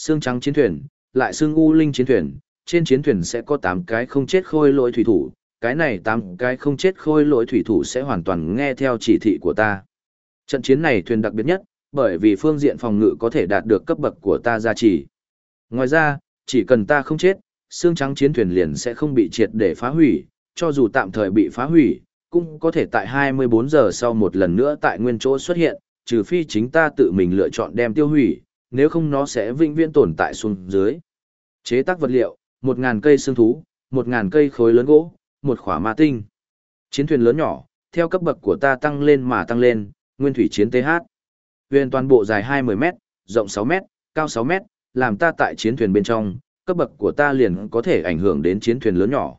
Xương trắng chiến thuyền, lại xương u linh chiến thuyền, trên chiến thuyền sẽ có 8 cái không chết khôi lỗi thủy thủ, cái này 8 cái không chết khôi lỗi thủy thủ sẽ hoàn toàn nghe theo chỉ thị của ta. Trận chiến này thuyền đặc biệt nhất, bởi vì phương diện phòng ngự có thể đạt được cấp bậc của ta gia trì. Ngoài ra, chỉ cần ta không chết, xương trắng chiến thuyền liền sẽ không bị triệt để phá hủy, cho dù tạm thời bị phá hủy, cũng có thể tại 24 giờ sau một lần nữa tại nguyên chỗ xuất hiện, trừ phi chính ta tự mình lựa chọn đem tiêu hủy, nếu không nó sẽ vĩnh viễn tồn tại xuống dưới. Chế tác vật liệu, 1.000 cây xương thú, 1.000 cây khối lớn gỗ, một khỏa ma tinh. Chiến thuyền lớn nhỏ, theo cấp bậc của ta tăng lên mà tăng lên, nguyên thủy chiến TH. Huyền toàn bộ dài 20 m rộng 6 m cao 6 m làm ta tại chiến thuyền bên trong, cấp bậc của ta liền có thể ảnh hưởng đến chiến thuyền lớn nhỏ.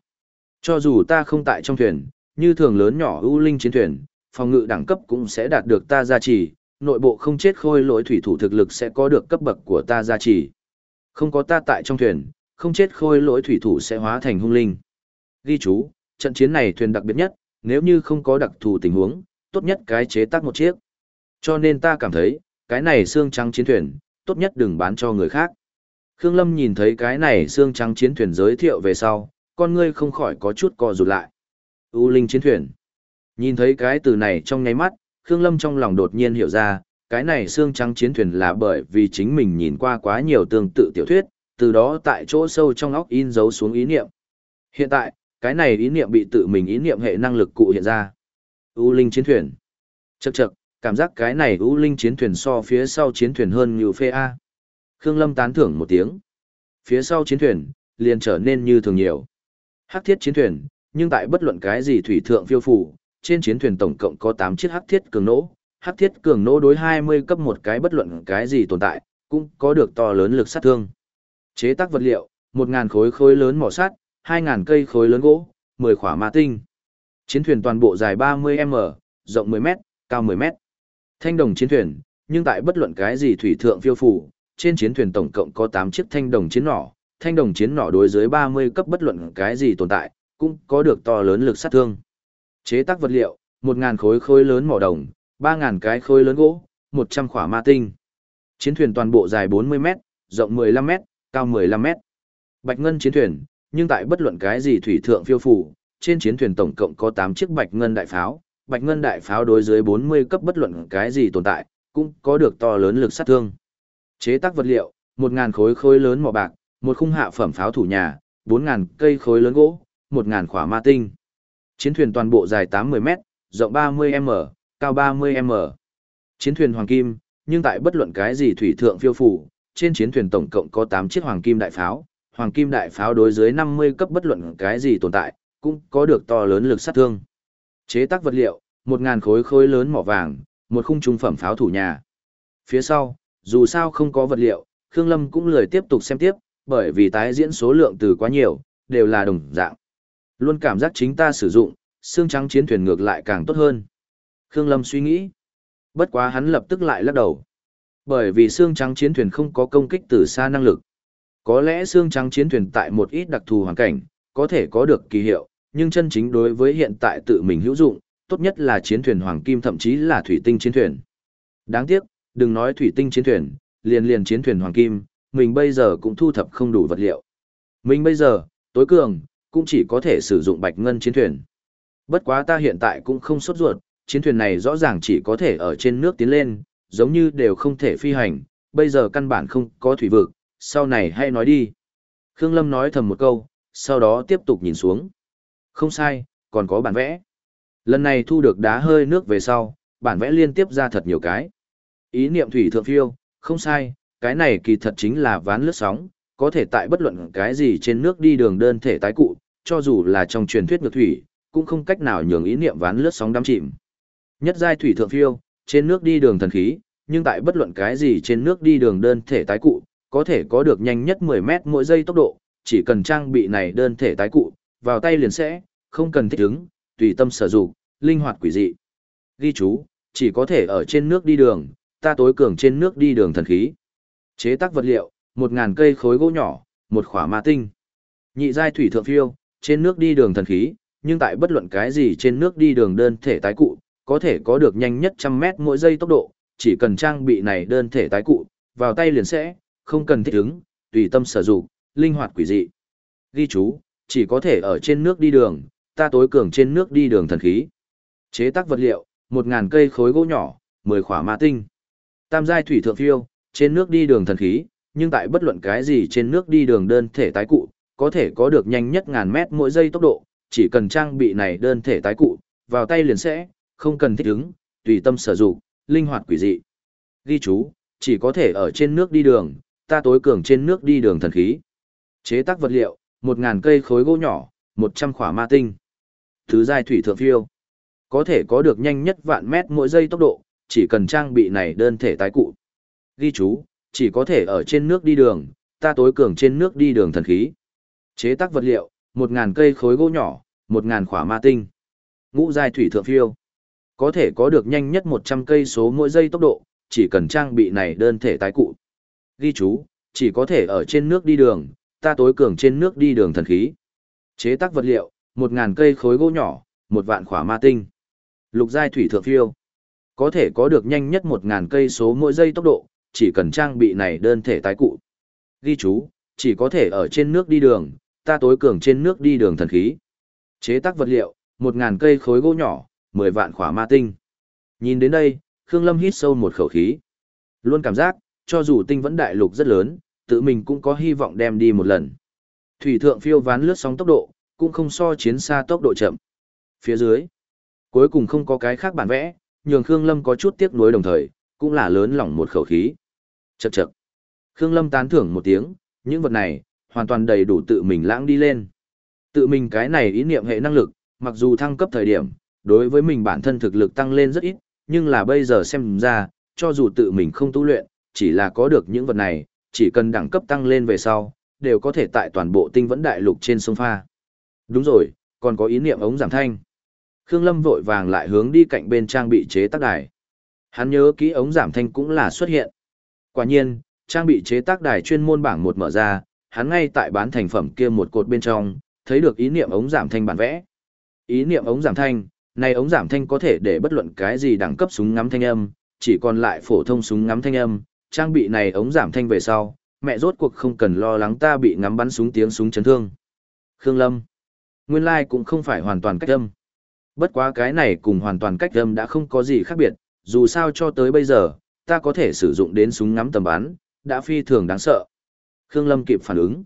Cho dù ta không tại trong thuyền, như thường lớn nhỏ ưu linh chiến thuyền, phòng ngự đẳng cấp cũng sẽ đạt được ta gia trì, nội bộ không chết khôi lỗi thủy thủ thực lực sẽ có được cấp bậc của ta gia trì. Không có ta tại trong thuyền, không chết khôi lỗi thủy thủ sẽ hóa thành hung linh. Ghi chú, trận chiến này thuyền đặc biệt nhất, nếu như không có đặc thù tình huống, tốt nhất cái chế tác một chiếc. Cho nên ta cảm thấy, cái này xương trắng chiến thuyền, tốt nhất đừng bán cho người khác. Khương Lâm nhìn thấy cái này xương trắng chiến thuyền giới thiệu về sau, con ngươi không khỏi có chút co rụt lại. U linh chiến thuyền. Nhìn thấy cái từ này trong nháy mắt, Khương Lâm trong lòng đột nhiên hiểu ra, cái này xương trắng chiến thuyền là bởi vì chính mình nhìn qua quá nhiều tương tự tiểu thuyết, từ đó tại chỗ sâu trong óc in dấu xuống ý niệm. Hiện tại, cái này ý niệm bị tự mình ý niệm hệ năng lực cụ hiện ra. U linh chiến thuyền. Chậc chậc, cảm giác cái này U linh chiến thuyền so phía sau chiến thuyền hơn nhiều phê A. Khương Lâm tán thưởng một tiếng. Phía sau chiến thuyền, liền trở nên như thường nhiều. Hắc thiết chiến thuyền, nhưng tại bất luận cái gì thủy thượng phiêu phủ trên chiến thuyền tổng cộng có 8 chiếc hắc thiết cường nỗ. Hắc thiết cường nỗ đối 20 cấp một cái bất luận cái gì tồn tại, cũng có được to lớn lực sát thương. Chế tác vật liệu, 1000 khối khối lớn mỏ sắt, 2000 cây khối lớn gỗ, 10 khỏa ma tinh. Chiến thuyền toàn bộ dài 30m, rộng 10m, cao 10m. Thanh đồng chiến thuyền, nhưng tại bất luận cái gì thủy thượng phiêu phù, trên chiến thuyền tổng cộng có 8 chiếc thanh đồng chiến nỏ, thanh đồng chiến nỏ đối dưới 30 cấp bất luận cái gì tồn tại, cũng có được to lớn lực sát thương. Chế tác vật liệu, 1000 khối khối lớn mỏ đồng, 3000 cái khối lớn gỗ, 100 khỏa ma tinh. Chiến thuyền toàn bộ dài 40m, rộng 15m, cao 15m. Bạch ngân chiến thuyền, nhưng tại bất luận cái gì thủy thượng phiêu phù, trên chiến thuyền tổng cộng có 8 chiếc bạch ngân đại pháo, bạch ngân đại pháo đối dưới 40 cấp bất luận cái gì tồn tại, cũng có được to lớn lực sát thương. Chế tác vật liệu, 1000 khối khối lớn mỏ bạc, một khung hạ phẩm pháo thủ nhà, 4000 cây khối lớn gỗ, 1000 khỏa ma tinh. Chiến thuyền toàn bộ dài 80m, rộng 30m, cao 30m. Chiến thuyền hoàng kim, nhưng tại bất luận cái gì thủy thượng phiêu phù, trên chiến thuyền tổng cộng có 8 chiếc hoàng kim đại pháo, hoàng kim đại pháo đối dưới 50 cấp bất luận cái gì tồn tại, cũng có được to lớn lực sát thương. Chế tác vật liệu, 1000 khối khối lớn mỏ vàng, một khung trung phẩm pháo thủ nhà. Phía sau, dù sao không có vật liệu, Khương Lâm cũng lười tiếp tục xem tiếp, bởi vì tái diễn số lượng từ quá nhiều, đều là đồng dạng. Luôn cảm giác chính ta sử dụng, xương trắng chiến thuyền ngược lại càng tốt hơn. Khương Lâm suy nghĩ. Bất quá hắn lập tức lại lắc đầu. Bởi vì xương trắng chiến thuyền không có công kích từ xa năng lực. Có lẽ xương trắng chiến thuyền tại một ít đặc thù hoàn cảnh, có thể có được kỳ hiệu, nhưng chân chính đối với hiện tại tự mình hữu dụng, tốt nhất là chiến thuyền hoàng kim thậm chí là thủy tinh chiến thuyền. Đáng tiếc, đừng nói thủy tinh chiến thuyền, liền liền chiến thuyền hoàng kim, mình bây giờ cũng thu thập không đủ vật liệu. Mình bây giờ, tối cường, cũng chỉ có thể sử dụng bạch ngân chiến thuyền. Bất quá ta hiện tại cũng không sốt ruột, chiến thuyền này rõ ràng chỉ có thể ở trên nước tiến lên, giống như đều không thể phi hành, bây giờ căn bản không có thủy vực, sau này hay nói đi. Khương Lâm nói thầm một câu, sau đó tiếp tục nhìn xuống. Không sai, còn có bản vẽ. Lần này thu được đá hơi nước về sau, bản vẽ liên tiếp ra thật nhiều cái. Ý niệm thủy thượng phiêu, không sai, cái này kỳ thật chính là ván lướt sóng, có thể tại bất luận cái gì trên nước đi đường đơn thể tái cụ, cho dù là trong truyền thuyết ngược thủy, cũng không cách nào nhường ý niệm ván lướt sóng đắm chìm. Nhất giai thủy thượng phiêu, trên nước đi đường thần khí, nhưng tại bất luận cái gì trên nước đi đường đơn thể tái cụ, có thể có được nhanh nhất 10 mét mỗi giây tốc độ, chỉ cần trang bị này đơn thể tái cụ, vào tay liền sẽ, không cần thích ứng, tùy tâm sử dụng, linh hoạt quỷ dị. Ghi chú, chỉ có thể ở trên nước đi đường, ta tối cường trên nước đi đường thần khí. Chế tác vật liệu, 1000 cây khối gỗ nhỏ, một khỏa ma tinh. Nhị giai thủy thượng phiêu, trên nước đi đường thần khí, nhưng tại bất luận cái gì trên nước đi đường đơn thể tái cụ, có thể có được nhanh nhất trăm mét mỗi giây tốc độ, chỉ cần trang bị này đơn thể tái cụ, vào tay liền sẽ, không cần thích ứng, tùy tâm sử dụng, linh hoạt quỷ dị. Ghi chú, chỉ có thể ở trên nước đi đường, ta tối cường trên nước đi đường thần khí. Chế tác vật liệu, 1000 cây khối gỗ nhỏ, 10 khỏa ma tinh. Tam giai thủy thượng phiêu, trên nước đi đường thần khí, nhưng tại bất luận cái gì trên nước đi đường đơn thể tái cụ, có thể có được nhanh nhất ngàn mét mỗi giây tốc độ, chỉ cần trang bị này đơn thể tái cụ, vào tay liền sẽ, không cần thích ứng, tùy tâm sử dụng, linh hoạt quỷ dị. Ghi chú, chỉ có thể ở trên nước đi đường, ta tối cường trên nước đi đường thần khí. Chế tác vật liệu, 1000 cây khối gỗ nhỏ, 100 khỏa ma tinh. Thứ giai thủy thượng phiêu. Có thể có được nhanh nhất vạn mét mỗi giây tốc độ, chỉ cần trang bị này đơn thể tái cụ. Ghi chú, chỉ có thể ở trên nước đi đường, ta tối cường trên nước đi đường thần khí. Chế tác vật liệu, 1.000 cây khối gỗ nhỏ, 1.000 khỏa ma tinh. Ngũ giai thủy thượng phiêu. Có thể có được nhanh nhất 100 cây số mỗi giây tốc độ, chỉ cần trang bị này đơn thể tái cụ. Ghi chú, chỉ có thể ở trên nước đi đường, ta tối cường trên nước đi đường thần khí. Chế tác vật liệu, 1.000 cây khối gỗ nhỏ, 1 vạn khỏa ma tinh. Lục giai thủy thượng phiêu. Có thể có được nhanh nhất 1.000 cây số mỗi giây tốc độ, chỉ cần trang bị này đơn thể tái cụ. Ghi chú, chỉ có thể ở trên nước đi đường, ta tối cường trên nước đi đường thần khí. Chế tác vật liệu, 1000 cây khối gỗ nhỏ, 10 vạn khỏa ma tinh. Nhìn đến đây, Khương Lâm hít sâu một khẩu khí. Luôn cảm giác, cho dù tinh vẫn đại lục rất lớn, tự mình cũng có hy vọng đem đi một lần. Thủy thượng phiêu ván lướt sóng tốc độ, cũng không so chiến xa tốc độ chậm. Phía dưới, cuối cùng không có cái khác bản vẽ, nhường Khương Lâm có chút tiếc nuối đồng thời, cũng là lớn lỏng một khẩu khí. Chậc chậc. Khương Lâm tán thưởng một tiếng, những vật này, hoàn toàn đầy đủ tự mình lãng đi lên. Tự mình cái này ý niệm hệ năng lực, mặc dù thăng cấp thời điểm, đối với mình bản thân thực lực tăng lên rất ít, nhưng là bây giờ xem ra, cho dù tự mình không tu luyện, chỉ là có được những vật này, chỉ cần đẳng cấp tăng lên về sau, đều có thể tại toàn bộ tinh vẫn đại lục trên sông pha. Đúng rồi, còn có ý niệm ống giảm thanh. Khương Lâm vội vàng lại hướng đi cạnh bên trang bị chế tác đài. Hắn nhớ kỹ ống giảm thanh cũng là xuất hiện. Quả nhiên, trang bị chế tác đài chuyên môn bảng một mở ra, hắn ngay tại bán thành phẩm kia một cột bên trong, thấy được ý niệm ống giảm thanh bản vẽ. Ý niệm ống giảm thanh, này ống giảm thanh có thể để bất luận cái gì đẳng cấp súng ngắm thanh âm, chỉ còn lại phổ thông súng ngắm thanh âm, trang bị này ống giảm thanh về sau, mẹ rốt cuộc không cần lo lắng ta bị ngắm bắn súng tiếng súng chấn thương. Khương Lâm, nguyên lai like cũng không phải hoàn toàn cách âm. Bất quá cái này cùng hoàn toàn cách âm đã không có gì khác biệt, dù sao cho tới bây giờ, ta có thể sử dụng đến súng ngắm tầm bắn, đã phi thường đáng sợ. Khương Lâm kịp phản ứng.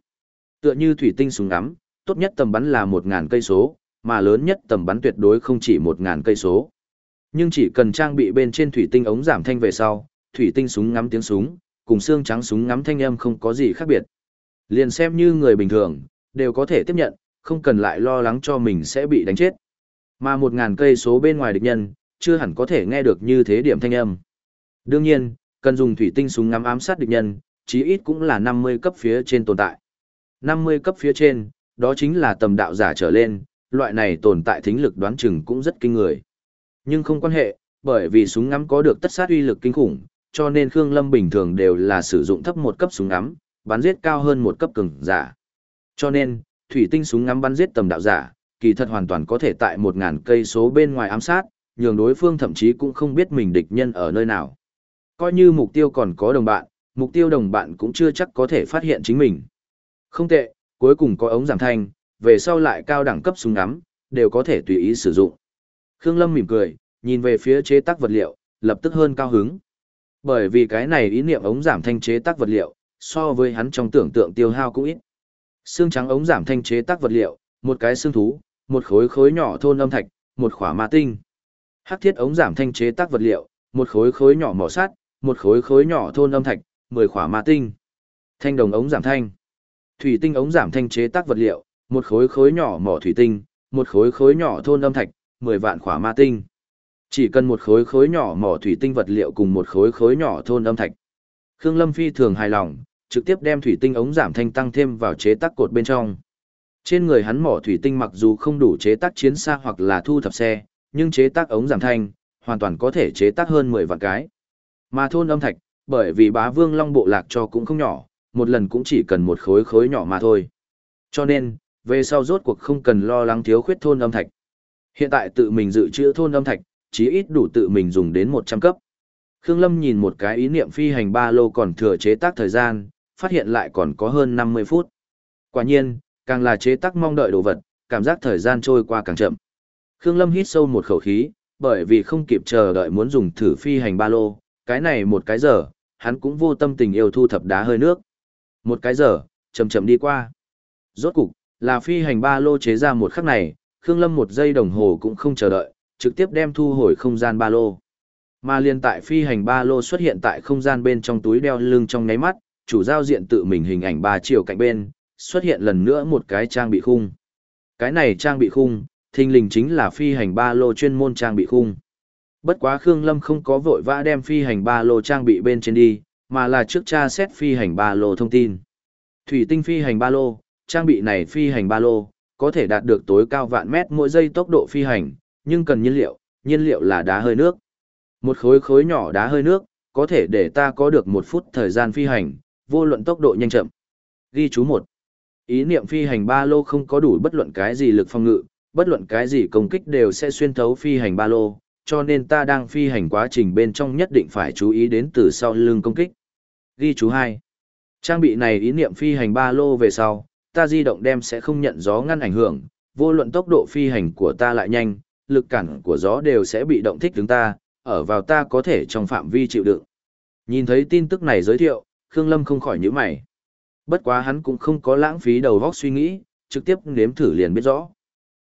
Tựa như thủy tinh súng ngắm, tốt nhất tầm bắn là 1000 cây số, mà lớn nhất tầm bắn tuyệt đối không chỉ 1000 cây số. Nhưng chỉ cần trang bị bên trên thủy tinh ống giảm thanh về sau, thủy tinh súng ngắm tiếng súng, cùng xương trắng súng ngắm thanh âm không có gì khác biệt. Liền xem như người bình thường, đều có thể tiếp nhận, không cần lại lo lắng cho mình sẽ bị đánh chết. Mà 1000 cây số bên ngoài địch nhân, chưa hẳn có thể nghe được như thế điểm thanh âm. Đương nhiên, cần dùng thủy tinh súng ngắm ám sát địch nhân, chí ít cũng là 50 cấp phía trên tồn tại. 50 cấp phía trên, đó chính là tầm đạo giả trở lên, loại này tồn tại thính lực đoán chừng cũng rất kinh người. Nhưng không quan hệ, bởi vì súng ngắm có được tất sát uy lực kinh khủng, cho nên Khương Lâm bình thường đều là sử dụng thấp một cấp súng ngắm, bắn giết cao hơn một cấp cường giả. Cho nên, thủy tinh súng ngắm bắn giết tầm đạo giả, kỳ thật hoàn toàn có thể tại 1000 cây số bên ngoài ám sát, nhường đối phương thậm chí cũng không biết mình địch nhân ở nơi nào. Coi như mục tiêu còn có đồng bạn, mục tiêu đồng bạn cũng chưa chắc có thể phát hiện chính mình. Không tệ, cuối cùng có ống giảm thanh, về sau lại cao đẳng cấp súng ngắm, đều có thể tùy ý sử dụng. Khương Lâm mỉm cười, nhìn về phía chế tác vật liệu, lập tức hơn cao hứng. Bởi vì cái này ý niệm ống giảm thanh chế tác vật liệu, so với hắn trong tưởng tượng tiêu hao cũng ít. Xương trắng ống giảm thanh chế tác vật liệu, một cái xương thú, một khối khối nhỏ thôn âm thạch, một khỏa ma tinh. Hắc thiết ống giảm thanh chế tác vật liệu, một khối khối nhỏ mỏ sắt, một khối khối nhỏ thôn âm thạch, 10 khỏa ma tinh. Thanh đồng ống giảm thanh. Thủy tinh ống giảm thanh chế tác vật liệu, một khối khối nhỏ mỏ thủy tinh, một khối khối nhỏ thôn âm thạch, 10 vạn khỏa ma tinh. Chỉ cần một khối khối nhỏ mỏ thủy tinh vật liệu cùng một khối khối nhỏ thôn âm thạch. Khương Lâm phi thường hài lòng, trực tiếp đem thủy tinh ống giảm thanh tăng thêm vào chế tác cột bên trong. Trên người hắn mỏ thủy tinh mặc dù không đủ chế tác chiến xa hoặc là thu thập xe, nhưng chế tác ống giảm thanh, hoàn toàn có thể chế tác hơn 10 vạn cái. Mà thôn âm thạch, bởi vì bá vương long bộ lạc cho cũng không nhỏ, một lần cũng chỉ cần một khối khối nhỏ mà thôi. Cho nên, về sau rốt cuộc không cần lo lắng thiếu khuyết thôn âm thạch. Hiện tại tự mình dự trữ thôn âm thạch, chí ít đủ tự mình dùng đến 100 cấp. Khương Lâm nhìn một cái ý niệm phi hành ba lô còn thừa chế tác thời gian, phát hiện lại còn có hơn 50 phút. Quả nhiên, càng là chế tác mong đợi đồ vật, cảm giác thời gian trôi qua càng chậm. Khương Lâm hít sâu một khẩu khí, bởi vì không kịp chờ đợi muốn dùng thử phi hành ba lô, cái này một cái giờ, hắn cũng vô tâm tình yêu thu thập đá hơi nước. Một cái giờ, chậm chậm đi qua. Rốt cục, là phi hành ba lô chế ra một khắc này, Khương Lâm một giây đồng hồ cũng không chờ đợi, trực tiếp đem thu hồi không gian ba lô. Mà liên tại phi hành ba lô xuất hiện tại không gian bên trong túi đeo lưng trong nháy mắt, chủ giao diện tự mình hình ảnh ba chiều cạnh bên, xuất hiện lần nữa một cái trang bị khung. Cái này trang bị khung, thình lình chính là phi hành ba lô chuyên môn trang bị khung. Bất quá Khương Lâm không có vội vã đem phi hành ba lô trang bị bên trên đi, mà là trước tra xét phi hành ba lô thông tin. Thủy tinh phi hành ba lô, trang bị này phi hành ba lô, có thể đạt được tối cao vạn mét mỗi giây tốc độ phi hành, nhưng cần nhiên liệu, nhiên liệu là đá hơi nước. Một khối khối nhỏ đá hơi nước, có thể để ta có được một phút thời gian phi hành, vô luận tốc độ nhanh chậm. Ghi chú một Ý niệm phi hành ba lô không có đủ bất luận cái gì lực phòng ngự, bất luận cái gì công kích đều sẽ xuyên thấu phi hành ba lô, cho nên ta đang phi hành quá trình bên trong nhất định phải chú ý đến từ sau lưng công kích. Ghi chú 2. Trang bị này ý niệm phi hành ba lô về sau, ta di động đem sẽ không nhận gió ngăn ảnh hưởng, vô luận tốc độ phi hành của ta lại nhanh, lực cản của gió đều sẽ bị động thích đứng ta, ở vào ta có thể trong phạm vi chịu đựng. Nhìn thấy tin tức này giới thiệu, Khương Lâm không khỏi nhíu mày. Bất quá hắn cũng không có lãng phí đầu óc suy nghĩ, trực tiếp nếm thử liền biết rõ.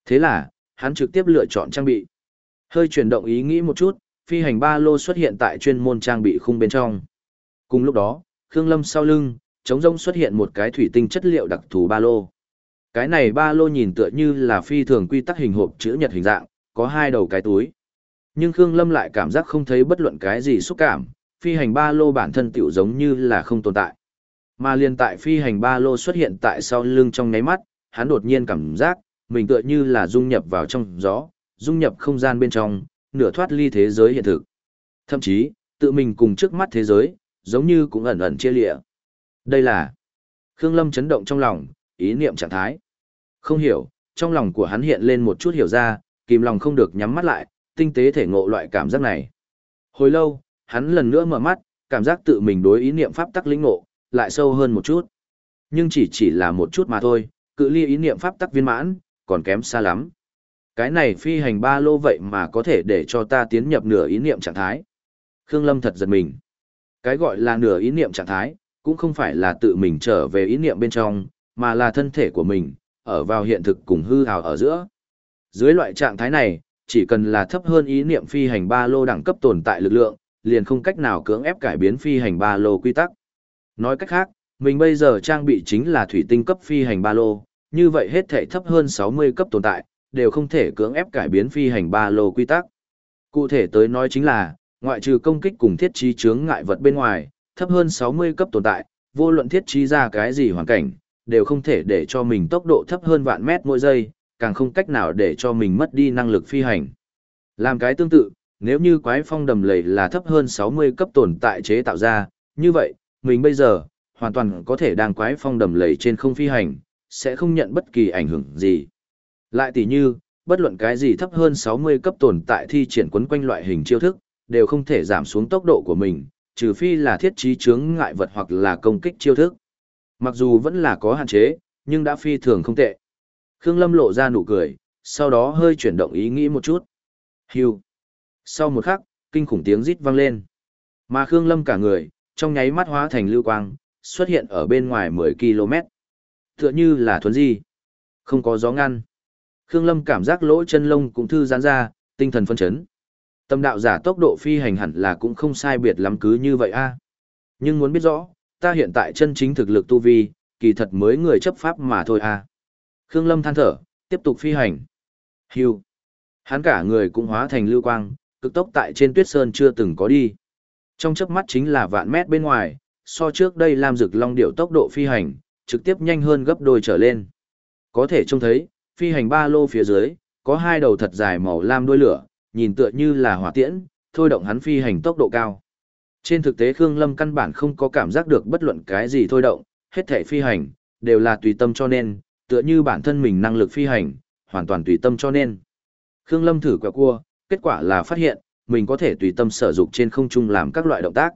Thế là, hắn trực tiếp lựa chọn trang bị. Hơi chuyển động ý nghĩ một chút, phi hành ba lô xuất hiện tại chuyên môn trang bị khung bên trong. Cùng lúc đó, Khương Lâm sau lưng, trống rông xuất hiện một cái thủy tinh chất liệu đặc thù ba lô. Cái này ba lô nhìn tựa như là phi thường quy tắc hình hộp chữ nhật hình dạng, có hai đầu cái túi. Nhưng Khương Lâm lại cảm giác không thấy bất luận cái gì xúc cảm, phi hành ba lô bản thân tiểu giống như là không tồn tại. Mà liền tại phi hành ba lô xuất hiện tại sau lưng trong nháy mắt, hắn đột nhiên cảm giác, mình tựa như là dung nhập vào trong gió, dung nhập không gian bên trong, nửa thoát ly thế giới hiện thực. Thậm chí, tự mình cùng trước mắt thế giới, giống như cũng ẩn ẩn chia lịa. Đây là Khương Lâm chấn động trong lòng, ý niệm trạng thái. Không hiểu, trong lòng của hắn hiện lên một chút hiểu ra, kìm lòng không được nhắm mắt lại, tinh tế thể ngộ loại cảm giác này. Hồi lâu, hắn lần nữa mở mắt, cảm giác tự mình đối ý niệm pháp tắc lĩnh ngộ, lại sâu hơn một chút. Nhưng chỉ chỉ là một chút mà thôi, cự ly ý niệm pháp tắc viên mãn, còn kém xa lắm. Cái này phi hành ba lô vậy mà có thể để cho ta tiến nhập nửa ý niệm trạng thái. Khương Lâm thật giật mình. Cái gọi là nửa ý niệm trạng thái, cũng không phải là tự mình trở về ý niệm bên trong, mà là thân thể của mình, ở vào hiện thực cùng hư hào ở giữa. Dưới loại trạng thái này, chỉ cần là thấp hơn ý niệm phi hành ba lô đẳng cấp tồn tại lực lượng, liền không cách nào cưỡng ép cải biến phi hành ba lô quy tắc. Nói cách khác, mình bây giờ trang bị chính là thủy tinh cấp phi hành ba lô, như vậy hết thể thấp hơn 60 cấp tồn tại, đều không thể cưỡng ép cải biến phi hành ba lô quy tắc. Cụ thể tới nói chính là, ngoại trừ công kích cùng thiết trí chướng ngại vật bên ngoài, thấp hơn 60 cấp tồn tại, vô luận thiết trí ra cái gì hoàn cảnh, đều không thể để cho mình tốc độ thấp hơn vạn mét mỗi giây, càng không cách nào để cho mình mất đi năng lực phi hành. Làm cái tương tự, nếu như quái phong đầm lầy là thấp hơn 60 cấp tồn tại chế tạo ra, như vậy, mình bây giờ, hoàn toàn có thể đang quái phong đầm lầy trên không phi hành, sẽ không nhận bất kỳ ảnh hưởng gì. Lại tỷ như, bất luận cái gì thấp hơn 60 cấp tồn tại thi triển quấn quanh loại hình chiêu thức, đều không thể giảm xuống tốc độ của mình, trừ phi là thiết trí chướng ngại vật hoặc là công kích chiêu thức. Mặc dù vẫn là có hạn chế, nhưng đã phi thường không tệ. Khương Lâm lộ ra nụ cười, sau đó hơi chuyển động ý nghĩ một chút. Hưu. Sau một khắc, kinh khủng tiếng rít vang lên. Mà Khương Lâm cả người, trong nháy mắt hóa thành lưu quang, xuất hiện ở bên ngoài 10 km. Tựa như là thuấn di. Không có gió ngăn. Khương Lâm cảm giác lỗ chân lông cũng thư giãn ra, tinh thần phân chấn. Tâm đạo giả tốc độ phi hành hẳn là cũng không sai biệt lắm cứ như vậy a. Nhưng muốn biết rõ, ta hiện tại chân chính thực lực tu vi, kỳ thật mới người chấp pháp mà thôi a. Khương Lâm than thở, tiếp tục phi hành. Hưu. Hắn cả người cũng hóa thành lưu quang, cực tốc tại trên tuyết sơn chưa từng có đi. Trong chớp mắt chính là vạn mét bên ngoài, so trước đây Lam Dực Long điệu tốc độ phi hành, trực tiếp nhanh hơn gấp đôi trở lên. Có thể trông thấy, phi hành ba lô phía dưới, có hai đầu thật dài màu lam đuôi lửa, nhìn tựa như là hỏa tiễn, thôi động hắn phi hành tốc độ cao. Trên thực tế Khương Lâm căn bản không có cảm giác được bất luận cái gì thôi động, hết thể phi hành, đều là tùy tâm cho nên, tựa như bản thân mình năng lực phi hành, hoàn toàn tùy tâm cho nên. Khương Lâm thử quẹo cua, kết quả là phát hiện, mình có thể tùy tâm sở dụng trên không trung làm các loại động tác.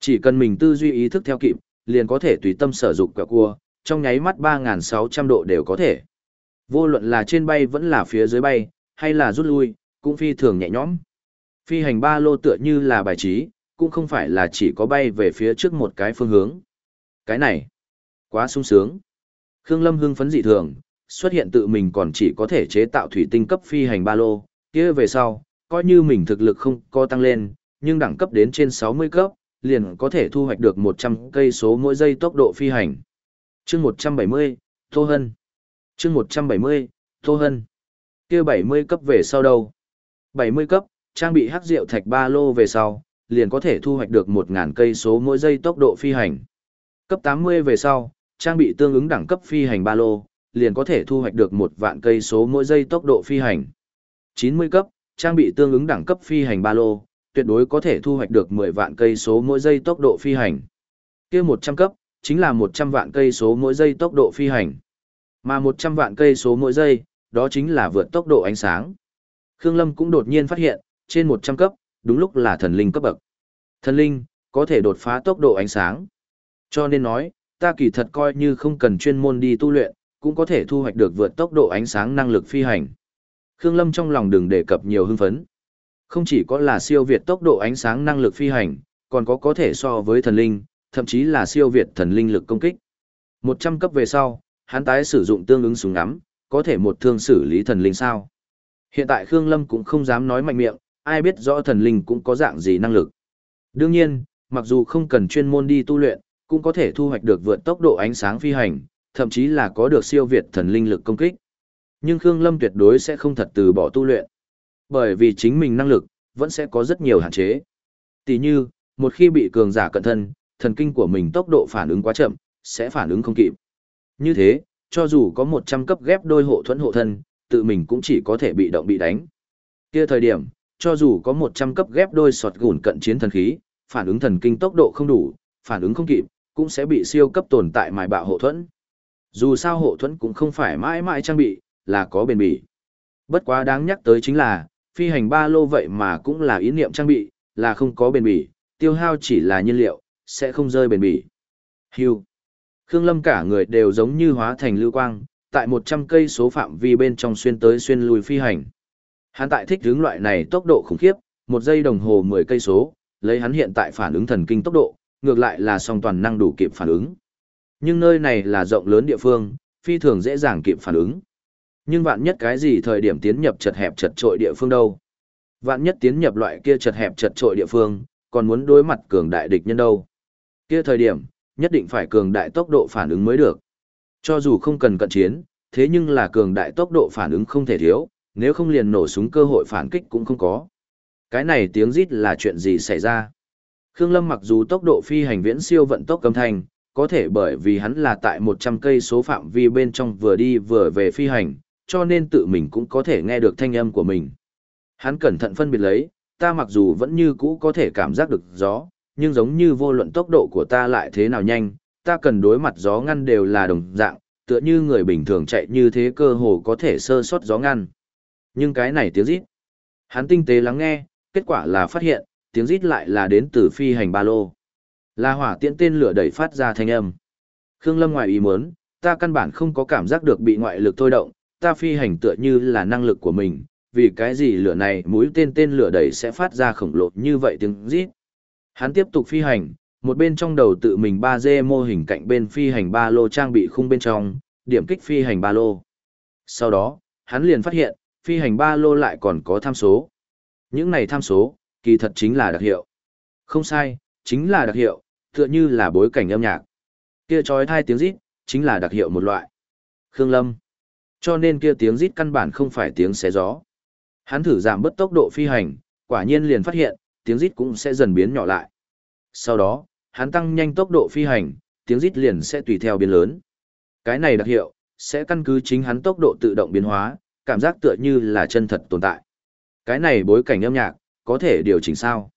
Chỉ cần mình tư duy ý thức theo kịp, liền có thể tùy tâm sở dụng quẹo cua, trong nháy mắt 3.600 độ đều có thể. Vô luận là trên bay vẫn là phía dưới bay, hay là rút lui, cũng phi thường nhẹ nhõm. Phi hành ba lô tựa như là bài trí, cũng không phải là chỉ có bay về phía trước một cái phương hướng. Cái này, quá sung sướng. Khương Lâm hưng phấn dị thường, xuất hiện tự mình còn chỉ có thể chế tạo thủy tinh cấp phi hành ba lô, kia về sau, coi như mình thực lực không có tăng lên, nhưng đẳng cấp đến trên 60 cấp, liền có thể thu hoạch được 100 cây số mỗi giây tốc độ phi hành. Chương 170, Tô Hân. Chương 170, Tô Hân. Kia 70 cấp về sau đâu? 70 cấp, trang bị hắc rượu thạch ba lô về sau, liền có thể thu hoạch được một ngàn cây số mỗi giây tốc độ phi hành. Cấp 80 về sau, trang bị tương ứng đẳng cấp phi hành ba lô, liền có thể thu hoạch được một vạn cây số mỗi giây tốc độ phi hành. 90 cấp, trang bị tương ứng đẳng cấp phi hành ba lô, tuyệt đối có thể thu hoạch được 10 vạn cây số mỗi giây tốc độ phi hành. Kia 100 cấp, chính là 100 vạn cây số mỗi giây tốc độ phi hành. Mà 100 vạn cây số mỗi giây, đó chính là vượt tốc độ ánh sáng. Khương Lâm cũng đột nhiên phát hiện, trên 100 cấp, đúng lúc là thần linh cấp bậc. Thần linh, có thể đột phá tốc độ ánh sáng. Cho nên nói, ta kỳ thật coi như không cần chuyên môn đi tu luyện, cũng có thể thu hoạch được vượt tốc độ ánh sáng năng lực phi hành. Khương Lâm trong lòng đừng đề cập nhiều hưng phấn. Không chỉ có là siêu việt tốc độ ánh sáng năng lực phi hành, còn có có thể so với thần linh, thậm chí là siêu việt thần linh lực công kích. 100 cấp về sau, hắn tái sử dụng tương ứng súng ngắm, có thể một thương xử lý thần linh sao. Hiện tại Khương Lâm cũng không dám nói mạnh miệng, ai biết rõ thần linh cũng có dạng gì năng lực. Đương nhiên, mặc dù không cần chuyên môn đi tu luyện, cũng có thể thu hoạch được vượt tốc độ ánh sáng phi hành, thậm chí là có được siêu việt thần linh lực công kích. Nhưng Khương Lâm tuyệt đối sẽ không thật từ bỏ tu luyện. Bởi vì chính mình năng lực, vẫn sẽ có rất nhiều hạn chế. Tỷ như, một khi bị cường giả cận thân, thần kinh của mình tốc độ phản ứng quá chậm, sẽ phản ứng không kịp. Như thế, cho dù có 100 cấp ghép đôi hộ thuẫn hộ thân, tự mình cũng chỉ có thể bị động bị đánh. Kia thời điểm, cho dù có 100 cấp ghép đôi sọt gùn cận chiến thần khí, phản ứng thần kinh tốc độ không đủ, phản ứng không kịp, cũng sẽ bị siêu cấp tồn tại mài bạo hộ thuẫn. Dù sao hộ thuẫn cũng không phải mãi mãi trang bị, là có bền bỉ. Bất quá đáng nhắc tới chính là, phi hành ba lô vậy mà cũng là ý niệm trang bị, là không có bền bỉ, tiêu hao chỉ là nhiên liệu, sẽ không rơi bền bỉ. Hưu. Khương Lâm cả người đều giống như hóa thành lưu quang, tại 100 cây số phạm vi bên trong xuyên tới xuyên lùi phi hành. Hắn tại thích hướng loại này tốc độ khủng khiếp, một giây đồng hồ 10 cây số, lấy hắn hiện tại phản ứng thần kinh tốc độ, ngược lại là song toàn năng đủ kịp phản ứng. Nhưng nơi này là rộng lớn địa phương, phi thường dễ dàng kịp phản ứng. Nhưng vạn nhất cái gì thời điểm tiến nhập chật hẹp chật trội địa phương đâu? Vạn nhất tiến nhập loại kia chật hẹp chật trội địa phương, còn muốn đối mặt cường đại địch nhân đâu? Kia thời điểm, nhất định phải cường đại tốc độ phản ứng mới được. Cho dù không cần cận chiến, thế nhưng là cường đại tốc độ phản ứng không thể thiếu, nếu không liền nổ súng cơ hội phản kích cũng không có. Cái này tiếng rít là chuyện gì xảy ra? Khương Lâm mặc dù tốc độ phi hành viễn siêu vận tốc cầm thành, có thể bởi vì hắn là tại 100 cây số phạm vi bên trong vừa đi vừa về phi hành, cho nên tự mình cũng có thể nghe được thanh âm của mình. Hắn cẩn thận phân biệt lấy, ta mặc dù vẫn như cũ có thể cảm giác được gió, nhưng giống như vô luận tốc độ của ta lại thế nào nhanh, ta cần đối mặt gió ngăn đều là đồng dạng, tựa như người bình thường chạy như thế cơ hồ có thể sơ sót gió ngăn. Nhưng cái này tiếng rít. Hắn tinh tế lắng nghe, kết quả là phát hiện, tiếng rít lại là đến từ phi hành ba lô. Là hỏa tiễn tên lửa đẩy phát ra thanh âm. Khương Lâm ngoài ý muốn, ta căn bản không có cảm giác được bị ngoại lực thôi động, ta phi hành tựa như là năng lực của mình, vì cái gì lửa này mũi tên tên lửa đẩy sẽ phát ra khổng lồ như vậy tiếng rít. Hắn tiếp tục phi hành, một bên trong đầu tự mình 3D mô hình cạnh bên phi hành ba lô trang bị khung bên trong, điểm kích phi hành ba lô. Sau đó, hắn liền phát hiện, phi hành ba lô lại còn có tham số. Những này tham số, kỳ thật chính là đặc hiệu. Không sai, chính là đặc hiệu, tựa như là bối cảnh âm nhạc. Kia trói thai tiếng rít, chính là đặc hiệu một loại. Khương Lâm. Cho nên kia tiếng rít căn bản không phải tiếng xé gió. Hắn thử giảm bớt tốc độ phi hành, quả nhiên liền phát hiện, tiếng rít cũng sẽ dần biến nhỏ lại. Sau đó, hắn tăng nhanh tốc độ phi hành, tiếng rít liền sẽ tùy theo biến lớn. Cái này đặc hiệu, sẽ căn cứ chính hắn tốc độ tự động biến hóa, cảm giác tựa như là chân thật tồn tại. Cái này bối cảnh âm nhạc, có thể điều chỉnh sao?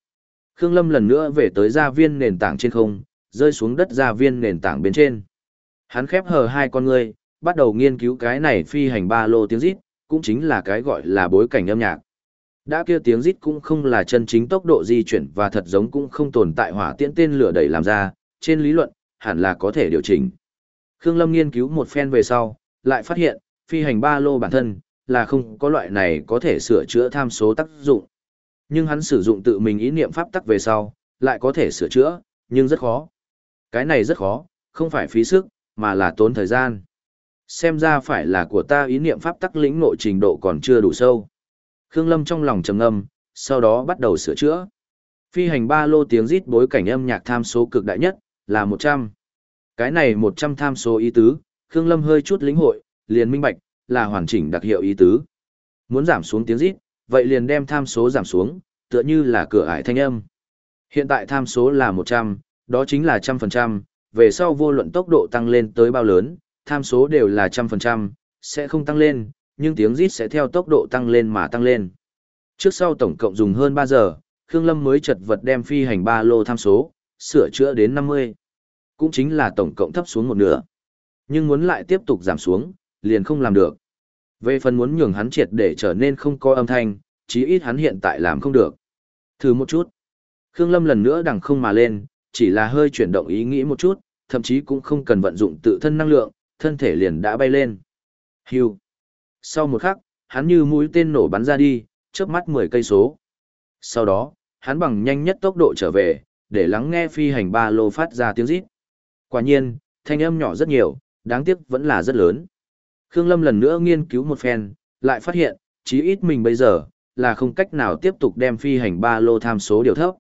Khương Lâm lần nữa về tới gia viên nền tảng trên không, rơi xuống đất gia viên nền tảng bên trên. Hắn khép hờ hai con ngươi, bắt đầu nghiên cứu cái này phi hành ba lô tiếng rít, cũng chính là cái gọi là bối cảnh âm nhạc. Đã kia tiếng rít cũng không là chân chính tốc độ di chuyển và thật giống cũng không tồn tại hỏa tiễn tên lửa đẩy làm ra, trên lý luận, hẳn là có thể điều chỉnh. Khương Lâm nghiên cứu một phen về sau, lại phát hiện, phi hành ba lô bản thân, là không có loại này có thể sửa chữa tham số tác dụng. Nhưng hắn sử dụng tự mình ý niệm pháp tắc về sau, lại có thể sửa chữa, nhưng rất khó. Cái này rất khó, không phải phí sức, mà là tốn thời gian. Xem ra phải là của ta ý niệm pháp tắc lĩnh nội trình độ còn chưa đủ sâu. Khương Lâm trong lòng trầm ngâm, sau đó bắt đầu sửa chữa. Phi hành ba lô tiếng rít bối cảnh âm nhạc tham số cực đại nhất, là 100. Cái này 100 tham số ý tứ, Khương Lâm hơi chút lĩnh hội, liền minh bạch, là hoàn chỉnh đặc hiệu ý tứ. Muốn giảm xuống tiếng rít, vậy liền đem tham số giảm xuống, tựa như là cửa ải thanh âm. Hiện tại tham số là 100, đó chính là 100%, về sau vô luận tốc độ tăng lên tới bao lớn, tham số đều là 100%, sẽ không tăng lên, nhưng tiếng rít sẽ theo tốc độ tăng lên mà tăng lên. Trước sau tổng cộng dùng hơn 3 giờ, Khương Lâm mới chật vật đem phi hành ba lô tham số, sửa chữa đến 50. Cũng chính là tổng cộng thấp xuống một nửa. Nhưng muốn lại tiếp tục giảm xuống, liền không làm được. Về phần muốn nhường hắn triệt để trở nên không có âm thanh, chí ít hắn hiện tại làm không được. Thử một chút. Khương Lâm lần nữa đằng không mà lên, chỉ là hơi chuyển động ý nghĩ một chút, thậm chí cũng không cần vận dụng tự thân năng lượng, thân thể liền đã bay lên. Hưu. Sau một khắc, hắn như mũi tên nổ bắn ra đi, chớp mắt 10 cây số. Sau đó, hắn bằng nhanh nhất tốc độ trở về, để lắng nghe phi hành ba lô phát ra tiếng rít. Quả nhiên, thanh âm nhỏ rất nhiều, đáng tiếc vẫn là rất lớn. Khương Lâm lần nữa nghiên cứu một phen, lại phát hiện, chí ít mình bây giờ, là không cách nào tiếp tục đem phi hành ba lô tham số điều thấp.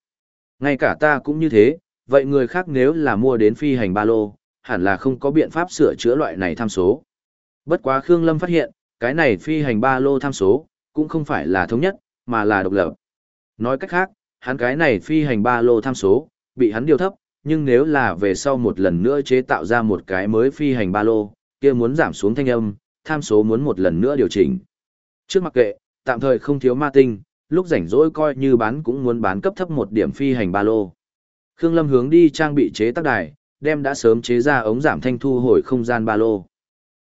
Ngay cả ta cũng như thế, vậy người khác nếu là mua đến phi hành ba lô, hẳn là không có biện pháp sửa chữa loại này tham số. Bất quá Khương Lâm phát hiện, cái này phi hành ba lô tham số, cũng không phải là thống nhất, mà là độc lập. Nói cách khác, hắn cái này phi hành ba lô tham số, bị hắn điều thấp, nhưng nếu là về sau một lần nữa chế tạo ra một cái mới phi hành ba lô, kia muốn giảm xuống thanh âm, tham số muốn một lần nữa điều chỉnh. Trước mặc kệ, tạm thời không thiếu ma tinh, lúc rảnh rỗi coi như bán cũng muốn bán cấp thấp một điểm phi hành ba lô. Khương Lâm hướng đi trang bị chế tác đài, đem đã sớm chế ra ống giảm thanh thu hồi không gian ba lô.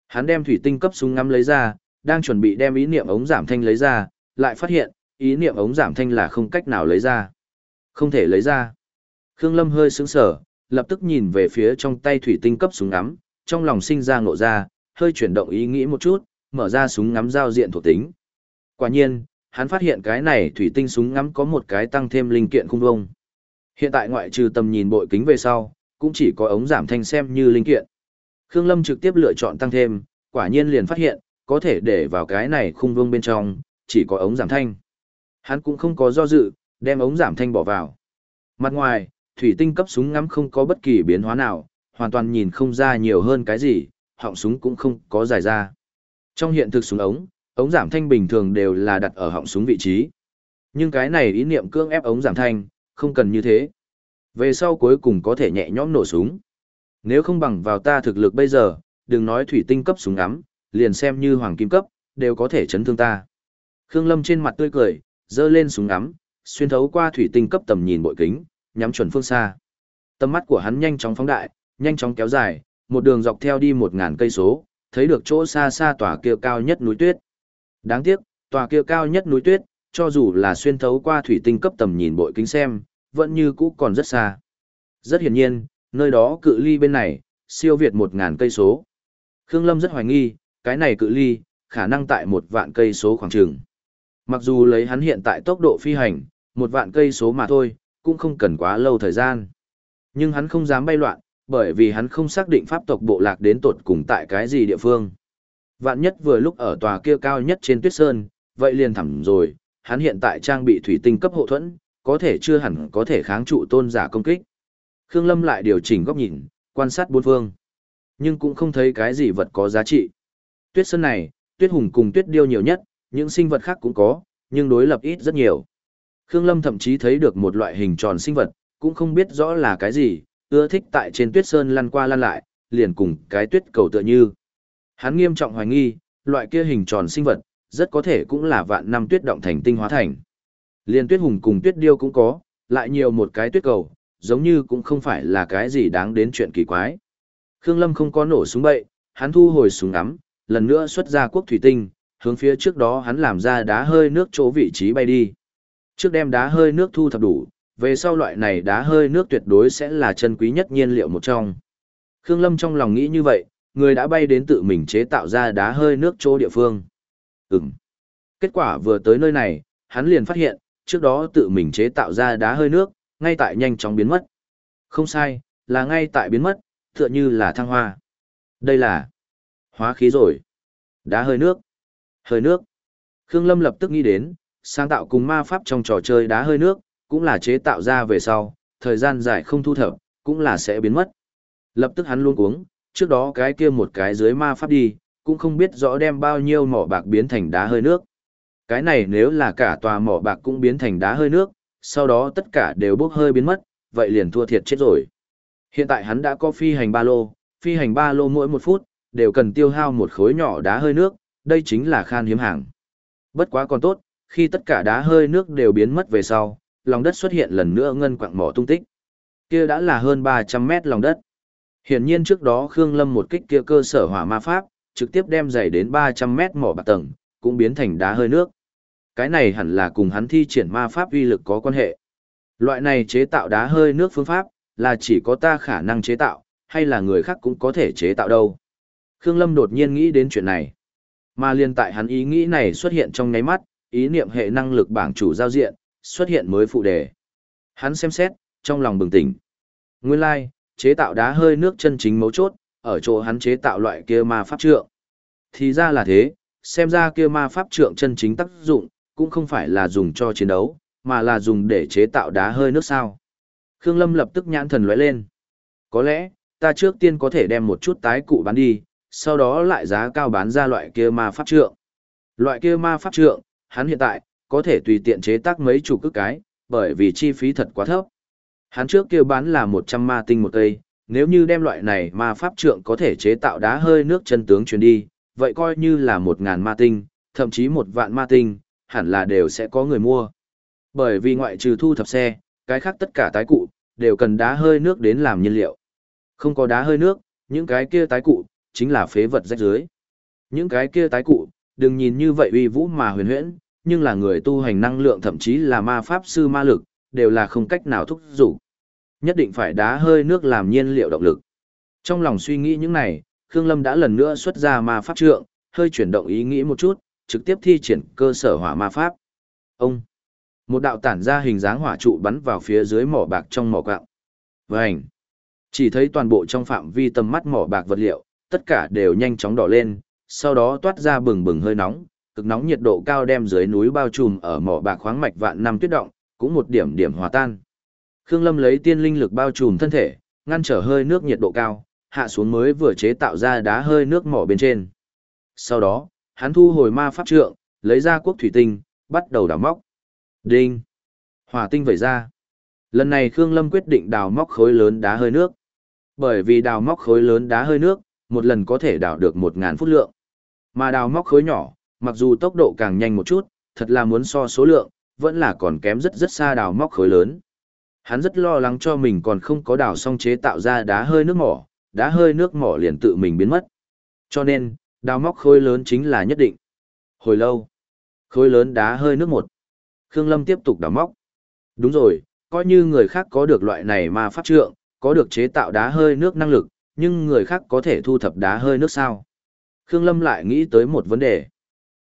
Hắn đem thủy tinh cấp súng ngắm lấy ra, đang chuẩn bị đem ý niệm ống giảm thanh lấy ra, lại phát hiện, ý niệm ống giảm thanh là không cách nào lấy ra. Không thể lấy ra. Khương Lâm hơi sững sờ, lập tức nhìn về phía trong tay thủy tinh cấp súng ngắm, trong lòng sinh ra ngộ ra, hơi chuyển động ý nghĩ một chút, mở ra súng ngắm giao diện thuộc tính. Quả nhiên, hắn phát hiện cái này thủy tinh súng ngắm có một cái tăng thêm linh kiện khung vông. Hiện tại ngoại trừ tầm nhìn bội kính về sau, cũng chỉ có ống giảm thanh xem như linh kiện. Khương Lâm trực tiếp lựa chọn tăng thêm, quả nhiên liền phát hiện, có thể để vào cái này khung vương bên trong, chỉ có ống giảm thanh. Hắn cũng không có do dự, đem ống giảm thanh bỏ vào. Mặt ngoài, thủy tinh cấp súng ngắm không có bất kỳ biến hóa nào, hoàn toàn nhìn không ra nhiều hơn cái gì, họng súng cũng không có dài ra. Trong hiện thực súng ống, ống giảm thanh bình thường đều là đặt ở họng súng vị trí. Nhưng cái này ý niệm cưỡng ép ống giảm thanh, không cần như thế. Về sau cuối cùng có thể nhẹ nhõm nổ súng. Nếu không bằng vào ta thực lực bây giờ, đừng nói thủy tinh cấp súng ngắm, liền xem như hoàng kim cấp, đều có thể chấn thương ta. Khương Lâm trên mặt tươi cười, dơ lên súng ngắm, xuyên thấu qua thủy tinh cấp tầm nhìn bội kính, nhắm chuẩn phương xa. Tầm mắt của hắn nhanh chóng phóng đại, nhanh chóng kéo dài, một đường dọc theo đi một ngàn cây số, thấy được chỗ xa xa tòa kia cao nhất núi tuyết. Đáng tiếc, tòa kia cao nhất núi tuyết, cho dù là xuyên thấu qua thủy tinh cấp tầm nhìn bội kính xem, vẫn như cũ còn rất xa. Rất hiển nhiên, nơi đó cự ly bên này, siêu việt một ngàn cây số. Khương Lâm rất hoài nghi, cái này cự ly, khả năng tại một vạn cây số khoảng trường. Mặc dù lấy hắn hiện tại tốc độ phi hành, một vạn cây số mà thôi, cũng không cần quá lâu thời gian. Nhưng hắn không dám bay loạn, bởi vì hắn không xác định pháp tộc bộ lạc đến tột cùng tại cái gì địa phương. Vạn nhất vừa lúc ở tòa kia cao nhất trên tuyết sơn, vậy liền thẳm rồi, hắn hiện tại trang bị thủy tinh cấp hộ thuẫn, có thể chưa hẳn có thể kháng trụ tôn giả công kích. Khương Lâm lại điều chỉnh góc nhìn, quan sát bốn phương. Nhưng cũng không thấy cái gì vật có giá trị. Tuyết sơn này, tuyết hùng cùng tuyết điêu nhiều nhất, những sinh vật khác cũng có, nhưng đối lập ít rất nhiều. Khương Lâm thậm chí thấy được một loại hình tròn sinh vật, cũng không biết rõ là cái gì, ưa thích tại trên tuyết sơn lăn qua lăn lại, liền cùng cái tuyết cầu tựa như. Hắn nghiêm trọng hoài nghi, loại kia hình tròn sinh vật, rất có thể cũng là vạn năm tuyết động thành tinh hóa thành. Liên tuyết hùng cùng tuyết điêu cũng có, lại nhiều một cái tuyết cầu, giống như cũng không phải là cái gì đáng đến chuyện kỳ quái. Khương Lâm không có nổ súng bậy, hắn thu hồi súng ngắm, lần nữa xuất ra quốc thủy tinh, hướng phía trước đó hắn làm ra đá hơi nước chỗ vị trí bay đi. Trước đem đá hơi nước thu thập đủ, về sau loại này đá hơi nước tuyệt đối sẽ là chân quý nhất nhiên liệu một trong. Khương Lâm trong lòng nghĩ như vậy, người đã bay đến tự mình chế tạo ra đá hơi nước chỗ địa phương. Ừm. Kết quả vừa tới nơi này, hắn liền phát hiện, trước đó tự mình chế tạo ra đá hơi nước, ngay tại nhanh chóng biến mất. Không sai, là ngay tại biến mất, tựa như là thăng hoa. Đây là hóa khí rồi. Đá hơi nước. Hơi nước. Khương Lâm lập tức nghĩ đến, sáng tạo cùng ma pháp trong trò chơi đá hơi nước, cũng là chế tạo ra về sau, thời gian dài không thu thập, cũng là sẽ biến mất. Lập tức hắn luôn uống, trước đó cái kia một cái dưới ma pháp đi, cũng không biết rõ đem bao nhiêu mỏ bạc biến thành đá hơi nước. Cái này nếu là cả tòa mỏ bạc cũng biến thành đá hơi nước, sau đó tất cả đều bốc hơi biến mất, vậy liền thua thiệt chết rồi. Hiện tại hắn đã có phi hành ba lô, phi hành ba lô mỗi một phút, đều cần tiêu hao một khối nhỏ đá hơi nước, đây chính là khan hiếm hàng. Bất quá còn tốt, khi tất cả đá hơi nước đều biến mất về sau, lòng đất xuất hiện lần nữa ngân quạng mỏ tung tích. Kia đã là hơn 300 mét lòng đất. Hiển nhiên trước đó Khương Lâm một kích kia cơ sở hỏa ma pháp, trực tiếp đem dày đến 300 mét mỏ bạc tầng, cũng biến thành đá hơi nước. Cái này hẳn là cùng hắn thi triển ma pháp uy lực có quan hệ. Loại này chế tạo đá hơi nước phương pháp, là chỉ có ta khả năng chế tạo, hay là người khác cũng có thể chế tạo đâu. Khương Lâm đột nhiên nghĩ đến chuyện này. Mà liên tại hắn ý nghĩ này xuất hiện trong nháy mắt, ý niệm hệ năng lực bảng chủ giao diện, xuất hiện mới phụ đề. Hắn xem xét, trong lòng bừng tỉnh. Nguyên lai, like, chế tạo đá hơi nước chân chính mấu chốt, ở chỗ hắn chế tạo loại kia ma pháp trượng. Thì ra là thế, xem ra kia ma pháp trượng chân chính tác dụng, cũng không phải là dùng cho chiến đấu, mà là dùng để chế tạo đá hơi nước sao. Khương Lâm lập tức nhãn thần lóe lên. Có lẽ, ta trước tiên có thể đem một chút tái cụ bán đi, sau đó lại giá cao bán ra loại kia ma pháp trượng. Loại kia ma pháp trượng, hắn hiện tại, có thể tùy tiện chế tác mấy chục cước cái, bởi vì chi phí thật quá thấp. Hắn trước kia bán là 100 ma tinh một cây, nếu như đem loại này ma pháp trượng có thể chế tạo đá hơi nước chân tướng truyền đi, vậy coi như là 1.000 ma tinh, thậm chí một vạn ma tinh, hẳn là đều sẽ có người mua. Bởi vì ngoại trừ thu thập xe, cái khác tất cả tái cụ, đều cần đá hơi nước đến làm nhiên liệu. Không có đá hơi nước, những cái kia tái cụ, chính là phế vật rách dưới. Những cái kia tái cụ, đừng nhìn như vậy uy vũ mà huyền huyễn, nhưng là người tu hành năng lượng thậm chí là ma pháp sư ma lực, đều là không cách nào thúc dục. Nhất định phải đá hơi nước làm nhiên liệu động lực. Trong lòng suy nghĩ những này, Khương Lâm đã lần nữa xuất ra ma pháp trượng, hơi chuyển động ý nghĩ một chút, trực tiếp thi triển cơ sở hỏa ma pháp. Ông! Một đạo tản ra hình dáng hỏa trụ bắn vào phía dưới mỏ bạc trong mỏ quạng. Vành! Chỉ thấy toàn bộ trong phạm vi tầm mắt mỏ bạc vật liệu, tất cả đều nhanh chóng đỏ lên, sau đó toát ra bừng bừng hơi nóng, cực nóng nhiệt độ cao đem dưới núi bao trùm ở mỏ bạc khoáng mạch vạn năm tuyết động, cũng một điểm điểm hòa tan. Khương Lâm lấy tiên linh lực bao trùm thân thể, ngăn trở hơi nước nhiệt độ cao, hạ xuống mới vừa chế tạo ra đá hơi nước mỏ bên trên. Sau đó, hắn thu hồi ma pháp trượng, lấy ra quốc thủy tinh, bắt đầu đào móc. Đinh! Hỏa tinh vẩy ra. Lần này Khương Lâm quyết định đào móc khối lớn đá hơi nước. Bởi vì đào móc khối lớn đá hơi nước, một lần có thể đào được 1.000 phút lượng. Mà đào móc khối nhỏ, mặc dù tốc độ càng nhanh một chút, thật là muốn so số lượng, vẫn là còn kém rất rất xa đào móc khối lớn. Hắn rất lo lắng cho mình còn không có đào xong chế tạo ra đá hơi nước mỏ, đá hơi nước mỏ liền tự mình biến mất. Cho nên, đào móc khối lớn chính là nhất định. Hồi lâu, khối lớn đá hơi nước một. Khương Lâm tiếp tục đào móc. Đúng rồi, coi như người khác có được loại này mà pháp trượng, có được chế tạo đá hơi nước năng lực, nhưng người khác có thể thu thập đá hơi nước sao? Khương Lâm lại nghĩ tới một vấn đề.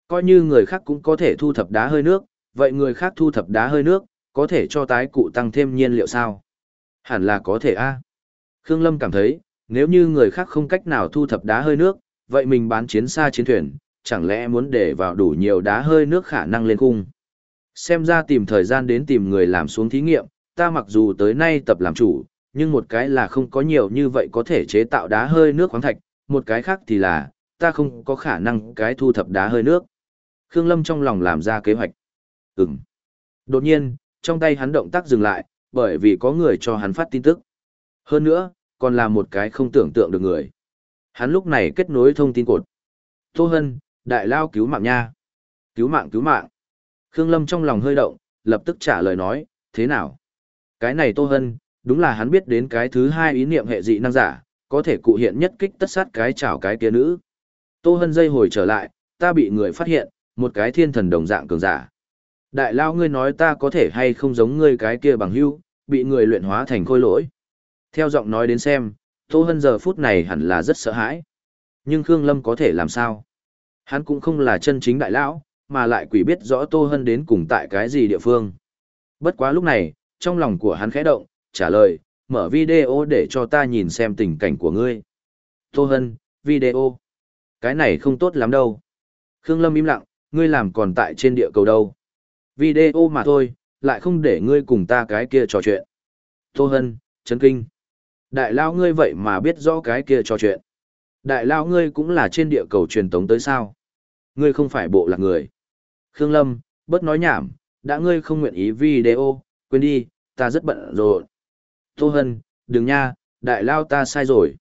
Coi như người khác cũng có thể thu thập đá hơi nước, vậy người khác thu thập đá hơi nước, có thể cho tái cụ tăng thêm nhiên liệu sao? Hẳn là có thể a. Khương Lâm cảm thấy, nếu như người khác không cách nào thu thập đá hơi nước, vậy mình bán chiến xa chiến thuyền, chẳng lẽ muốn để vào đủ nhiều đá hơi nước khả năng lên cung. Xem ra tìm thời gian đến tìm người làm xuống thí nghiệm, ta mặc dù tới nay tập làm chủ, nhưng một cái là không có nhiều như vậy có thể chế tạo đá hơi nước khoáng thạch, một cái khác thì là, ta không có khả năng cái thu thập đá hơi nước. Khương Lâm trong lòng làm ra kế hoạch. Ừm. Đột nhiên, trong tay hắn động tác dừng lại, bởi vì có người cho hắn phát tin tức. Hơn nữa, còn là một cái không tưởng tượng được người. Hắn lúc này kết nối thông tin cột. Tô Hân, đại lao cứu mạng nha. Cứu mạng cứu mạng. Khương Lâm trong lòng hơi động, lập tức trả lời nói, thế nào? Cái này Tô Hân, đúng là hắn biết đến cái thứ hai ý niệm hệ dị năng giả, có thể cụ hiện nhất kích tất sát cái chảo cái kia nữ. Tô Hân dây hồi trở lại, ta bị người phát hiện, một cái thiên thần đồng dạng cường giả. Đại lao ngươi nói ta có thể hay không giống ngươi cái kia bằng hưu, bị người luyện hóa thành khôi lỗi. Theo giọng nói đến xem, Tô Hân giờ phút này hẳn là rất sợ hãi. Nhưng Khương Lâm có thể làm sao? Hắn cũng không là chân chính đại lão, mà lại quỷ biết rõ Tô Hân đến cùng tại cái gì địa phương. Bất quá lúc này, trong lòng của hắn khẽ động, trả lời, mở video để cho ta nhìn xem tình cảnh của ngươi. Tô Hân, video. Cái này không tốt lắm đâu. Khương Lâm im lặng, ngươi làm còn tại trên địa cầu đâu. Video mà thôi, lại không để ngươi cùng ta cái kia trò chuyện. Tô Hân, chấn kinh. Đại lao ngươi vậy mà biết rõ cái kia trò chuyện. Đại lao ngươi cũng là trên địa cầu truyền tống tới sao. Ngươi không phải bộ lạc người. Khương Lâm, bớt nói nhảm, đã ngươi không nguyện ý video, quên đi, ta rất bận rồi. Tô Hân, đừng nha, đại lao ta sai rồi.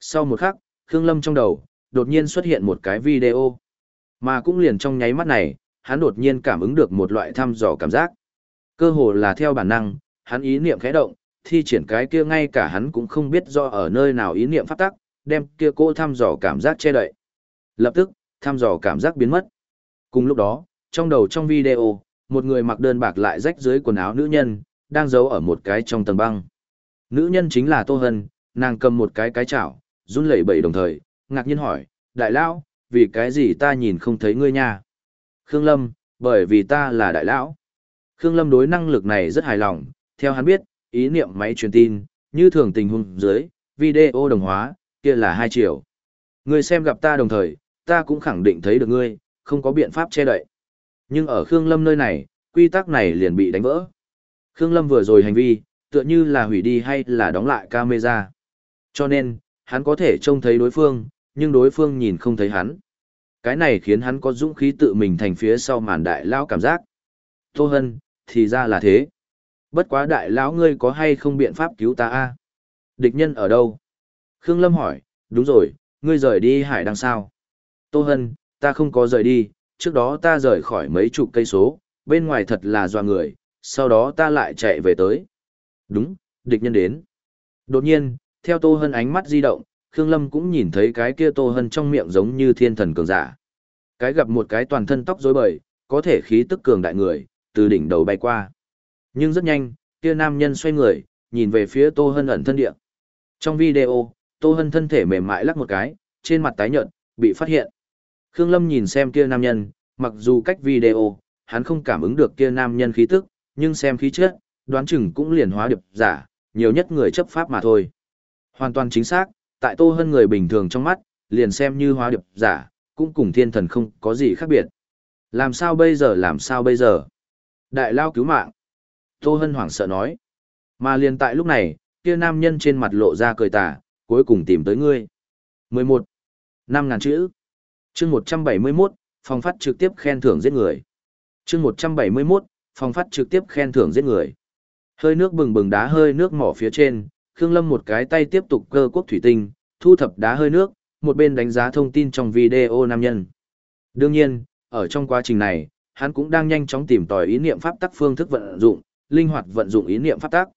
Sau một khắc, Khương Lâm trong đầu, đột nhiên xuất hiện một cái video. Mà cũng liền trong nháy mắt này, hắn đột nhiên cảm ứng được một loại thăm dò cảm giác. Cơ hồ là theo bản năng, hắn ý niệm khẽ động, thi triển cái kia ngay cả hắn cũng không biết do ở nơi nào ý niệm phát tắc, đem kia cô thăm dò cảm giác che đậy. Lập tức, thăm dò cảm giác biến mất. Cùng lúc đó, trong đầu trong video, một người mặc đơn bạc lại rách dưới quần áo nữ nhân, đang giấu ở một cái trong tầng băng. Nữ nhân chính là Tô Hân, nàng cầm một cái cái chảo, run lẩy bẩy đồng thời, ngạc nhiên hỏi, đại lão, vì cái gì ta nhìn không thấy ngươi nha? Khương Lâm, bởi vì ta là đại lão. Khương Lâm đối năng lực này rất hài lòng, theo hắn biết, ý niệm máy truyền tin, như thường tình huống dưới, video đồng hóa, kia là hai triệu. Ngươi xem gặp ta đồng thời, ta cũng khẳng định thấy được ngươi, không có biện pháp che đậy. Nhưng ở Khương Lâm nơi này, quy tắc này liền bị đánh vỡ. Khương Lâm vừa rồi hành vi, tựa như là hủy đi hay là đóng lại camera. Cho nên, hắn có thể trông thấy đối phương, nhưng đối phương nhìn không thấy hắn. Cái này khiến hắn có dũng khí tự mình thành phía sau màn đại lão cảm giác. Tô Hân, thì ra là thế. Bất quá đại lão ngươi có hay không biện pháp cứu ta a? Địch nhân ở đâu? Khương Lâm hỏi, đúng rồi, ngươi rời đi hải đằng sao? Tô Hân, ta không có rời đi, trước đó ta rời khỏi mấy chục cây số, bên ngoài thật là doa người, sau đó ta lại chạy về tới. Đúng, địch nhân đến. Đột nhiên, theo Tô Hân ánh mắt di động, Khương Lâm cũng nhìn thấy cái kia Tô Hân trong miệng giống như thiên thần cường giả. Cái gặp một cái toàn thân tóc rối bời, có thể khí tức cường đại người, từ đỉnh đầu bay qua. Nhưng rất nhanh, kia nam nhân xoay người, nhìn về phía Tô Hân ẩn thân địa. Trong video, Tô Hân thân thể mềm mại lắc một cái, trên mặt tái nhợt, bị phát hiện. Khương Lâm nhìn xem kia nam nhân, mặc dù cách video, hắn không cảm ứng được kia nam nhân khí tức, nhưng xem khí chất, đoán chừng cũng liền hóa điệp giả, nhiều nhất người chấp pháp mà thôi. Hoàn toàn chính xác, tại Tô Hân người bình thường trong mắt, liền xem như hóa điệp giả, cũng cùng thiên thần không có gì khác biệt. Làm sao bây giờ làm sao bây giờ? Đại lao cứu mạng. Tô Hân hoảng sợ nói. Mà liền tại lúc này, kia nam nhân trên mặt lộ ra cười tà, cuối cùng tìm tới ngươi. 11. năm ngàn chữ. chương 171, phòng phát trực tiếp khen thưởng giết người. chương 171, phòng phát trực tiếp khen thưởng giết người. Hơi nước bừng bừng đá hơi nước mỏ phía trên, Khương Lâm một cái tay tiếp tục cơ quốc thủy tinh, thu thập đá hơi nước, một bên đánh giá thông tin trong video nam nhân. Đương nhiên, ở trong quá trình này, hắn cũng đang nhanh chóng tìm tòi ý niệm pháp tắc phương thức vận dụng, linh hoạt vận dụng ý niệm pháp tắc.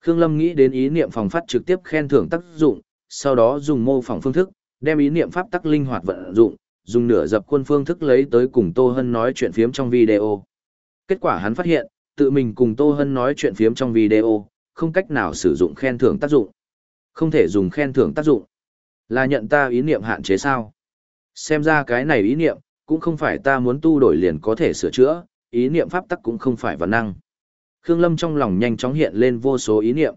Khương Lâm nghĩ đến ý niệm phòng phát trực tiếp khen thưởng tác dụng, sau đó dùng mô phỏng phương thức, đem ý niệm pháp tắc linh hoạt vận dụng, dùng nửa dập quân phương thức lấy tới cùng Tô Hân nói chuyện phiếm trong video. Kết quả hắn phát hiện, tự mình cùng Tô Hân nói chuyện phiếm trong video, không cách nào sử dụng khen thưởng tác dụng. Không thể dùng khen thưởng tác dụng. Là nhận ta ý niệm hạn chế sao? Xem ra cái này ý niệm, cũng không phải ta muốn tu đổi liền có thể sửa chữa, ý niệm pháp tắc cũng không phải văn năng. Khương Lâm trong lòng nhanh chóng hiện lên vô số ý niệm.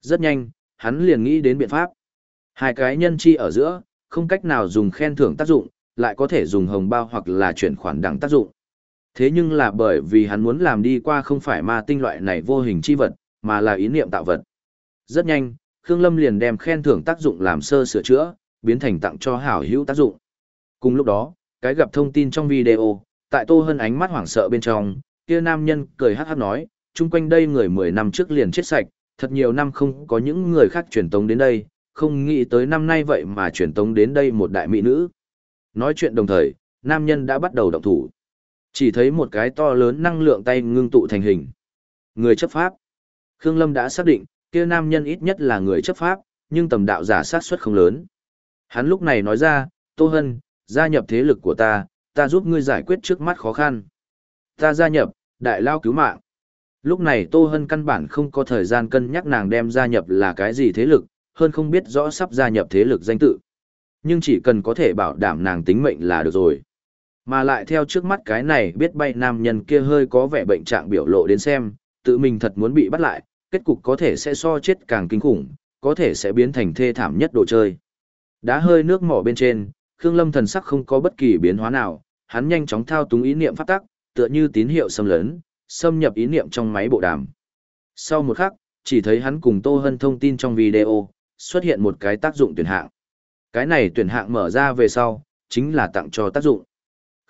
Rất nhanh, hắn liền nghĩ đến biện pháp. Hai cái nhân chi ở giữa, không cách nào dùng khen thưởng tác dụng, lại có thể dùng hồng bao hoặc là chuyển khoản đẳng tác dụng. Thế nhưng là bởi vì hắn muốn làm đi qua không phải ma tinh loại này vô hình chi vật, mà là ý niệm tạo vật. Rất nhanh, Khương Lâm liền đem khen thưởng tác dụng làm sơ sửa chữa, biến thành tặng cho hảo hữu tác dụng. Cùng lúc đó, cái gặp thông tin trong video, tại Tô Hân ánh mắt hoảng sợ bên trong, kia nam nhân cười hắc hắc nói, chung quanh đây người 10 năm trước liền chết sạch, thật nhiều năm không có những người khác truyền tống đến đây, không nghĩ tới năm nay vậy mà truyền tống đến đây một đại mỹ nữ. Nói chuyện đồng thời, nam nhân đã bắt đầu động thủ. Chỉ thấy một cái to lớn năng lượng tay ngưng tụ thành hình. Người chấp pháp. Khương Lâm đã xác định, kia nam nhân ít nhất là người chấp pháp, nhưng tầm đạo giả sát suất không lớn. Hắn lúc này nói ra, Tô Hân, gia nhập thế lực của ta, ta giúp ngươi giải quyết trước mắt khó khăn. Ta gia nhập, đại lao cứu mạng. Lúc này Tô Hân căn bản không có thời gian cân nhắc nàng đem gia nhập là cái gì thế lực, hơn không biết rõ sắp gia nhập thế lực danh tự. Nhưng chỉ cần có thể bảo đảm nàng tính mệnh là được rồi. Mà lại theo trước mắt cái này biết bay nam nhân kia hơi có vẻ bệnh trạng biểu lộ đến xem, tự mình thật muốn bị bắt lại, kết cục có thể sẽ so chết càng kinh khủng, có thể sẽ biến thành thê thảm nhất đồ chơi. Đá hơi nước mỏ bên trên, Khương Lâm thần sắc không có bất kỳ biến hóa nào, hắn nhanh chóng thao túng ý niệm pháp tắc, tựa như tín hiệu xâm lấn, xâm nhập ý niệm trong máy bộ đàm. Sau một khắc, chỉ thấy hắn cùng Tô Hân thông tin trong video, xuất hiện một cái tác dụng tuyển hạng. Cái này tuyển hạng mở ra về sau, chính là tặng cho tác dụng.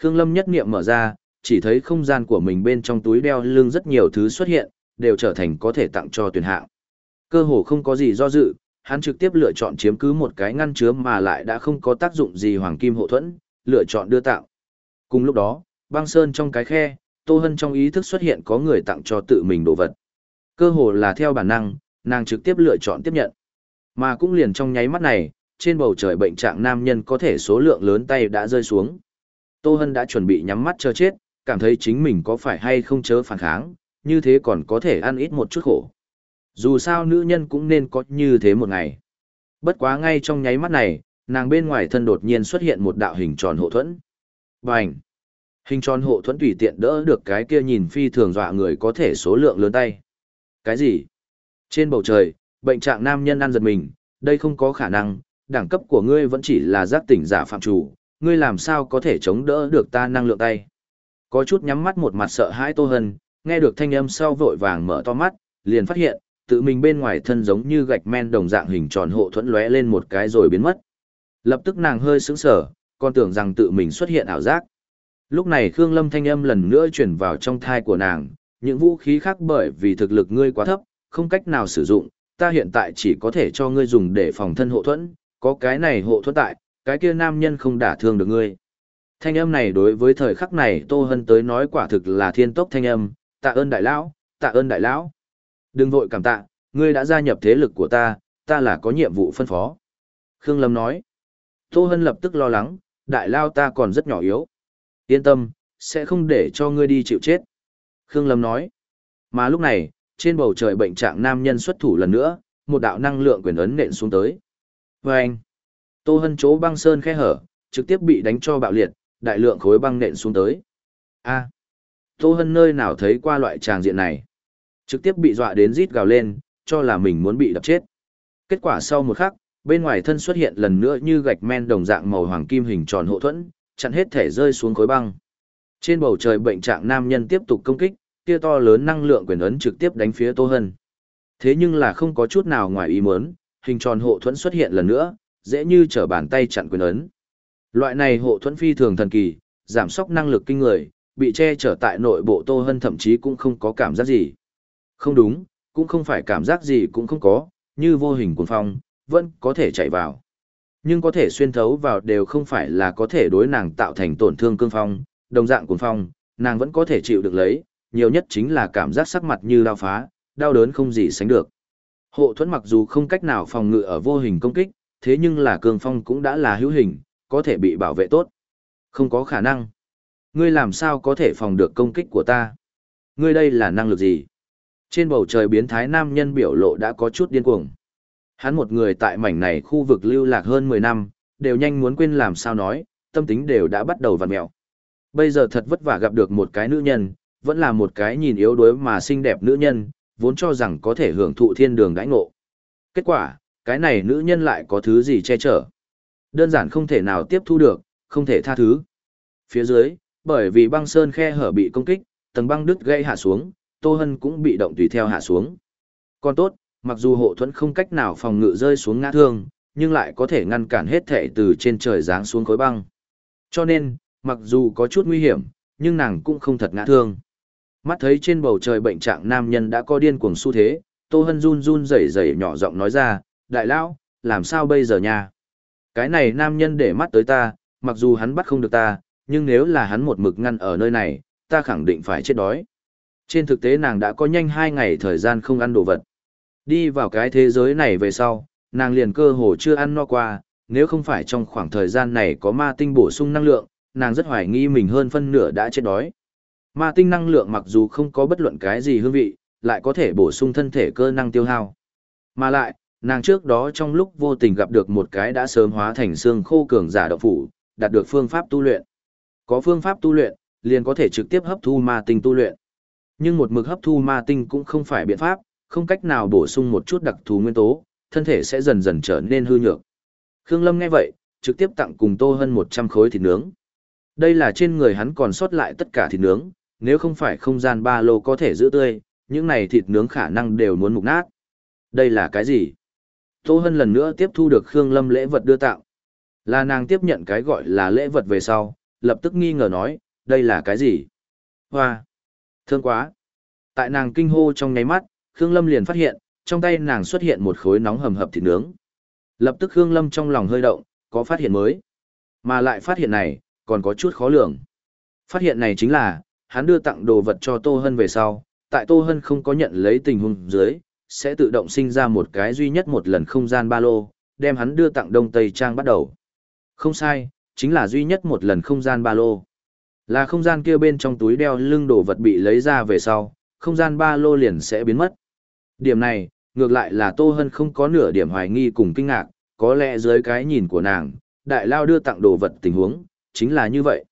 Khương Lâm nhất niệm mở ra, chỉ thấy không gian của mình bên trong túi đeo lưng rất nhiều thứ xuất hiện, đều trở thành có thể tặng cho tuyển hạng. Cơ hồ không có gì do dự, hắn trực tiếp lựa chọn chiếm cứ một cái ngăn chứa mà lại đã không có tác dụng gì hoàng kim hộ thuẫn, lựa chọn đưa tặng. Cùng lúc đó, băng sơn trong cái khe, Tô Hân trong ý thức xuất hiện có người tặng cho tự mình đồ vật. Cơ hồ là theo bản năng, nàng trực tiếp lựa chọn tiếp nhận. Mà cũng liền trong nháy mắt này, trên bầu trời bệnh trạng nam nhân có thể số lượng lớn tay đã rơi xuống. Tô Hân đã chuẩn bị nhắm mắt chờ chết, cảm thấy chính mình có phải hay không chớ phản kháng, như thế còn có thể ăn ít một chút khổ. Dù sao nữ nhân cũng nên có như thế một ngày. Bất quá ngay trong nháy mắt này, nàng bên ngoài thân đột nhiên xuất hiện một đạo hình tròn hộ thuẫn. Bành! Hình tròn hộ thuẫn tùy tiện đỡ được cái kia nhìn phi thường dọa người có thể số lượng lớn tay. Cái gì? Trên bầu trời, bệnh trạng nam nhân ăn giật mình, đây không có khả năng, đẳng cấp của ngươi vẫn chỉ là giác tỉnh giả phạm chủ, ngươi làm sao có thể chống đỡ được ta năng lượng tay. Có chút nhắm mắt một mặt sợ hãi Tô Hân, nghe được thanh âm sau vội vàng mở to mắt, liền phát hiện, tự mình bên ngoài thân giống như gạch men đồng dạng hình tròn hộ thuẫn lóe lên một cái rồi biến mất. Lập tức nàng hơi sững sờ, còn tưởng rằng tự mình xuất hiện ảo giác. Lúc này Khương Lâm thanh âm lần nữa chuyển vào trong thai của nàng, những vũ khí khác bởi vì thực lực ngươi quá thấp, không cách nào sử dụng, ta hiện tại chỉ có thể cho ngươi dùng để phòng thân hộ thuẫn, có cái này hộ thuẫn tại, cái kia nam nhân không đả thương được ngươi. Thanh âm này đối với thời khắc này Tô Hân tới nói quả thực là thiên tốc thanh âm, tạ ơn đại lão, tạ ơn đại lão. Đừng vội cảm tạ, ngươi đã gia nhập thế lực của ta, ta là có nhiệm vụ phân phó. Khương Lâm nói. Tô Hân lập tức lo lắng, đại lao ta còn rất nhỏ yếu. Yên tâm, sẽ không để cho ngươi đi chịu chết. Khương Lâm nói. Mà lúc này, trên bầu trời bệnh trạng nam nhân xuất thủ lần nữa, một đạo năng lượng quyền ấn nện xuống tới. Vâng! anh, Tô Hân chỗ băng sơn khe hở, trực tiếp bị đánh cho bạo liệt, đại lượng khối băng nện xuống tới. A, Tô Hân nơi nào thấy qua loại tràng diện này? Trực tiếp bị dọa đến rít gào lên, cho là mình muốn bị đập chết. Kết quả sau một khắc, bên ngoài thân xuất hiện lần nữa như gạch men đồng dạng màu hoàng kim hình tròn hộ thuẫn, chặn hết thể rơi xuống khối băng. Trên bầu trời bệnh trạng nam nhân tiếp tục công kích, kia to lớn năng lượng quyền ấn trực tiếp đánh phía Tô Hân. Thế nhưng là không có chút nào ngoài ý muốn, hình tròn hộ thuẫn xuất hiện lần nữa, dễ như trở bàn tay chặn quyền ấn. Loại này hộ thuẫn phi thường thần kỳ, giảm sóc năng lực kinh người, bị che trở tại nội bộ Tô Hân thậm chí cũng không có cảm giác gì. Không đúng, cũng không phải cảm giác gì cũng không có, như vô hình cuồng phong, vẫn có thể chạy vào. Nhưng có thể xuyên thấu vào đều không phải là có thể đối nàng tạo thành tổn thương cương phong, đồng dạng cuồng phong, nàng vẫn có thể chịu được lấy, nhiều nhất chính là cảm giác sắc mặt như đau phá, đau đớn không gì sánh được. Hộ thuẫn mặc dù không cách nào phòng ngự ở vô hình công kích, thế nhưng là cương phong cũng đã là hữu hình, có thể bị bảo vệ tốt. Không có khả năng. Ngươi làm sao có thể phòng được công kích của ta? Ngươi đây là năng lực gì? Trên bầu trời biến thái nam nhân biểu lộ đã có chút điên cuồng. Hắn một người tại mảnh này khu vực lưu lạc hơn 10 năm, đều nhanh muốn quên làm sao nói, tâm tính đều đã bắt đầu vặn mẹo. Bây giờ thật vất vả gặp được một cái nữ nhân, vẫn là một cái nhìn yếu đuối mà xinh đẹp nữ nhân, vốn cho rằng có thể hưởng thụ thiên đường đãi ngộ. Kết quả, cái này nữ nhân lại có thứ gì che chở. Đơn giản không thể nào tiếp thu được, không thể tha thứ. Phía dưới, bởi vì băng sơn khe hở bị công kích, tầng băng đứt gây hạ xuống, Tô Hân cũng bị động tùy theo hạ xuống. Còn tốt, mặc dù hộ thuẫn không cách nào phòng ngự rơi xuống ngã thương, nhưng lại có thể ngăn cản hết thể từ trên trời giáng xuống khối băng. Cho nên, mặc dù có chút nguy hiểm, nhưng nàng cũng không thật ngã thương. Mắt thấy trên bầu trời bệnh trạng nam nhân đã có điên cuồng xu thế, Tô Hân run run rẩy rẩy nhỏ giọng nói ra, đại lão, làm sao bây giờ nha? Cái này nam nhân để mắt tới ta, mặc dù hắn bắt không được ta, nhưng nếu là hắn một mực ngăn ở nơi này, ta khẳng định phải chết đói. Trên thực tế nàng đã có nhanh hai ngày thời gian không ăn đồ vật. Đi vào cái thế giới này về sau, nàng liền cơ hồ chưa ăn no qua, nếu không phải trong khoảng thời gian này có ma tinh bổ sung năng lượng, nàng rất hoài nghi mình hơn phân nửa đã chết đói. Ma tinh năng lượng mặc dù không có bất luận cái gì hương vị, lại có thể bổ sung thân thể cơ năng tiêu hao. Mà lại, nàng trước đó trong lúc vô tình gặp được một cái đã sớm hóa thành xương khô cường giả động phủ, đạt được phương pháp tu luyện. Có phương pháp tu luyện, liền có thể trực tiếp hấp thu ma tinh tu luyện. Nhưng một mực hấp thu ma tinh cũng không phải biện pháp, không cách nào bổ sung một chút đặc thù nguyên tố, thân thể sẽ dần dần trở nên hư nhược. Khương Lâm nghe vậy, trực tiếp tặng cùng Tô Hân 100 khối thịt nướng. Đây là trên người hắn còn sót lại tất cả thịt nướng, nếu không phải không gian ba lô có thể giữ tươi, những này thịt nướng khả năng đều muốn mục nát. Đây là cái gì? Tô Hân lần nữa tiếp thu được Khương Lâm lễ vật đưa tặng. Là nàng tiếp nhận cái gọi là lễ vật về sau, lập tức nghi ngờ nói, đây là cái gì? Hoa! Thương quá! Tại nàng kinh hô trong nháy mắt, Khương Lâm liền phát hiện, trong tay nàng xuất hiện một khối nóng hầm hập thịt nướng. Lập tức Khương Lâm trong lòng hơi động, có phát hiện mới. Mà lại phát hiện này, còn có chút khó lường. Phát hiện này chính là, hắn đưa tặng đồ vật cho Tô Hân về sau, tại Tô Hân không có nhận lấy tình huống dưới, sẽ tự động sinh ra một cái duy nhất một lần không gian ba lô, đem hắn đưa tặng Đông Tây Trang bắt đầu. Không sai, chính là duy nhất một lần không gian ba lô. Là không gian kia bên trong túi đeo lưng đồ vật bị lấy ra về sau, không gian ba lô liền sẽ biến mất. Điểm này, ngược lại là Tô Hân không có nửa điểm hoài nghi cùng kinh ngạc, có lẽ dưới cái nhìn của nàng, đại lao đưa tặng đồ vật tình huống, chính là như vậy.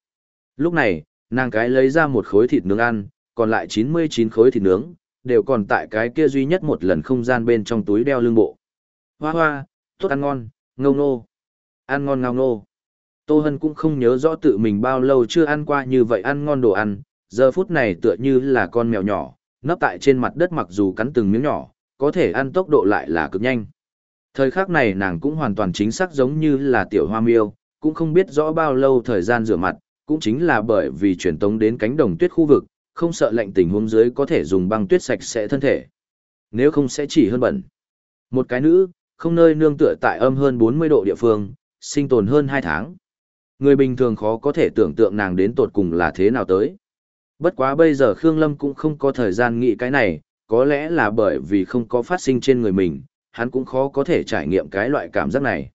Lúc này, nàng cái lấy ra một khối thịt nướng ăn, còn lại 99 khối thịt nướng, đều còn tại cái kia duy nhất một lần không gian bên trong túi đeo lưng bộ. Hoa hoa, tốt ăn ngon, ngâu nô. Ăn ngon ngao nô. Tô Hân cũng không nhớ rõ tự mình bao lâu chưa ăn qua như vậy ăn ngon đồ ăn, giờ phút này tựa như là con mèo nhỏ, nấp tại trên mặt đất mặc dù cắn từng miếng nhỏ, có thể ăn tốc độ lại là cực nhanh. Thời khắc này nàng cũng hoàn toàn chính xác giống như là tiểu hoa miêu, cũng không biết rõ bao lâu thời gian rửa mặt, cũng chính là bởi vì truyền tống đến cánh đồng tuyết khu vực, không sợ lạnh tình huống dưới có thể dùng băng tuyết sạch sẽ thân thể. Nếu không sẽ chỉ hơn bẩn. Một cái nữ, không nơi nương tựa tại âm hơn 40 độ địa phương, sinh tồn hơn 2 tháng. Người bình thường khó có thể tưởng tượng nàng đến tột cùng là thế nào tới. Bất quá bây giờ Khương Lâm cũng không có thời gian nghĩ cái này, có lẽ là bởi vì không có phát sinh trên người mình, hắn cũng khó có thể trải nghiệm cái loại cảm giác này.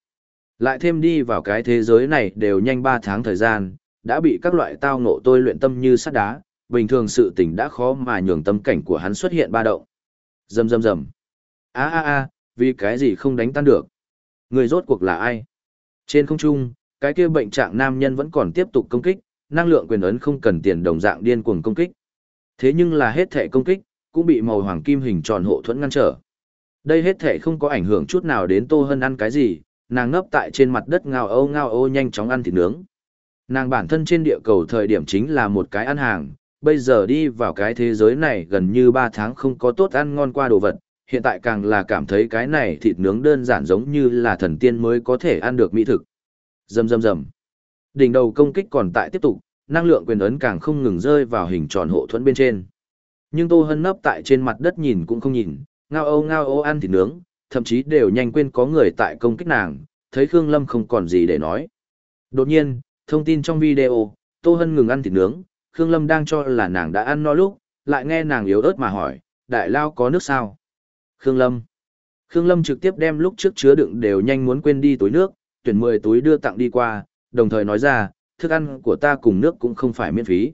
Lại thêm đi vào cái thế giới này đều nhanh 3 tháng thời gian, đã bị các loại tao ngộ tôi luyện tâm như sắt đá, bình thường sự tình đã khó mà nhường tâm cảnh của hắn xuất hiện ba động. Rầm rầm rầm. A a a, vì cái gì không đánh tan được? Người rốt cuộc là ai? Trên không trung, cái kia bệnh trạng nam nhân vẫn còn tiếp tục công kích, năng lượng quyền ấn không cần tiền đồng dạng điên cuồng công kích. Thế nhưng là hết thể công kích, cũng bị màu hoàng kim hình tròn hộ thuẫn ngăn trở. Đây hết thể không có ảnh hưởng chút nào đến Tô Hân ăn cái gì, nàng ngấp tại trên mặt đất ngao ô ngao ô nhanh chóng ăn thịt nướng. Nàng bản thân trên địa cầu thời điểm chính là một cái ăn hàng, bây giờ đi vào cái thế giới này gần như 3 tháng không có tốt ăn ngon qua đồ vật, hiện tại càng là cảm thấy cái này thịt nướng đơn giản giống như là thần tiên mới có thể ăn được mỹ thực. Dầm dầm dầm. Đỉnh đầu công kích còn tại tiếp tục, năng lượng quyền ấn càng không ngừng rơi vào hình tròn hộ thuẫn bên trên. Nhưng Tô Hân nấp tại trên mặt đất nhìn cũng không nhìn, ngao âu ngao âu ăn thịt nướng, thậm chí đều nhanh quên có người tại công kích nàng, thấy Khương Lâm không còn gì để nói. Đột nhiên, thông tin trong video, Tô Hân ngừng ăn thịt nướng, Khương Lâm đang cho là nàng đã ăn no lúc, lại nghe nàng yếu ớt mà hỏi, đại lao có nước sao? Khương Lâm. Khương Lâm trực tiếp đem lúc trước chứa đựng đều nhanh muốn quên đi túi nước, tuyển 10 túi đưa tặng đi qua, đồng thời nói ra, thức ăn của ta cùng nước cũng không phải miễn phí.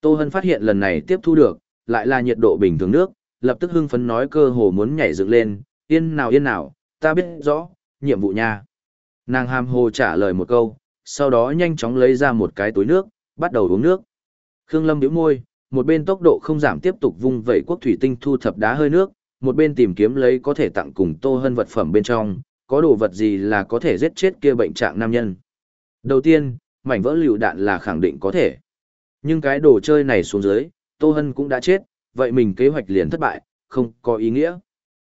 Tô Hân phát hiện lần này tiếp thu được, lại là nhiệt độ bình thường nước, lập tức hưng phấn nói cơ hồ muốn nhảy dựng lên, yên nào yên nào, ta biết rõ, nhiệm vụ nha. Nàng hàm hồ trả lời một câu, sau đó nhanh chóng lấy ra một cái túi nước, bắt đầu uống nước. Khương Lâm nhíu môi, một bên tốc độ không giảm tiếp tục vung vẩy quốc thủy tinh thu thập đá hơi nước, một bên tìm kiếm lấy có thể tặng cùng Tô Hân vật phẩm bên trong, có đồ vật gì là có thể giết chết kia bệnh trạng nam nhân. Đầu tiên, mảnh vỡ lựu đạn là khẳng định có thể. Nhưng cái đồ chơi này xuống dưới, Tô Hân cũng đã chết, vậy mình kế hoạch liền thất bại, không có ý nghĩa.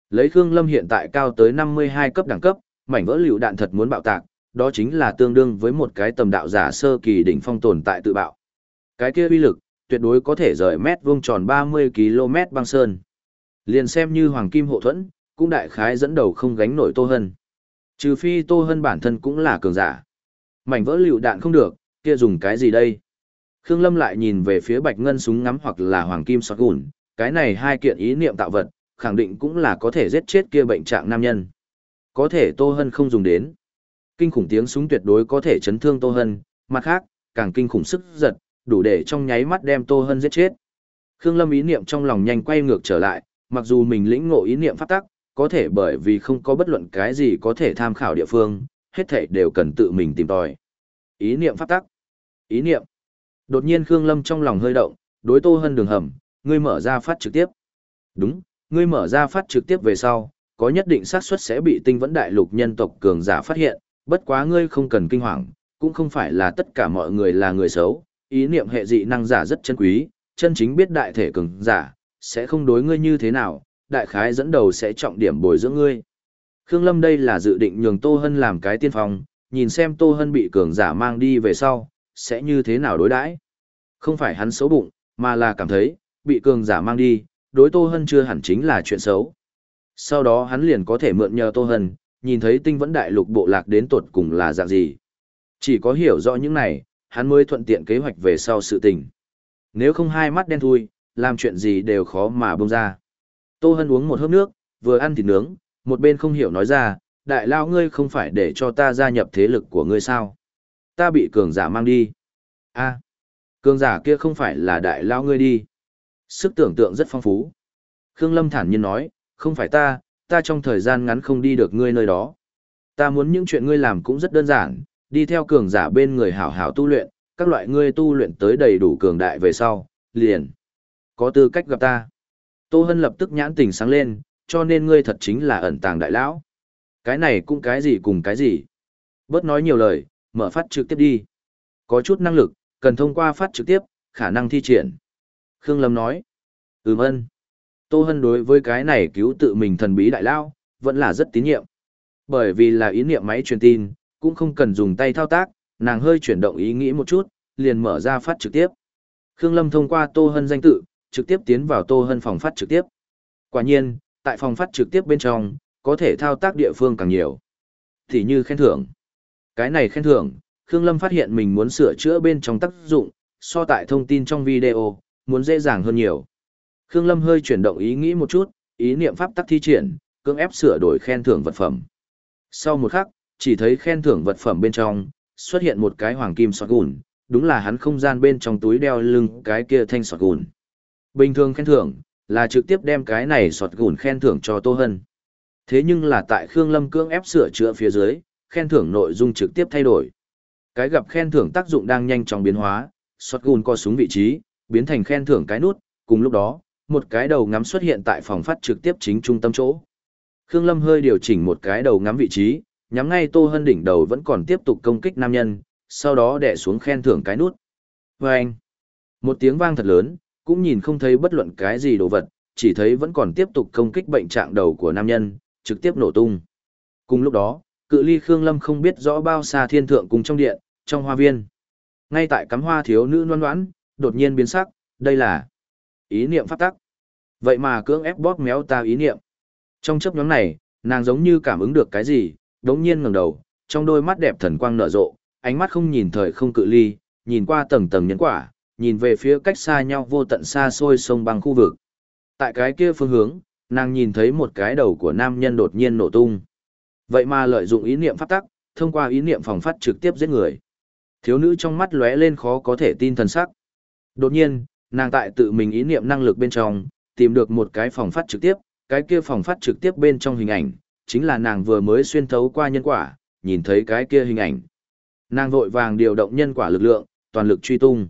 Lấy Khương Lâm hiện tại cao tới 52 cấp đẳng cấp, mảnh vỡ lựu đạn thật muốn bạo tạc, đó chính là tương đương với một cái tầm đạo giả sơ kỳ đỉnh phong tồn tại tự bạo. Cái kia uy lực, tuyệt đối có thể rời mét vuông tròn 30 km băng sơn. Liền xem như hoàng kim hộ thuẫn, cũng đại khái dẫn đầu không gánh nổi Tô Hân. Trừ phi Tô Hân bản thân cũng là cường giả. Mảnh vỡ lựu đạn không được, kia dùng cái gì đây? Khương Lâm lại nhìn về phía bạch ngân súng ngắm hoặc là hoàng kim sọt gùn, cái này hai kiện ý niệm tạo vật, khẳng định cũng là có thể giết chết kia bệnh trạng nam nhân. Có thể Tô Hân không dùng đến. Kinh khủng tiếng súng tuyệt đối có thể chấn thương Tô Hân, mặt khác, càng kinh khủng sức giật, đủ để trong nháy mắt đem Tô Hân giết chết. Khương Lâm ý niệm trong lòng nhanh quay ngược trở lại, mặc dù mình lĩnh ngộ ý niệm pháp tắc, có thể bởi vì không có bất luận cái gì có thể tham khảo địa phương, hết thảy đều cần tự mình tìm tòi. Ý niệm pháp tắc. Ý niệm. Đột nhiên Khương Lâm trong lòng hơi động, đối Tô Hân đường hầm, ngươi mở ra phát trực tiếp. Đúng, ngươi mở ra phát trực tiếp về sau, có nhất định xác suất sẽ bị tinh vẫn đại lục nhân tộc cường giả phát hiện, bất quá ngươi không cần kinh hoàng, cũng không phải là tất cả mọi người là người xấu, ý niệm hệ dị năng giả rất chân quý, chân chính biết đại thể cường giả, sẽ không đối ngươi như thế nào, đại khái dẫn đầu sẽ trọng điểm bồi dưỡng ngươi. Khương Lâm đây là dự định nhường Tô Hân làm cái tiên phong, nhìn xem Tô Hân bị cường giả mang đi về sau, sẽ như thế nào đối đãi. Không phải hắn xấu bụng, mà là cảm thấy, bị cường giả mang đi, đối Tô Hân chưa hẳn chính là chuyện xấu. Sau đó hắn liền có thể mượn nhờ Tô Hân, nhìn thấy tinh vẫn đại lục bộ lạc đến tột cùng là dạng gì. Chỉ có hiểu rõ những này, hắn mới thuận tiện kế hoạch về sau sự tình. Nếu không hai mắt đen thui, làm chuyện gì đều khó mà bông ra. Tô Hân uống một hớp nước, vừa ăn thịt nướng, một bên không hiểu nói ra, đại lao ngươi không phải để cho ta gia nhập thế lực của ngươi sao? Ta bị cường giả mang đi. a cường giả kia không phải là đại lao ngươi đi. Sức tưởng tượng rất phong phú. Khương Lâm thản nhiên nói, không phải ta, ta trong thời gian ngắn không đi được ngươi nơi đó. Ta muốn những chuyện ngươi làm cũng rất đơn giản, đi theo cường giả bên người hảo hảo tu luyện, các loại ngươi tu luyện tới đầy đủ cường đại về sau, liền. Có tư cách gặp ta. Tô Hân lập tức nhãn tình sáng lên, cho nên ngươi thật chính là ẩn tàng đại lão. Cái này cũng cái gì cùng cái gì. Bớt nói nhiều lời, mở phát trực tiếp đi. Có chút năng lực, cần thông qua phát trực tiếp, khả năng thi triển. Khương Lâm nói. Ừm ân. Tô Hân đối với cái này cứu tự mình thần bí đại lão, vẫn là rất tín nhiệm. Bởi vì là ý niệm máy truyền tin, cũng không cần dùng tay thao tác, nàng hơi chuyển động ý nghĩ một chút, liền mở ra phát trực tiếp. Khương Lâm thông qua Tô Hân danh tự, trực tiếp tiến vào Tô Hân phòng phát trực tiếp. Quả nhiên, tại phòng phát trực tiếp bên trong, có thể thao tác địa phương càng nhiều. Thì như khen thưởng. Cái này khen thưởng, Khương Lâm phát hiện mình muốn sửa chữa bên trong tác dụng, so tại thông tin trong video, muốn dễ dàng hơn nhiều. Khương Lâm hơi chuyển động ý nghĩ một chút, ý niệm pháp tắc thi triển, cưỡng ép sửa đổi khen thưởng vật phẩm. Sau một khắc, chỉ thấy khen thưởng vật phẩm bên trong, xuất hiện một cái hoàng kim sọt gùn, đúng là hắn không gian bên trong túi đeo lưng cái kia thanh sọt gùn. Bình thường khen thưởng, là trực tiếp đem cái này sọt gùn khen thưởng cho Tô Hân. Thế nhưng là tại Khương Lâm cưỡng ép sửa chữa phía dưới, khen thưởng nội dung trực tiếp thay đổi. Cái gặp khen thưởng tác dụng đang nhanh chóng biến hóa, sọt gùn co súng vị trí, biến thành khen thưởng cái nút, cùng lúc đó, một cái đầu ngắm xuất hiện tại phòng phát trực tiếp chính trung tâm chỗ. Khương Lâm hơi điều chỉnh một cái đầu ngắm vị trí, nhắm ngay Tô Hân đỉnh đầu vẫn còn tiếp tục công kích nam nhân, sau đó đẻ xuống khen thưởng cái nút. vê anh, một tiếng vang thật lớn, cũng nhìn không thấy bất luận cái gì đồ vật, chỉ thấy vẫn còn tiếp tục công kích bệnh trạng đầu của nam nhân, trực tiếp nổ tung. Cùng lúc đó, cự ly Khương Lâm không biết rõ bao xa thiên thượng cùng trong điện, trong hoa viên. Ngay tại cắm hoa thiếu nữ noan noãn, đột nhiên biến sắc, đây là ý niệm phát tắc. Vậy mà cưỡng ép bóp méo ta ý niệm. Trong chấp nhóm này, nàng giống như cảm ứng được cái gì, đống nhiên ngẩng đầu, trong đôi mắt đẹp thần quang nở rộ, ánh mắt không nhìn thời không cự ly, nhìn qua tầng tầng nhân quả, nhìn về phía cách xa nhau vô tận xa xôi sông băng khu vực. Tại cái kia phương hướng, nàng nhìn thấy một cái đầu của nam nhân đột nhiên nổ tung. Vậy mà lợi dụng ý niệm pháp tắc, thông qua ý niệm phòng phát trực tiếp giết người. Thiếu nữ trong mắt lóe lên khó có thể tin thần sắc. Đột nhiên, nàng tại tự mình ý niệm năng lực bên trong, tìm được một cái phòng phát trực tiếp, cái kia phòng phát trực tiếp bên trong hình ảnh, chính là nàng vừa mới xuyên thấu qua nhân quả, nhìn thấy cái kia hình ảnh. Nàng vội vàng điều động nhân quả lực lượng, toàn lực truy tung.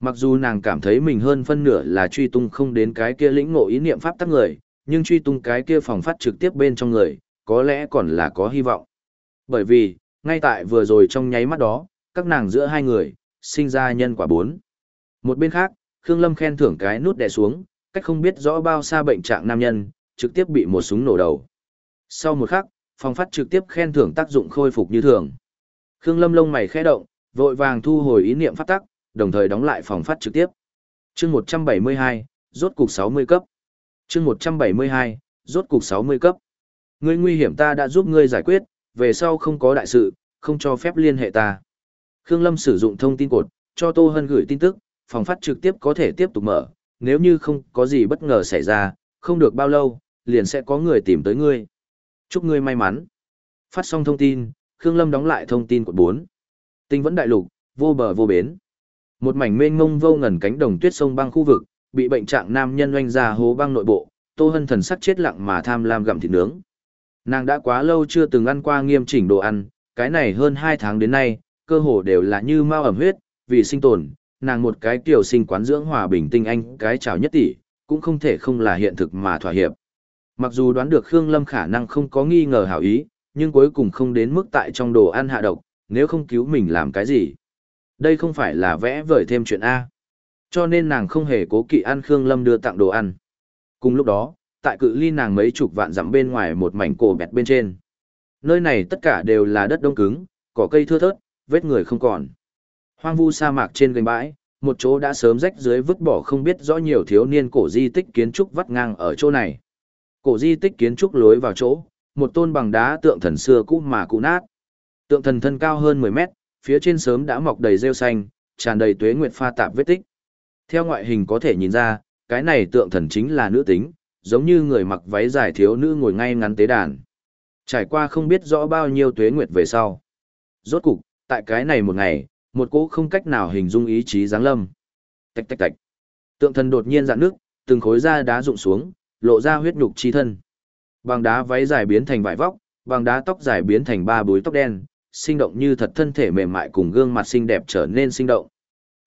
Mặc dù nàng cảm thấy mình hơn phân nửa là truy tung không đến cái kia lĩnh ngộ ý niệm pháp tắc người, nhưng truy tung cái kia phòng phát trực tiếp bên trong người, có lẽ còn là có hy vọng. Bởi vì, ngay tại vừa rồi trong nháy mắt đó, các nàng giữa hai người, sinh ra nhân quả bốn. Một bên khác, Khương Lâm khen thưởng cái nút đè xuống, cách không biết rõ bao xa bệnh trạng nam nhân, trực tiếp bị một súng nổ đầu. Sau một khắc, phòng phát trực tiếp khen thưởng tác dụng khôi phục như thường. Khương Lâm lông mày khẽ động, vội vàng thu hồi ý niệm phát tắc, đồng thời đóng lại phòng phát trực tiếp. Chương 172, rốt cục 60 cấp. Chương 172, rốt cục 60 cấp. Ngươi nguy hiểm ta đã giúp ngươi giải quyết, về sau không có đại sự, không cho phép liên hệ ta. Khương Lâm sử dụng thông tin cột, cho Tô Hân gửi tin tức, phòng phát trực tiếp có thể tiếp tục mở, nếu như không có gì bất ngờ xảy ra, không được bao lâu, liền sẽ có người tìm tới ngươi. Chúc ngươi may mắn. Phát xong thông tin, Khương Lâm đóng lại thông tin của 4. Tinh vẫn đại lục, vô bờ vô bến. Một mảnh mênh mông vô ngần cánh đồng tuyết sông băng khu vực, bị bệnh trạng nam nhân oanh ra hố băng nội bộ, Tô Hân thần sắc chết lặng mà tham lam gặm thịt nướng. Nàng đã quá lâu chưa từng ăn qua nghiêm chỉnh đồ ăn, cái này hơn 2 tháng đến nay, cơ hồ đều là như mau ẩm huyết, vì sinh tồn, nàng một cái tiểu sinh quán dưỡng hòa bình tinh anh cái chào nhất tỷ, cũng không thể không là hiện thực mà thỏa hiệp. Mặc dù đoán được Khương Lâm khả năng không có nghi ngờ hảo ý, nhưng cuối cùng không đến mức tại trong đồ ăn hạ độc, nếu không cứu mình làm cái gì. Đây không phải là vẽ vời thêm chuyện A. Cho nên nàng không hề cố kỵ ăn Khương Lâm đưa tặng đồ ăn. Cùng lúc đó, tại cự ly nàng mấy chục vạn dặm bên ngoài một mảnh cổ bẹt bên trên. Nơi này tất cả đều là đất đông cứng, cỏ cây thưa thớt, vết người không còn. Hoang vu sa mạc trên gành bãi, một chỗ đã sớm rách dưới vứt bỏ không biết rõ nhiều thiếu niên cổ di tích kiến trúc vắt ngang ở chỗ này. Cổ di tích kiến trúc lối vào chỗ, một tôn bằng đá tượng thần xưa cũ mà cũ nát. Tượng thần thân cao hơn 10 mét, phía trên sớm đã mọc đầy rêu xanh, tràn đầy tuế nguyệt pha tạp vết tích. Theo ngoại hình có thể nhìn ra, cái này tượng thần chính là nữ tính, giống như người mặc váy dài thiếu nữ ngồi ngay ngắn tế đàn. Trải qua không biết rõ bao nhiêu tuế nguyệt về sau. Rốt cục, tại cái này một ngày, một cỗ không cách nào hình dung ý chí giáng lâm. Tạch tạch tạch. Tượng thần đột nhiên dạn nước, từng khối da đá rụng xuống, lộ ra huyết nhục chi thân. Bằng đá váy dài biến thành vải vóc, bằng đá tóc dài biến thành ba búi tóc đen, sinh động như thật thân thể mềm mại cùng gương mặt xinh đẹp trở nên sinh động.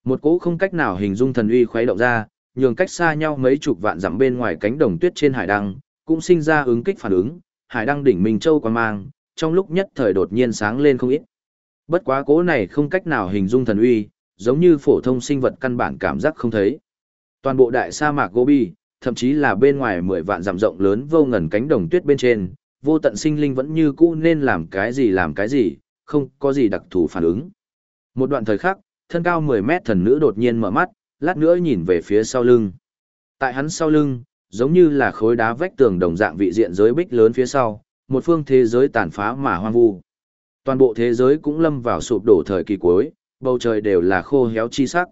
Một cỗ không cách nào hình dung thần uy khuấy động ra, nhường cách xa nhau mấy chục vạn dặm bên ngoài cánh đồng tuyết trên hải đăng, cũng sinh ra ứng kích phản ứng, hải đăng đỉnh Minh Châu quang mang, trong lúc nhất thời đột nhiên sáng lên không ít. Bất quá cỗ này không cách nào hình dung thần uy, giống như phổ thông sinh vật căn bản cảm giác không thấy. Toàn bộ đại sa mạc Gobi, thậm chí là bên ngoài mười vạn dặm rộng lớn vô ngần cánh đồng tuyết bên trên, vô tận sinh linh vẫn như cũ nên làm cái gì làm cái gì, không có gì đặc thù phản ứng. Một đoạn thời khắc, thân cao 10 mét thần nữ đột nhiên mở mắt, lát nữa nhìn về phía sau lưng. Tại hắn sau lưng, giống như là khối đá vách tường đồng dạng vị diện giới bích lớn phía sau, một phương thế giới tàn phá mà hoang vu. Toàn bộ thế giới cũng lâm vào sụp đổ thời kỳ cuối, bầu trời đều là khô héo chi sắc.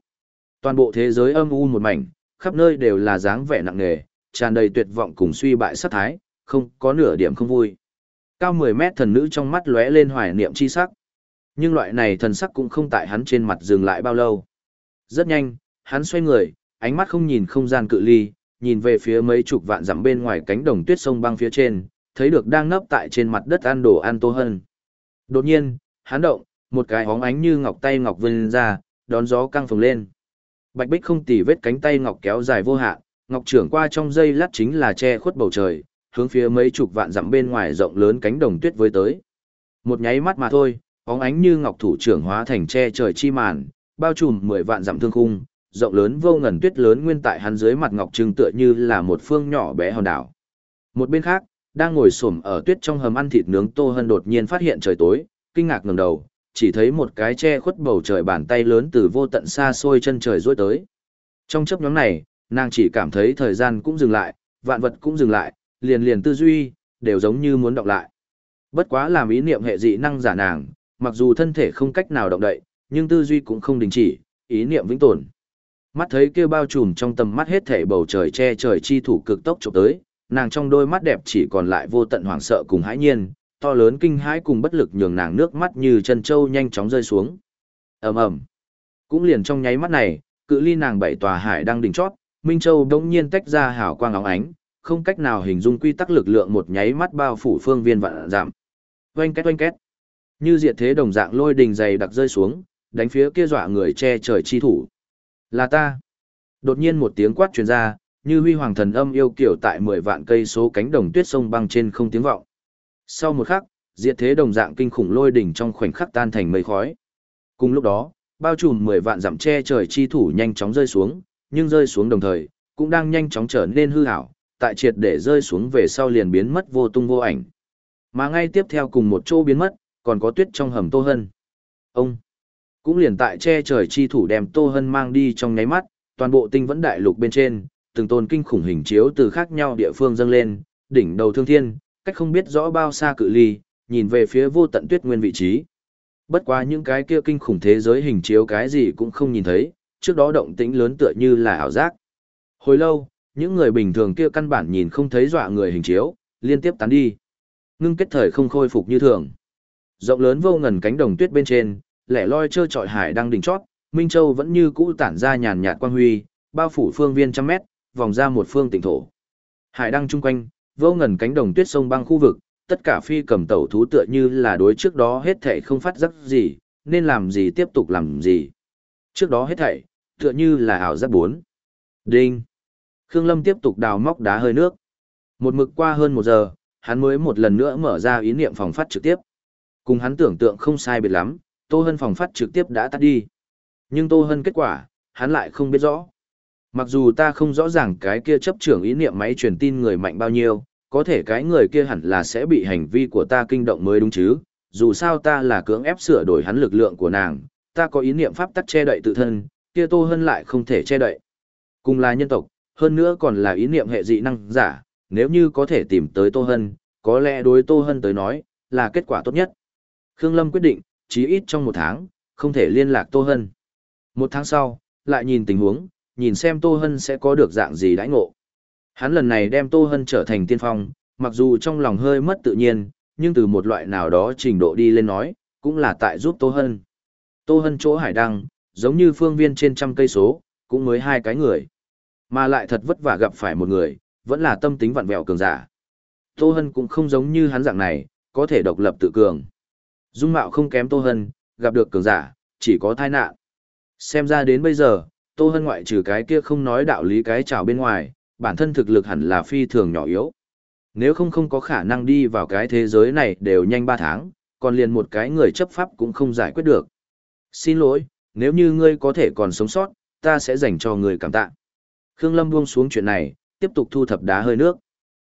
Toàn bộ thế giới âm u một mảnh, khắp nơi đều là dáng vẻ nặng nề, tràn đầy tuyệt vọng cùng suy bại sát thái, không có nửa điểm không vui. Cao 10 mét thần nữ trong mắt lóe lên hoài niệm chi sắc. Nhưng loại này thần sắc cũng không tại hắn trên mặt dừng lại bao lâu. Rất nhanh, hắn xoay người, ánh mắt không nhìn không gian cự ly, nhìn về phía mấy chục vạn dặm bên ngoài cánh đồng tuyết sông băng phía trên, thấy được đang nấp tại trên mặt đất ăn đồ ăn tô hân. Đột nhiên, hắn động, một cái hóng ánh như ngọc tay ngọc vươn ra, đón gió căng phồng lên. Bạch Bích không tỉ vết cánh tay ngọc kéo dài vô hạn, ngọc trưởng qua trong dây lát chính là che khuất bầu trời, hướng phía mấy chục vạn dặm bên ngoài rộng lớn cánh đồng tuyết với tới. Một nháy mắt mà thôi, óng ánh như ngọc thủ trưởng hóa thành che trời chi màn, bao trùm mười vạn dặm thương khung, rộng lớn vô ngần tuyết lớn nguyên tại hắn dưới mặt ngọc trưng tựa như là một phương nhỏ bé hòn đảo. Một bên khác, đang ngồi xổm ở tuyết trong hầm ăn thịt nướng Tô Hân đột nhiên phát hiện trời tối, kinh ngạc ngẩng đầu, chỉ thấy một cái che khuất bầu trời bàn tay lớn từ vô tận xa xôi chân trời rối tới. Trong chớp nhóm này, nàng chỉ cảm thấy thời gian cũng dừng lại, vạn vật cũng dừng lại, liền liền tư duy, đều giống như muốn đọc lại. Bất quá làm ý niệm hệ dị năng giả nàng, mặc dù thân thể không cách nào động đậy, nhưng tư duy cũng không đình chỉ, ý niệm vĩnh tồn. Mắt thấy kia bao trùm trong tầm mắt hết thể bầu trời che trời chi thủ cực tốc chụp tới, nàng trong đôi mắt đẹp chỉ còn lại vô tận hoảng sợ cùng hãi nhiên, to lớn kinh hãi cùng bất lực nhường nàng nước mắt như chân trâu nhanh chóng rơi xuống. Ầm ầm. Cũng liền trong nháy mắt này, cự ly nàng bảy tòa hải đang đỉnh chót, Minh Châu đống nhiên tách ra hào quang óng ánh, không cách nào hình dung quy tắc lực lượng một nháy mắt bao phủ phương viên vạn giảm. Oanh két oanh két. Như diệt thế đồng dạng lôi đình dày đặc rơi xuống, đánh phía kia dọa người che trời chi thủ. Là ta. Đột nhiên một tiếng quát truyền ra, như huy hoàng thần âm yêu kiểu tại mười vạn cây số cánh đồng tuyết sông băng trên không tiếng vọng. Sau một khắc, diệt thế đồng dạng kinh khủng lôi đỉnh trong khoảnh khắc tan thành mây khói. Cùng lúc đó, bao trùm mười vạn dặm che trời chi thủ nhanh chóng rơi xuống, nhưng rơi xuống đồng thời, cũng đang nhanh chóng trở nên hư ảo, tại triệt để rơi xuống về sau liền biến mất vô tung vô ảnh. Mà ngay tiếp theo cùng một chỗ biến mất, còn có tuyết trong hầm Tô Hân. Ông cũng liền tại che trời chi thủ đem Tô Hân mang đi trong nháy mắt, toàn bộ tinh vẫn đại lục bên trên, từng tôn kinh khủng hình chiếu từ khác nhau địa phương dâng lên, đỉnh đầu thương thiên, cách không biết rõ bao xa cự ly, nhìn về phía vô tận tuyết nguyên vị trí. Bất quá những cái kia kinh khủng thế giới hình chiếu cái gì cũng không nhìn thấy, trước đó động tĩnh lớn tựa như là ảo giác. Hồi lâu, những người bình thường kia căn bản nhìn không thấy dọa người hình chiếu, liên tiếp tán đi. Ngưng kết thời không khôi phục như thường. Rộng lớn vô ngần cánh đồng tuyết bên trên, lẻ loi trơ trọi hải đang đỉnh chót, Minh Châu vẫn như cũ tản ra nhàn nhạt quang huy, bao phủ phương viên trăm mét, vòng ra một phương tỉnh thổ. Hải đăng chung quanh, vô ngần cánh đồng tuyết sông băng khu vực, tất cả phi cầm tẩu thú tựa như là đối trước đó hết thảy không phát giác gì, nên làm gì tiếp tục làm gì. Trước đó hết thảy, tựa như là ảo giác bốn. Đinh. Khương Lâm tiếp tục đào móc đá hơi nước. Một mực qua hơn một giờ, hắn mới một lần nữa mở ra ý niệm phòng phát trực tiếp. Cùng hắn tưởng tượng không sai biệt lắm, Tô Hân phòng phát trực tiếp đã tắt đi. Nhưng Tô Hân kết quả, hắn lại không biết rõ. Mặc dù ta không rõ ràng cái kia chấp trưởng ý niệm máy truyền tin người mạnh bao nhiêu, có thể cái người kia hẳn là sẽ bị hành vi của ta kinh động mới đúng chứ, dù sao ta là cưỡng ép sửa đổi hắn lực lượng của nàng, ta có ý niệm pháp tắc che đậy tự thân, kia Tô Hân lại không thể che đậy. Cùng là nhân tộc, hơn nữa còn là ý niệm hệ dị năng giả, nếu như có thể tìm tới Tô Hân, có lẽ đối Tô Hân tới nói, là kết quả tốt nhất. Khương Lâm quyết định, chí ít trong một tháng, không thể liên lạc Tô Hân. Một tháng sau, lại nhìn tình huống, nhìn xem Tô Hân sẽ có được dạng gì đãi ngộ. Hắn lần này đem Tô Hân trở thành tiên phong, mặc dù trong lòng hơi mất tự nhiên, nhưng từ một loại nào đó trình độ đi lên nói, cũng là tại giúp Tô Hân. Tô Hân chỗ hải đăng, giống như phương viên trên trăm cây số, cũng mới hai cái người. Mà lại thật vất vả gặp phải một người, vẫn là tâm tính vặn vẹo cường giả. Tô Hân cũng không giống như hắn dạng này, có thể độc lập tự cường. Dung mạo không kém Tô Hân, gặp được cường giả, chỉ có tai nạn. Xem ra đến bây giờ, Tô Hân ngoại trừ cái kia không nói đạo lý cái chào bên ngoài, bản thân thực lực hẳn là phi thường nhỏ yếu. Nếu không không có khả năng đi vào cái thế giới này đều nhanh 3 tháng, còn liền một cái người chấp pháp cũng không giải quyết được. Xin lỗi, nếu như ngươi có thể còn sống sót, ta sẽ dành cho ngươi cảm tạ. Khương Lâm buông xuống chuyện này, tiếp tục thu thập đá hơi nước.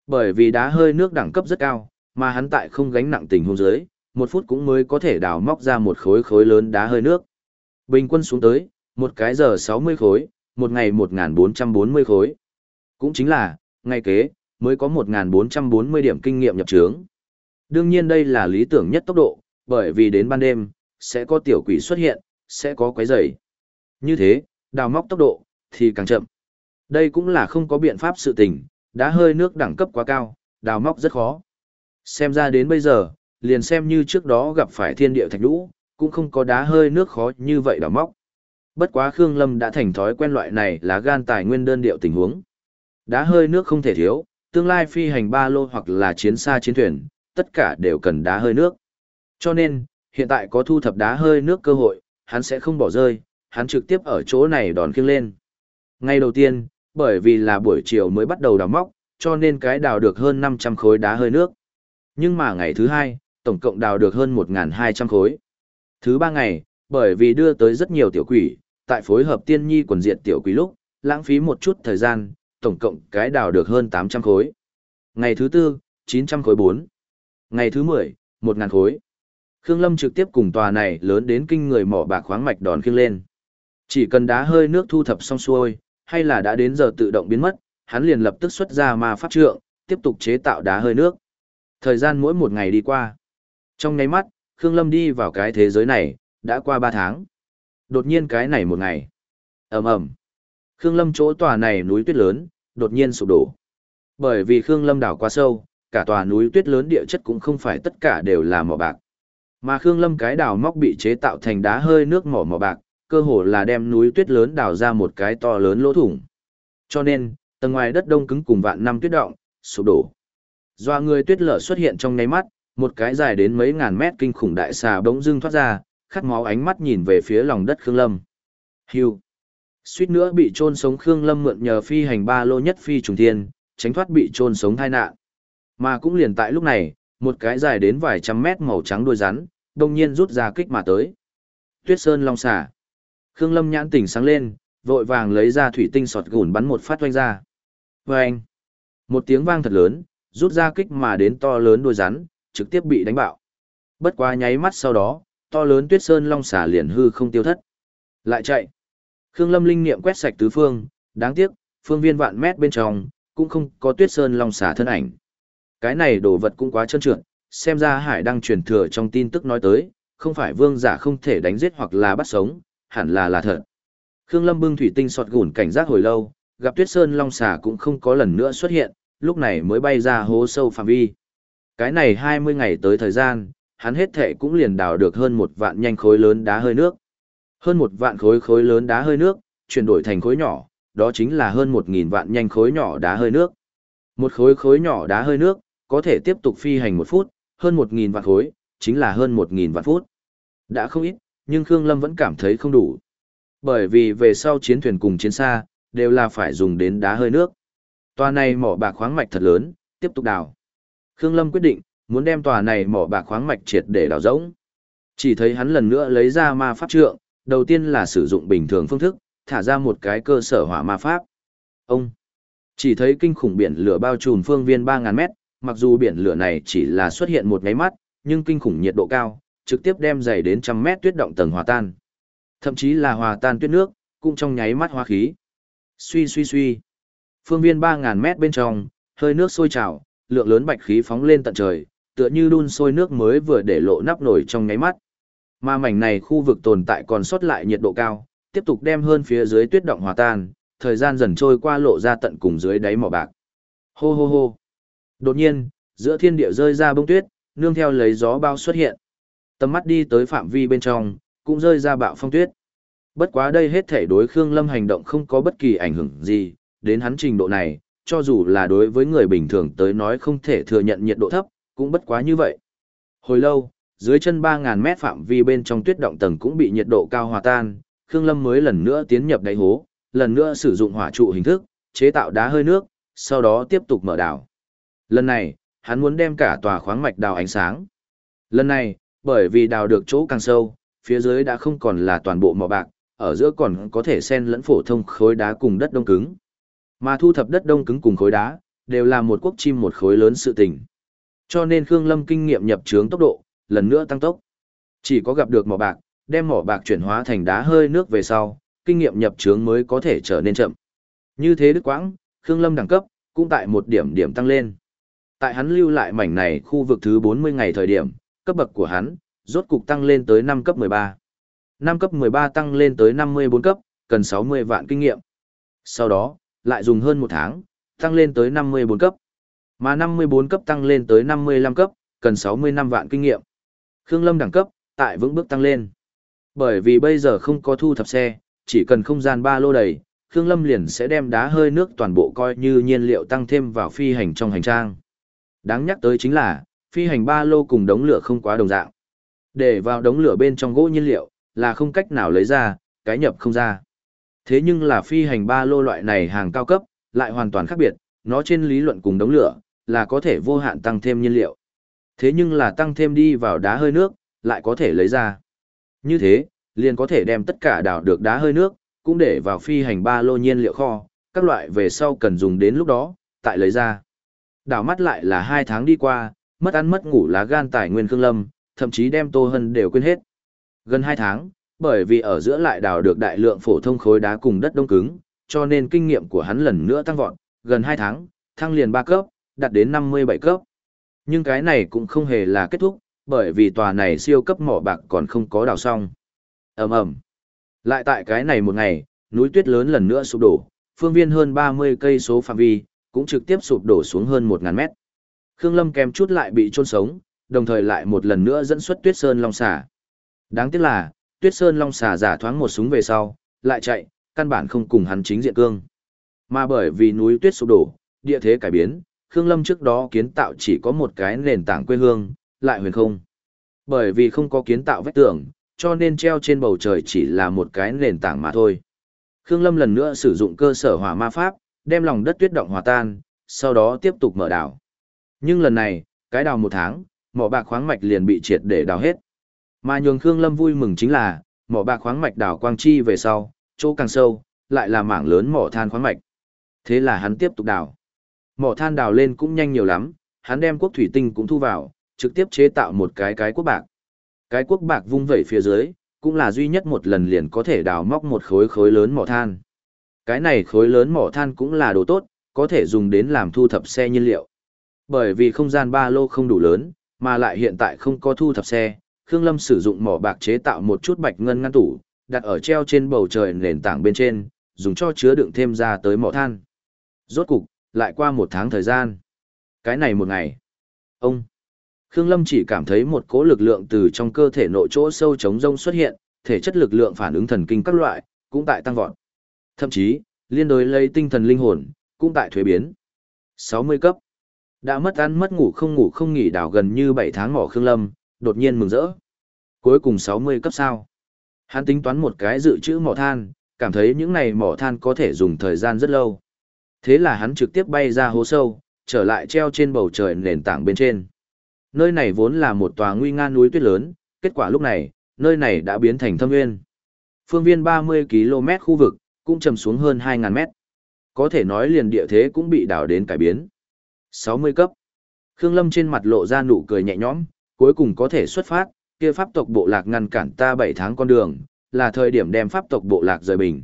Bởi vì đá hơi nước đẳng cấp rất cao, mà hắn tại không gánh nặng tình huống dưới, một phút cũng mới có thể đào móc ra một khối khối lớn đá hơi nước. Bình quân xuống tới, một cái giờ 60 khối, một ngày 1.440 khối. Cũng chính là, ngày kế, mới có 1.440 điểm kinh nghiệm nhập trướng. Đương nhiên đây là lý tưởng nhất tốc độ, bởi vì đến ban đêm, sẽ có tiểu quỷ xuất hiện, sẽ có quấy rầy. Như thế, đào móc tốc độ, thì càng chậm. Đây cũng là không có biện pháp sự tình, đã hơi nước đẳng cấp quá cao, đào móc rất khó. Xem ra đến bây giờ, liền xem như trước đó gặp phải thiên địa thạch lũ, cũng không có đá hơi nước khó như vậy đào móc. Bất quá Khương Lâm đã thành thói quen loại này là gan tài nguyên đơn điệu tình huống. Đá hơi nước không thể thiếu, tương lai phi hành ba lô hoặc là chiến xa chiến thuyền, tất cả đều cần đá hơi nước. Cho nên, hiện tại có thu thập đá hơi nước cơ hội, hắn sẽ không bỏ rơi, hắn trực tiếp ở chỗ này đòn khiêng lên. Ngay đầu tiên, bởi vì là buổi chiều mới bắt đầu đào móc, cho nên cái đào được hơn 500 khối đá hơi nước. Nhưng mà ngày thứ hai, tổng cộng đào được hơn 1.200 khối. Thứ ba ngày, bởi vì đưa tới rất nhiều tiểu quỷ, tại phối hợp tiên nhi quần diện tiểu quý lúc, lãng phí một chút thời gian, tổng cộng cái đào được hơn 800 khối. Ngày thứ tư, 900 khối 4. Ngày thứ 10, 1.000 khối. Khương Lâm trực tiếp cùng tòa này lớn đến kinh người mỏ bạc khoáng mạch đòn khiêng lên. Chỉ cần đá hơi nước thu thập xong xuôi, hay là đã đến giờ tự động biến mất, hắn liền lập tức xuất ra ma pháp trượng, tiếp tục chế tạo đá hơi nước. Thời gian mỗi một ngày đi qua. Trong nháy mắt, Khương Lâm đi vào cái thế giới này, đã qua 3 tháng. Đột nhiên cái này một ngày. ầm ầm Khương Lâm chỗ tòa này núi tuyết lớn, đột nhiên sụp đổ. Bởi vì Khương Lâm đảo quá sâu, cả tòa núi tuyết lớn địa chất cũng không phải tất cả đều là mỏ bạc. Mà Khương Lâm cái đào móc bị chế tạo thành đá hơi nước mỏ mỏ bạc, cơ hồ là đem núi tuyết lớn đào ra một cái to lớn lỗ thủng. Cho nên, tầng ngoài đất đông cứng cùng vạn năm tuyết động, sụp đổ. Doa người tuyết lở xuất hiện trong nháy mắt, một cái dài đến mấy ngàn mét kinh khủng đại xà bỗng dưng thoát ra, khát máu ánh mắt nhìn về phía lòng đất Khương Lâm. Hưu. Suýt nữa bị trôn sống Khương Lâm mượn nhờ phi hành ba lô nhất phi trùng thiên, tránh thoát bị trôn sống tai nạn. Mà cũng liền tại lúc này, một cái dài đến vài trăm mét màu trắng đuôi rắn, đột nhiên rút ra kích mà tới. Tuyết Sơn Long xà. Khương Lâm nhãn tỉnh sáng lên, vội vàng lấy ra thủy tinh sọt gùn bắn một phát oanh ra. Vâng! Một tiếng vang thật lớn, rút ra kích mà đến to lớn đuôi rắn, trực tiếp bị đánh bạo. Bất quá nháy mắt sau đó, to lớn tuyết sơn long xà liền hư không tiêu thất. Lại chạy. Khương Lâm linh niệm quét sạch tứ phương, đáng tiếc, phương viên vạn mét bên trong, cũng không có tuyết sơn long xà thân ảnh. Cái này đồ vật cũng quá trơn trượt, xem ra hải đang truyền thừa trong tin tức nói tới, không phải vương giả không thể đánh giết hoặc là bắt sống, hẳn là là thật. Khương Lâm bưng thủy tinh sọt gùn cảnh giác hồi lâu, gặp tuyết sơn long xà cũng không có lần nữa xuất hiện, lúc này mới bay ra hố sâu phạm vi. Cái này 20 ngày tới thời gian, hắn hết thệ cũng liền đào được hơn một vạn nhanh khối lớn đá hơi nước. Hơn một vạn khối khối lớn đá hơi nước, chuyển đổi thành khối nhỏ, đó chính là hơn một nghìn vạn nhanh khối nhỏ đá hơi nước. Một khối khối nhỏ đá hơi nước, có thể tiếp tục phi hành một phút, hơn 1.000 vạn khối, chính là hơn 1.000 vạn phút. Đã không ít, nhưng Khương Lâm vẫn cảm thấy không đủ. Bởi vì về sau chiến thuyền cùng chiến xa, đều là phải dùng đến đá hơi nước. Tòa này mỏ bạc khoáng mạch thật lớn, tiếp tục đào. Khương Lâm quyết định, muốn đem tòa này mỏ bạc khoáng mạch triệt để đào rỗng. Chỉ thấy hắn lần nữa lấy ra ma pháp trượng, đầu tiên là sử dụng bình thường phương thức, thả ra một cái cơ sở hỏa ma pháp. Ông chỉ thấy kinh khủng biển lửa bao trùm phương viên 3.000 mét, mặc dù biển lửa này chỉ là xuất hiện một nháy mắt, nhưng kinh khủng nhiệt độ cao, trực tiếp đem dày đến trăm mét tuyết động tầng hòa tan. Thậm chí là hòa tan tuyết nước, cũng trong nháy mắt hóa khí. Suy suy suy. Phương viên 3.000 mét bên trong, hơi nước sôi trào, lượng lớn bạch khí phóng lên tận trời, tựa như đun sôi nước mới vừa để lộ nắp nổi trong nháy mắt. Mà mảnh này khu vực tồn tại còn sót lại nhiệt độ cao, tiếp tục đem hơn phía dưới tuyết động hòa tan, thời gian dần trôi qua lộ ra tận cùng dưới đáy mỏ bạc. Hô hô hô. Đột nhiên, giữa thiên địa rơi ra bông tuyết, nương theo lấy gió bao xuất hiện. Tầm mắt đi tới phạm vi bên trong, cũng rơi ra bạo phong tuyết. Bất quá đây hết thể đối Khương Lâm hành động không có bất kỳ ảnh hưởng gì, đến hắn trình độ này, cho dù là đối với người bình thường tới nói không thể thừa nhận nhiệt độ thấp, cũng bất quá như vậy. Hồi lâu, dưới chân 3.000 mét phạm vi bên trong tuyết động tầng cũng bị nhiệt độ cao hòa tan, Khương Lâm mới lần nữa tiến nhập đáy hố, lần nữa sử dụng hỏa trụ hình thức, chế tạo đá hơi nước, sau đó tiếp tục mở đào. Lần này, hắn muốn đem cả tòa khoáng mạch đào ánh sáng. Lần này, bởi vì đào được chỗ càng sâu, phía dưới đã không còn là toàn bộ mỏ bạc, ở giữa còn có thể xen lẫn phổ thông khối đá cùng đất đông cứng. Mà thu thập đất đông cứng cùng khối đá, đều là một quốc chim một khối lớn sự tình. Cho nên Khương Lâm kinh nghiệm nhập trướng tốc độ, lần nữa tăng tốc. Chỉ có gặp được mỏ bạc, đem mỏ bạc chuyển hóa thành đá hơi nước về sau, kinh nghiệm nhập trướng mới có thể trở nên chậm. Như thế đức quãng, Khương Lâm đẳng cấp, cũng tại một điểm điểm tăng lên. Tại hắn lưu lại mảnh này khu vực thứ 40 ngày thời điểm, cấp bậc của hắn, rốt cục tăng lên tới 5 cấp 13. 5 cấp 13 tăng lên tới 54 cấp, cần 60 vạn kinh nghiệm. Sau đó, lại dùng hơn một tháng, tăng lên tới 54 cấp. Mà 54 cấp tăng lên tới 55 cấp, cần 65 vạn kinh nghiệm. Khương Lâm đẳng cấp, tại vững bước tăng lên. Bởi vì bây giờ không có thu thập xe, chỉ cần không gian ba lô đầy, Khương Lâm liền sẽ đem đá hơi nước toàn bộ coi như nhiên liệu tăng thêm vào phi hành trong hành trang. Đáng nhắc tới chính là, phi hành ba lô cùng đống lửa không quá đồng dạng. Để vào đống lửa bên trong gỗ nhiên liệu, là không cách nào lấy ra, cái nhập không ra. Thế nhưng là phi hành ba lô loại này hàng cao cấp, lại hoàn toàn khác biệt, nó trên lý luận cùng đống lửa, là có thể vô hạn tăng thêm nhiên liệu. Thế nhưng là tăng thêm đi vào đá hơi nước, lại có thể lấy ra. Như thế, liền có thể đem tất cả đảo được đá hơi nước, cũng để vào phi hành ba lô nhiên liệu kho, các loại về sau cần dùng đến lúc đó, tại lấy ra. Đảo mắt lại là hai tháng đi qua, mất ăn mất ngủ lá gan tài nguyên cương lâm, thậm chí đem Tô Hân đều quên hết. Gần hai tháng, bởi vì ở giữa lại đào được đại lượng phổ thông khối đá cùng đất đông cứng, cho nên kinh nghiệm của hắn lần nữa tăng vọt, gần hai tháng, thăng liền ba cấp, đạt đến năm mươi bảy cấp. Nhưng cái này cũng không hề là kết thúc, bởi vì tòa này siêu cấp mỏ bạc còn không có đào xong. ầm ầm Lại tại cái này một ngày, núi tuyết lớn lần nữa sụp đổ, phương viên hơn ba mươi cây số phạm vi, cũng trực tiếp sụp đổ xuống hơn một ngàn mét. Khương Lâm kèm chút lại bị chôn sống, đồng thời lại một lần nữa dẫn xuất Tuyết Sơn Long xà. Đáng tiếc là, Tuyết Sơn Long xà giả thoáng một súng về sau, lại chạy, căn bản không cùng hắn chính diện cương. Mà bởi vì núi tuyết sụp đổ, địa thế cải biến, Khương Lâm trước đó kiến tạo chỉ có một cái nền tảng quê hương, lại huyền không. Bởi vì không có kiến tạo vách tường, cho nên treo trên bầu trời chỉ là một cái nền tảng mà thôi. Khương Lâm lần nữa sử dụng cơ sở hỏa ma pháp, đem lòng đất tuyết động hòa tan, sau đó tiếp tục mở đảo. Nhưng lần này, cái đào một tháng, mỏ bạc khoáng mạch liền bị triệt để đào hết. Mà nhường Khương Lâm vui mừng chính là, mỏ bạc khoáng mạch đào quang chi về sau, chỗ càng sâu, lại là mảng lớn mỏ than khoáng mạch. Thế là hắn tiếp tục đào. Mỏ than đào lên cũng nhanh nhiều lắm, hắn đem quốc thủy tinh cũng thu vào, trực tiếp chế tạo một cái cái quốc bạc. Cái quốc bạc vung vẩy phía dưới, cũng là duy nhất một lần liền có thể đào móc một khối khối lớn mỏ than. Cái này khối lớn mỏ than cũng là đồ tốt, có thể dùng đến làm thu thập xe nhiên liệu. Bởi vì không gian ba lô không đủ lớn, mà lại hiện tại không có thu thập xe, Khương Lâm sử dụng mỏ bạc chế tạo một chút bạch ngân ngăn tủ, đặt ở treo trên bầu trời nền tảng bên trên, dùng cho chứa đựng thêm ra tới mỏ than. Rốt cục, lại qua một tháng thời gian. Cái này một ngày. Ông. Khương Lâm chỉ cảm thấy một cỗ lực lượng từ trong cơ thể nội chỗ sâu chống rông xuất hiện, thể chất lực lượng phản ứng thần kinh các loại, cũng tại tăng vọt. Thậm chí, liên đối lấy tinh thần linh hồn, cũng tại thuế biến. 60 cấp. Đã mất ăn mất ngủ không ngủ không nghỉ đảo gần như 7 tháng mỏ Khương Lâm, đột nhiên mừng rỡ. Cuối cùng 60 cấp sao. Hắn tính toán một cái dự trữ mỏ than, cảm thấy những này mỏ than có thể dùng thời gian rất lâu. Thế là hắn trực tiếp bay ra hố sâu, trở lại treo trên bầu trời nền tảng bên trên. Nơi này vốn là một tòa nguy nga núi tuyết lớn, kết quả lúc này, nơi này đã biến thành thâm nguyên. Phương viên 30 km khu vực, cũng trầm xuống hơn 2.000 mét. Có thể nói liền địa thế cũng bị đảo đến cải biến. 60 cấp. Khương Lâm trên mặt lộ ra nụ cười nhẹ nhõm, cuối cùng có thể xuất phát, kia pháp tộc bộ lạc ngăn cản ta 7 tháng con đường, là thời điểm đem pháp tộc bộ lạc rời bình.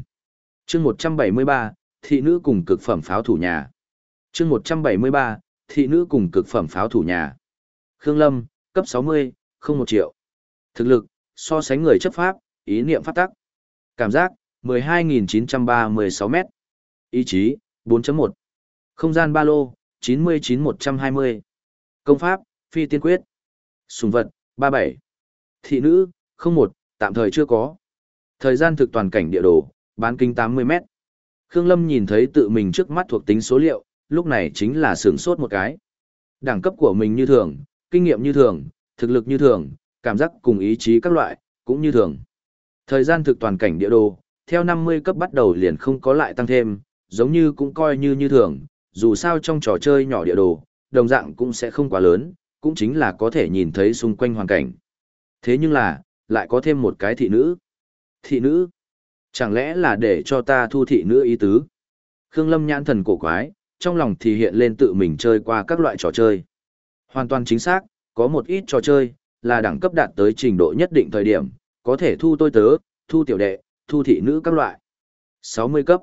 chương 173, thị nữ cùng cực phẩm pháo thủ nhà. chương 173, thị nữ cùng cực phẩm pháo thủ nhà. Khương Lâm, cấp 60, không một triệu. Thực lực, so sánh người chấp pháp, ý niệm phát tắc. Cảm giác, 12.936 m Ý chí, 4.1. Không gian ba lô, 99120. Công pháp, phi tiên quyết. Sùng vật, 37. Thị nữ, 01, tạm thời chưa có. Thời gian thực toàn cảnh địa đồ, bán kinh 80 mét. Khương Lâm nhìn thấy tự mình trước mắt thuộc tính số liệu, lúc này chính là sướng sốt một cái. Đẳng cấp của mình như thường, kinh nghiệm như thường, thực lực như thường, cảm giác cùng ý chí các loại, cũng như thường. Thời gian thực toàn cảnh địa đồ, theo 50 cấp bắt đầu liền không có lại tăng thêm, giống như cũng coi như như thường, dù sao trong trò chơi nhỏ địa đồ, đồng dạng cũng sẽ không quá lớn, cũng chính là có thể nhìn thấy xung quanh hoàn cảnh. Thế nhưng là, lại có thêm một cái thị nữ. Thị nữ? Chẳng lẽ là để cho ta thu thị nữ ý tứ? Khương Lâm nhãn thần cổ quái, trong lòng thì hiện lên tự mình chơi qua các loại trò chơi. Hoàn toàn chính xác, có một ít trò chơi, là đẳng cấp đạt tới trình độ nhất định thời điểm, có thể thu tôi tớ, thu tiểu đệ, thu thị nữ các loại. 60 cấp.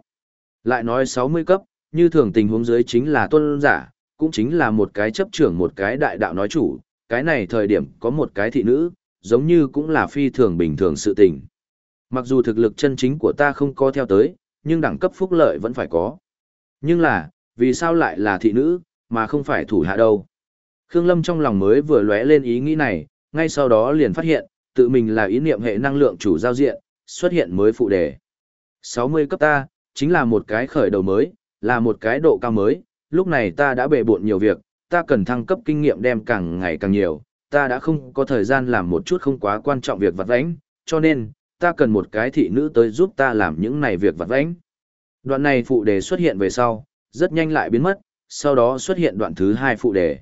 Lại nói 60 cấp, như thường tình huống dưới chính là tuân giả, cũng chính là một cái chấp trưởng một cái đại đạo nói chủ, cái này thời điểm có một cái thị nữ, giống như cũng là phi thường bình thường sự tình. Mặc dù thực lực chân chính của ta không có theo tới, nhưng đẳng cấp phúc lợi vẫn phải có. Nhưng là, vì sao lại là thị nữ, mà không phải thủ hạ đâu? Khương Lâm trong lòng mới vừa lóe lên ý nghĩ này, ngay sau đó liền phát hiện, tự mình là ý niệm hệ năng lượng chủ giao diện, xuất hiện mới phụ đề. 60 cấp ta, chính là một cái khởi đầu mới, là một cái độ cao mới, lúc này ta đã bề bộn nhiều việc, ta cần thăng cấp kinh nghiệm đem càng ngày càng nhiều, ta đã không có thời gian làm một chút không quá quan trọng việc vặt vãnh, cho nên, ta cần một cái thị nữ tới giúp ta làm những này việc vặt vãnh. Đoạn này phụ đề xuất hiện về sau, rất nhanh lại biến mất, sau đó xuất hiện đoạn thứ hai phụ đề.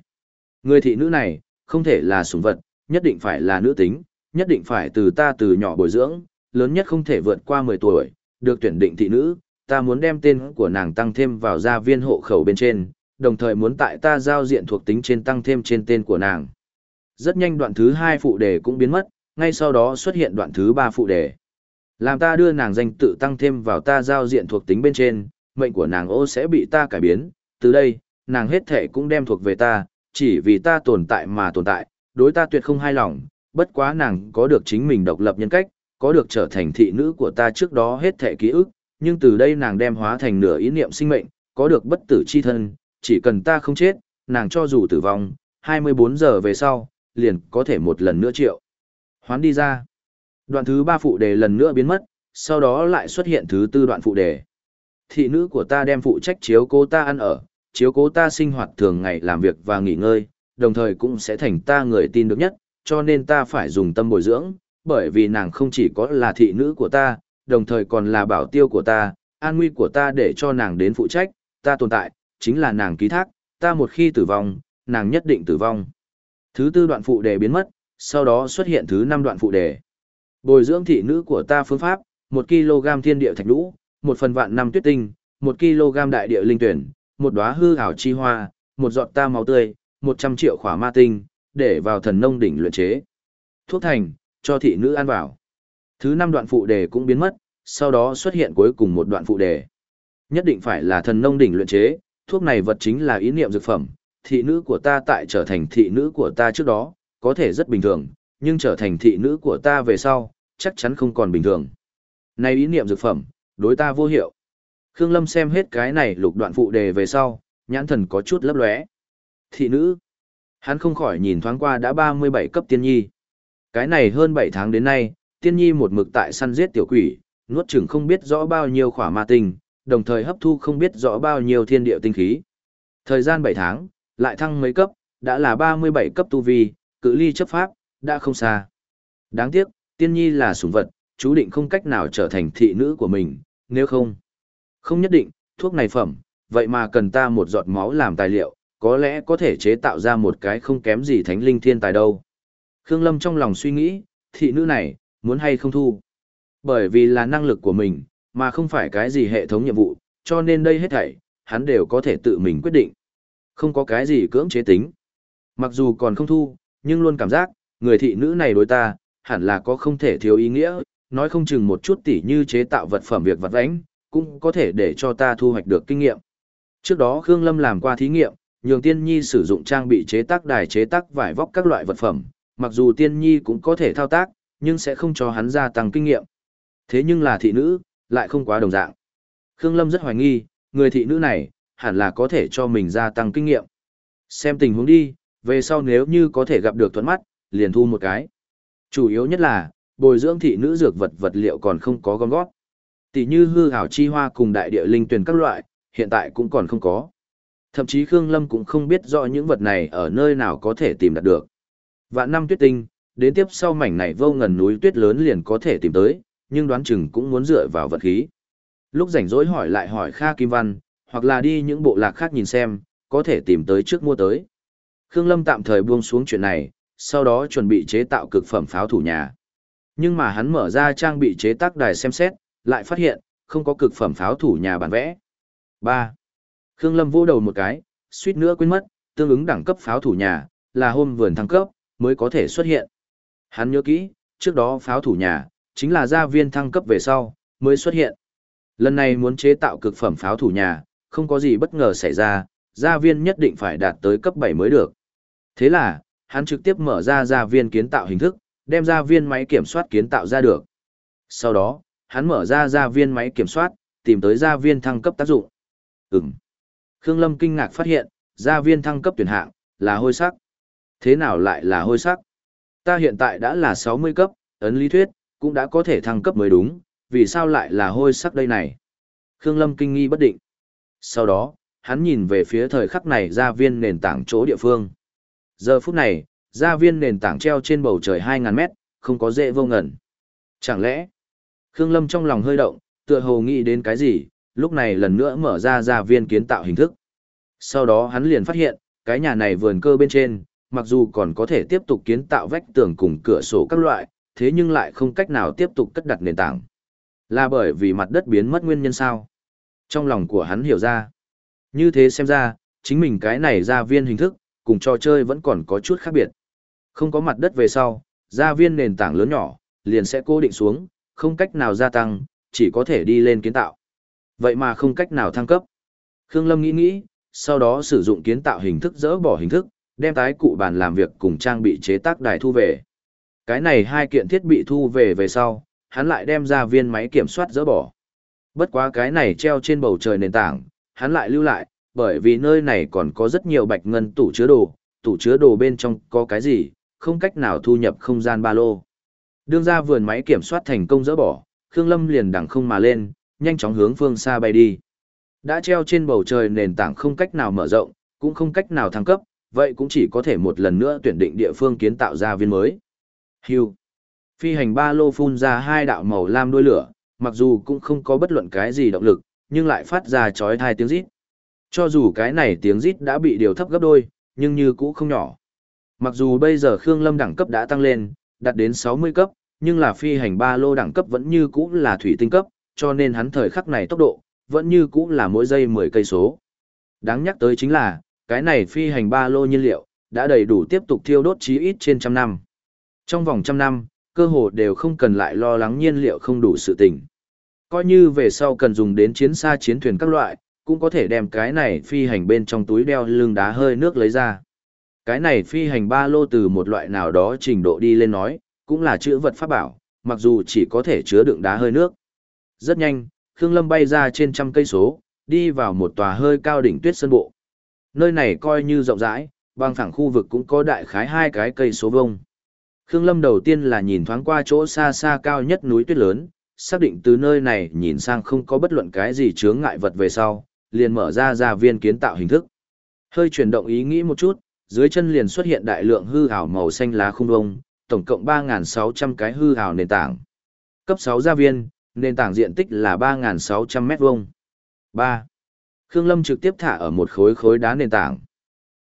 Người thị nữ này, không thể là sủng vật, nhất định phải là nữ tính, nhất định phải từ ta từ nhỏ bồi dưỡng, lớn nhất không thể vượt qua 10 tuổi, được tuyển định thị nữ, ta muốn đem tên của nàng tăng thêm vào gia viên hộ khẩu bên trên, đồng thời muốn tại ta giao diện thuộc tính trên tăng thêm trên tên của nàng. Rất nhanh đoạn thứ hai phụ đề cũng biến mất, ngay sau đó xuất hiện đoạn thứ ba phụ đề. Làm ta đưa nàng danh tự tăng thêm vào ta giao diện thuộc tính bên trên, mệnh của nàng ô sẽ bị ta cải biến, từ đây, nàng hết thể cũng đem thuộc về ta, chỉ vì ta tồn tại mà tồn tại, đối ta tuyệt không hài lòng, bất quá nàng có được chính mình độc lập nhân cách, có được trở thành thị nữ của ta trước đó hết thể ký ức, nhưng từ đây nàng đem hóa thành nửa ý niệm sinh mệnh, có được bất tử chi thân, chỉ cần ta không chết, nàng cho dù tử vong, 24 giờ về sau, liền có thể một lần nữa triệu. Hoán đi ra. Đoạn thứ ba phụ đề lần nữa biến mất, sau đó lại xuất hiện thứ tư đoạn phụ đề. Thị nữ của ta đem phụ trách chiếu cố ta ăn ở, chiếu cố ta sinh hoạt thường ngày làm việc và nghỉ ngơi, đồng thời cũng sẽ thành ta người tin được nhất, cho nên ta phải dùng tâm bồi dưỡng, bởi vì nàng không chỉ có là thị nữ của ta, đồng thời còn là bảo tiêu của ta, an nguy của ta để cho nàng đến phụ trách, ta tồn tại, chính là nàng ký thác, ta một khi tử vong, nàng nhất định tử vong. Thứ tư đoạn phụ đề biến mất, sau đó xuất hiện thứ năm đoạn phụ đề. Bồi dưỡng thị nữ của ta phương pháp, 1 kg thiên địa thạch lũ, một phần vạn năm tuyết tinh, 1 kg đại địa linh tuyển, một đóa hư ảo chi hoa, một giọt ta máu tươi, 100 triệu khỏa ma tinh, để vào thần nông đỉnh luyện chế. Thuốc thành, cho thị nữ ăn vào. Thứ năm đoạn phụ đề cũng biến mất, sau đó xuất hiện cuối cùng một đoạn phụ đề. Nhất định phải là thần nông đỉnh luyện chế, thuốc này vật chính là ý niệm dược phẩm, thị nữ của ta tại trở thành thị nữ của ta trước đó, có thể rất bình thường, nhưng trở thành thị nữ của ta về sau, chắc chắn không còn bình thường. Này ý niệm dược phẩm, đối ta vô hiệu. Khương Lâm xem hết cái này lục đoạn phụ đề về sau, nhãn thần có chút lấp lóe. Thị nữ. Hắn không khỏi nhìn thoáng qua đã 37 cấp tiên nhi. Cái này hơn 7 tháng đến nay, tiên nhi một mực tại săn giết tiểu quỷ, nuốt chửng không biết rõ bao nhiêu khỏa ma tinh, đồng thời hấp thu không biết rõ bao nhiêu thiên địa tinh khí. Thời gian 7 tháng, lại thăng mấy cấp, đã là 37 cấp tu vi, cự ly chấp pháp, đã không xa. Đáng tiếc, tiên nhi là sủng vật, chú định không cách nào trở thành thị nữ của mình, nếu không. Không nhất định, thuốc này phẩm, vậy mà cần ta một giọt máu làm tài liệu, có lẽ có thể chế tạo ra một cái không kém gì thánh linh thiên tài đâu. Khương Lâm trong lòng suy nghĩ, thị nữ này, muốn hay không thu. Bởi vì là năng lực của mình, mà không phải cái gì hệ thống nhiệm vụ, cho nên đây hết thảy, hắn đều có thể tự mình quyết định. Không có cái gì cưỡng chế tính. Mặc dù còn không thu, nhưng luôn cảm giác, người thị nữ này đối ta, hẳn là có không thể thiếu ý nghĩa, nói không chừng một chút tỉ như chế tạo vật phẩm việc vật vãnh, cũng có thể để cho ta thu hoạch được kinh nghiệm. Trước đó Khương Lâm làm qua thí nghiệm, nhường Tiên Nhi sử dụng trang bị chế tác đài chế tác vải vóc các loại vật phẩm, mặc dù Tiên Nhi cũng có thể thao tác, nhưng sẽ không cho hắn gia tăng kinh nghiệm. Thế nhưng là thị nữ, lại không quá đồng dạng. Khương Lâm rất hoài nghi, người thị nữ này, hẳn là có thể cho mình gia tăng kinh nghiệm. Xem tình huống đi, về sau nếu như có thể gặp được thuận mắt, liền thu một cái. Chủ yếu nhất là, bồi dưỡng thị nữ dược vật vật liệu còn không có gom gót. Tỷ như hư hảo chi hoa cùng đại địa linh tuyển các loại, hiện tại cũng còn không có. Thậm chí Khương Lâm cũng không biết rõ những vật này ở nơi nào có thể tìm đạt được. Vạn năm tuyết tinh, đến tiếp sau mảnh này vô ngần núi tuyết lớn liền có thể tìm tới, nhưng đoán chừng cũng muốn dựa vào vật khí. Lúc rảnh rỗi hỏi lại hỏi Kha Kim Văn, hoặc là đi những bộ lạc khác nhìn xem, có thể tìm tới trước mua tới. Khương Lâm tạm thời buông xuống chuyện này, sau đó chuẩn bị chế tạo cực phẩm pháo thủ nhà. Nhưng mà hắn mở ra trang bị chế tác đài xem xét, lại phát hiện, không có cực phẩm pháo thủ nhà bản vẽ. 3. Khương Lâm vô đầu một cái, suýt nữa quên mất, tương ứng đẳng cấp pháo thủ nhà, là hôm vườn thăng cấp, mới có thể xuất hiện. Hắn nhớ kỹ, trước đó pháo thủ nhà, chính là gia viên thăng cấp về sau, mới xuất hiện. Lần này muốn chế tạo cực phẩm pháo thủ nhà, không có gì bất ngờ xảy ra, gia viên nhất định phải đạt tới cấp 7 mới được. Thế là, hắn trực tiếp mở ra gia viên kiến tạo hình thức, đem gia viên máy kiểm soát kiến tạo ra được. Sau đó, hắn mở ra gia viên máy kiểm soát, tìm tới gia viên thăng cấp tác dụng. Ừm. Khương Lâm kinh ngạc phát hiện, gia viên thăng cấp tuyển hạng, là hôi sắc. Thế nào lại là hôi sắc? Ta hiện tại đã là 60 cấp, ấn lý thuyết, cũng đã có thể thăng cấp mới đúng, vì sao lại là hôi sắc đây này? Khương Lâm kinh nghi bất định. Sau đó, hắn nhìn về phía thời khắc này gia viên nền tảng chỗ địa phương. Giờ phút này, gia viên nền tảng treo trên bầu trời 2.000 mét, không có dễ vô ngẩn. Chẳng lẽ, Khương Lâm trong lòng hơi động, tựa hồ nghĩ đến cái gì, lúc này lần nữa mở ra gia viên kiến tạo hình thức. Sau đó hắn liền phát hiện, cái nhà này vườn cơ bên trên, mặc dù còn có thể tiếp tục kiến tạo vách tường cùng cửa sổ các loại, thế nhưng lại không cách nào tiếp tục cất đặt nền tảng. Là bởi vì mặt đất biến mất nguyên nhân sao? Trong lòng của hắn hiểu ra. Như thế xem ra, chính mình cái này gia viên hình thức, cùng trò chơi vẫn còn có chút khác biệt. Không có mặt đất về sau, gia viên nền tảng lớn nhỏ, liền sẽ cố định xuống, không cách nào gia tăng, chỉ có thể đi lên kiến tạo. Vậy mà không cách nào thăng cấp. Khương Lâm nghĩ nghĩ, sau đó sử dụng kiến tạo hình thức dỡ bỏ hình thức, đem tái cụ bàn làm việc cùng trang bị chế tác đài thu về. Cái này hai kiện thiết bị thu về về sau, hắn lại đem ra viên máy kiểm soát dỡ bỏ. Bất quá cái này treo trên bầu trời nền tảng, hắn lại lưu lại, bởi vì nơi này còn có rất nhiều bạch ngân tủ chứa đồ, tủ chứa đồ bên trong có cái gì, không cách nào thu nhập không gian ba lô. Đương ra vườn máy kiểm soát thành công dỡ bỏ, Khương Lâm liền đằng không mà lên, nhanh chóng hướng phương xa bay đi. Đã treo trên bầu trời nền tảng không cách nào mở rộng, cũng không cách nào thăng cấp, vậy cũng chỉ có thể một lần nữa tuyển định địa phương kiến tạo ra viên mới. Hưu. Phi hành ba lô phun ra hai đạo màu lam đuôi lửa, mặc dù cũng không có bất luận cái gì động lực, nhưng lại phát ra chói thai tiếng rít. Cho dù cái này tiếng rít đã bị điều thấp gấp đôi, nhưng như cũ không nhỏ. Mặc dù bây giờ Khương Lâm đẳng cấp đã tăng lên, đạt đến 60 cấp, nhưng là phi hành ba lô đẳng cấp vẫn như cũ là thủy tinh cấp, cho nên hắn thời khắc này tốc độ, vẫn như cũ là mỗi giây 10 cây số. Đáng nhắc tới chính là, cái này phi hành ba lô nhiên liệu, đã đầy đủ tiếp tục thiêu đốt chí ít trên trăm năm. Trong vòng trăm năm, cơ hồ đều không cần lại lo lắng nhiên liệu không đủ sự tình. Coi như về sau cần dùng đến chiến xa chiến thuyền các loại, cũng có thể đem cái này phi hành bên trong túi đeo lưng đá hơi nước lấy ra. Cái này phi hành ba lô từ một loại nào đó trình độ đi lên nói, cũng là chữ vật pháp bảo, mặc dù chỉ có thể chứa đựng đá hơi nước. Rất nhanh, Khương Lâm bay ra trên trăm cây số, đi vào một tòa hơi cao đỉnh tuyết sơn bộ. Nơi này coi như rộng rãi, bằng phẳng khu vực cũng có đại khái hai cái cây số vông. Khương Lâm đầu tiên là nhìn thoáng qua chỗ xa xa cao nhất núi tuyết lớn, xác định từ nơi này nhìn sang không có bất luận cái gì chướng ngại vật về sau, liền mở ra ra viên kiến tạo hình thức. Hơi chuyển động ý nghĩ một chút, dưới chân liền xuất hiện đại lượng hư ảo màu xanh lá khung vông, tổng cộng 3.600 cái hư ảo nền tảng. Cấp 6 gia viên, nền tảng diện tích là 3.600 mét vuông. 3. Khương Lâm trực tiếp thả ở một khối khối đá nền tảng.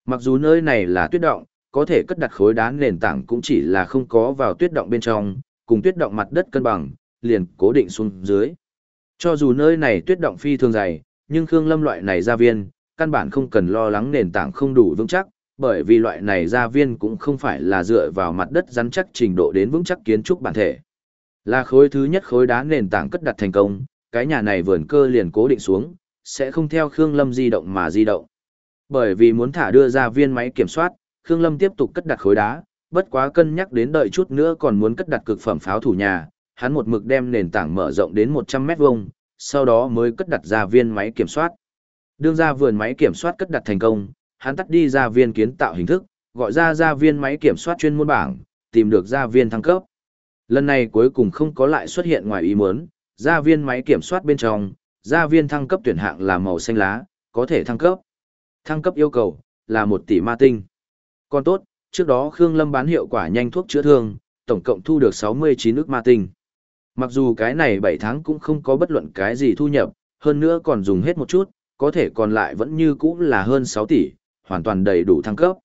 Mặc dù nơi này là tuyết động, có thể cất đặt khối đá nền tảng cũng chỉ là không có vào tuyết động bên trong, cùng tuyết động mặt đất cân bằng, liền cố định xuống dưới. Cho dù nơi này tuyết động phi thường dày, nhưng Khương Lâm loại này gia viên, căn bản không cần lo lắng nền tảng không đủ vững chắc, bởi vì loại này gia viên cũng không phải là dựa vào mặt đất rắn chắc trình độ đến vững chắc kiến trúc bản thể. Là khối thứ nhất khối đá nền tảng cất đặt thành công, cái nhà này vườn cơ liền cố định xuống, sẽ không theo Khương Lâm di động mà di động. Bởi vì muốn thả đưa ra viên máy kiểm soát, Khương Lâm tiếp tục cất đặt khối đá, bất quá cân nhắc đến đợi chút nữa còn muốn cất đặt cực phẩm pháo thủ nhà, hắn một mực đem nền tảng mở rộng đến 100 mét vuông, sau đó mới cất đặt ra viên máy kiểm soát. Đương ra vườn máy kiểm soát cất đặt thành công, hắn tắt đi ra viên kiến tạo hình thức, gọi ra ra viên máy kiểm soát chuyên môn bảng, tìm được ra viên thăng cấp. Lần này cuối cùng không có lại xuất hiện ngoài ý muốn, ra viên máy kiểm soát bên trong, ra viên thăng cấp tuyển hạng là màu xanh lá, có thể thăng cấp. Thăng cấp yêu cầu là 1 tỷ ma tinh. Còn tốt, trước đó Khương Lâm bán hiệu quả nhanh thuốc chữa thương, tổng cộng thu được 69 ức ma tinh. Mặc dù cái này 7 tháng cũng không có bất luận cái gì thu nhập, hơn nữa còn dùng hết một chút, có thể còn lại vẫn như cũ là hơn 6 tỷ, hoàn toàn đầy đủ thăng cấp.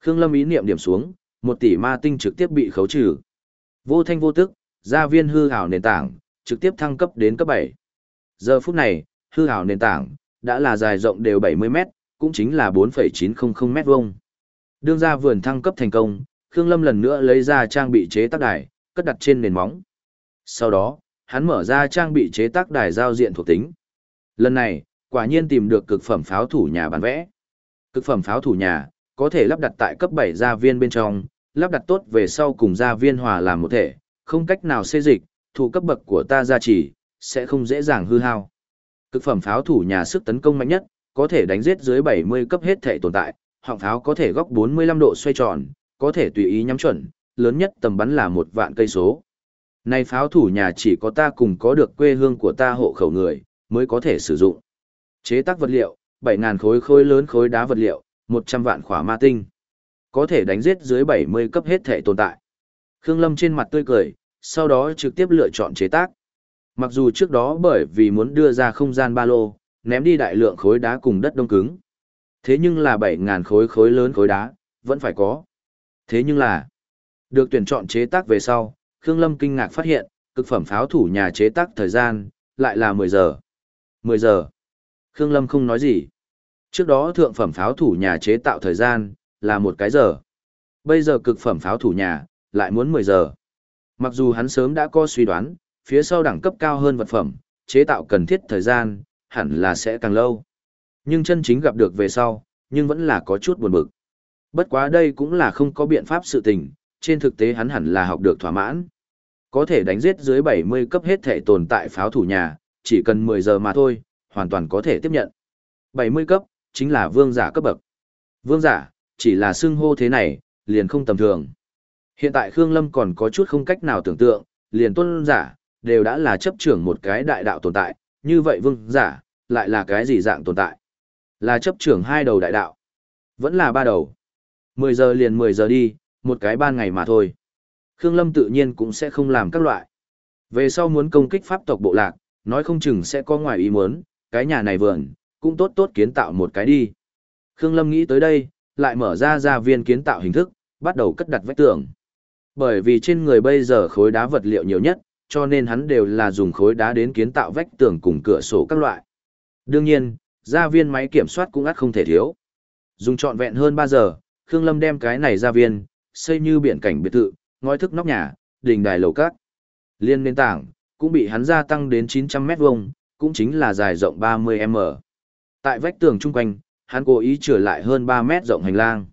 Khương Lâm ý niệm điểm xuống, 1 tỷ ma tinh trực tiếp bị khấu trừ. Vô thanh vô tức, gia viên hư hảo nền tảng, trực tiếp thăng cấp đến cấp 7. Giờ phút này, hư hảo nền tảng, đã là dài rộng đều 70 mét, cũng chính là 4,900 mét vuông. Đương ra vườn thăng cấp thành công, Khương Lâm lần nữa lấy ra trang bị chế tác đài, cất đặt trên nền móng. Sau đó, hắn mở ra trang bị chế tác đài giao diện thuộc tính. Lần này, quả nhiên tìm được cực phẩm pháo thủ nhà bán vẽ. Cực phẩm pháo thủ nhà, có thể lắp đặt tại cấp 7 gia viên bên trong, lắp đặt tốt về sau cùng gia viên hòa làm một thể, không cách nào xê dịch, thủ cấp bậc của ta gia trì, sẽ không dễ dàng hư hao. Cực phẩm pháo thủ nhà sức tấn công mạnh nhất, có thể đánh giết dưới 70 cấp hết thể tồn tại, họng pháo có thể góc 45 độ xoay tròn, có thể tùy ý nhắm chuẩn, lớn nhất tầm bắn là một vạn cây số. Này pháo thủ nhà chỉ có ta cùng có được quê hương của ta hộ khẩu người, mới có thể sử dụng. Chế tác vật liệu, 7.000 khối khối lớn khối đá vật liệu, 100 vạn khỏa ma tinh. Có thể đánh giết dưới 70 cấp hết thể tồn tại. Khương Lâm trên mặt tươi cười, sau đó trực tiếp lựa chọn chế tác. Mặc dù trước đó bởi vì muốn đưa ra không gian ba lô, ném đi đại lượng khối đá cùng đất đông cứng. Thế nhưng là 7.000 khối khối lớn khối đá, vẫn phải có. Thế nhưng là, được tuyển chọn chế tác về sau, Khương Lâm kinh ngạc phát hiện, cực phẩm pháo thủ nhà chế tác thời gian, lại là 10 giờ. 10 giờ. Khương Lâm không nói gì. Trước đó thượng phẩm pháo thủ nhà chế tạo thời gian, là một cái giờ. Bây giờ cực phẩm pháo thủ nhà, lại muốn 10 giờ. Mặc dù hắn sớm đã có suy đoán, phía sau đẳng cấp cao hơn vật phẩm, chế tạo cần thiết thời gian, hẳn là sẽ càng lâu. Nhưng chân chính gặp được về sau, nhưng vẫn là có chút buồn bực. Bất quá đây cũng là không có biện pháp sự tình, trên thực tế hắn hẳn là học được thỏa mãn. Có thể đánh giết dưới 70 cấp hết thể tồn tại pháo thủ nhà, chỉ cần 10 giờ mà thôi, hoàn toàn có thể tiếp nhận. 70 cấp, chính là vương giả cấp bậc. Vương giả, chỉ là xưng hô thế này, liền không tầm thường. Hiện tại Khương Lâm còn có chút không cách nào tưởng tượng, liền tuân giả, đều đã là chấp trưởng một cái đại đạo tồn tại, như vậy vương giả, lại là cái gì dạng tồn tại? Là chấp trưởng hai đầu đại đạo, vẫn là ba đầu. 10 giờ liền 10 giờ đi, một cái ban ngày mà thôi. Khương Lâm tự nhiên cũng sẽ không làm các loại. Về sau muốn công kích pháp tộc bộ lạc, nói không chừng sẽ có ngoài ý muốn, cái nhà này vườn, cũng tốt tốt kiến tạo một cái đi. Khương Lâm nghĩ tới đây, lại mở ra gia viên kiến tạo hình thức, bắt đầu cất đặt vách tường. Bởi vì trên người bây giờ khối đá vật liệu nhiều nhất, cho nên hắn đều là dùng khối đá đến kiến tạo vách tường cùng cửa sổ các loại. Đương nhiên, gia viên máy kiểm soát cũng ắt không thể thiếu. Dùng trọn vẹn hơn 3 giờ, Khương Lâm đem cái này gia viên, xây như biển cảnh biệt thự, ngói thức nóc nhà, đình đài lầu cát. Liên nền tảng, cũng bị hắn gia tăng đến 900 mét vuông, cũng chính là dài rộng 30m. Tại vách tường chung quanh, hắn cố ý trở lại hơn 3 mét rộng hành lang.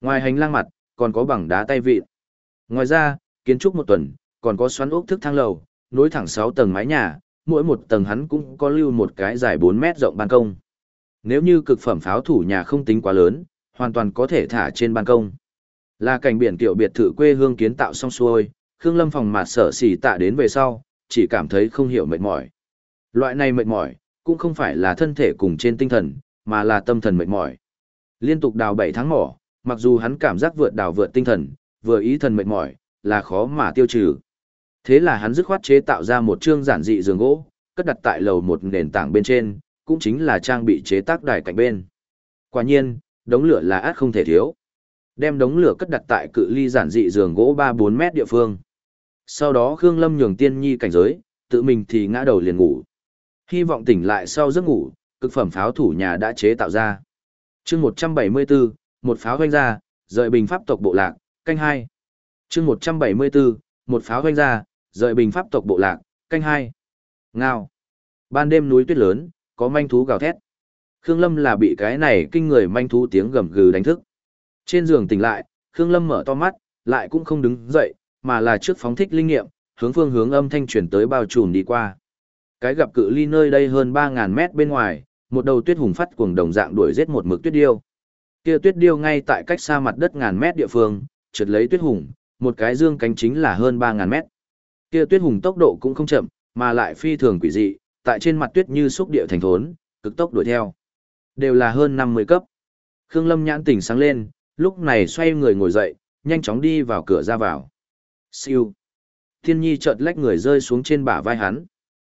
Ngoài hành lang mặt, còn có bằng đá tay vịn. Ngoài ra, kiến trúc một tuần, còn có xoắn ốc thức thang lầu, nối thẳng 6 tầng mái nhà, mỗi một tầng hắn cũng có lưu một cái dài 4 mét rộng ban công. Nếu như cực phẩm pháo thủ nhà không tính quá lớn, hoàn toàn có thể thả trên ban công. Là cảnh biển tiểu biệt thự quê hương kiến tạo xong xuôi, Khương Lâm phòng mặt sở xỉ tạ đến về sau, chỉ cảm thấy không hiểu mệt mỏi. Loại này mệt mỏi, cũng không phải là thân thể cùng trên tinh thần, mà là tâm thần mệt mỏi. Liên tục đào bảy tháng mỏ, mặc dù hắn cảm giác vượt đào vượt tinh thần, vừa ý thần mệt mỏi, là khó mà tiêu trừ. Thế là hắn dứt khoát chế tạo ra một chương giản dị giường gỗ, cất đặt tại lầu một nền tảng bên trên, cũng chính là trang bị chế tác đài cạnh bên. Quả nhiên, đống lửa là át không thể thiếu. Đem đống lửa cất đặt tại cự ly giản dị giường gỗ 3-4 mét địa phương. Sau đó Khương Lâm nhường tiên nhi cảnh giới, tự mình thì ngã đầu liền ngủ. Hy vọng tỉnh lại sau giấc ngủ, cực phẩm pháo thủ nhà đã chế tạo ra. chương 174, một pháo hoanh ra, rời bình pháp tộc bộ lạc, canh hai chương 174, một pháo hoanh ra, rời bình pháp tộc bộ lạc, canh hai Ngao. Ban đêm núi tuyết lớn, có manh thú gào thét. Khương Lâm là bị cái này kinh người manh thú tiếng gầm gừ đánh thức. Trên giường tỉnh lại, Khương Lâm mở to mắt, lại cũng không đứng dậy, mà là trước phóng thích linh nghiệm, hướng phương hướng âm thanh truyền tới bao trùm đi qua. Cái gặp cự ly nơi đây hơn 3000 mét bên ngoài, một đầu tuyết hùng phát cuồng đồng dạng đuổi giết một mực tuyết điêu. Kia tuyết điêu ngay tại cách xa mặt đất ngàn mét địa phương, trượt lấy tuyết hùng, một cái dương cánh chính là hơn 3000 mét. Kia tuyết hùng tốc độ cũng không chậm, mà lại phi thường quỷ dị, tại trên mặt tuyết như xúc địa thành thốn, cực tốc đuổi theo. Đều là hơn 50 cấp. Khương Lâm nhãn tỉnh sáng lên, lúc này xoay người ngồi dậy, nhanh chóng đi vào cửa ra vào. Siêu. Thiên nhi chợt lách người rơi xuống trên bả vai hắn.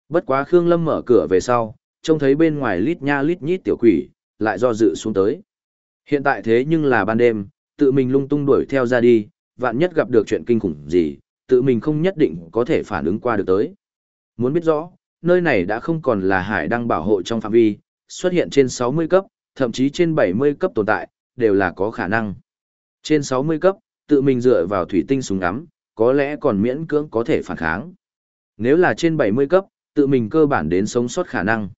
Bất quá Khương Lâm mở cửa về sau, trông thấy bên ngoài lít nha lít nhít tiểu quỷ, lại do dự xuống tới. Hiện tại thế nhưng là ban đêm, tự mình lung tung đuổi theo ra đi, vạn nhất gặp được chuyện kinh khủng gì, tự mình không nhất định có thể phản ứng qua được tới. Muốn biết rõ, nơi này đã không còn là hải đăng bảo hộ trong phạm vi, xuất hiện trên 60 cấp, thậm chí trên 70 cấp tồn tại, đều là có khả năng. Trên 60 cấp, tự mình dựa vào thủy tinh súng ngắm, có lẽ còn miễn cưỡng có thể phản kháng. Nếu là trên 70 cấp, tự mình cơ bản đến sống sót khả năng.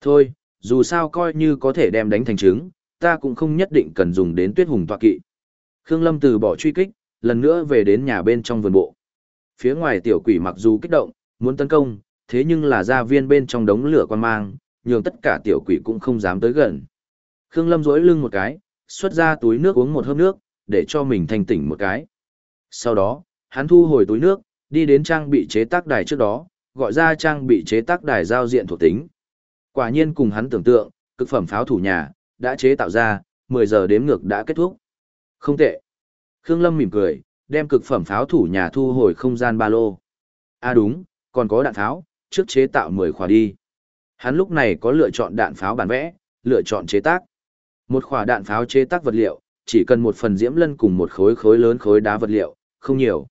Thôi, dù sao coi như có thể đem đánh thành trứng, ta cũng không nhất định cần dùng đến tuyết hùng tọa kỵ. Khương Lâm từ bỏ truy kích, lần nữa về đến nhà bên trong vườn bộ. Phía ngoài tiểu quỷ mặc dù kích động, muốn tấn công, thế nhưng là gia viên bên trong đống lửa quan mang, nhường tất cả tiểu quỷ cũng không dám tới gần. Khương Lâm duỗi lưng một cái, xuất ra túi nước uống một hớp nước, để cho mình thanh tỉnh một cái. Sau đó, hắn thu hồi túi nước, đi đến trang bị chế tác đài trước đó, gọi ra trang bị chế tác đài giao diện thuộc tính. Quả nhiên cùng hắn tưởng tượng, cực phẩm pháo thủ nhà, đã chế tạo ra, 10 giờ đếm ngược đã kết thúc. Không tệ. Khương Lâm mỉm cười, đem cực phẩm pháo thủ nhà thu hồi không gian ba lô. À đúng, còn có đạn pháo, trước chế tạo 10 khỏa đi. Hắn lúc này có lựa chọn đạn pháo bản vẽ, lựa chọn chế tác. Một khỏa đạn pháo chế tác vật liệu, chỉ cần một phần diễm lân cùng một khối khối lớn khối đá vật liệu, không nhiều.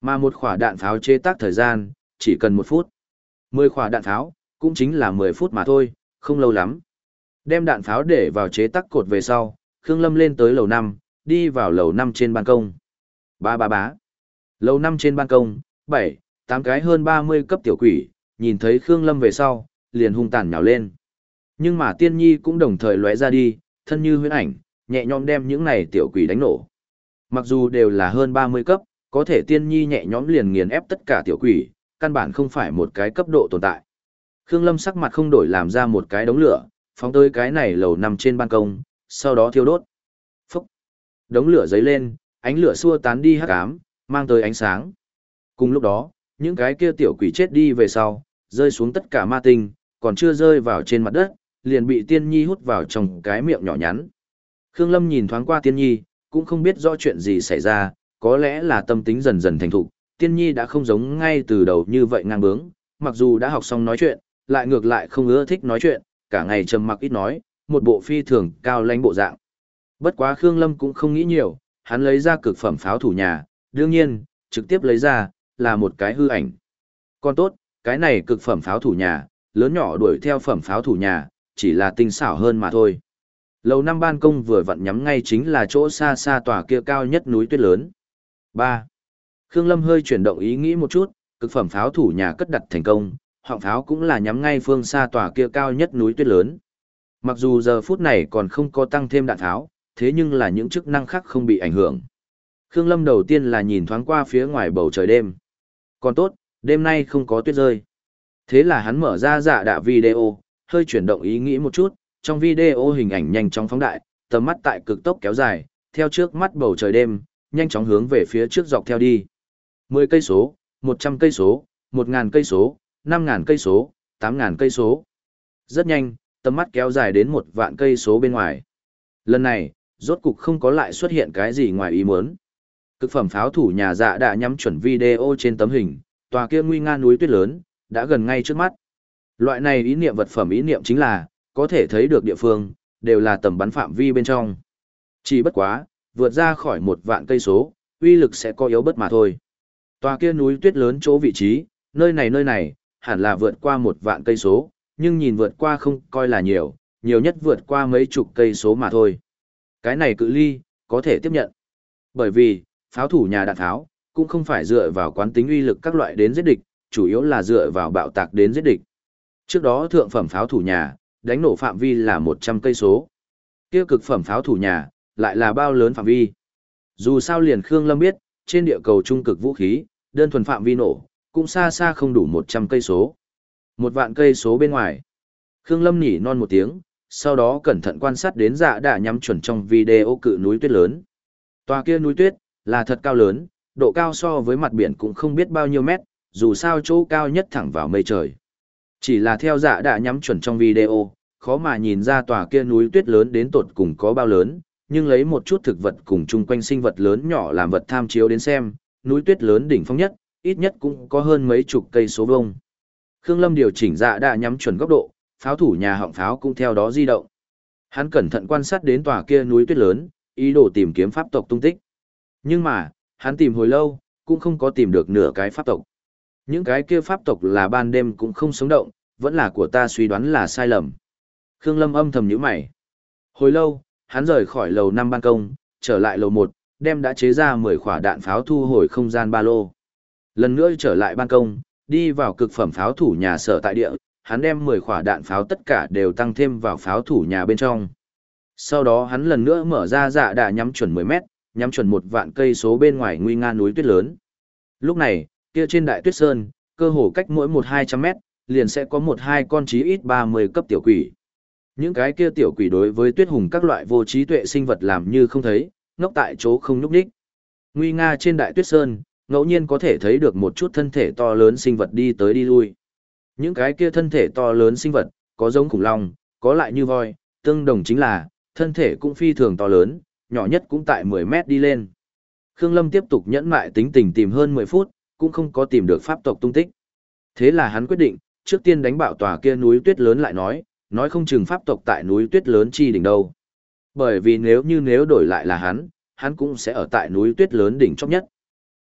Mà một khỏa đạn pháo chế tác thời gian, chỉ cần một phút. Mười khỏa đạn pháo, cũng chính là mười phút mà thôi, không lâu lắm. Đem đạn pháo để vào chế tác cột về sau, Khương Lâm lên tới lầu năm, đi vào lầu năm trên ban công. Ba ba bá. Lầu năm trên ban công, bảy, tám cái hơn ba mươi cấp tiểu quỷ, nhìn thấy Khương Lâm về sau, liền hung tàn nhào lên. Nhưng mà tiên nhi cũng đồng thời lóe ra đi, thân như huyễn ảnh, nhẹ nhõm đem những này tiểu quỷ đánh nổ. Mặc dù đều là hơn 30 cấp, có thể tiên nhi nhẹ nhõm liền nghiền ép tất cả tiểu quỷ, căn bản không phải một cái cấp độ tồn tại. Khương Lâm sắc mặt không đổi làm ra một cái đống lửa, phóng tới cái này lầu nằm trên ban công, sau đó thiêu đốt. Phúc! Đống lửa dấy lên, ánh lửa xua tán đi hắc ám, mang tới ánh sáng. Cùng lúc đó, những cái kia tiểu quỷ chết đi về sau, rơi xuống tất cả ma tinh, còn chưa rơi vào trên mặt đất, liền bị tiên nhi hút vào trong cái miệng nhỏ nhắn. Khương Lâm nhìn thoáng qua tiên nhi, cũng không biết rõ chuyện gì xảy ra, có lẽ là tâm tính dần dần thành thục, tiên nhi đã không giống ngay từ đầu như vậy ngang bướng, mặc dù đã học xong nói chuyện, lại ngược lại không ưa thích nói chuyện, cả ngày trầm mặc ít nói, một bộ phi thường cao lãnh bộ dạng. Bất quá Khương Lâm cũng không nghĩ nhiều, hắn lấy ra cực phẩm pháo thủ nhà, đương nhiên, trực tiếp lấy ra, là một cái hư ảnh. Còn tốt, cái này cực phẩm pháo thủ nhà, lớn nhỏ đuổi theo phẩm pháo thủ nhà, chỉ là tinh xảo hơn mà thôi. Lầu năm ban công vừa vặn nhắm ngay chính là chỗ xa xa tòa kia cao nhất núi tuyết lớn. 3. Khương Lâm hơi chuyển động ý nghĩ một chút, cực phẩm pháo thủ nhà cất đặt thành công, họng pháo cũng là nhắm ngay phương xa tòa kia cao nhất núi tuyết lớn. Mặc dù giờ phút này còn không có tăng thêm đạn tháo, thế nhưng là những chức năng khác không bị ảnh hưởng. Khương Lâm đầu tiên là nhìn thoáng qua phía ngoài bầu trời đêm. Còn tốt, đêm nay không có tuyết rơi. Thế là hắn mở ra dạ đạ video, hơi chuyển động ý nghĩ một chút, trong video hình ảnh nhanh chóng phóng đại, tầm mắt tại cực tốc kéo dài, theo trước mắt bầu trời đêm, nhanh chóng hướng về phía trước dọc theo đi. 10 cây số, 100 cây số, 1000 cây số, 5000 cây số, 8000 cây số. Rất nhanh, tầm mắt kéo dài đến một vạn cây số bên ngoài. Lần này, rốt cục không có lại xuất hiện cái gì ngoài ý muốn. Cực phẩm pháo thủ nhà dạ đã nhắm chuẩn video trên tấm hình, tòa kia nguy nga núi tuyết lớn, đã gần ngay trước mắt. Loại này ý niệm vật phẩm ý niệm chính là, có thể thấy được địa phương, đều là tầm bắn phạm vi bên trong. Chỉ bất quá, vượt ra khỏi một vạn cây số, uy lực sẽ có yếu bất mà thôi. Tòa kia núi tuyết lớn chỗ vị trí, nơi này nơi này, hẳn là vượt qua một vạn cây số, nhưng nhìn vượt qua không coi là nhiều, nhiều nhất vượt qua mấy chục cây số mà thôi. Cái này cự ly, có thể tiếp nhận. Bởi vì, pháo thủ nhà đạn tháo, cũng không phải dựa vào quán tính uy lực các loại đến giết địch, chủ yếu là dựa vào bạo tạc đến giết địch. Trước đó thượng phẩm pháo thủ nhà, đánh nổ phạm vi là 100 cây số. Kia cực phẩm pháo thủ nhà, lại là bao lớn phạm vi. Dù sao liền Khương Lâm biết, trên địa cầu trung cực vũ khí, đơn thuần phạm vi nổ, cũng xa xa không đủ 100 cây số. Một vạn cây số bên ngoài. Khương Lâm nhỉ non một tiếng, sau đó cẩn thận quan sát đến dạ đã nhắm chuẩn trong video cự núi tuyết lớn. Tòa kia núi tuyết, là thật cao lớn, độ cao so với mặt biển cũng không biết bao nhiêu mét, dù sao chỗ cao nhất thẳng vào mây trời. Chỉ là theo dạ đã nhắm chuẩn trong video, khó mà nhìn ra tòa kia núi tuyết lớn đến tột cùng có bao lớn, nhưng lấy một chút thực vật cùng chung quanh sinh vật lớn nhỏ làm vật tham chiếu đến xem, núi tuyết lớn đỉnh phong nhất, ít nhất cũng có hơn mấy chục cây số vông. Khương Lâm điều chỉnh dạ đã nhắm chuẩn góc độ, pháo thủ nhà họng pháo cũng theo đó di động. Hắn cẩn thận quan sát đến tòa kia núi tuyết lớn, ý đồ tìm kiếm pháp tộc tung tích. Nhưng mà, hắn tìm hồi lâu, cũng không có tìm được nửa cái pháp tộc. Những cái kia pháp tộc là ban đêm cũng không sống động, vẫn là của ta suy đoán là sai lầm. Khương Lâm âm thầm nhíu mày. Hồi lâu, hắn rời khỏi lầu 5 ban công, trở lại lầu 1, đem đã chế ra 10 quả đạn pháo thu hồi không gian ba lô. Lần nữa trở lại ban công, đi vào cực phẩm pháo thủ nhà sở tại địa, hắn đem 10 quả đạn pháo tất cả đều tăng thêm vào pháo thủ nhà bên trong. Sau đó hắn lần nữa mở ra dạ đà nhắm chuẩn 10 mét, nhắm chuẩn một vạn cây số bên ngoài nguy nga núi tuyết lớn. Lúc này, kia trên đại tuyết sơn, cơ hồ cách mỗi một hai trăm mét, liền sẽ có một hai con chí ít 30 cấp tiểu quỷ. Những cái kia tiểu quỷ đối với tuyết hùng các loại vô trí tuệ sinh vật làm như không thấy, ngốc tại chỗ không nhúc đích. Nguy nga trên đại tuyết sơn, ngẫu nhiên có thể thấy được một chút thân thể to lớn sinh vật đi tới đi lui. Những cái kia thân thể to lớn sinh vật, có giống khủng long, có lại như voi, tương đồng chính là, thân thể cũng phi thường to lớn, nhỏ nhất cũng tại 10 mét đi lên. Khương Lâm tiếp tục nhẫn mại tính tình tìm hơn 10 phút, cũng không có tìm được pháp tộc tung tích. Thế là hắn quyết định, trước tiên đánh bạo tòa kia núi tuyết lớn lại nói, nói không chừng pháp tộc tại núi tuyết lớn chi đỉnh đâu. Bởi vì nếu như nếu đổi lại là hắn, hắn cũng sẽ ở tại núi tuyết lớn đỉnh chóp nhất.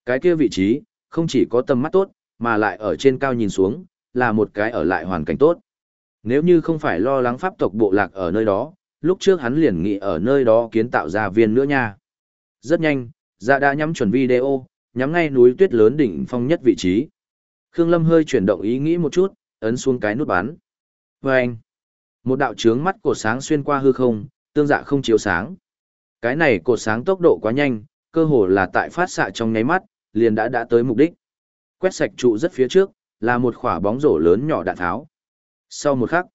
Cái kia vị trí, không chỉ có tầm mắt tốt, mà lại ở trên cao nhìn xuống, là một cái ở lại hoàn cảnh tốt. Nếu như không phải lo lắng pháp tộc bộ lạc ở nơi đó, lúc trước hắn liền nghĩ ở nơi đó kiến tạo ra viên nữa nha. Rất nhanh, dạ đã nhắm chuẩn video, nhắm ngay núi tuyết lớn đỉnh phong nhất vị trí. Khương Lâm hơi chuyển động ý nghĩ một chút, ấn xuống cái nút bắn. Vâng! Một đạo trướng mắt cột sáng xuyên qua hư không, tương dạ không chiếu sáng. Cái này cột sáng tốc độ quá nhanh, cơ hồ là tại phát xạ trong nháy mắt, liền đã đã tới mục đích. Quét sạch trụ rất phía trước, là một quả bóng rổ lớn nhỏ đạn tháo. Sau một khắc,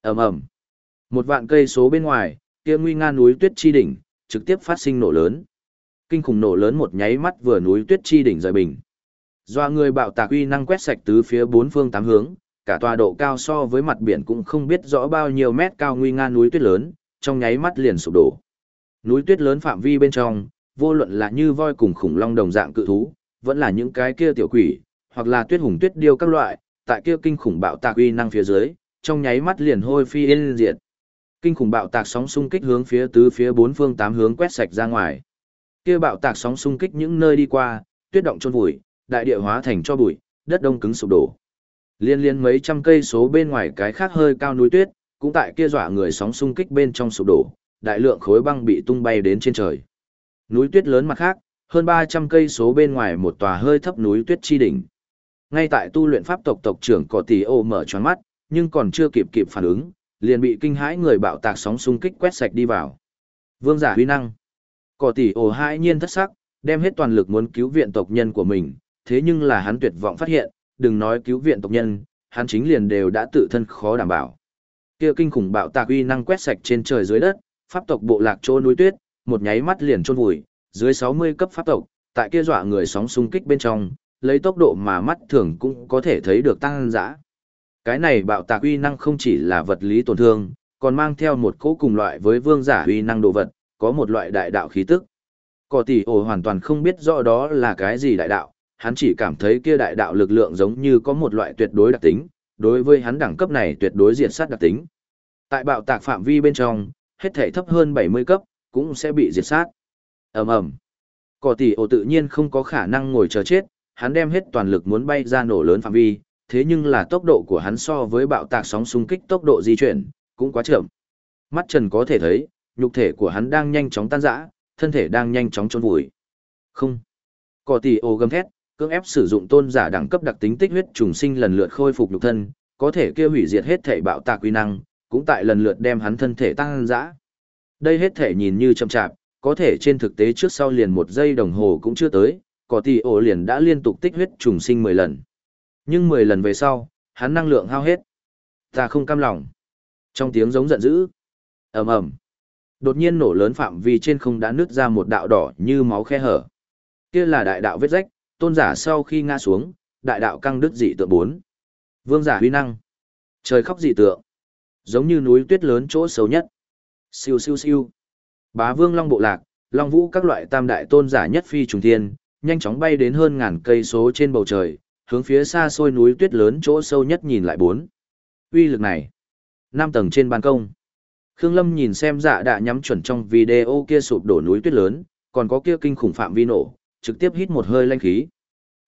ầm ầm, một vạn cây số bên ngoài, kia nguy nga núi tuyết chi đỉnh, trực tiếp phát sinh nổ lớn. Kinh khủng nổ lớn một nháy mắt vừa núi tuyết chi đỉnh rời bình. Do người bạo tạc uy năng quét sạch tứ phía bốn phương tám hướng, cả tòa độ cao so với mặt biển cũng không biết rõ bao nhiêu mét cao nguy nga núi tuyết lớn, trong nháy mắt liền sụp đổ. Núi tuyết lớn phạm vi bên trong, vô luận là như voi cùng khủng long đồng dạng cự thú, vẫn là những cái kia tiểu quỷ, hoặc là tuyết hùng tuyết điêu các loại, tại kia kinh khủng bạo tạc uy năng phía dưới, trong nháy mắt liền hôi phi yên diệt. Kinh khủng bạo tạc sóng xung kích hướng phía tứ phía bốn phương tám hướng quét sạch ra ngoài. Kia bạo tạc sóng xung kích những nơi đi qua, tuyết động chôn vùi, đại địa hóa thành cho bụi, đất đông cứng sụp đổ. Liên liên mấy trăm cây số bên ngoài cái khác hơi cao núi tuyết, cũng tại kia dọa người sóng xung kích bên trong sụp đổ, đại lượng khối băng bị tung bay đến trên trời. Núi tuyết lớn mặt khác, hơn 300 cây số bên ngoài một tòa hơi thấp núi tuyết chi đỉnh. Ngay tại tu luyện pháp tộc tộc trưởng Cỏ Tỷ Ô mở choáng mắt, nhưng còn chưa kịp kịp phản ứng, liền bị kinh hãi người bạo tạc sóng xung kích quét sạch đi vào. Vương giả huy năng. Cỏ Tỷ ồ hãi nhiên thất sắc, đem hết toàn lực muốn cứu viện tộc nhân của mình, thế nhưng là hắn tuyệt vọng phát hiện, đừng nói cứu viện tộc nhân, hắn chính liền đều đã tự thân khó đảm bảo. Kia kinh khủng bạo tạc uy năng quét sạch trên trời dưới đất, pháp tộc bộ lạc trô núi tuyết, một nháy mắt liền chôn vùi, dưới 60 cấp pháp tộc, tại kia dọa người sóng xung kích bên trong, lấy tốc độ mà mắt thường cũng có thể thấy được tăng dã. Cái này bạo tạc uy năng không chỉ là vật lý tổn thương, còn mang theo một cỗ cùng loại với vương giả uy năng đồ vật, có một loại đại đạo khí tức. Cỏ tỷ ổ hoàn toàn không biết rõ đó là cái gì đại đạo, hắn chỉ cảm thấy kia đại đạo lực lượng giống như có một loại tuyệt đối đặc tính, đối với hắn đẳng cấp này tuyệt đối diệt sát đặc tính. Tại bạo tạc phạm vi bên trong, hết thể thấp hơn 70 cấp, cũng sẽ bị diệt sát. ầm ầm Cỏ tỷ ổ tự nhiên không có khả năng ngồi chờ chết, hắn đem hết toàn lực muốn bay ra nổ lớn phạm vi, thế nhưng là tốc độ của hắn so với bạo tạc sóng xung kích tốc độ di chuyển, cũng quá chậm. Mắt trần có thể thấy, nhục thể của hắn đang nhanh chóng tan rã, thân thể đang nhanh chóng trốn vùi. Không. Cỏ tỷ Ô gầm thét, cưỡng ép sử dụng tôn giả đẳng cấp đặc tính tích huyết trùng sinh lần lượt khôi phục nhục thân, có thể kia hủy diệt hết thể bạo tạc quy năng, cũng tại lần lượt đem hắn thân thể tăng dã. Đây hết thể nhìn như chậm chạp, có thể trên thực tế trước sau liền một giây đồng hồ cũng chưa tới, cỏ tỷ Ô liền đã liên tục tích huyết trùng sinh 10 lần. Nhưng 10 lần về sau, hắn năng lượng hao hết. Ta không cam lòng. Trong tiếng giống giận dữ, ầm ầm, đột nhiên nổ lớn phạm vi trên không đã nứt ra một đạo đỏ như máu khe hở. Kia là đại đạo vết rách, tôn giả sau khi ngã xuống, đại đạo căng đứt dị tượng bốn. Vương giả huy năng. Trời khóc dị tượng. Giống như núi tuyết lớn chỗ xấu nhất. Siêu siêu siêu. Bá vương long bộ lạc, long vũ các loại tam đại tôn giả nhất phi trùng thiên, nhanh chóng bay đến hơn ngàn cây số trên bầu trời, hướng phía xa xôi núi tuyết lớn chỗ sâu nhất nhìn lại bốn. Uy lực này. Năm tầng trên ban công. Khương Lâm nhìn xem dạ đã nhắm chuẩn trong video kia sụp đổ núi tuyết lớn, còn có kia kinh khủng phạm vi nổ, trực tiếp hít một hơi lanh khí.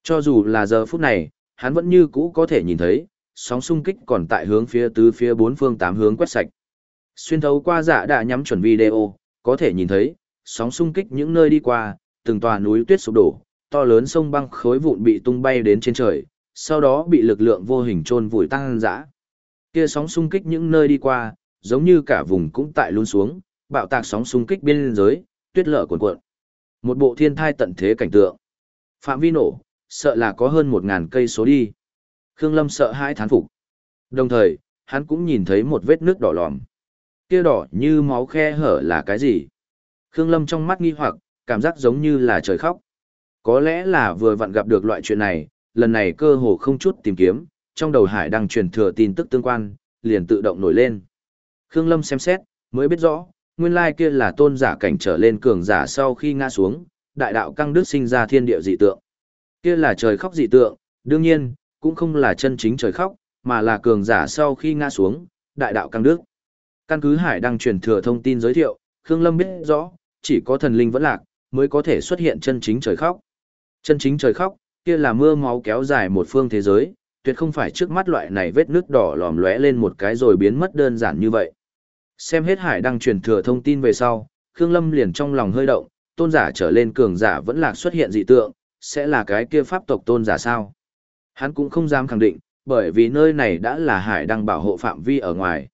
Cho dù là giờ phút này, hắn vẫn như cũ có thể nhìn thấy, sóng xung kích còn tại hướng phía tứ phía bốn phương tám hướng quét sạch. Xuyên thấu qua dạ đã nhắm chuẩn video, có thể nhìn thấy, sóng xung kích những nơi đi qua, từng tòa núi tuyết sụp đổ, to lớn sông băng khối vụn bị tung bay đến trên trời, sau đó bị lực lượng vô hình chôn vùi tăng dã. Kia sóng xung kích những nơi đi qua, giống như cả vùng cũng tại luôn xuống, bạo tạc sóng xung kích biên giới, tuyết lở cuồn cuộn. Một bộ thiên thai tận thế cảnh tượng. Phạm vi nổ, sợ là có hơn một ngàn cây số đi. Khương Lâm sợ hãi thán phục. Đồng thời, hắn cũng nhìn thấy một vết nước đỏ lòm. Kia đỏ như máu khe hở là cái gì? Khương Lâm trong mắt nghi hoặc, cảm giác giống như là trời khóc. Có lẽ là vừa vặn gặp được loại chuyện này, lần này cơ hồ không chút tìm kiếm, trong đầu hải đang truyền thừa tin tức tương quan, liền tự động nổi lên. Khương Lâm xem xét, mới biết rõ, nguyên lai kia là tôn giả cảnh trở lên cường giả sau khi ngã xuống, đại đạo căng đức sinh ra thiên địa dị tượng. Kia là trời khóc dị tượng, đương nhiên, cũng không là chân chính trời khóc, mà là cường giả sau khi ngã xuống, đại đạo căng đức. Căn cứ hải đang truyền thừa thông tin giới thiệu, Khương Lâm biết rõ, chỉ có thần linh vẫn lạc, mới có thể xuất hiện chân chính trời khóc. Chân chính trời khóc, kia là mưa máu kéo dài một phương thế giới, tuyệt không phải trước mắt loại này vết nước đỏ lòm lóe lên một cái rồi biến mất đơn giản như vậy. Xem hết hải đăng truyền thừa thông tin về sau, Khương Lâm liền trong lòng hơi động, tôn giả trở lên cường giả vẫn lạc xuất hiện dị tượng, sẽ là cái kia pháp tộc tôn giả sao? Hắn cũng không dám khẳng định, bởi vì nơi này đã là hải đăng bảo hộ phạm vi ở ngoài.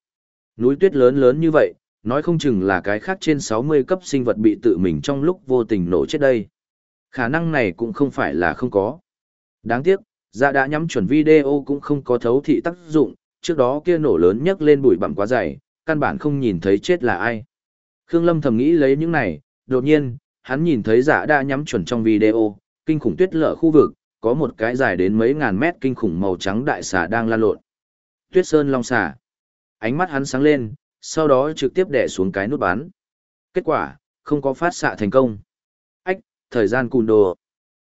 Núi tuyết lớn lớn như vậy, nói không chừng là cái khác trên 60 cấp sinh vật bị tự mình trong lúc vô tình nổ chết đây. Khả năng này cũng không phải là không có. Đáng tiếc, dạ đã nhắm chuẩn video cũng không có thấu thị tác dụng, trước đó kia nổ lớn nhấc lên bụi bặm quá dày, căn bản không nhìn thấy chết là ai. Khương Lâm thầm nghĩ lấy những này, đột nhiên, hắn nhìn thấy dạ đã nhắm chuẩn trong video, kinh khủng tuyết lở khu vực, có một cái dài đến mấy ngàn mét kinh khủng màu trắng đại xà đang lan lộn. Tuyết sơn long xà. Ánh mắt hắn sáng lên, sau đó trực tiếp đè xuống cái nút bắn. Kết quả, không có phát xạ thành công. Ách, thời gian cùn đồ.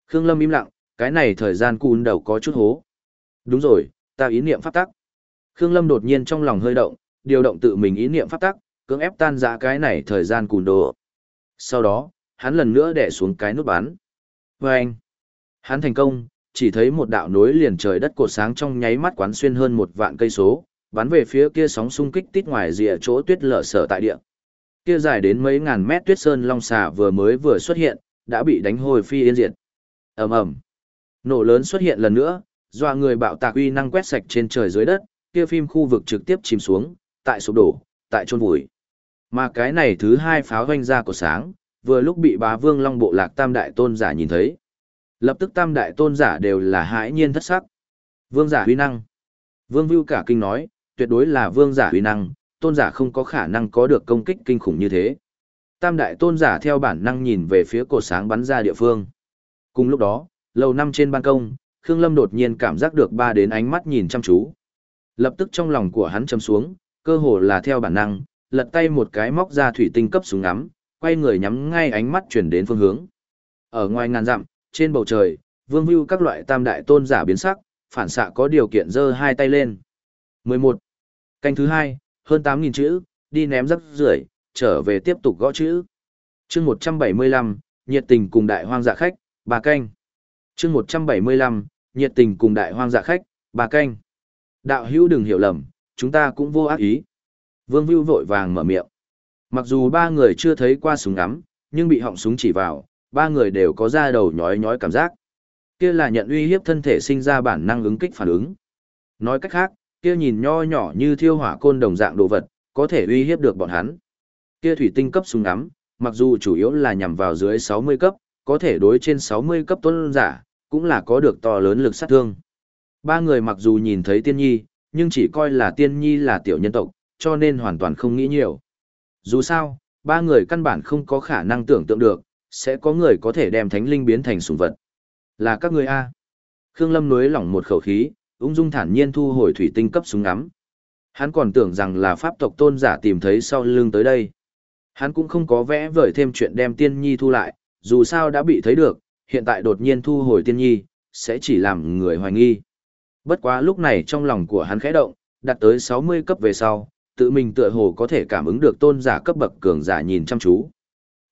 Khương Lâm im lặng, cái này thời gian cùn đầu có chút hố. Đúng rồi, ta ý niệm pháp tắc. Khương Lâm đột nhiên trong lòng hơi động, điều động tự mình ý niệm pháp tắc, cưỡng ép tan rã cái này thời gian cùn đồ. Sau đó, hắn lần nữa đè xuống cái nút bắn. Vâng! anh, hắn thành công, chỉ thấy một đạo nối liền trời đất cột sáng trong nháy mắt quán xuyên hơn một vạn cây số, bắn về phía kia sóng xung kích tít ngoài rìa chỗ tuyết lở sở tại địa. Kia dài đến mấy ngàn mét tuyết sơn long xà vừa mới vừa xuất hiện, đã bị đánh hồi phi yên diệt. Ầm ầm. Nổ lớn xuất hiện lần nữa, doa người bạo tạc uy năng quét sạch trên trời dưới đất, kia phim khu vực trực tiếp chìm xuống, tại sụp đổ, tại chôn vùi. Mà cái này thứ hai pháo hoanh ra của sáng, vừa lúc bị bá vương long bộ lạc tam đại tôn giả nhìn thấy. Lập tức tam đại tôn giả đều là hãi nhiên thất sắc. Vương giả uy năng. Vương Vưu cả kinh nói, tuyệt đối là vương giả uy năng, tôn giả không có khả năng có được công kích kinh khủng như thế. Tam đại tôn giả theo bản năng nhìn về phía cột sáng bắn ra địa phương. Cùng lúc đó, lầu năm trên ban công, Khương Lâm đột nhiên cảm giác được ba đến ánh mắt nhìn chăm chú. Lập tức trong lòng của hắn chầm xuống, cơ hồ là theo bản năng, lật tay một cái móc ra thủy tinh cấp súng ngắm, quay người nhắm ngay ánh mắt chuyển đến phương hướng. Ở ngoài ngàn dặm, trên bầu trời, vương view các loại tam đại tôn giả biến sắc, phản xạ có điều kiện giơ hai tay lên. 11. Canh thứ hai, hơn 8.000 chữ, đi ném rắc rưởi trở về tiếp tục gõ chữ. chương 175, nhiệt tình cùng đại hoang dạ khách, bà canh chương 175, nhiệt tình cùng đại hoang dạ khách, bà canh. Đạo hữu đừng hiểu lầm, chúng ta cũng vô ác ý. Vương Vưu vội vàng mở miệng. Mặc dù ba người chưa thấy qua súng ngắm, nhưng bị họng súng chỉ vào, ba người đều có da đầu nhói nhói cảm giác. Kia là nhận uy hiếp thân thể sinh ra bản năng ứng kích phản ứng. Nói cách khác, kia nhìn nho nhỏ như thiêu hỏa côn đồng dạng đồ vật, có thể uy hiếp được bọn hắn. Kia thủy tinh cấp súng ngắm, mặc dù chủ yếu là nhằm vào dưới 60 cấp, có thể đối trên 60 cấp tuân giả, cũng là có được to lớn lực sát thương. Ba người mặc dù nhìn thấy tiên nhi, nhưng chỉ coi là tiên nhi là tiểu nhân tộc, cho nên hoàn toàn không nghĩ nhiều. Dù sao, ba người căn bản không có khả năng tưởng tượng được, sẽ có người có thể đem thánh linh biến thành sùng vật. Là các người A. Khương Lâm nuối lỏng một khẩu khí, ung dung thản nhiên thu hồi thủy tinh cấp súng ngắm. Hắn còn tưởng rằng là pháp tộc tôn giả tìm thấy sau lưng tới đây. Hắn cũng không có vẽ vời thêm chuyện đem tiên nhi thu lại, dù sao đã bị thấy được, hiện tại đột nhiên thu hồi tiên nhi, sẽ chỉ làm người hoài nghi. Bất quá lúc này trong lòng của hắn khẽ động, đạt tới 60 cấp về sau, tự mình tựa hồ có thể cảm ứng được tôn giả cấp bậc cường giả nhìn chăm chú.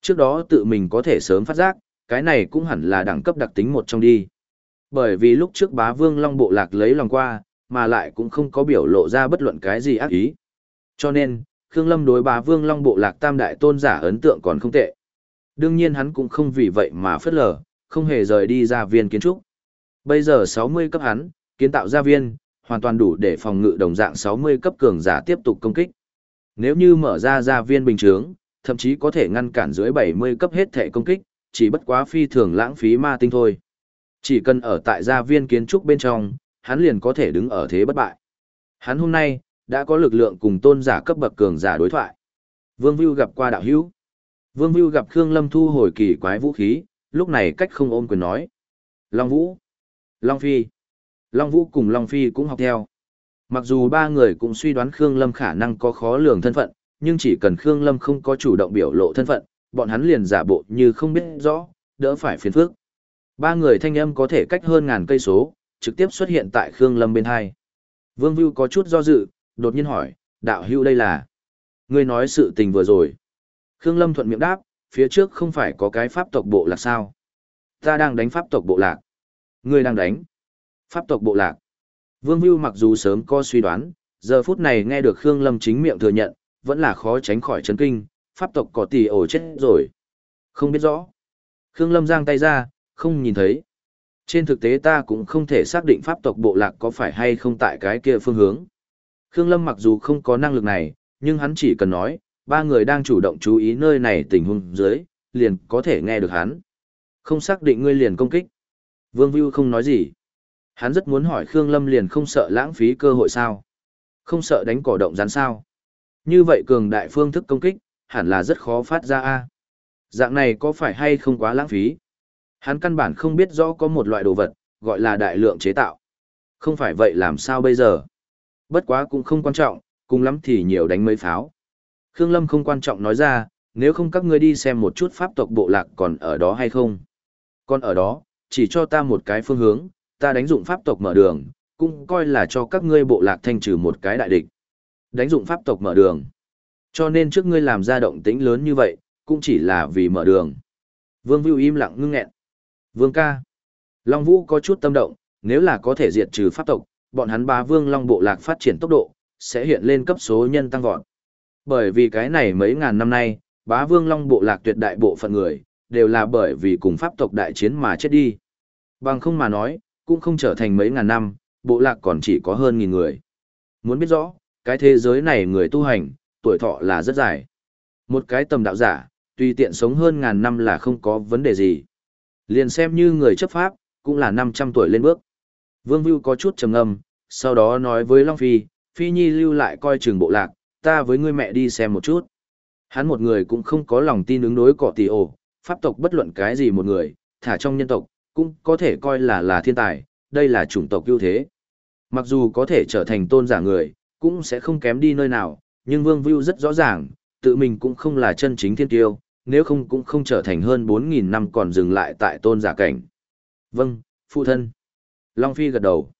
Trước đó tự mình có thể sớm phát giác, cái này cũng hẳn là đẳng cấp đặc tính một trong đi. Bởi vì lúc trước bá vương long bộ lạc lấy lòng qua, mà lại cũng không có biểu lộ ra bất luận cái gì ác ý. Cho nên, Khương Lâm đối bá vương long bộ lạc tam đại tôn giả ấn tượng còn không tệ. Đương nhiên hắn cũng không vì vậy mà phất lờ, không hề rời đi ra viên kiến trúc. Bây giờ 60 cấp hắn, kiến tạo ra viên, hoàn toàn đủ để phòng ngự đồng dạng 60 cấp cường giả tiếp tục công kích. Nếu như mở ra ra viên bình thường, thậm chí có thể ngăn cản dưới 70 cấp hết thể công kích, chỉ bất quá phi thường lãng phí ma tinh thôi. Chỉ cần ở tại gia viên kiến trúc bên trong, hắn liền có thể đứng ở thế bất bại. Hắn hôm nay, đã có lực lượng cùng tôn giả cấp bậc cường giả đối thoại. Vương Vưu gặp qua đạo hữu. Vương Vưu gặp Khương Lâm thu hồi kỳ quái vũ khí, lúc này cách không ôm quyền nói. Long Vũ. Long Phi. Long Vũ cùng Long Phi cũng học theo. Mặc dù ba người cũng suy đoán Khương Lâm khả năng có khó lường thân phận, nhưng chỉ cần Khương Lâm không có chủ động biểu lộ thân phận, bọn hắn liền giả bộ như không biết rõ, đỡ phải phiền phức. Ba người thanh âm có thể cách hơn ngàn cây số, trực tiếp xuất hiện tại Khương Lâm bên hai. Vương Vưu có chút do dự, đột nhiên hỏi, đạo hưu đây là... Ngươi nói sự tình vừa rồi. Khương Lâm thuận miệng đáp, phía trước không phải có cái pháp tộc bộ lạc sao? Ta đang đánh pháp tộc bộ lạc. Ngươi đang đánh. Pháp tộc bộ lạc. Vương Vưu mặc dù sớm có suy đoán, giờ phút này nghe được Khương Lâm chính miệng thừa nhận, vẫn là khó tránh khỏi chấn kinh, pháp tộc có tỷ ổ chết rồi. Không biết rõ. Khương Lâm giang tay ra, không nhìn thấy. Trên thực tế ta cũng không thể xác định pháp tộc bộ lạc có phải hay không tại cái kia phương hướng. Khương Lâm mặc dù không có năng lực này, nhưng hắn chỉ cần nói, ba người đang chủ động chú ý nơi này tình huống dưới, liền có thể nghe được hắn. Không xác định ngươi liền công kích. Vương Vưu không nói gì. Hắn rất muốn hỏi Khương Lâm liền không sợ lãng phí cơ hội sao? Không sợ đánh cỏ động rắn sao? Như vậy cường đại phương thức công kích, hẳn là rất khó phát ra a. Dạng này có phải hay không quá lãng phí? Hắn căn bản không biết rõ có một loại đồ vật, gọi là đại lượng chế tạo. Không phải vậy làm sao bây giờ? Bất quá cũng không quan trọng, cùng lắm thì nhiều đánh mấy pháo. Khương Lâm không quan trọng nói ra, nếu không các ngươi đi xem một chút pháp tộc bộ lạc còn ở đó hay không. Còn ở đó, chỉ cho ta một cái phương hướng, ta đánh dụng pháp tộc mở đường, cũng coi là cho các ngươi bộ lạc thanh trừ một cái đại địch. Đánh dụng pháp tộc mở đường. Cho nên trước ngươi làm ra động tĩnh lớn như vậy, cũng chỉ là vì mở đường. Vương Vưu im lặng ngưng nghẹn. Vương ca. Long Vũ có chút tâm động, nếu là có thể diệt trừ pháp tộc, bọn hắn ba vương Long bộ lạc phát triển tốc độ, sẽ hiện lên cấp số nhân tăng vọt. Bởi vì cái này mấy ngàn năm nay, bá vương Long bộ lạc tuyệt đại bộ phận người, đều là bởi vì cùng pháp tộc đại chiến mà chết đi. Bằng không mà nói, cũng không trở thành mấy ngàn năm, bộ lạc còn chỉ có hơn nghìn người. Muốn biết rõ, cái thế giới này người tu hành, tuổi thọ là rất dài. Một cái tầm đạo giả, tùy tiện sống hơn ngàn năm là không có vấn đề gì. Liền xem như người chấp pháp, cũng là 500 tuổi lên bước. Vương Vưu có chút trầm ngâm, sau đó nói với Long Phi, Phi Nhi lưu lại coi trường bộ lạc, ta với ngươi mẹ đi xem một chút. Hắn một người cũng không có lòng tin ứng đối cỏ tỷ ổ, pháp tộc bất luận cái gì một người, thả trong nhân tộc, cũng có thể coi là là thiên tài, đây là chủng tộc ưu thế. Mặc dù có thể trở thành tôn giả người, cũng sẽ không kém đi nơi nào, nhưng Vương Vưu rất rõ ràng, tự mình cũng không là chân chính thiên tiêu, nếu không cũng không trở thành hơn 4.000 năm còn dừng lại tại tôn giả cảnh. Vâng, phụ thân. Long Phi gật đầu.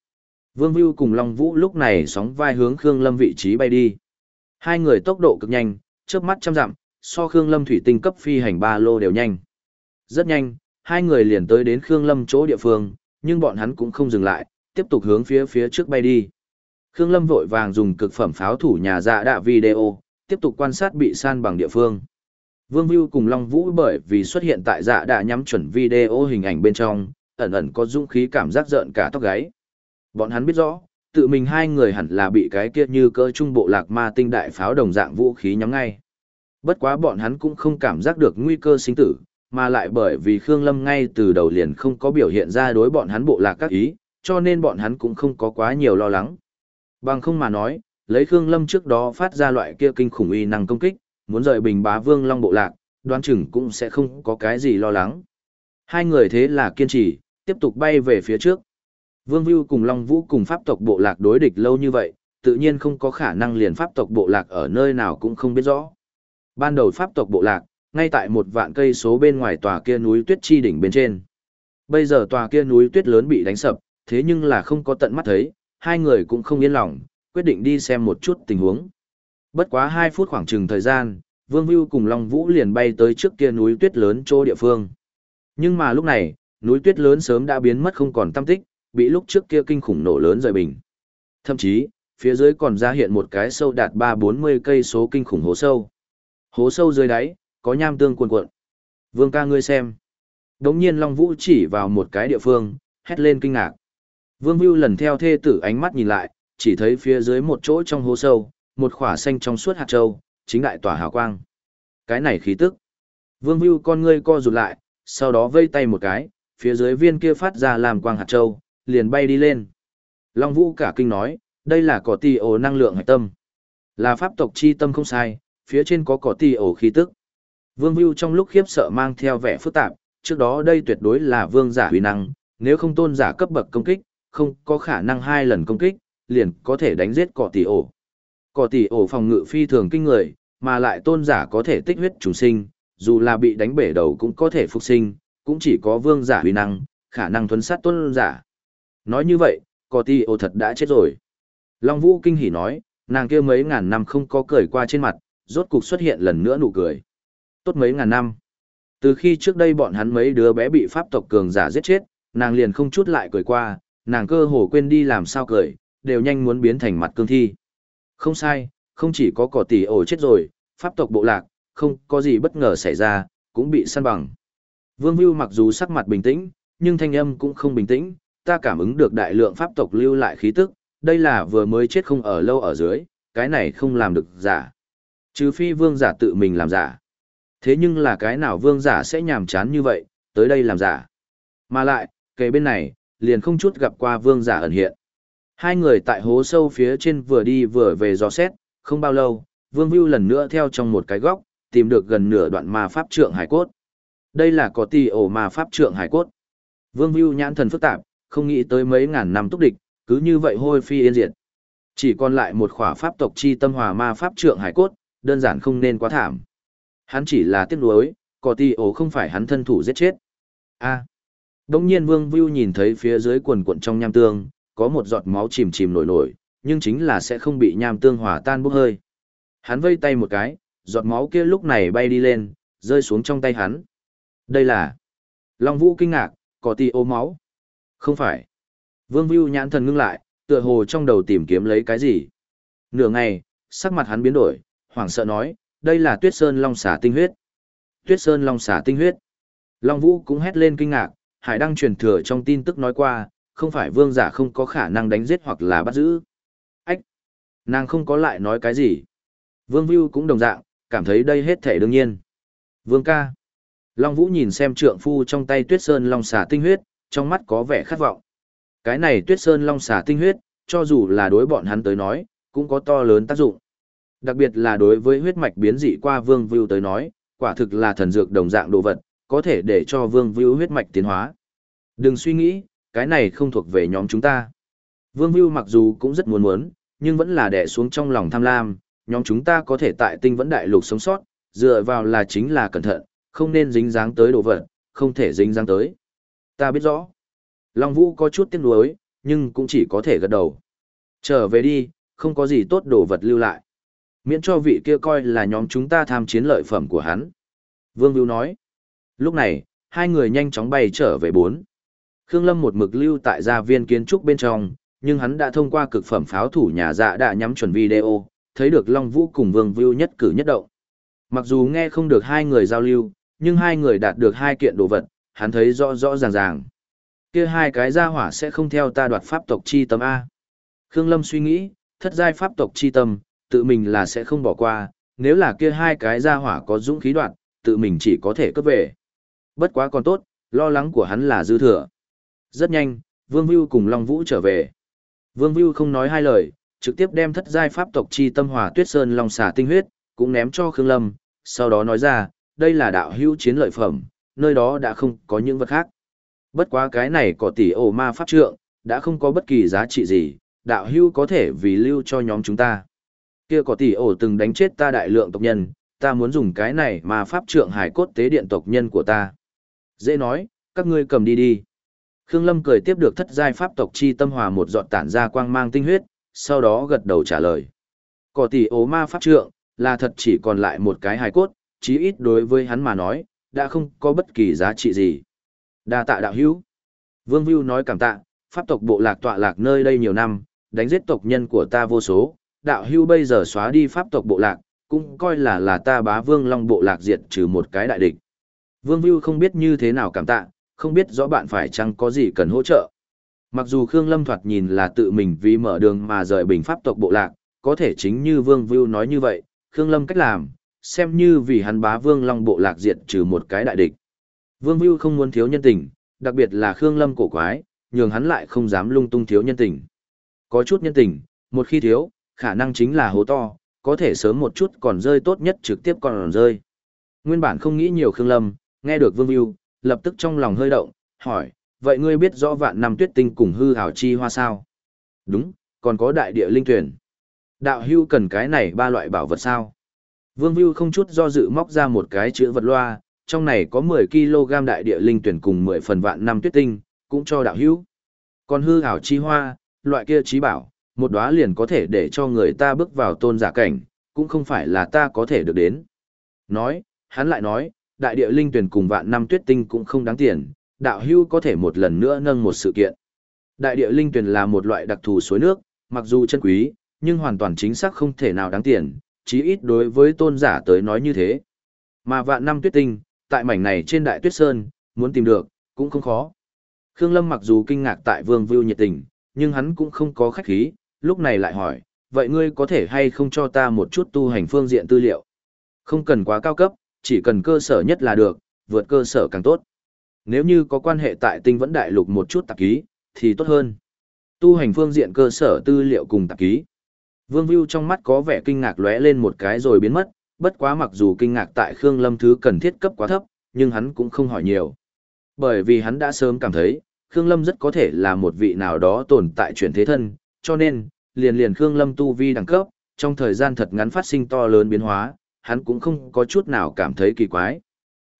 Vương Vưu cùng Long Vũ lúc này sóng vai hướng Khương Lâm vị trí bay đi. Hai người tốc độ cực nhanh, chớp mắt trăm dặm, so Khương Lâm thủy tinh cấp phi hành ba lô đều nhanh. Rất nhanh, hai người liền tới đến Khương Lâm chỗ địa phương, nhưng bọn hắn cũng không dừng lại, tiếp tục hướng phía phía trước bay đi. Khương Lâm vội vàng dùng cực phẩm pháo thủ nhà dạ đạ video, tiếp tục quan sát bị san bằng địa phương. Vương Vưu cùng Long Vũ bởi vì xuất hiện tại dạ đạ nhắm chuẩn video hình ảnh bên trong, ẩn ẩn có dũng khí cảm giác giận cả tóc gáy. Bọn hắn biết rõ, tự mình hai người hẳn là bị cái kia như cơ trung bộ lạc ma tinh đại pháo đồng dạng vũ khí nhắm ngay. Bất quá bọn hắn cũng không cảm giác được nguy cơ sinh tử, mà lại bởi vì Khương Lâm ngay từ đầu liền không có biểu hiện ra đối bọn hắn bộ lạc các ý, cho nên bọn hắn cũng không có quá nhiều lo lắng. Bằng không mà nói, lấy Khương Lâm trước đó phát ra loại kia kinh khủng uy năng công kích, muốn rời bình bá vương long bộ lạc, đoán chừng cũng sẽ không có cái gì lo lắng. Hai người thế là kiên trì, tiếp tục bay về phía trước. Vương Vưu cùng Long Vũ cùng pháp tộc bộ lạc đối địch lâu như vậy, tự nhiên không có khả năng liền pháp tộc bộ lạc ở nơi nào cũng không biết rõ. Ban đầu pháp tộc bộ lạc, ngay tại một vạn cây số bên ngoài tòa kia núi tuyết chi đỉnh bên trên. Bây giờ tòa kia núi tuyết lớn bị đánh sập, thế nhưng là không có tận mắt thấy, hai người cũng không yên lòng, quyết định đi xem một chút tình huống. Bất quá 2 phút khoảng chừng thời gian, Vương Vưu cùng Long Vũ liền bay tới trước kia núi tuyết lớn chỗ địa phương. Nhưng mà lúc này, núi tuyết lớn sớm đã biến mất không còn tâm tích, bị lúc trước kia kinh khủng nổ lớn rời bình. Thậm chí, phía dưới còn ra hiện một cái sâu đạt 3-40 cây số kinh khủng hố sâu. Hố sâu dưới đáy, có nham tương cuồn cuộn. Vương ca ngươi xem. Đống nhiên Long Vũ chỉ vào một cái địa phương, hét lên kinh ngạc. Vương Vưu lần theo thê tử ánh mắt nhìn lại, chỉ thấy phía dưới một chỗ trong hố sâu, một khỏa xanh trong suốt hạt châu, chính đại tỏa hào quang. Cái này khí tức. Vương Vưu con ngươi co rụt lại, sau đó vây tay một cái, phía dưới viên kia phát ra làm quang hạt châu, liền bay đi lên. Long Vũ cả kinh nói, đây là cỏ tì ổ năng lượng hạch tâm. Là pháp tộc chi tâm không sai, phía trên có cỏ tì ổ khí tức. Vương Vưu trong lúc khiếp sợ mang theo vẻ phức tạp, trước đó đây tuyệt đối là vương giả huy năng, nếu không tôn giả cấp bậc công kích, không có khả năng hai lần công kích, liền có thể đánh giết cỏ tỷ ổ. Cỏ tỷ ổ phòng ngự phi thường kinh người, mà lại tôn giả có thể tích huyết trùng sinh, dù là bị đánh bể đầu cũng có thể phục sinh, cũng chỉ có vương giả huy năng, khả năng thuấn sát tôn giả. Nói như vậy, có tỷ ô thật đã chết rồi. Long Vũ kinh hỉ nói, nàng kia mấy ngàn năm không có cười qua trên mặt, rốt cục xuất hiện lần nữa nụ cười. Tốt mấy ngàn năm. Từ khi trước đây bọn hắn mấy đứa bé bị pháp tộc cường giả giết chết, nàng liền không chút lại cười qua, nàng cơ hồ quên đi làm sao cười, đều nhanh muốn biến thành mặt cương thi. Không sai, không chỉ có cỏ tỷ ổ chết rồi, pháp tộc bộ lạc, không có gì bất ngờ xảy ra, cũng bị săn bằng. Vương Vưu mặc dù sắc mặt bình tĩnh, nhưng thanh âm cũng không bình tĩnh, ta cảm ứng được đại lượng pháp tộc lưu lại khí tức, đây là vừa mới chết không ở lâu ở dưới, cái này không làm được giả. Trừ phi vương giả tự mình làm giả. Thế nhưng là cái nào vương giả sẽ nhàm chán như vậy, tới đây làm giả. Mà lại, kề bên này, liền không chút gặp qua vương giả ẩn hiện. Hai người tại hố sâu phía trên vừa đi vừa về dò xét, không bao lâu, vương view lần nữa theo trong một cái góc, tìm được gần nửa đoạn ma pháp trượng hải cốt. Đây là có tỷ ổ ma pháp trượng hải cốt. Vương view nhãn thần phức tạp, không nghĩ tới mấy ngàn năm túc địch, cứ như vậy hôi phi yên diệt. Chỉ còn lại một khỏa pháp tộc chi tâm hòa ma pháp trượng hải cốt, đơn giản không nên quá thảm. Hắn chỉ là tiếc nuối, có tỷ ổ không phải hắn thân thủ giết chết. A. Đông nhiên Vương Vưu nhìn thấy phía dưới quần cuộn trong nham tương, có một giọt máu chìm chìm nổi nổi, nhưng chính là sẽ không bị nham tương hòa tan bốc hơi. Hắn vây tay một cái, giọt máu kia lúc này bay đi lên, rơi xuống trong tay hắn. Đây là... Long Vũ kinh ngạc, có tì ô máu. Không phải. Vương Vưu nhãn thần ngưng lại, tựa hồ trong đầu tìm kiếm lấy cái gì. Nửa ngày, sắc mặt hắn biến đổi, hoảng sợ nói, đây là tuyết sơn long xả tinh huyết. Tuyết sơn long xả tinh huyết. Long Vũ cũng hét lên kinh ngạc, Hải Đăng truyền thừa trong tin tức nói qua, không phải vương giả không có khả năng đánh giết hoặc là bắt giữ. Ách! Nàng không có lại nói cái gì. Vương Vưu cũng đồng dạng, cảm thấy đây hết thể đương nhiên. Vương ca! Long Vũ nhìn xem trượng phu trong tay tuyết sơn long xả tinh huyết, trong mắt có vẻ khát vọng. Cái này tuyết sơn long xà tinh huyết, cho dù là đối bọn hắn tới nói, cũng có to lớn tác dụng. Đặc biệt là đối với huyết mạch biến dị qua Vương Vưu tới nói, quả thực là thần dược đồng dạng đồ vật, có thể để cho Vương Vưu huyết mạch tiến hóa. Đừng suy nghĩ, cái này không thuộc về nhóm chúng ta. Vương Vưu mặc dù cũng rất muốn muốn, nhưng vẫn là đè xuống trong lòng tham lam, nhóm chúng ta có thể tại tinh vẫn đại lục sống sót, dựa vào là chính là cẩn thận, không nên dính dáng tới đồ vật, không thể dính dáng tới. Ta biết rõ. Long Vũ có chút tiếc nuối, nhưng cũng chỉ có thể gật đầu. Trở về đi, không có gì tốt đồ vật lưu lại. Miễn cho vị kia coi là nhóm chúng ta tham chiến lợi phẩm của hắn. Vương Vũ nói. Lúc này, hai người nhanh chóng bay trở về bốn. Khương Lâm một mực lưu tại gia viên kiến trúc bên trong, nhưng hắn đã thông qua cực phẩm pháo thủ nhà dạ đã nhắm chuẩn video, thấy được Long Vũ cùng Vương Vũ nhất cử nhất động. Mặc dù nghe không được hai người giao lưu, nhưng hai người đạt được hai kiện đồ vật, hắn thấy rõ rõ ràng ràng. Kia hai cái gia hỏa sẽ không theo ta đoạt pháp tộc chi tâm A. Khương Lâm suy nghĩ, thất giai pháp tộc chi tâm, tự mình là sẽ không bỏ qua, nếu là kia hai cái gia hỏa có dũng khí đoạt, tự mình chỉ có thể cướp về. Bất quá còn tốt, lo lắng của hắn là dư thừa. Rất nhanh, Vương Vưu cùng Long Vũ trở về. Vương Vưu không nói hai lời, trực tiếp đem thất giai pháp tộc chi tâm hòa tuyết sơn long xà tinh huyết, cũng ném cho Khương Lâm, sau đó nói ra, đây là đạo hữu chiến lợi phẩm, nơi đó đã không có những vật khác. Bất quá cái này có tỷ ổ ma pháp trượng, đã không có bất kỳ giá trị gì, đạo hưu có thể vì lưu cho nhóm chúng ta. Kia có tỷ ổ từng đánh chết ta đại lượng tộc nhân, ta muốn dùng cái này mà pháp trượng hải cốt tế điện tộc nhân của ta. Dễ nói, các ngươi cầm đi đi. Khương Lâm cười tiếp được thất giai pháp tộc chi tâm hòa một giọt tản ra quang mang tinh huyết, sau đó gật đầu trả lời. Cỏ tỷ ố ma pháp trượng, là thật chỉ còn lại một cái hài cốt, chí ít đối với hắn mà nói, đã không có bất kỳ giá trị gì. Đa tạ đạo hữu. Vương Vưu nói cảm tạ, pháp tộc bộ lạc tọa lạc nơi đây nhiều năm, đánh giết tộc nhân của ta vô số, đạo hữu bây giờ xóa đi pháp tộc bộ lạc, cũng coi là là ta bá vương long bộ lạc diệt trừ một cái đại địch. Vương Vưu không biết như thế nào cảm tạ, không biết rõ bạn phải chăng có gì cần hỗ trợ. Mặc dù Khương Lâm thoạt nhìn là tự mình vì mở đường mà rời bình pháp tộc bộ lạc, có thể chính như Vương Vưu nói như vậy, Khương Lâm cách làm, xem như vì hắn bá Vương Long bộ lạc diệt trừ một cái đại địch. Vương Vưu không muốn thiếu nhân tình, đặc biệt là Khương Lâm cổ quái, nhường hắn lại không dám lung tung thiếu nhân tình. Có chút nhân tình, một khi thiếu, khả năng chính là hố to, có thể sớm một chút còn rơi tốt nhất trực tiếp còn rơi. Nguyên bản không nghĩ nhiều Khương Lâm, nghe được Vương Vưu, lập tức trong lòng hơi động, hỏi, vậy ngươi biết rõ vạn năm tuyết tinh cùng hư hảo chi hoa sao? Đúng, còn có đại địa linh tuyển. Đạo hưu cần cái này ba loại bảo vật sao? Vương Vưu không chút do dự móc ra một cái chữ vật loa, trong này có 10kg đại địa linh tuyển cùng 10 phần vạn năm tuyết tinh, cũng cho đạo hưu. Còn hư hảo chi hoa, loại kia trí bảo, một đóa liền có thể để cho người ta bước vào tôn giả cảnh, cũng không phải là ta có thể được đến. Nói, hắn lại nói, đại địa linh tuyển cùng vạn năm tuyết tinh cũng không đáng tiền, đạo hưu có thể một lần nữa nâng một sự kiện. Đại địa linh tuyển là một loại đặc thù suối nước, mặc dù chân quý, nhưng hoàn toàn chính xác không thể nào đáng tiền, chí ít đối với tôn giả tới nói như thế. Mà vạn năm tuyết tinh, tại mảnh này trên đại tuyết sơn, muốn tìm được, cũng không khó. Khương Lâm mặc dù kinh ngạc tại vương vưu nhiệt tình, nhưng hắn cũng không có khách khí, lúc này lại hỏi, vậy ngươi có thể hay không cho ta một chút tu hành phương diện tư liệu? Không cần quá cao cấp, chỉ cần cơ sở nhất là được, vượt cơ sở càng tốt. Nếu như có quan hệ tại tinh vẫn đại lục một chút tạp ký, thì tốt hơn. Tu hành phương diện cơ sở tư liệu cùng tạp ký. Vương Vưu trong mắt có vẻ kinh ngạc lóe lên một cái rồi biến mất, bất quá mặc dù kinh ngạc tại Khương Lâm thứ cần thiết cấp quá thấp, nhưng hắn cũng không hỏi nhiều. Bởi vì hắn đã sớm cảm thấy, Khương Lâm rất có thể là một vị nào đó tồn tại chuyển thế thân, cho nên, liền liền Khương Lâm tu vi đẳng cấp, trong thời gian thật ngắn phát sinh to lớn biến hóa, hắn cũng không có chút nào cảm thấy kỳ quái.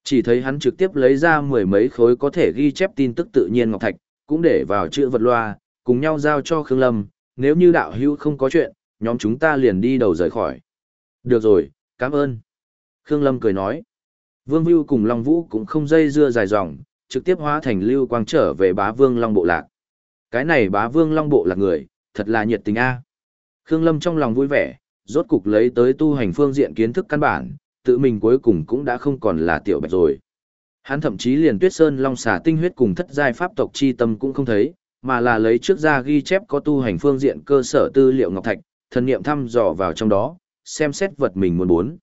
Chỉ thấy hắn trực tiếp lấy ra mười mấy khối có thể ghi chép tin tức tự nhiên ngọc thạch, cũng để vào chữ vật loa, cùng nhau giao cho Khương Lâm, nếu như đạo hữu không có chuyện, nhóm chúng ta liền đi đầu rời khỏi. Được rồi, cảm ơn. Khương Lâm cười nói. Vương Vưu cùng Long Vũ cũng không dây dưa dài dòng, trực tiếp hóa thành lưu quang trở về bá vương Long Bộ Lạc. Cái này bá vương Long Bộ Lạc người, thật là nhiệt tình a. Khương Lâm trong lòng vui vẻ, rốt cục lấy tới tu hành phương diện kiến thức căn bản, tự mình cuối cùng cũng đã không còn là tiểu bạch rồi. Hắn thậm chí liền tuyết sơn long xà tinh huyết cùng thất giai pháp tộc chi tâm cũng không thấy, mà là lấy trước ra ghi chép có tu hành phương diện cơ sở tư liệu ngọc thạch, thần niệm thăm dò vào trong đó, xem xét vật mình muốn muốn.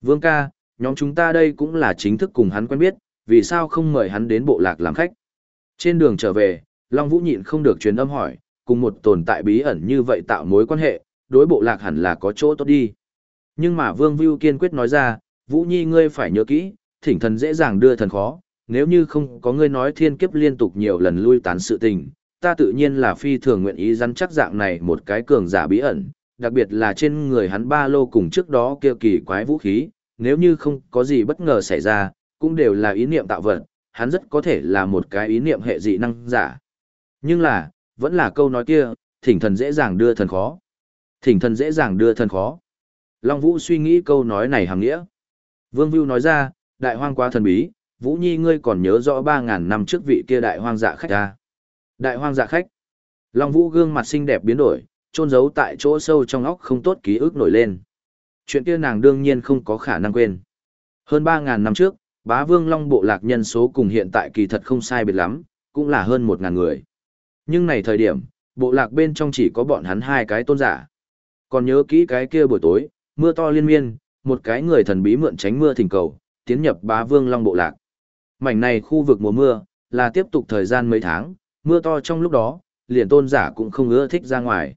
Vương ca, nhóm chúng ta đây cũng là chính thức cùng hắn quen biết, vì sao không mời hắn đến bộ lạc làm khách. Trên đường trở về, Long Vũ nhịn không được truyền âm hỏi, cùng một tồn tại bí ẩn như vậy tạo mối quan hệ, đối bộ lạc hẳn là có chỗ tốt đi. Nhưng mà Vương Vưu kiên quyết nói ra, Vũ Nhi ngươi phải nhớ kỹ, thỉnh thần dễ dàng đưa thần khó, nếu như không có ngươi nói thiên kiếp liên tục nhiều lần lui tán sự tình, ta tự nhiên là phi thường nguyện ý rắn chắc dạng này một cái cường giả bí ẩn, đặc biệt là trên người hắn ba lô cùng trước đó kia kỳ quái vũ khí, nếu như không có gì bất ngờ xảy ra, cũng đều là ý niệm tạo vật, hắn rất có thể là một cái ý niệm hệ dị năng giả. Nhưng là, vẫn là câu nói kia, thỉnh thần dễ dàng đưa thần khó. Thỉnh thần dễ dàng đưa thần khó. Long Vũ suy nghĩ câu nói này hàng nghĩa. Vương Vưu nói ra, đại hoang quá thần bí, Vũ Nhi ngươi còn nhớ rõ 3.000 năm trước vị kia đại hoang dạ khách ta Đại hoang dạ khách. Long Vũ gương mặt xinh đẹp biến đổi, trôn giấu tại chỗ sâu trong óc không tốt ký ức nổi lên. Chuyện kia nàng đương nhiên không có khả năng quên. Hơn 3.000 năm trước, bá vương long bộ lạc nhân số cùng hiện tại kỳ thật không sai biệt lắm, cũng là hơn 1.000 người. Nhưng này thời điểm, bộ lạc bên trong chỉ có bọn hắn hai cái tôn giả. Còn nhớ kỹ cái kia buổi tối, mưa to liên miên, một cái người thần bí mượn tránh mưa thỉnh cầu, tiến nhập bá vương long bộ lạc. Mảnh này khu vực mùa mưa, là tiếp tục thời gian mấy tháng, mưa to trong lúc đó, liền tôn giả cũng không ưa thích ra ngoài.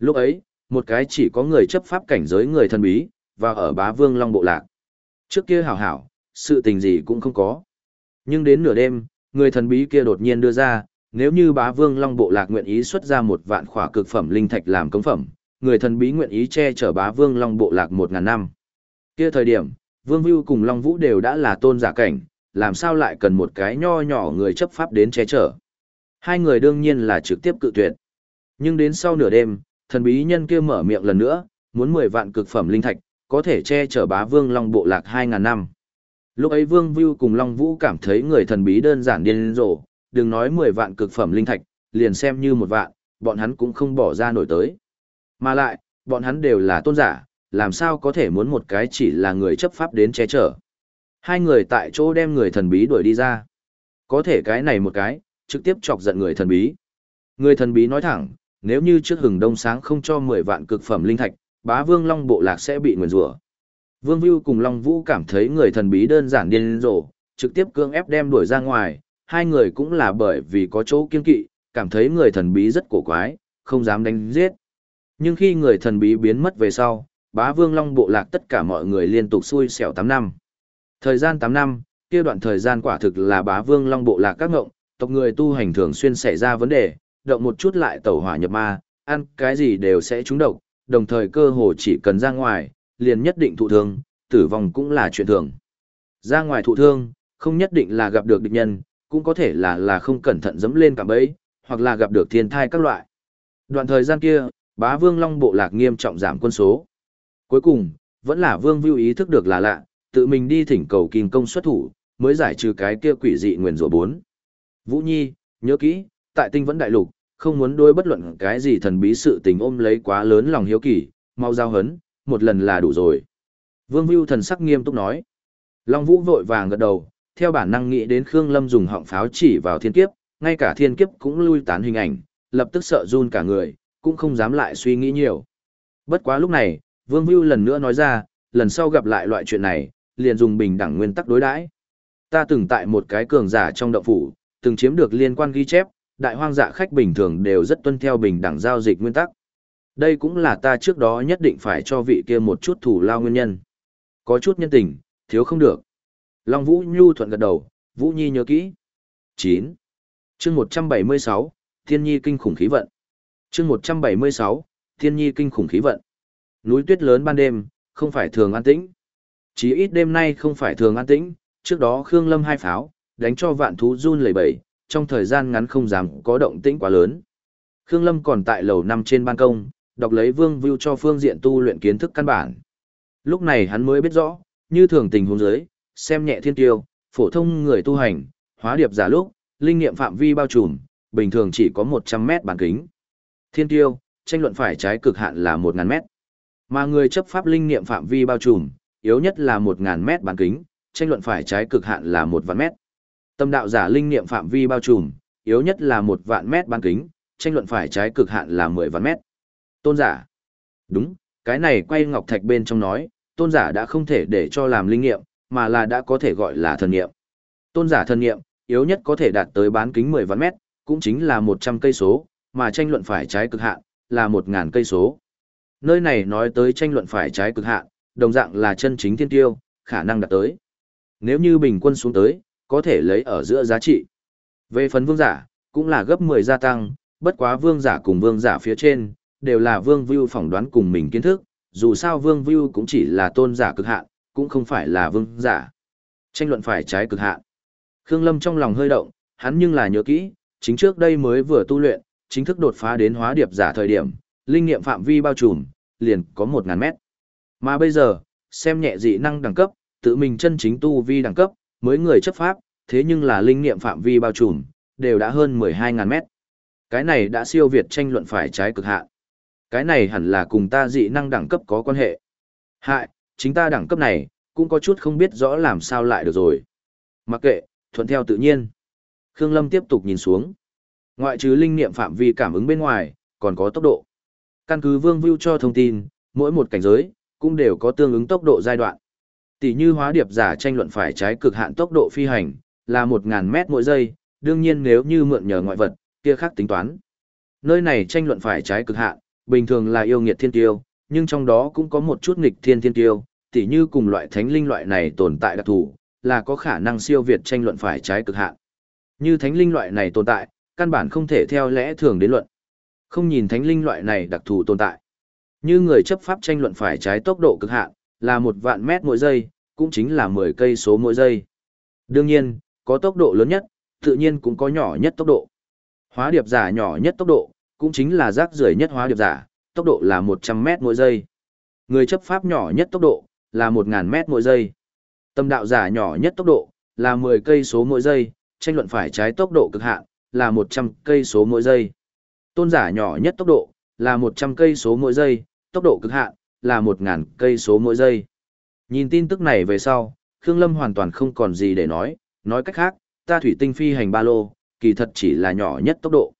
Lúc ấy, một cái chỉ có người chấp pháp cảnh giới người thần bí, và ở bá vương long bộ lạc. Trước kia hảo hảo, sự tình gì cũng không có. Nhưng đến nửa đêm, người thần bí kia đột nhiên đưa ra, nếu như bá vương long bộ lạc nguyện ý xuất ra một vạn khỏa cực phẩm linh thạch làm cống phẩm, người thần bí nguyện ý che chở bá vương long bộ lạc một ngàn năm. Kia thời điểm, vương vưu cùng long vũ đều đã là tôn giả cảnh, làm sao lại cần một cái nho nhỏ người chấp pháp đến che chở. Hai người đương nhiên là trực tiếp cự tuyệt. Nhưng đến sau nửa đêm, thần bí nhân kia mở miệng lần nữa, muốn 10 vạn cực phẩm linh thạch, có thể che chở bá vương long bộ lạc 2.000 năm. Lúc ấy Vương Vưu cùng Long Vũ cảm thấy người thần bí đơn giản điên rồ, đừng nói 10 vạn cực phẩm linh thạch, liền xem như một vạn, bọn hắn cũng không bỏ ra nổi tới. Mà lại, bọn hắn đều là tôn giả, làm sao có thể muốn một cái chỉ là người chấp pháp đến che chở. Hai người tại chỗ đem người thần bí đuổi đi ra. Có thể cái này một cái, trực tiếp chọc giận người thần bí. Người thần bí nói thẳng, nếu như trước hừng đông sáng không cho 10 vạn cực phẩm linh thạch, bá vương long bộ lạc sẽ bị nguyền rủa. Vương Vưu cùng Long Vũ cảm thấy người thần bí đơn giản điên rồ, trực tiếp cương ép đem đuổi ra ngoài, hai người cũng là bởi vì có chỗ kiên kỵ, cảm thấy người thần bí rất cổ quái, không dám đánh giết. Nhưng khi người thần bí biến mất về sau, bá vương long bộ lạc tất cả mọi người liên tục xui xẻo 8 năm. Thời gian 8 năm, kia đoạn thời gian quả thực là bá vương long bộ lạc các ngộng, tộc người tu hành thường xuyên xảy ra vấn đề, động một chút lại tẩu hỏa nhập ma, ăn cái gì đều sẽ trúng độc, đồng thời cơ hồ chỉ cần ra ngoài, liền nhất định thụ thương, tử vong cũng là chuyện thường. Ra ngoài thụ thương, không nhất định là gặp được địch nhân, cũng có thể là là không cẩn thận dẫm lên cả bẫy, hoặc là gặp được thiên thai các loại. Đoạn thời gian kia, bá vương long bộ lạc nghiêm trọng giảm quân số. Cuối cùng, vẫn là vương vưu ý thức được là lạ, tự mình đi thỉnh cầu kim công xuất thủ, mới giải trừ cái kia quỷ dị nguyền rủa bốn. Vũ Nhi, nhớ kỹ, tại tinh vẫn đại lục, không muốn đối bất luận cái gì thần bí sự tình ôm lấy quá lớn lòng hiếu kỳ, mau giao hấn, một lần là đủ rồi. Vương Vưu thần sắc nghiêm túc nói. Long Vũ vội vàng gật đầu, theo bản năng nghĩ đến Khương Lâm dùng họng pháo chỉ vào thiên kiếp, ngay cả thiên kiếp cũng lui tán hình ảnh, lập tức sợ run cả người, cũng không dám lại suy nghĩ nhiều. Bất quá lúc này, Vương Vưu lần nữa nói ra, lần sau gặp lại loại chuyện này, liền dùng bình đẳng nguyên tắc đối đãi. Ta từng tại một cái cường giả trong động phủ, từng chiếm được liên quan ghi chép, đại hoang dạ khách bình thường đều rất tuân theo bình đẳng giao dịch nguyên tắc. Đây cũng là ta trước đó nhất định phải cho vị kia một chút thủ lao nguyên nhân. Có chút nhân tình, thiếu không được. Long Vũ Nhu thuận gật đầu, Vũ Nhi nhớ kỹ. 9. chương 176, Thiên Nhi kinh khủng khí vận. chương 176, Thiên Nhi kinh khủng khí vận. Núi tuyết lớn ban đêm, không phải thường an tĩnh. Chỉ ít đêm nay không phải thường an tĩnh, trước đó Khương Lâm hai pháo, đánh cho vạn thú run lẩy bẩy, trong thời gian ngắn không dám có động tĩnh quá lớn. Khương Lâm còn tại lầu năm trên ban công, đọc lấy Vương Vưu cho phương diện tu luyện kiến thức căn bản. Lúc này hắn mới biết rõ, như thường tình huống dưới xem nhẹ thiên tiêu, phổ thông người tu hành, hóa điệp giả lúc, linh nghiệm phạm vi bao trùm, bình thường chỉ có 100 mét bán kính. Thiên tiêu, tranh luận phải trái cực hạn là 1000 mét. Mà người chấp pháp linh nghiệm phạm vi bao trùm, yếu nhất là 1000 mét bán kính, tranh luận phải trái cực hạn là 1 vạn mét. Tâm đạo giả linh nghiệm phạm vi bao trùm, yếu nhất là 1 vạn mét bán kính, tranh luận phải trái cực hạn là 10 vạn mét. Tôn giả. Đúng, cái này quay ngọc thạch bên trong nói, tôn giả đã không thể để cho làm linh nghiệm, mà là đã có thể gọi là thần nghiệm. Tôn giả thần nghiệm, yếu nhất có thể đạt tới bán kính 10 vạn mét, cũng chính là 100 cây số, mà tranh luận phải trái cực hạn là 1000 cây số. Nơi này nói tới tranh luận phải trái cực hạn, đồng dạng là chân chính thiên tiêu, khả năng đạt tới. Nếu như bình quân xuống tới, có thể lấy ở giữa giá trị. Về phần vương giả, cũng là gấp 10 gia tăng, bất quá vương giả cùng vương giả phía trên, đều là vương view phỏng đoán cùng mình kiến thức, dù sao vương view cũng chỉ là tôn giả cực hạn, cũng không phải là vương giả. Tranh luận phải trái cực hạn. Khương Lâm trong lòng hơi động, hắn nhưng là nhớ kỹ, chính trước đây mới vừa tu luyện, chính thức đột phá đến hóa điệp giả thời điểm, linh nghiệm phạm vi bao trùm, liền có 1000 mét. Mà bây giờ, xem nhẹ dị năng đẳng cấp, tự mình chân chính tu vi đẳng cấp, mới người chấp pháp, thế nhưng là linh nghiệm phạm vi bao trùm, đều đã hơn 12.000 mét. Cái này đã siêu việt tranh luận phải trái cực hạn. Cái này hẳn là cùng ta dị năng đẳng cấp có quan hệ. Hại, chính ta đẳng cấp này, cũng có chút không biết rõ làm sao lại được rồi. Mặc kệ, thuận theo tự nhiên. Khương Lâm tiếp tục nhìn xuống. Ngoại trừ linh niệm phạm vi cảm ứng bên ngoài, còn có tốc độ. Căn cứ Vương View cho thông tin, mỗi một cảnh giới, cũng đều có tương ứng tốc độ giai đoạn. Tỷ như hóa điệp giả tranh luận phải trái cực hạn tốc độ phi hành, là 1.000 mét mỗi giây, đương nhiên nếu như mượn nhờ ngoại vật, kia khác tính toán. Nơi này tranh luận phải trái cực hạn, bình thường là yêu nghiệt thiên tiêu, nhưng trong đó cũng có một chút nghịch thiên thiên tiêu, tỉ như cùng loại thánh linh loại này tồn tại đặc thù, là có khả năng siêu việt tranh luận phải trái cực hạn. Như thánh linh loại này tồn tại, căn bản không thể theo lẽ thường đến luận. Không nhìn thánh linh loại này đặc thù tồn tại. Như người chấp pháp tranh luận phải trái tốc độ cực hạn, là một vạn mét mỗi giây, cũng chính là 10 cây số mỗi giây. Đương nhiên, có tốc độ lớn nhất, tự nhiên cũng có nhỏ nhất tốc độ. Hóa điệp giả nhỏ nhất tốc độ, cũng chính là rác rưởi nhất hóa điệp giả, tốc độ là 100 mét mỗi giây. Người chấp pháp nhỏ nhất tốc độ, là 1000 mét mỗi giây. Tâm đạo giả nhỏ nhất tốc độ, là 10 cây số mỗi giây, tranh luận phải trái tốc độ cực hạn, là 100 cây số mỗi giây. Tôn giả nhỏ nhất tốc độ, là 100 cây số mỗi giây, tốc độ cực hạn, là 1.000 cây số mỗi giây. Nhìn tin tức này về sau, Khương Lâm hoàn toàn không còn gì để nói, nói cách khác, ta thủy tinh phi hành ba lô, kỳ thật chỉ là nhỏ nhất tốc độ.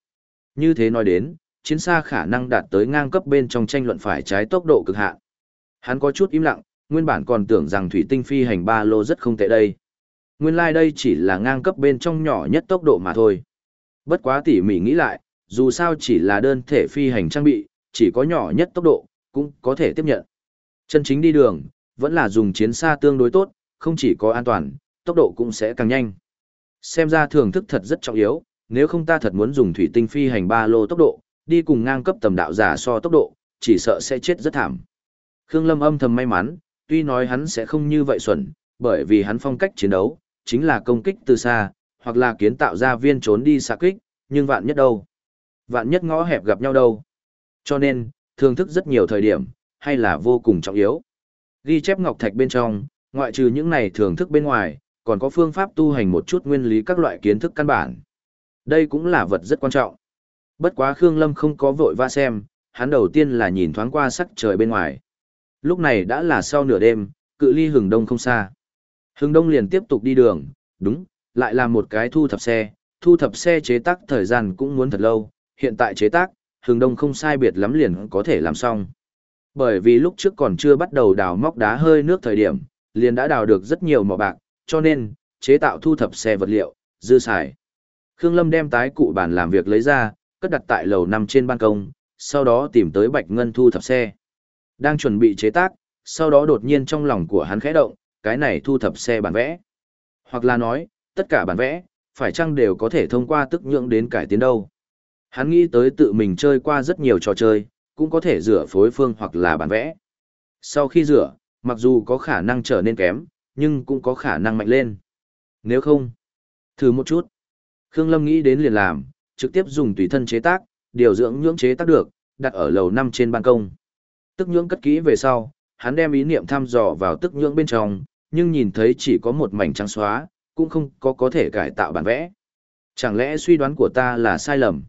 Như thế nói đến, chiến xa khả năng đạt tới ngang cấp bên trong tranh luận phải trái tốc độ cực hạn. Hắn có chút im lặng, nguyên bản còn tưởng rằng thủy tinh phi hành ba lô rất không tệ đây. Nguyên lai like đây chỉ là ngang cấp bên trong nhỏ nhất tốc độ mà thôi. Bất quá tỉ mỉ nghĩ lại, dù sao chỉ là đơn thể phi hành trang bị, chỉ có nhỏ nhất tốc độ, cũng có thể tiếp nhận. Chân chính đi đường, vẫn là dùng chiến xa tương đối tốt, không chỉ có an toàn, tốc độ cũng sẽ càng nhanh. Xem ra thưởng thức thật rất trọng yếu, nếu không ta thật muốn dùng thủy tinh phi hành ba lô tốc độ, đi cùng ngang cấp tầm đạo giả so tốc độ, chỉ sợ sẽ chết rất thảm. Khương Lâm âm thầm may mắn, tuy nói hắn sẽ không như vậy xuẩn, bởi vì hắn phong cách chiến đấu, chính là công kích từ xa, hoặc là kiến tạo ra viên trốn đi xạ kích, nhưng vạn nhất đâu? Vạn nhất ngõ hẹp gặp nhau đâu? Cho nên, thưởng thức rất nhiều thời điểm, hay là vô cùng trọng yếu. Ghi chép ngọc thạch bên trong, ngoại trừ những này thưởng thức bên ngoài, còn có phương pháp tu hành một chút nguyên lý các loại kiến thức căn bản. Đây cũng là vật rất quan trọng. Bất quá Khương Lâm không có vội va xem, hắn đầu tiên là nhìn thoáng qua sắc trời bên ngoài. Lúc này đã là sau nửa đêm, cự ly hừng đông không xa. Hừng đông liền tiếp tục đi đường, đúng, lại là một cái thu thập xe, thu thập xe chế tác thời gian cũng muốn thật lâu, hiện tại chế tác, hừng đông không sai biệt lắm liền có thể làm xong. Bởi vì lúc trước còn chưa bắt đầu đào móc đá hơi nước thời điểm, liền đã đào được rất nhiều mỏ bạc, cho nên, chế tạo thu thập xe vật liệu, dư xài. Khương Lâm đem tái cụ bàn làm việc lấy ra, cất đặt tại lầu năm trên ban công, sau đó tìm tới Bạch Ngân thu thập xe. Đang chuẩn bị chế tác, sau đó đột nhiên trong lòng của hắn khẽ động, cái này thu thập xe bản vẽ. Hoặc là nói, tất cả bản vẽ, phải chăng đều có thể thông qua tức nhượng đến cải tiến đâu. Hắn nghĩ tới tự mình chơi qua rất nhiều trò chơi, cũng có thể rửa phối phương hoặc là bản vẽ. Sau khi rửa, mặc dù có khả năng trở nên kém, nhưng cũng có khả năng mạnh lên. Nếu không, thử một chút. Khương Lâm nghĩ đến liền làm, trực tiếp dùng tùy thân chế tác, điều dưỡng nhưỡng chế tác được, đặt ở lầu 5 trên ban công. Tức nhưỡng cất kỹ về sau, hắn đem ý niệm thăm dò vào tức nhưỡng bên trong, nhưng nhìn thấy chỉ có một mảnh trắng xóa, cũng không có có thể cải tạo bản vẽ. Chẳng lẽ suy đoán của ta là sai lầm?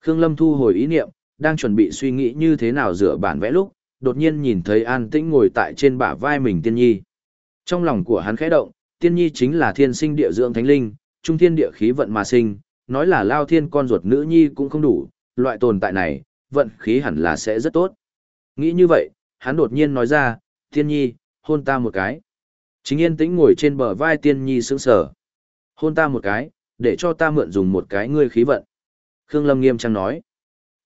Khương Lâm thu hồi ý niệm, đang chuẩn bị suy nghĩ như thế nào rửa bản vẽ lúc, đột nhiên nhìn thấy An Tĩnh ngồi tại trên bả vai mình Tiên Nhi. Trong lòng của hắn khẽ động, Tiên Nhi chính là thiên sinh địa dưỡng thánh linh, trung thiên địa khí vận mà sinh, nói là lao thiên con ruột nữ nhi cũng không đủ, loại tồn tại này, vận khí hẳn là sẽ rất tốt. Nghĩ như vậy, hắn đột nhiên nói ra, Tiên Nhi, hôn ta một cái. Chính yên tĩnh ngồi trên bờ vai Tiên Nhi sững sờ. Hôn ta một cái, để cho ta mượn dùng một cái ngươi khí vận. Khương Lâm nghiêm trang nói.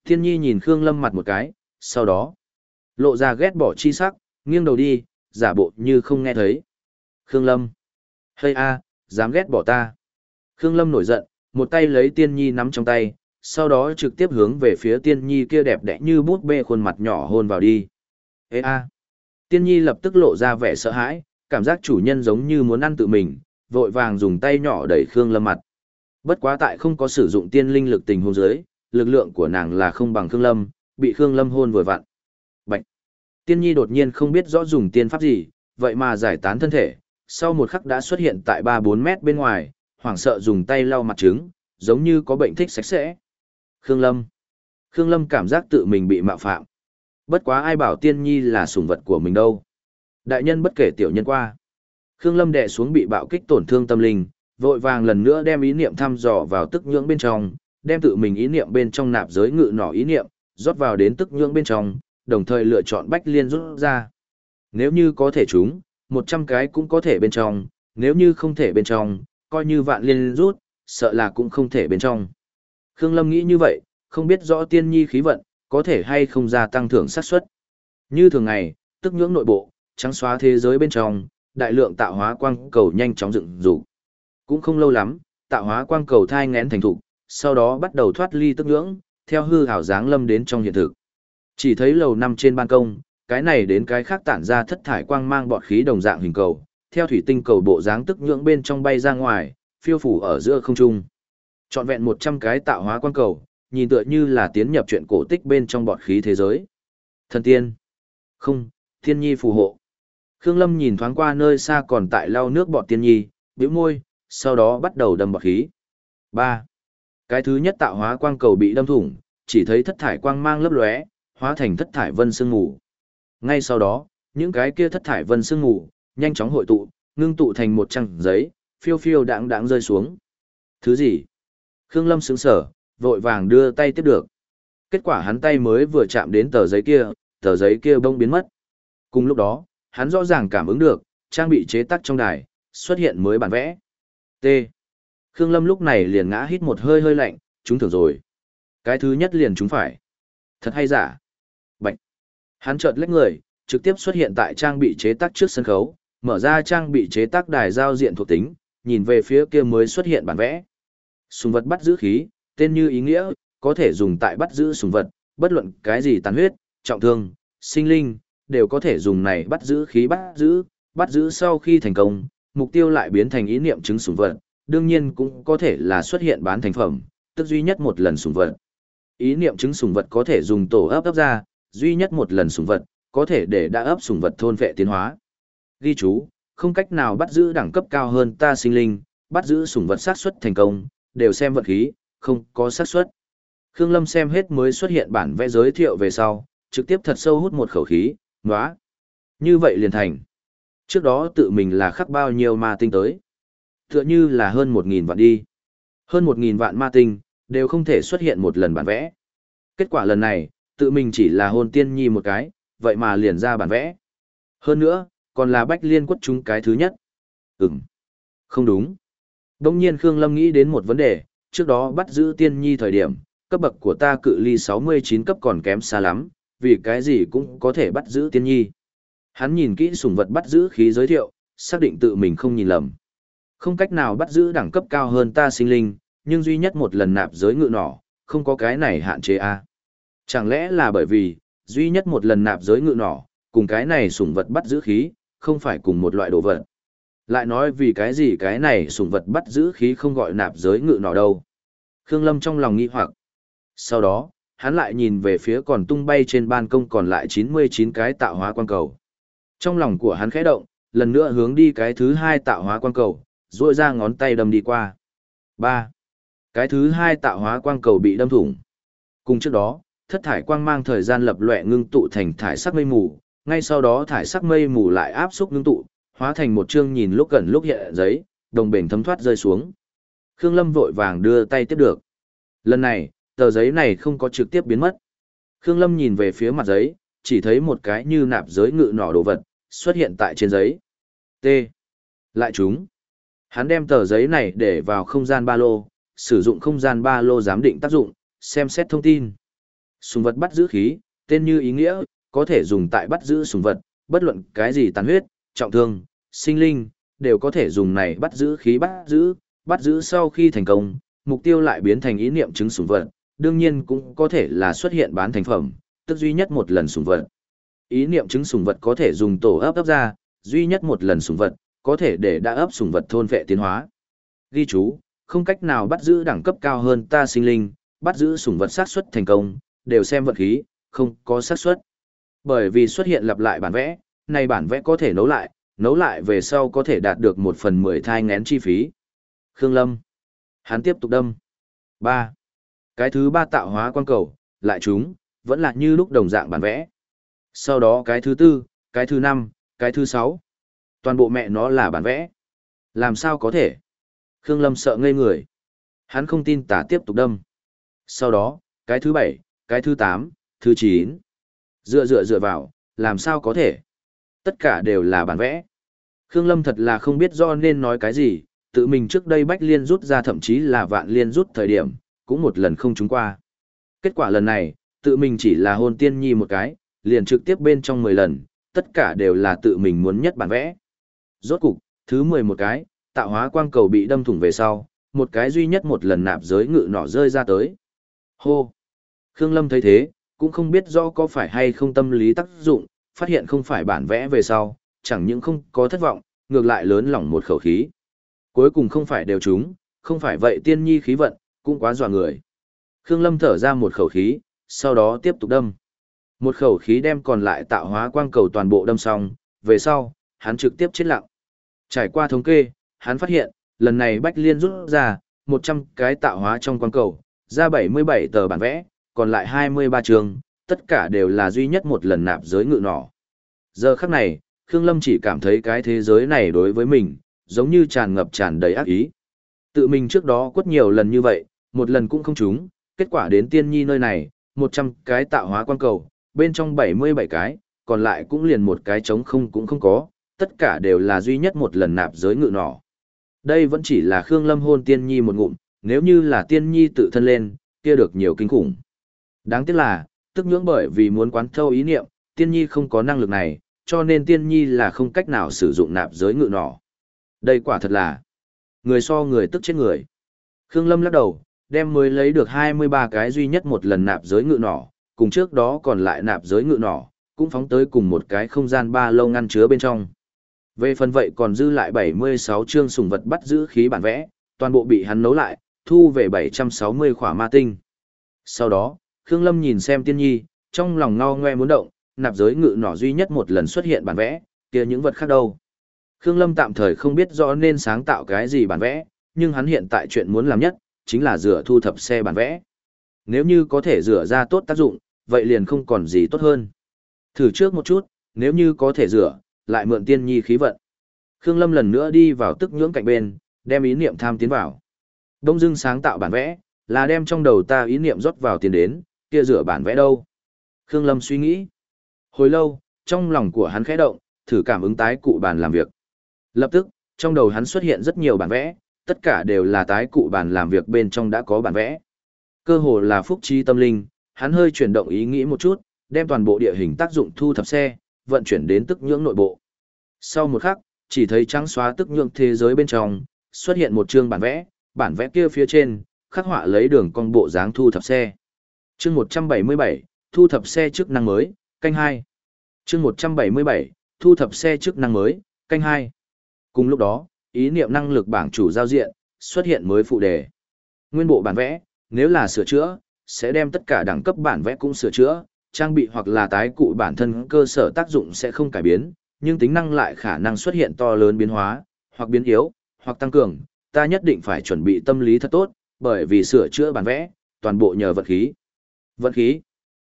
Thiên Nhi nhìn Khương Lâm mặt một cái, sau đó, lộ ra ghét bỏ chi sắc, nghiêng đầu đi, giả bộ như không nghe thấy. Khương Lâm. Hây a, dám ghét bỏ ta. Khương Lâm nổi giận, một tay lấy tiên nhi nắm trong tay, sau đó trực tiếp hướng về phía tiên nhi kia đẹp đẽ như bút bê khuôn mặt nhỏ hôn vào đi. Ê a! Tiên nhi lập tức lộ ra vẻ sợ hãi, cảm giác chủ nhân giống như muốn ăn tự mình, vội vàng dùng tay nhỏ đẩy Khương Lâm mặt. Bất quá tại không có sử dụng tiên linh lực tình hôn dưới, lực lượng của nàng là không bằng Khương Lâm, bị Khương Lâm hôn vừa vặn. Bạch! Tiên nhi đột nhiên không biết rõ dùng tiên pháp gì, vậy mà giải tán thân thể, sau một khắc đã xuất hiện tại 3-4 mét bên ngoài, hoảng sợ dùng tay lau mặt trứng, giống như có bệnh thích sạch sẽ. Khương Lâm. Khương Lâm cảm giác tự mình bị mạo phạm. Bất quá ai bảo tiên nhi là sủng vật của mình đâu. Đại nhân bất kể tiểu nhân qua. Khương Lâm đè xuống bị bạo kích tổn thương tâm linh, vội vàng lần nữa đem ý niệm thăm dò vào tức nhưỡng bên trong, đem tự mình ý niệm bên trong nạp giới ngự nỏ ý niệm, rót vào đến tức nhưỡng bên trong, đồng thời lựa chọn bách liên rút ra. Nếu như có thể chúng, 100 cái cũng có thể bên trong, nếu như không thể bên trong, coi như vạn liên rút, sợ là cũng không thể bên trong. Khương Lâm nghĩ như vậy, không biết rõ tiên nhi khí vận, có thể hay không gia tăng thưởng sát suất. Như thường ngày, tức nhưỡng nội bộ, trắng xóa thế giới bên trong, đại lượng tạo hóa quang cầu nhanh chóng dựng dục. Cũng không lâu lắm, tạo hóa quang cầu thai ngén thành thục, sau đó bắt đầu thoát ly tức ngưỡng, theo hư hảo dáng lâm đến trong hiện thực. Chỉ thấy lầu năm trên ban công, cái này đến cái khác tản ra thất thải quang mang bọt khí đồng dạng hình cầu, theo thủy tinh cầu bộ dáng tức nhưỡng bên trong bay ra ngoài, phiêu phủ ở giữa không trung. Trọn vẹn 100 cái tạo hóa quang cầu, nhìn tựa như là tiến nhập chuyện cổ tích bên trong bọt khí thế giới. Thần tiên. Không, thiên nhi phù hộ. Khương Lâm nhìn thoáng qua nơi xa còn tại lau nước bọt tiên nhi, bĩu môi, sau đó bắt đầu đâm bọt khí. 3. Cái thứ nhất tạo hóa quang cầu bị đâm thủng, chỉ thấy thất thải quang mang lấp lóe, hóa thành thất thải vân sương mù. Ngay sau đó, những cái kia thất thải vân sương mù nhanh chóng hội tụ, ngưng tụ thành một trang giấy, phiêu phiêu đãng đãng rơi xuống. Thứ gì? Khương Lâm sững sờ, vội vàng đưa tay tiếp được. Kết quả hắn tay mới vừa chạm đến tờ giấy kia, tờ giấy kia bông biến mất. Cùng lúc đó, hắn rõ ràng cảm ứng được, trang bị chế tác trong đài, xuất hiện mới bản vẽ. T. Khương Lâm lúc này liền ngã hít một hơi hơi lạnh, chúng thưởng rồi. Cái thứ nhất liền chúng phải. Thật hay giả. Bạch. Hắn chợt lách người, trực tiếp xuất hiện tại trang bị chế tác trước sân khấu, mở ra trang bị chế tác đài giao diện thuộc tính, nhìn về phía kia mới xuất hiện bản vẽ. Sùng vật bắt giữ khí, tên như ý nghĩa, có thể dùng tại bắt giữ sùng vật, bất luận cái gì tàn huyết, trọng thương, sinh linh, đều có thể dùng này bắt giữ khí bắt giữ, bắt giữ sau khi thành công, mục tiêu lại biến thành ý niệm chứng sùng vật, đương nhiên cũng có thể là xuất hiện bán thành phẩm, tức duy nhất một lần sùng vật. Ý niệm chứng sùng vật có thể dùng tổ ấp ấp ra, duy nhất một lần sùng vật, có thể để đã ấp sùng vật thôn vệ tiến hóa. Ghi chú, không cách nào bắt giữ đẳng cấp cao hơn ta sinh linh, bắt giữ sùng vật xác suất thành công, đều xem vật khí, không có xác suất. Khương Lâm xem hết mới xuất hiện bản vẽ giới thiệu về sau, trực tiếp thật sâu hút một khẩu khí, ngóa. Như vậy liền thành. Trước đó tự mình là khắc bao nhiêu ma tinh tới. Tựa như là hơn 1.000 vạn đi. Hơn 1.000 vạn ma tinh, đều không thể xuất hiện một lần bản vẽ. Kết quả lần này, tự mình chỉ là hôn tiên nhi một cái, vậy mà liền ra bản vẽ. Hơn nữa, còn là bách liên quất chúng cái thứ nhất. Ừm. Không đúng. Đông nhiên Khương Lâm nghĩ đến một vấn đề, trước đó bắt giữ tiên nhi thời điểm, cấp bậc của ta cự ly 69 cấp còn kém xa lắm, vì cái gì cũng có thể bắt giữ tiên nhi. Hắn nhìn kỹ sủng vật bắt giữ khí giới thiệu, xác định tự mình không nhìn lầm. Không cách nào bắt giữ đẳng cấp cao hơn ta sinh linh, nhưng duy nhất một lần nạp giới ngự nỏ, không có cái này hạn chế a. Chẳng lẽ là bởi vì, duy nhất một lần nạp giới ngự nỏ, cùng cái này sủng vật bắt giữ khí, không phải cùng một loại đồ vật. Lại nói vì cái gì cái này sủng vật bắt giữ khí không gọi nạp giới ngự nỏ đâu. Khương Lâm trong lòng nghi hoặc. Sau đó, hắn lại nhìn về phía còn tung bay trên ban công còn lại 99 cái tạo hóa quan cầu. Trong lòng của hắn khẽ động, lần nữa hướng đi cái thứ hai tạo hóa quang cầu, duỗi ra ngón tay đâm đi qua. 3. Cái thứ hai tạo hóa quang cầu bị đâm thủng. Cùng trước đó, thất thải quang mang thời gian lập lệ ngưng tụ thành thải sắc mây mù, ngay sau đó thải sắc mây mù lại áp xúc ngưng tụ, hóa thành một chương nhìn lúc gần lúc hiện giấy, đồng bền thấm thoát rơi xuống. Khương Lâm vội vàng đưa tay tiếp được. Lần này, tờ giấy này không có trực tiếp biến mất. Khương Lâm nhìn về phía mặt giấy, chỉ thấy một cái như nạp giới ngự nỏ đồ vật, xuất hiện tại trên giấy. T. Lại chúng. Hắn đem tờ giấy này để vào không gian ba lô, sử dụng không gian ba lô giám định tác dụng, xem xét thông tin. Sùng vật bắt giữ khí, tên như ý nghĩa, có thể dùng tại bắt giữ sùng vật, bất luận cái gì tàn huyết, trọng thương, sinh linh, đều có thể dùng này bắt giữ khí bắt giữ, bắt giữ sau khi thành công, mục tiêu lại biến thành ý niệm chứng sùng vật, đương nhiên cũng có thể là xuất hiện bán thành phẩm, tức duy nhất một lần sùng vật. Ý niệm chứng sùng vật có thể dùng tổ ấp ấp ra, duy nhất một lần sùng vật, có thể để đã ấp sùng vật thôn vệ tiến hóa. Ghi chú, không cách nào bắt giữ đẳng cấp cao hơn ta sinh linh, bắt giữ sủng vật xác suất thành công, đều xem vật khí, không có xác suất. Bởi vì xuất hiện lặp lại bản vẽ, này bản vẽ có thể nấu lại, nấu lại về sau có thể đạt được một phần mười thai ngén chi phí. Khương Lâm. Hắn tiếp tục đâm. ba Cái thứ ba tạo hóa quan cầu, lại chúng, vẫn là như lúc đồng dạng bản vẽ. Sau đó cái thứ tư, cái thứ năm, cái thứ sáu. Toàn bộ mẹ nó là bản vẽ. Làm sao có thể? Khương Lâm sợ ngây người. Hắn không tin tả tiếp tục đâm. Sau đó, cái thứ bảy, cái thứ tám, thứ chín. Dựa dựa dựa vào, làm sao có thể? Tất cả đều là bản vẽ. Khương Lâm thật là không biết do nên nói cái gì, tự mình trước đây bách liên rút ra thậm chí là vạn liên rút thời điểm, cũng một lần không trúng qua. Kết quả lần này, tự mình chỉ là hôn tiên nhi một cái, liền trực tiếp bên trong 10 lần, tất cả đều là tự mình muốn nhất bản vẽ. Rốt cục, thứ 11 cái, tạo hóa quang cầu bị đâm thủng về sau, một cái duy nhất một lần nạp giới ngự nỏ rơi ra tới. Hô! Khương Lâm thấy thế, cũng không biết rõ có phải hay không tâm lý tác dụng, phát hiện không phải bản vẽ về sau, chẳng những không có thất vọng, ngược lại lớn lỏng một khẩu khí. Cuối cùng không phải đều chúng, không phải vậy tiên nhi khí vận, cũng quá dọa người. Khương Lâm thở ra một khẩu khí, sau đó tiếp tục đâm. Một khẩu khí đem còn lại tạo hóa quang cầu toàn bộ đâm xong, về sau, hắn trực tiếp chết lặng. Trải qua thống kê, hắn phát hiện, lần này Bách Liên rút ra, 100 cái tạo hóa trong quang cầu, ra 77 tờ bản vẽ, còn lại 23 trường, tất cả đều là duy nhất một lần nạp giới ngự nỏ. Giờ khắc này, Khương Lâm chỉ cảm thấy cái thế giới này đối với mình, giống như tràn ngập tràn đầy ác ý. Tự mình trước đó quất nhiều lần như vậy, một lần cũng không trúng, kết quả đến tiên nhi nơi này, 100 cái tạo hóa quang cầu, bên trong 77 cái, còn lại cũng liền một cái trống không cũng không có, tất cả đều là duy nhất một lần nạp giới ngự nỏ. Đây vẫn chỉ là Khương Lâm hôn tiên nhi một ngụm, nếu như là tiên nhi tự thân lên, kia được nhiều kinh khủng. Đáng tiếc là, tức nhưỡng bởi vì muốn quán thâu ý niệm, tiên nhi không có năng lực này, cho nên tiên nhi là không cách nào sử dụng nạp giới ngự nỏ. Đây quả thật là người so người tức chết người. Khương Lâm lắc đầu, đem mới lấy được 23 cái duy nhất một lần nạp giới ngự nỏ, cùng trước đó còn lại nạp giới ngự nỏ, cũng phóng tới cùng một cái không gian ba lâu ngăn chứa bên trong. Về phần vậy còn dư lại 76 chương sùng vật bắt giữ khí bản vẽ, toàn bộ bị hắn nấu lại, thu về 760 khỏa ma tinh. Sau đó, Khương Lâm nhìn xem tiên nhi, trong lòng ngao ngoe muốn động, nạp giới ngự nỏ duy nhất một lần xuất hiện bản vẽ, kia những vật khác đâu. Khương Lâm tạm thời không biết rõ nên sáng tạo cái gì bản vẽ, nhưng hắn hiện tại chuyện muốn làm nhất, chính là rửa thu thập xe bản vẽ. Nếu như có thể rửa ra tốt tác dụng, vậy liền không còn gì tốt hơn. Thử trước một chút, nếu như có thể rửa, lại mượn tiên nhi khí vận. Khương Lâm lần nữa đi vào tức nhưỡng cạnh bên, đem ý niệm tham tiến vào. Đông Dương sáng tạo bản vẽ, là đem trong đầu ta ý niệm rót vào tiền đến, kia rửa bản vẽ đâu. Khương Lâm suy nghĩ. Hồi lâu, trong lòng của hắn khẽ động, thử cảm ứng tái cụ bàn làm việc. Lập tức, trong đầu hắn xuất hiện rất nhiều bản vẽ, tất cả đều là tái cụ bàn làm việc bên trong đã có bản vẽ. Cơ hồ là phúc trí tâm linh, hắn hơi chuyển động ý nghĩ một chút, đem toàn bộ địa hình tác dụng thu thập xe, vận chuyển đến tức nhưỡng nội bộ. Sau một khắc, chỉ thấy trắng xóa tức nhưỡng thế giới bên trong, xuất hiện một chương bản vẽ, bản vẽ kia phía trên, khắc họa lấy đường cong bộ dáng thu thập xe. Chương 177, thu thập xe chức năng mới, canh 2. Chương 177, thu thập xe chức năng mới, canh 2. Cùng lúc đó, ý niệm năng lực bảng chủ giao diện, xuất hiện mới phụ đề. Nguyên bộ bản vẽ, nếu là sửa chữa, sẽ đem tất cả đẳng cấp bản vẽ cũng sửa chữa, trang bị hoặc là tái cụ bản thân cơ sở tác dụng sẽ không cải biến, nhưng tính năng lại khả năng xuất hiện to lớn biến hóa, hoặc biến yếu, hoặc tăng cường, ta nhất định phải chuẩn bị tâm lý thật tốt, bởi vì sửa chữa bản vẽ, toàn bộ nhờ vật khí. Vật khí.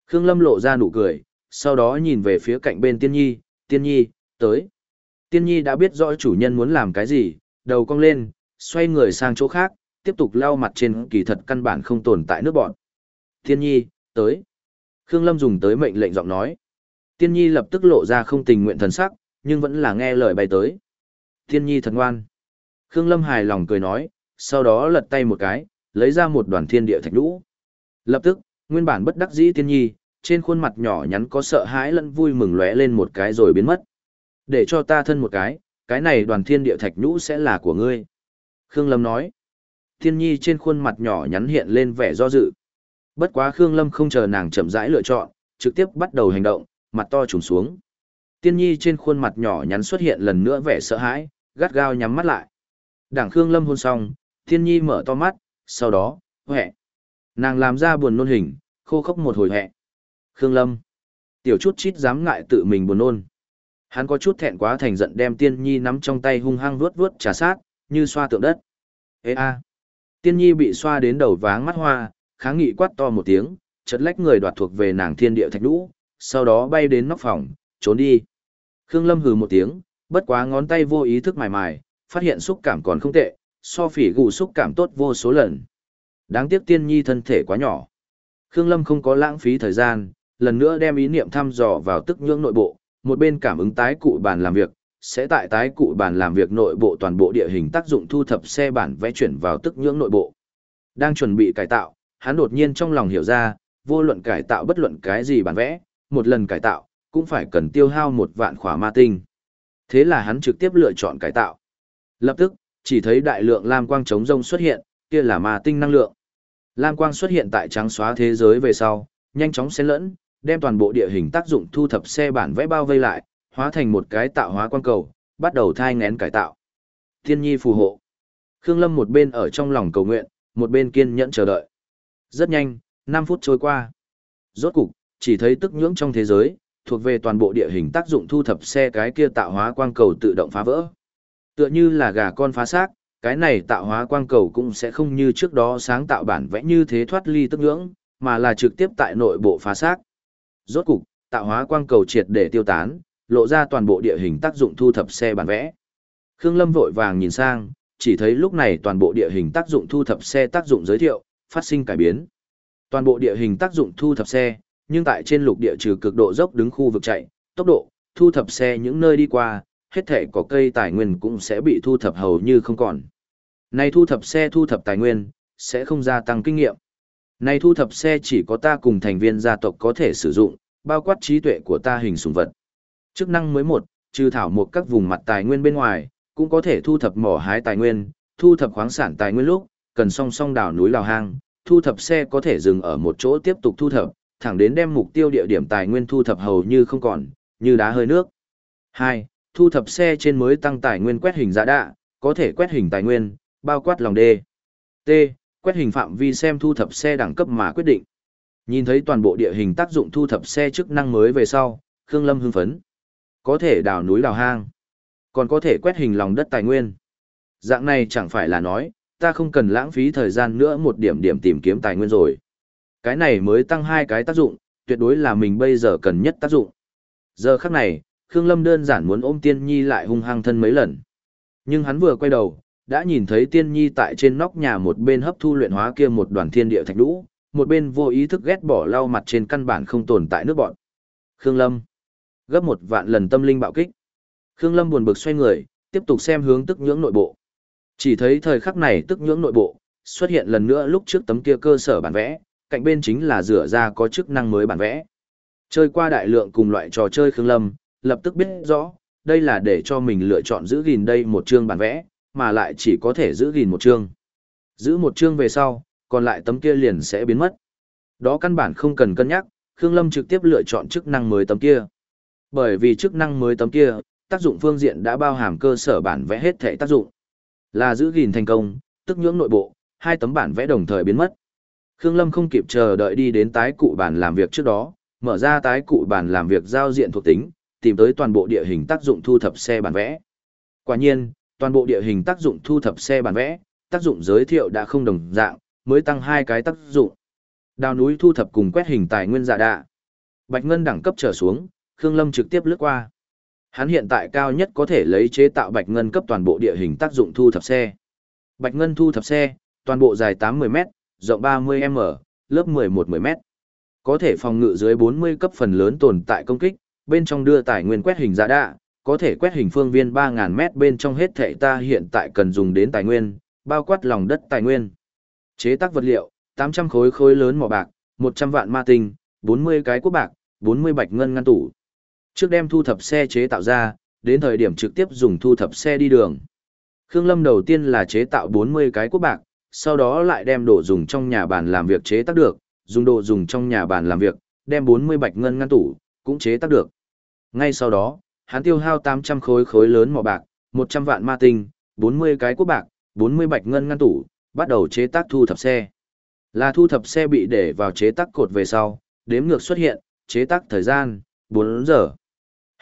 Khương Lâm lộ ra nụ cười, sau đó nhìn về phía cạnh bên Tiên Nhi, Tiên Nhi, tới. Tiên Nhi đã biết rõ chủ nhân muốn làm cái gì, đầu cong lên, xoay người sang chỗ khác, tiếp tục lau mặt trên kỳ thật căn bản không tồn tại nước bọn. Tiên Nhi, tới. Khương Lâm dùng tới mệnh lệnh giọng nói. Tiên Nhi lập tức lộ ra không tình nguyện thần sắc, nhưng vẫn là nghe lời bay tới. Tiên Nhi thật ngoan. Khương Lâm hài lòng cười nói, sau đó lật tay một cái, lấy ra một đoàn thiên địa thạch nhũ Lập tức, nguyên bản bất đắc dĩ Tiên Nhi, trên khuôn mặt nhỏ nhắn có sợ hãi lẫn vui mừng lóe lên một cái rồi biến mất. Để cho ta thân một cái, cái này đoàn thiên địa thạch nhũ sẽ là của ngươi. Khương Lâm nói. Thiên nhi trên khuôn mặt nhỏ nhắn hiện lên vẻ do dự. Bất quá Khương Lâm không chờ nàng chậm rãi lựa chọn, trực tiếp bắt đầu hành động, mặt to trùng xuống. Tiên nhi trên khuôn mặt nhỏ nhắn xuất hiện lần nữa vẻ sợ hãi, gắt gao nhắm mắt lại. Đảng Khương Lâm hôn xong, Tiên nhi mở to mắt, sau đó, hẹ. Nàng làm ra buồn nôn hình, khô khốc một hồi hẹ. Khương Lâm. Tiểu chút chít dám ngại tự mình buồn nôn. Hắn có chút thẹn quá thành giận đem tiên nhi nắm trong tay hung hăng vuốt vuốt trà sát, như xoa tượng đất. Ê a. Tiên nhi bị xoa đến đầu váng mắt hoa, kháng nghị quát to một tiếng, chật lách người đoạt thuộc về nàng thiên địa thạch đũ, sau đó bay đến nóc phòng, trốn đi. Khương Lâm hừ một tiếng, bất quá ngón tay vô ý thức mài mài, phát hiện xúc cảm còn không tệ, so phỉ gù xúc cảm tốt vô số lần. Đáng tiếc tiên nhi thân thể quá nhỏ. Khương Lâm không có lãng phí thời gian, lần nữa đem ý niệm thăm dò vào tức nhưỡng nội bộ, một bên cảm ứng tái cụ bàn làm việc, sẽ tại tái cụ bàn làm việc nội bộ toàn bộ địa hình tác dụng thu thập xe bản vẽ chuyển vào tức nhưỡng nội bộ. Đang chuẩn bị cải tạo, hắn đột nhiên trong lòng hiểu ra, vô luận cải tạo bất luận cái gì bản vẽ, một lần cải tạo, cũng phải cần tiêu hao một vạn khỏa ma tinh. Thế là hắn trực tiếp lựa chọn cải tạo. Lập tức, chỉ thấy đại lượng lam quang chống rông xuất hiện, kia là ma tinh năng lượng. Lam quang xuất hiện tại trắng xóa thế giới về sau, nhanh chóng xen lẫn, đem toàn bộ địa hình tác dụng thu thập xe bản vẽ bao vây lại, hóa thành một cái tạo hóa quan cầu, bắt đầu thai ngén cải tạo. Thiên nhi phù hộ. Khương Lâm một bên ở trong lòng cầu nguyện, một bên kiên nhẫn chờ đợi. Rất nhanh, 5 phút trôi qua. Rốt cục, chỉ thấy tức nhưỡng trong thế giới, thuộc về toàn bộ địa hình tác dụng thu thập xe cái kia tạo hóa quang cầu tự động phá vỡ. Tựa như là gà con phá xác, cái này tạo hóa quang cầu cũng sẽ không như trước đó sáng tạo bản vẽ như thế thoát ly tức nhưỡng, mà là trực tiếp tại nội bộ phá xác. Rốt cục, tạo hóa quang cầu triệt để tiêu tán, lộ ra toàn bộ địa hình tác dụng thu thập xe bản vẽ. Khương Lâm vội vàng nhìn sang, chỉ thấy lúc này toàn bộ địa hình tác dụng thu thập xe tác dụng giới thiệu, phát sinh cải biến. Toàn bộ địa hình tác dụng thu thập xe, nhưng tại trên lục địa trừ cực độ dốc đứng khu vực chạy, tốc độ, thu thập xe những nơi đi qua, hết thể có cây tài nguyên cũng sẽ bị thu thập hầu như không còn. Này thu thập xe thu thập tài nguyên, sẽ không gia tăng kinh nghiệm. Này thu thập xe chỉ có ta cùng thành viên gia tộc có thể sử dụng, bao quát trí tuệ của ta hình sùng vật. Chức năng mới một, trừ thảo một các vùng mặt tài nguyên bên ngoài, cũng có thể thu thập mỏ hái tài nguyên, thu thập khoáng sản tài nguyên lúc, cần song song đảo núi lào hang, thu thập xe có thể dừng ở một chỗ tiếp tục thu thập, thẳng đến đem mục tiêu địa điểm tài nguyên thu thập hầu như không còn, như đá hơi nước. 2. Thu thập xe trên mới tăng tài nguyên quét hình giả đạ, có thể quét hình tài nguyên, bao quát lòng đê. T. Quét hình phạm vi xem thu thập xe đẳng cấp mà quyết định. Nhìn thấy toàn bộ địa hình tác dụng thu thập xe chức năng mới về sau, Khương Lâm hưng phấn. Có thể đào núi đào hang, còn có thể quét hình lòng đất tài nguyên. Dạng này chẳng phải là nói, ta không cần lãng phí thời gian nữa một điểm điểm tìm kiếm tài nguyên rồi. Cái này mới tăng hai cái tác dụng, tuyệt đối là mình bây giờ cần nhất tác dụng. Giờ khắc này, Khương Lâm đơn giản muốn ôm Tiên Nhi lại hung hăng thân mấy lần. Nhưng hắn vừa quay đầu, đã nhìn thấy Tiên Nhi tại trên nóc nhà một bên hấp thu luyện hóa kia một đoàn thiên địa thạch lũ, một bên vô ý thức ghét bỏ lau mặt trên căn bản không tồn tại nước bọn. Khương Lâm. Gấp một vạn lần tâm linh bạo kích. Khương Lâm buồn bực xoay người, tiếp tục xem hướng tức nhưỡng nội bộ. Chỉ thấy thời khắc này tức nhưỡng nội bộ, xuất hiện lần nữa lúc trước tấm kia cơ sở bản vẽ, cạnh bên chính là rửa ra có chức năng mới bản vẽ. Chơi qua đại lượng cùng loại trò chơi Khương Lâm, lập tức biết rõ, đây là để cho mình lựa chọn giữ gìn đây một chương bản vẽ, mà lại chỉ có thể giữ gìn một chương. Giữ một chương về sau, còn lại tấm kia liền sẽ biến mất. Đó căn bản không cần cân nhắc, Khương Lâm trực tiếp lựa chọn chức năng mới tấm kia. Bởi vì chức năng mới tấm kia, tác dụng phương diện đã bao hàm cơ sở bản vẽ hết thể tác dụng. Là giữ gìn thành công, tức nhưỡng nội bộ, hai tấm bản vẽ đồng thời biến mất. Khương Lâm không kịp chờ đợi đi đến tái cụ bản làm việc trước đó, mở ra tái cụ bản làm việc giao diện thuộc tính, tìm tới toàn bộ địa hình tác dụng thu thập xe bản vẽ. Quả nhiên, toàn bộ địa hình tác dụng thu thập xe bản vẽ, tác dụng giới thiệu đã không đồng dạng, mới tăng hai cái tác dụng. Đào núi thu thập cùng quét hình tài nguyên giả đạ. Bạch ngân đẳng cấp trở xuống, Khương Lâm trực tiếp lướt qua. Hắn hiện tại cao nhất có thể lấy chế tạo bạch ngân cấp toàn bộ địa hình tác dụng thu thập xe. Bạch ngân thu thập xe, toàn bộ dài 80m, rộng 30m, lớp 11-10m. Có thể phòng ngự dưới 40 cấp phần lớn tồn tại công kích, bên trong đưa tài nguyên quét hình giả đạ, có thể quét hình phương viên 3.000m bên trong hết thể ta hiện tại cần dùng đến tài nguyên, bao quát lòng đất tài nguyên. Chế tác vật liệu, 800 khối khối lớn mỏ bạc, 100 vạn ma tinh, 40 cái quốc bạc, 40 bạch ngân ngăn tủ. Trước đem thu thập xe chế tạo ra, đến thời điểm trực tiếp dùng thu thập xe đi đường. Khương Lâm đầu tiên là chế tạo 40 cái quốc bạc, sau đó lại đem đồ dùng trong nhà bàn làm việc chế tác được, dùng đồ dùng trong nhà bàn làm việc, đem 40 bạch ngân ngăn tủ, cũng chế tác được. Ngay sau đó, hắn tiêu hao 800 khối khối lớn mỏ bạc, 100 vạn ma tinh, 40 cái quốc bạc, 40 bạch ngân ngăn tủ, bắt đầu chế tác thu thập xe. Là thu thập xe bị để vào chế tác cột về sau, đếm ngược xuất hiện, chế tác thời gian, 4 giờ.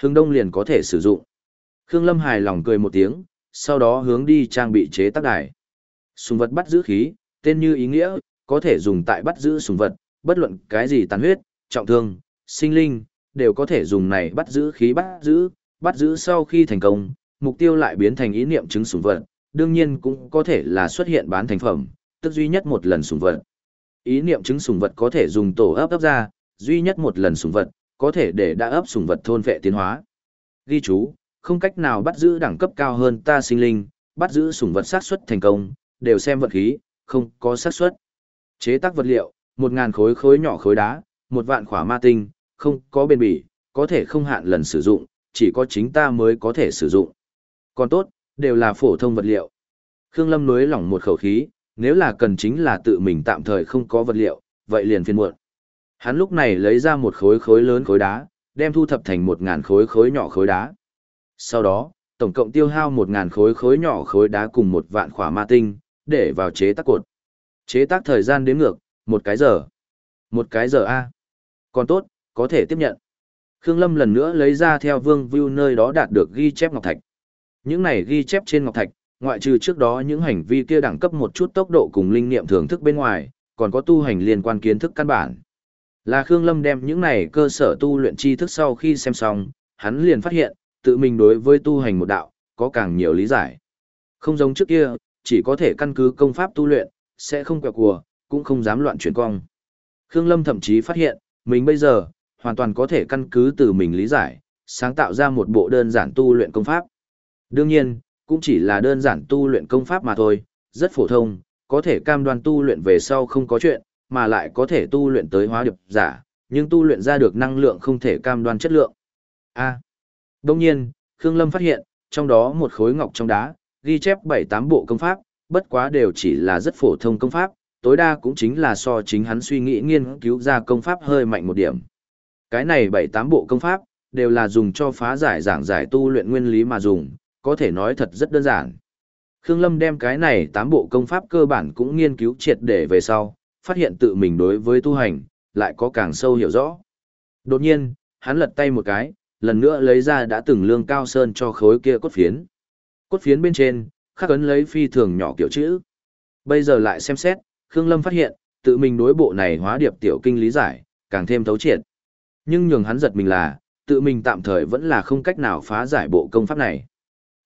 Hưng Đông liền có thể sử dụng. Khương Lâm hài lòng cười một tiếng, sau đó hướng đi trang bị chế tác đài. Sùng vật bắt giữ khí, tên như ý nghĩa, có thể dùng tại bắt giữ sùng vật, bất luận cái gì tàn huyết, trọng thương, sinh linh, đều có thể dùng này bắt giữ khí bắt giữ, bắt giữ sau khi thành công, mục tiêu lại biến thành ý niệm chứng sùng vật, đương nhiên cũng có thể là xuất hiện bán thành phẩm, tức duy nhất một lần sùng vật. Ý niệm chứng sùng vật có thể dùng tổ ấp ấp ra, duy nhất một lần sùng vật, có thể để đã ấp sùng vật thôn vệ tiến hóa. Ghi chú, không cách nào bắt giữ đẳng cấp cao hơn ta sinh linh, bắt giữ sùng vật xác suất thành công, đều xem vật khí, không có xác suất. Chế tác vật liệu, một ngàn khối khối nhỏ khối đá, một vạn khỏa ma tinh, không có bền bỉ, có thể không hạn lần sử dụng, chỉ có chính ta mới có thể sử dụng. Còn tốt, đều là phổ thông vật liệu. Khương Lâm nuối lỏng một khẩu khí, nếu là cần chính là tự mình tạm thời không có vật liệu, vậy liền phiền muộn. Hắn lúc này lấy ra một khối khối lớn khối đá, đem thu thập thành một ngàn khối khối nhỏ khối đá. Sau đó, tổng cộng tiêu hao một ngàn khối khối nhỏ khối đá cùng một vạn khỏa ma tinh, để vào chế tác cột. Chế tác thời gian đếm ngược, một cái giờ. Một cái giờ A. Còn tốt, có thể tiếp nhận. Khương Lâm lần nữa lấy ra theo Vương View nơi đó đạt được ghi chép ngọc thạch. Những này ghi chép trên ngọc thạch, ngoại trừ trước đó những hành vi kia đẳng cấp một chút tốc độ cùng linh nghiệm thưởng thức bên ngoài, còn có tu hành liên quan kiến thức căn bản. Là Khương Lâm đem những này cơ sở tu luyện tri thức sau khi xem xong, hắn liền phát hiện, tự mình đối với tu hành một đạo, có càng nhiều lý giải. Không giống trước kia, chỉ có thể căn cứ công pháp tu luyện, sẽ không quẹo cùa, cũng không dám loạn chuyển cong. Khương Lâm thậm chí phát hiện, mình bây giờ, hoàn toàn có thể căn cứ từ mình lý giải, sáng tạo ra một bộ đơn giản tu luyện công pháp. Đương nhiên, cũng chỉ là đơn giản tu luyện công pháp mà thôi, rất phổ thông, có thể cam đoan tu luyện về sau không có chuyện, mà lại có thể tu luyện tới hóa điệp giả, nhưng tu luyện ra được năng lượng không thể cam đoan chất lượng. A. À. Nhiên, Khương Lâm phát hiện, trong đó một khối ngọc trong đá, ghi chép 7-8 bộ công pháp, bất quá đều chỉ là rất phổ thông công pháp, tối đa cũng chính là so chính hắn suy nghĩ nghiên cứu ra công pháp hơi mạnh một điểm. Cái này 7-8 bộ công pháp, đều là dùng cho phá giải giảng giải tu luyện nguyên lý mà dùng, có thể nói thật rất đơn giản. Khương Lâm đem cái này 8 bộ công pháp cơ bản cũng nghiên cứu triệt để về sau, phát hiện tự mình đối với tu hành, lại có càng sâu hiểu rõ. Đột nhiên, hắn lật tay một cái, lần nữa lấy ra đã từng lương cao sơn cho khối kia cốt phiến. Cốt phiến bên trên, khắc ấn lấy phi thường nhỏ kiểu chữ. Bây giờ lại xem xét, Khương Lâm phát hiện, tự mình đối bộ này hóa điệp tiểu kinh lý giải, càng thêm thấu triệt. Nhưng nhường hắn giật mình là, tự mình tạm thời vẫn là không cách nào phá giải bộ công pháp này.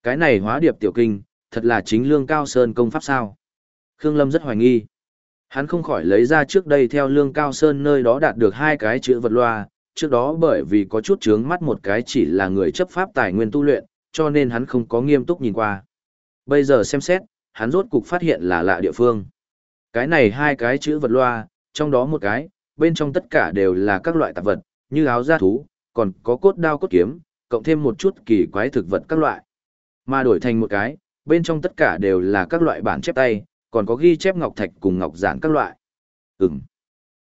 Cái này hóa điệp tiểu kinh, thật là chính lương cao sơn công pháp sao? Khương Lâm rất hoài nghi. Hắn không khỏi lấy ra trước đây theo lương cao sơn nơi đó đạt được hai cái chữ vật loa, trước đó bởi vì có chút chướng mắt một cái chỉ là người chấp pháp tài nguyên tu luyện, cho nên hắn không có nghiêm túc nhìn qua. Bây giờ xem xét, hắn rốt cục phát hiện là lạ địa phương. Cái này hai cái chữ vật loa, trong đó một cái, bên trong tất cả đều là các loại tạp vật, như áo da thú, còn có cốt đao cốt kiếm, cộng thêm một chút kỳ quái thực vật các loại. Mà đổi thành một cái, bên trong tất cả đều là các loại bản chép tay, còn có ghi chép ngọc thạch cùng ngọc giản các loại. Ừm.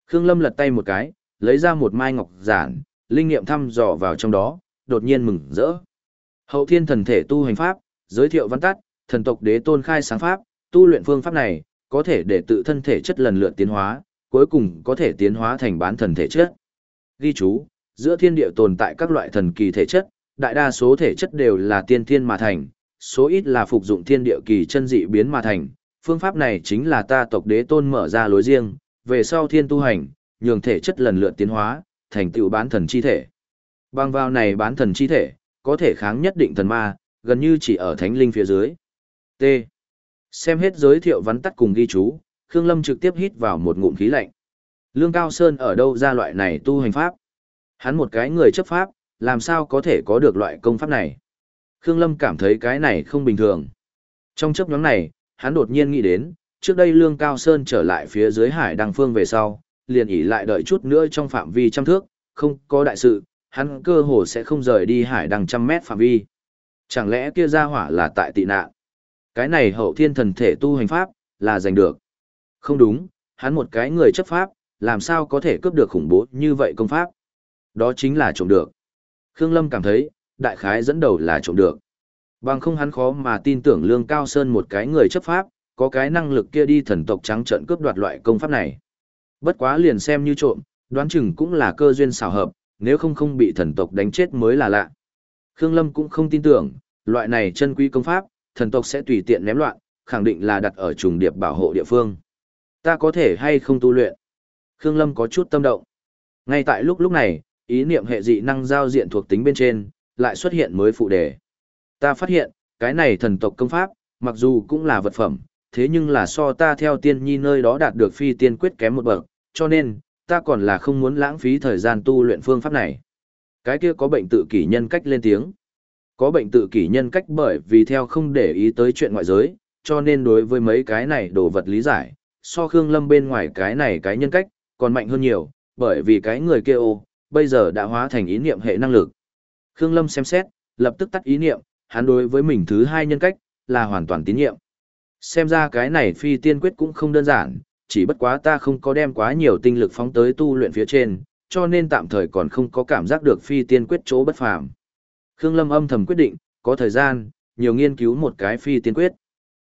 Khương Lâm lật tay một cái, lấy ra một mai ngọc giản, linh nghiệm thăm dò vào trong đó, đột nhiên mừng rỡ. Hậu thiên thần thể tu hành pháp, giới thiệu văn tắt, thần tộc đế tôn khai sáng pháp, tu luyện phương pháp này, có thể để tự thân thể chất lần lượt tiến hóa, cuối cùng có thể tiến hóa thành bán thần thể chất. Ghi chú, giữa thiên địa tồn tại các loại thần kỳ thể chất, đại đa số thể chất đều là tiên thiên mà thành, số ít là phục dụng thiên địa kỳ chân dị biến mà thành. Phương pháp này chính là ta tộc đế tôn mở ra lối riêng, về sau thiên tu hành, nhường thể chất lần lượt tiến hóa, thành tựu bán thần chi thể. Bằng vào này bán thần chi thể, có thể kháng nhất định thần ma, gần như chỉ ở thánh linh phía dưới. T. Xem hết giới thiệu vắn tắt cùng ghi chú, Khương Lâm trực tiếp hít vào một ngụm khí lạnh. Lương Cao Sơn ở đâu ra loại này tu hành pháp? Hắn một cái người chấp pháp, làm sao có thể có được loại công pháp này? Khương Lâm cảm thấy cái này không bình thường. Trong chấp nhóm này, hắn đột nhiên nghĩ đến, trước đây Lương Cao Sơn trở lại phía dưới hải đăng phương về sau, liền ỉ lại đợi chút nữa trong phạm vi trăm thước, không có đại sự, hắn cơ hồ sẽ không rời đi hải đăng trăm mét phạm vi. Chẳng lẽ kia ra hỏa là tại tị nạn? Cái này hậu thiên thần thể tu hành pháp, là giành được. Không đúng, hắn một cái người chấp pháp, làm sao có thể cướp được khủng bố như vậy công pháp. Đó chính là trộm được. Khương Lâm cảm thấy, đại khái dẫn đầu là trộm được. Bằng không hắn khó mà tin tưởng Lương Cao Sơn một cái người chấp pháp, có cái năng lực kia đi thần tộc trắng trận cướp đoạt loại công pháp này. Bất quá liền xem như trộm, đoán chừng cũng là cơ duyên xảo hợp, nếu không không bị thần tộc đánh chết mới là lạ. Khương Lâm cũng không tin tưởng, loại này chân quý công pháp, thần tộc sẽ tùy tiện ném loạn, khẳng định là đặt ở trùng điệp bảo hộ địa phương. Ta có thể hay không tu luyện? Khương Lâm có chút tâm động. Ngay tại lúc lúc này, ý niệm hệ dị năng giao diện thuộc tính bên trên, lại xuất hiện mới phụ đề. Ta phát hiện, cái này thần tộc công pháp, mặc dù cũng là vật phẩm, thế nhưng là so ta theo tiên nhi nơi đó đạt được phi tiên quyết kém một bậc, cho nên, ta còn là không muốn lãng phí thời gian tu luyện phương pháp này. Cái kia có bệnh tự kỷ nhân cách lên tiếng. Có bệnh tự kỷ nhân cách bởi vì theo không để ý tới chuyện ngoại giới, cho nên đối với mấy cái này đồ vật lý giải, so Khương Lâm bên ngoài cái này cái nhân cách, còn mạnh hơn nhiều, bởi vì cái người kia ô, bây giờ đã hóa thành ý niệm hệ năng lực. Khương Lâm xem xét, lập tức tắt ý niệm, hắn đối với mình thứ hai nhân cách, là hoàn toàn tín nhiệm. Xem ra cái này phi tiên quyết cũng không đơn giản, chỉ bất quá ta không có đem quá nhiều tinh lực phóng tới tu luyện phía trên, cho nên tạm thời còn không có cảm giác được phi tiên quyết chỗ bất phàm. Khương Lâm âm thầm quyết định, có thời gian, nhiều nghiên cứu một cái phi tiên quyết.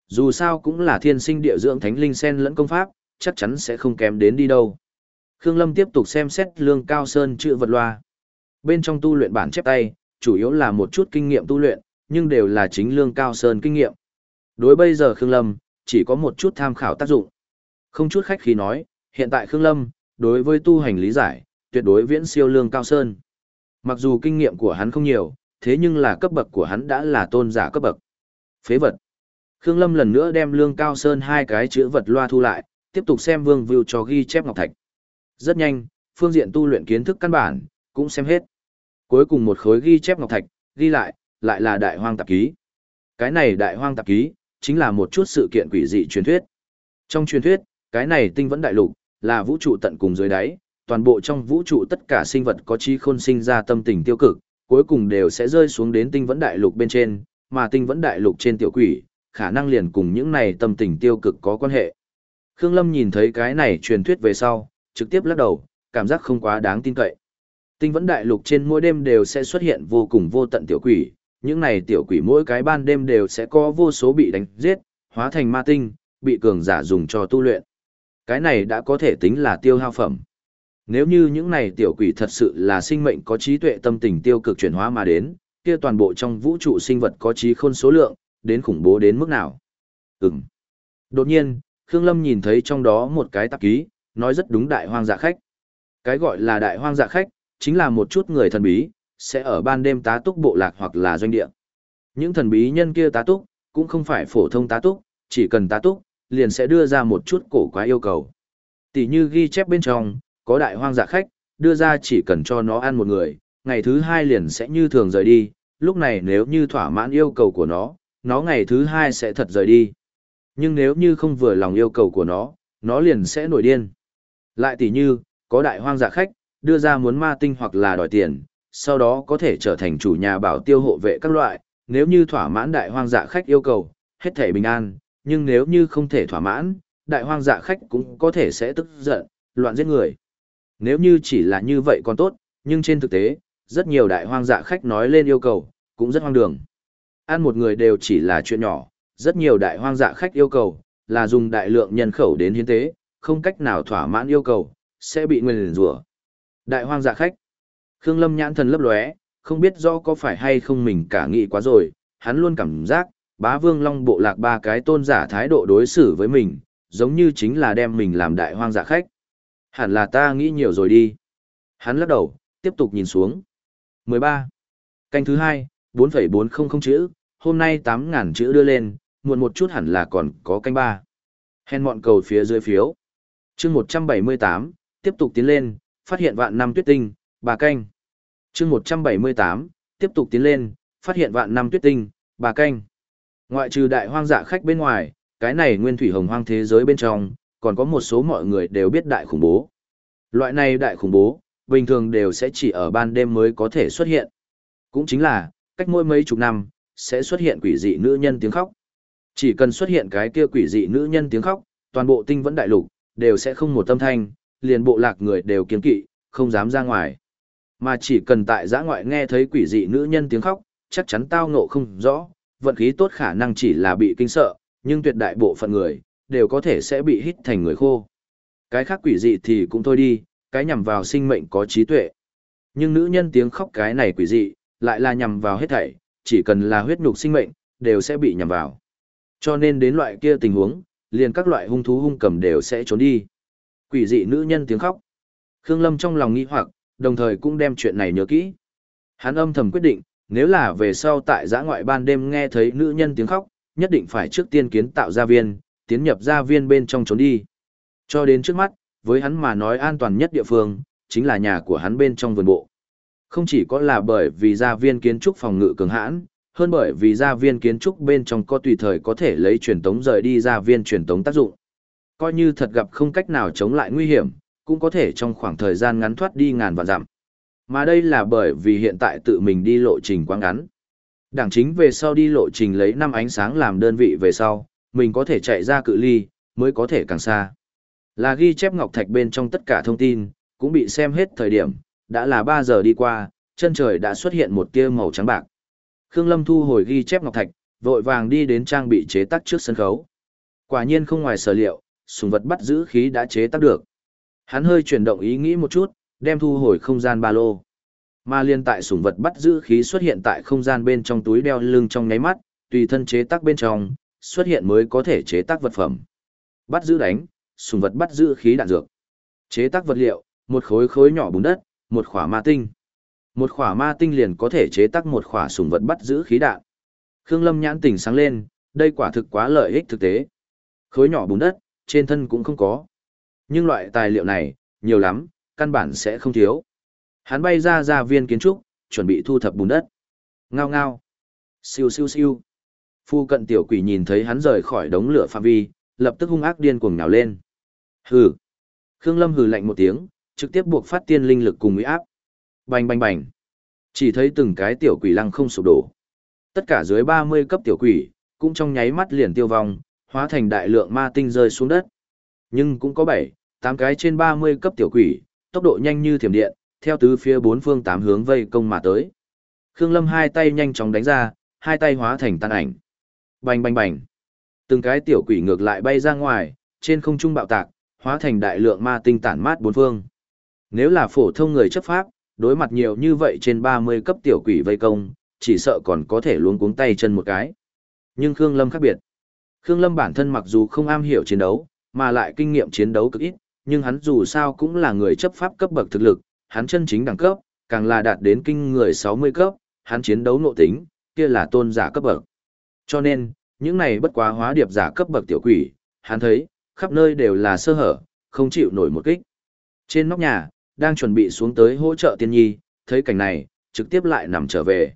Dù sao cũng là thiên sinh địa dưỡng thánh linh sen lẫn công pháp, chắc chắn sẽ không kém đến đi đâu. Khương Lâm tiếp tục xem xét lương cao sơn chữ vật loa. Bên trong tu luyện bản chép tay, chủ yếu là một chút kinh nghiệm tu luyện, nhưng đều là chính lương cao sơn kinh nghiệm. Đối bây giờ Khương Lâm, chỉ có một chút tham khảo tác dụng. Không chút khách khí nói, hiện tại Khương Lâm, đối với tu hành lý giải, tuyệt đối viễn siêu lương cao sơn. Mặc dù kinh nghiệm của hắn không nhiều, thế nhưng là cấp bậc của hắn đã là tôn giả cấp bậc. Phế vật. Khương Lâm lần nữa đem lương cao sơn hai cái chữ vật loa thu lại, tiếp tục xem vương view cho ghi chép ngọc thạch. Rất nhanh, phương diện tu luyện kiến thức căn bản, cũng xem hết. Cuối cùng một khối ghi chép ngọc thạch, ghi lại, lại là đại hoang tạp ký. Cái này đại hoang tạp ký, chính là một chút sự kiện quỷ dị truyền thuyết. Trong truyền thuyết, cái này tinh vẫn đại lục, là vũ trụ tận cùng dưới đáy, toàn bộ trong vũ trụ tất cả sinh vật có trí khôn sinh ra tâm tình tiêu cực, cuối cùng đều sẽ rơi xuống đến tinh vẫn đại lục bên trên, mà tinh vẫn đại lục trên tiểu quỷ, khả năng liền cùng những này tâm tình tiêu cực có quan hệ. Khương Lâm nhìn thấy cái này truyền thuyết về sau, trực tiếp lắc đầu, cảm giác không quá đáng tin cậy. Tinh vẫn đại lục trên mỗi đêm đều sẽ xuất hiện vô cùng vô tận tiểu quỷ, những này tiểu quỷ mỗi cái ban đêm đều sẽ có vô số bị đánh giết, hóa thành ma tinh, bị cường giả dùng cho tu luyện. Cái này đã có thể tính là tiêu hao phẩm. Nếu như những này tiểu quỷ thật sự là sinh mệnh có trí tuệ tâm tình tiêu cực chuyển hóa mà đến, kia toàn bộ trong vũ trụ sinh vật có trí khôn số lượng, đến khủng bố đến mức nào. Ừm. Đột nhiên, Khương Lâm nhìn thấy trong đó một cái tạp ký, nói rất đúng đại hoang dạ khách. Cái gọi là đại hoang dạ khách, chính là một chút người thần bí, sẽ ở ban đêm tá túc bộ lạc hoặc là doanh địa. Những thần bí nhân kia tá túc, cũng không phải phổ thông tá túc, chỉ cần tá túc, liền sẽ đưa ra một chút cổ quá yêu cầu. Tỷ như ghi chép bên trong, có đại hoang dạ khách, đưa ra chỉ cần cho nó ăn một người, ngày thứ hai liền sẽ như thường rời đi, lúc này nếu như thỏa mãn yêu cầu của nó, nó ngày thứ hai sẽ thật rời đi. Nhưng nếu như không vừa lòng yêu cầu của nó, nó liền sẽ nổi điên. Lại tỷ như, có đại hoang dạ khách, đưa ra muốn ma tinh hoặc là đòi tiền, sau đó có thể trở thành chủ nhà bảo tiêu hộ vệ các loại, nếu như thỏa mãn đại hoang dạ khách yêu cầu, hết thể bình an, nhưng nếu như không thể thỏa mãn, đại hoang dạ khách cũng có thể sẽ tức giận, loạn giết người. Nếu như chỉ là như vậy còn tốt, nhưng trên thực tế, rất nhiều đại hoang dạ khách nói lên yêu cầu, cũng rất hoang đường. Ăn một người đều chỉ là chuyện nhỏ, rất nhiều đại hoang dạ khách yêu cầu, là dùng đại lượng nhân khẩu đến hiến tế, không cách nào thỏa mãn yêu cầu, sẽ bị nguyên rủa. Đại hoang dạ khách. Khương Lâm nhãn thần lấp lóe, không biết rõ có phải hay không mình cả nghĩ quá rồi, hắn luôn cảm giác, bá vương long bộ lạc ba cái tôn giả thái độ đối xử với mình, giống như chính là đem mình làm đại hoang giả khách. Hẳn là ta nghĩ nhiều rồi đi. Hắn lắc đầu, tiếp tục nhìn xuống. 13. Canh thứ hai, 4,400 chữ, hôm nay 8.000 chữ đưa lên, muộn một chút hẳn là còn có canh ba. Hèn mọn cầu phía dưới phiếu. chương 178, tiếp tục tiến lên, phát hiện vạn năm tuyết tinh, bà canh chương 178, tiếp tục tiến lên, phát hiện vạn năm tuyết tinh, bà canh. Ngoại trừ đại hoang dạ khách bên ngoài, cái này nguyên thủy hồng hoang thế giới bên trong, còn có một số mọi người đều biết đại khủng bố. Loại này đại khủng bố, bình thường đều sẽ chỉ ở ban đêm mới có thể xuất hiện. Cũng chính là, cách mỗi mấy chục năm, sẽ xuất hiện quỷ dị nữ nhân tiếng khóc. Chỉ cần xuất hiện cái kia quỷ dị nữ nhân tiếng khóc, toàn bộ tinh vẫn đại lục, đều sẽ không một tâm thanh, liền bộ lạc người đều kiên kỵ, không dám ra ngoài. Mà chỉ cần tại giã ngoại nghe thấy quỷ dị nữ nhân tiếng khóc, chắc chắn tao ngộ không rõ, vận khí tốt khả năng chỉ là bị kinh sợ, nhưng tuyệt đại bộ phận người, đều có thể sẽ bị hít thành người khô. Cái khác quỷ dị thì cũng thôi đi, cái nhằm vào sinh mệnh có trí tuệ. Nhưng nữ nhân tiếng khóc cái này quỷ dị, lại là nhằm vào hết thảy, chỉ cần là huyết nhục sinh mệnh, đều sẽ bị nhằm vào. Cho nên đến loại kia tình huống, liền các loại hung thú hung cầm đều sẽ trốn đi. Quỷ dị nữ nhân tiếng khóc. Khương Lâm trong lòng nghi hoặc, đồng thời cũng đem chuyện này nhớ kỹ. Hắn âm thầm quyết định, nếu là về sau tại giã ngoại ban đêm nghe thấy nữ nhân tiếng khóc, nhất định phải trước tiên kiến tạo gia viên, tiến nhập gia viên bên trong trốn đi. Cho đến trước mắt, với hắn mà nói an toàn nhất địa phương, chính là nhà của hắn bên trong vườn bộ. Không chỉ có là bởi vì gia viên kiến trúc phòng ngự cường hãn, hơn bởi vì gia viên kiến trúc bên trong có tùy thời có thể lấy truyền tống rời đi gia viên truyền tống tác dụng. Coi như thật gặp không cách nào chống lại nguy hiểm, cũng có thể trong khoảng thời gian ngắn thoát đi ngàn vạn dặm. Mà đây là bởi vì hiện tại tự mình đi lộ trình quá ngắn. Đảng chính về sau đi lộ trình lấy năm ánh sáng làm đơn vị về sau, mình có thể chạy ra cự ly, mới có thể càng xa. Là ghi chép ngọc thạch bên trong tất cả thông tin, cũng bị xem hết thời điểm, đã là 3 giờ đi qua, chân trời đã xuất hiện một tia màu trắng bạc. Khương Lâm thu hồi ghi chép ngọc thạch, vội vàng đi đến trang bị chế tác trước sân khấu. Quả nhiên không ngoài sở liệu, sùng vật bắt giữ khí đã chế tác được. Hắn hơi chuyển động ý nghĩ một chút, đem thu hồi không gian ba lô. Mà liên tại sủng vật bắt giữ khí xuất hiện tại không gian bên trong túi đeo lưng trong nháy mắt, tùy thân chế tác bên trong, xuất hiện mới có thể chế tác vật phẩm. Bắt giữ đánh, sủng vật bắt giữ khí đạn dược. Chế tác vật liệu, một khối khối nhỏ bùn đất, một khỏa ma tinh. Một khỏa ma tinh liền có thể chế tác một khỏa sủng vật bắt giữ khí đạn. Khương Lâm nhãn tỉnh sáng lên, đây quả thực quá lợi ích thực tế. Khối nhỏ bùn đất, trên thân cũng không có. Nhưng loại tài liệu này, nhiều lắm, căn bản sẽ không thiếu. Hắn bay ra ra viên kiến trúc, chuẩn bị thu thập bùn đất. Ngao ngao. Siêu siêu siêu. Phu cận tiểu quỷ nhìn thấy hắn rời khỏi đống lửa phạm vi, lập tức hung ác điên cuồng nhào lên. Hừ. Khương Lâm hừ lạnh một tiếng, trực tiếp buộc phát tiên linh lực cùng uy áp. Bành bành bành. Chỉ thấy từng cái tiểu quỷ lăng không sụp đổ. Tất cả dưới 30 cấp tiểu quỷ, cũng trong nháy mắt liền tiêu vong, hóa thành đại lượng ma tinh rơi xuống đất. Nhưng cũng có 7, 8 cái trên 30 cấp tiểu quỷ, tốc độ nhanh như thiểm điện, theo tứ phía bốn phương tám hướng vây công mà tới. Khương Lâm hai tay nhanh chóng đánh ra, hai tay hóa thành tàn ảnh. Bành bành bành. Từng cái tiểu quỷ ngược lại bay ra ngoài, trên không trung bạo tạc, hóa thành đại lượng ma tinh tản mát bốn phương. Nếu là phổ thông người chấp pháp, đối mặt nhiều như vậy trên 30 cấp tiểu quỷ vây công, chỉ sợ còn có thể luống cuống tay chân một cái. Nhưng Khương Lâm khác biệt. Khương Lâm bản thân mặc dù không am hiểu chiến đấu, mà lại kinh nghiệm chiến đấu cực ít, nhưng hắn dù sao cũng là người chấp pháp cấp bậc thực lực, hắn chân chính đẳng cấp, càng là đạt đến kinh người 60 cấp, hắn chiến đấu nội tính, kia là tôn giả cấp bậc. Cho nên, những này bất quá hóa điệp giả cấp bậc tiểu quỷ, hắn thấy, khắp nơi đều là sơ hở, không chịu nổi một kích. Trên nóc nhà, đang chuẩn bị xuống tới hỗ trợ tiên nhi, thấy cảnh này, trực tiếp lại nằm trở về.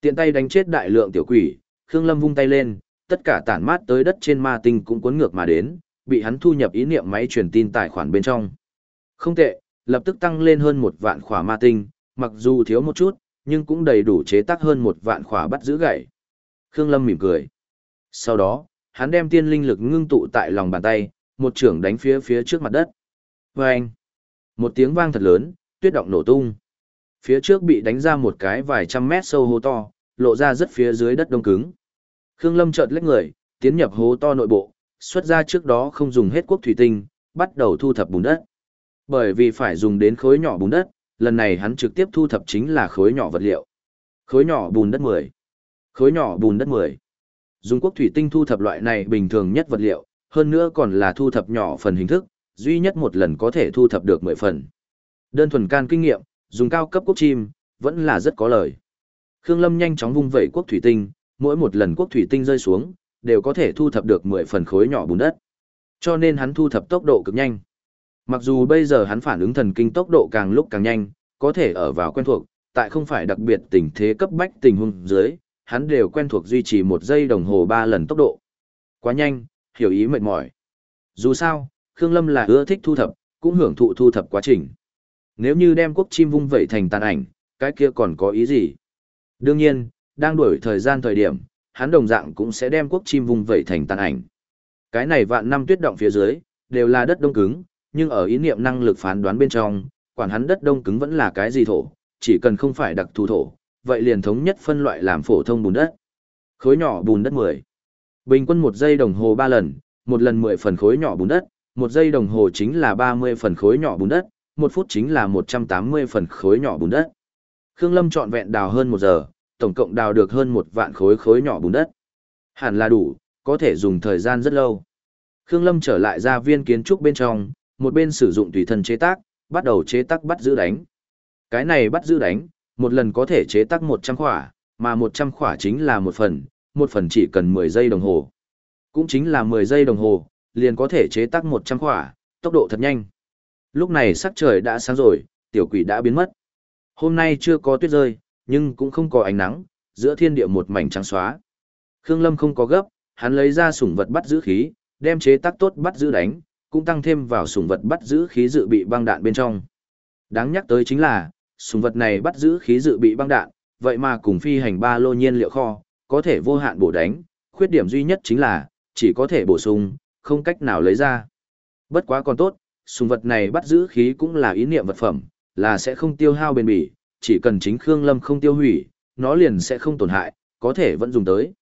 Tiện tay đánh chết đại lượng tiểu quỷ, Khương Lâm vung tay lên, tất cả tản mát tới đất trên ma tinh cũng cuốn ngược mà đến, bị hắn thu nhập ý niệm máy truyền tin tài khoản bên trong. Không tệ, lập tức tăng lên hơn một vạn khỏa ma tinh, mặc dù thiếu một chút, nhưng cũng đầy đủ chế tác hơn một vạn khỏa bắt giữ gậy. Khương Lâm mỉm cười. Sau đó, hắn đem tiên linh lực ngưng tụ tại lòng bàn tay, một trưởng đánh phía phía trước mặt đất. Vâng! anh, một tiếng vang thật lớn, tuyết động nổ tung. Phía trước bị đánh ra một cái vài trăm mét sâu hố to, lộ ra rất phía dưới đất đông cứng. Khương Lâm chợt lách người, tiến nhập hố to nội bộ, xuất ra trước đó không dùng hết quốc thủy tinh, bắt đầu thu thập bùn đất. Bởi vì phải dùng đến khối nhỏ bùn đất, lần này hắn trực tiếp thu thập chính là khối nhỏ vật liệu. Khối nhỏ bùn đất 10. Khối nhỏ bùn đất 10. Dùng quốc thủy tinh thu thập loại này bình thường nhất vật liệu, hơn nữa còn là thu thập nhỏ phần hình thức, duy nhất một lần có thể thu thập được 10 phần. Đơn thuần can kinh nghiệm, dùng cao cấp quốc chim, vẫn là rất có lời. Khương Lâm nhanh chóng vung vẩy quốc thủy tinh, mỗi một lần quốc thủy tinh rơi xuống, đều có thể thu thập được 10 phần khối nhỏ bùn đất. Cho nên hắn thu thập tốc độ cực nhanh. Mặc dù bây giờ hắn phản ứng thần kinh tốc độ càng lúc càng nhanh, có thể ở vào quen thuộc, tại không phải đặc biệt tình thế cấp bách tình huống dưới, hắn đều quen thuộc duy trì một giây đồng hồ ba lần tốc độ. Quá nhanh, hiểu ý mệt mỏi. Dù sao, Khương Lâm là ưa thích thu thập, cũng hưởng thụ thu thập quá trình. Nếu như đem quốc chim vung vẩy thành tàn ảnh, cái kia còn có ý gì? Đương nhiên, đang đuổi thời gian thời điểm, hắn đồng dạng cũng sẽ đem quốc chim vung vẩy thành tàn ảnh. Cái này vạn năm tuyết động phía dưới, đều là đất đông cứng, nhưng ở ý niệm năng lực phán đoán bên trong, quản hắn đất đông cứng vẫn là cái gì thổ, chỉ cần không phải đặc thù thổ, vậy liền thống nhất phân loại làm phổ thông bùn đất. Khối nhỏ bùn đất 10. Bình quân một giây đồng hồ 3 lần, một lần 10 phần khối nhỏ bùn đất, một giây đồng hồ chính là 30 phần khối nhỏ bùn đất, một phút chính là 180 phần khối nhỏ bùn đất. Khương Lâm chọn vẹn đào hơn một giờ, tổng cộng đào được hơn một vạn khối khối nhỏ bùn đất. Hẳn là đủ, có thể dùng thời gian rất lâu. Khương Lâm trở lại ra viên kiến trúc bên trong, một bên sử dụng tùy thân chế tác, bắt đầu chế tác bắt giữ đánh. Cái này bắt giữ đánh, một lần có thể chế tác 100 khỏa, mà 100 khỏa chính là một phần, một phần chỉ cần 10 giây đồng hồ. Cũng chính là 10 giây đồng hồ, liền có thể chế tác 100 khỏa, tốc độ thật nhanh. Lúc này sắc trời đã sáng rồi, tiểu quỷ đã biến mất. Hôm nay chưa có tuyết rơi, nhưng cũng không có ánh nắng, giữa thiên địa một mảnh trắng xóa. Khương Lâm không có gấp, hắn lấy ra sủng vật bắt giữ khí, đem chế tác tốt bắt giữ đánh, cũng tăng thêm vào sủng vật bắt giữ khí dự bị băng đạn bên trong. Đáng nhắc tới chính là, sủng vật này bắt giữ khí dự bị băng đạn, vậy mà cùng phi hành ba lô nhiên liệu kho, có thể vô hạn bổ đánh, khuyết điểm duy nhất chính là, chỉ có thể bổ sung, không cách nào lấy ra. Bất quá còn tốt, sùng vật này bắt giữ khí cũng là ý niệm vật phẩm, là sẽ không tiêu hao bền bỉ, chỉ cần chính Khương Lâm không tiêu hủy, nó liền sẽ không tổn hại, có thể vẫn dùng tới.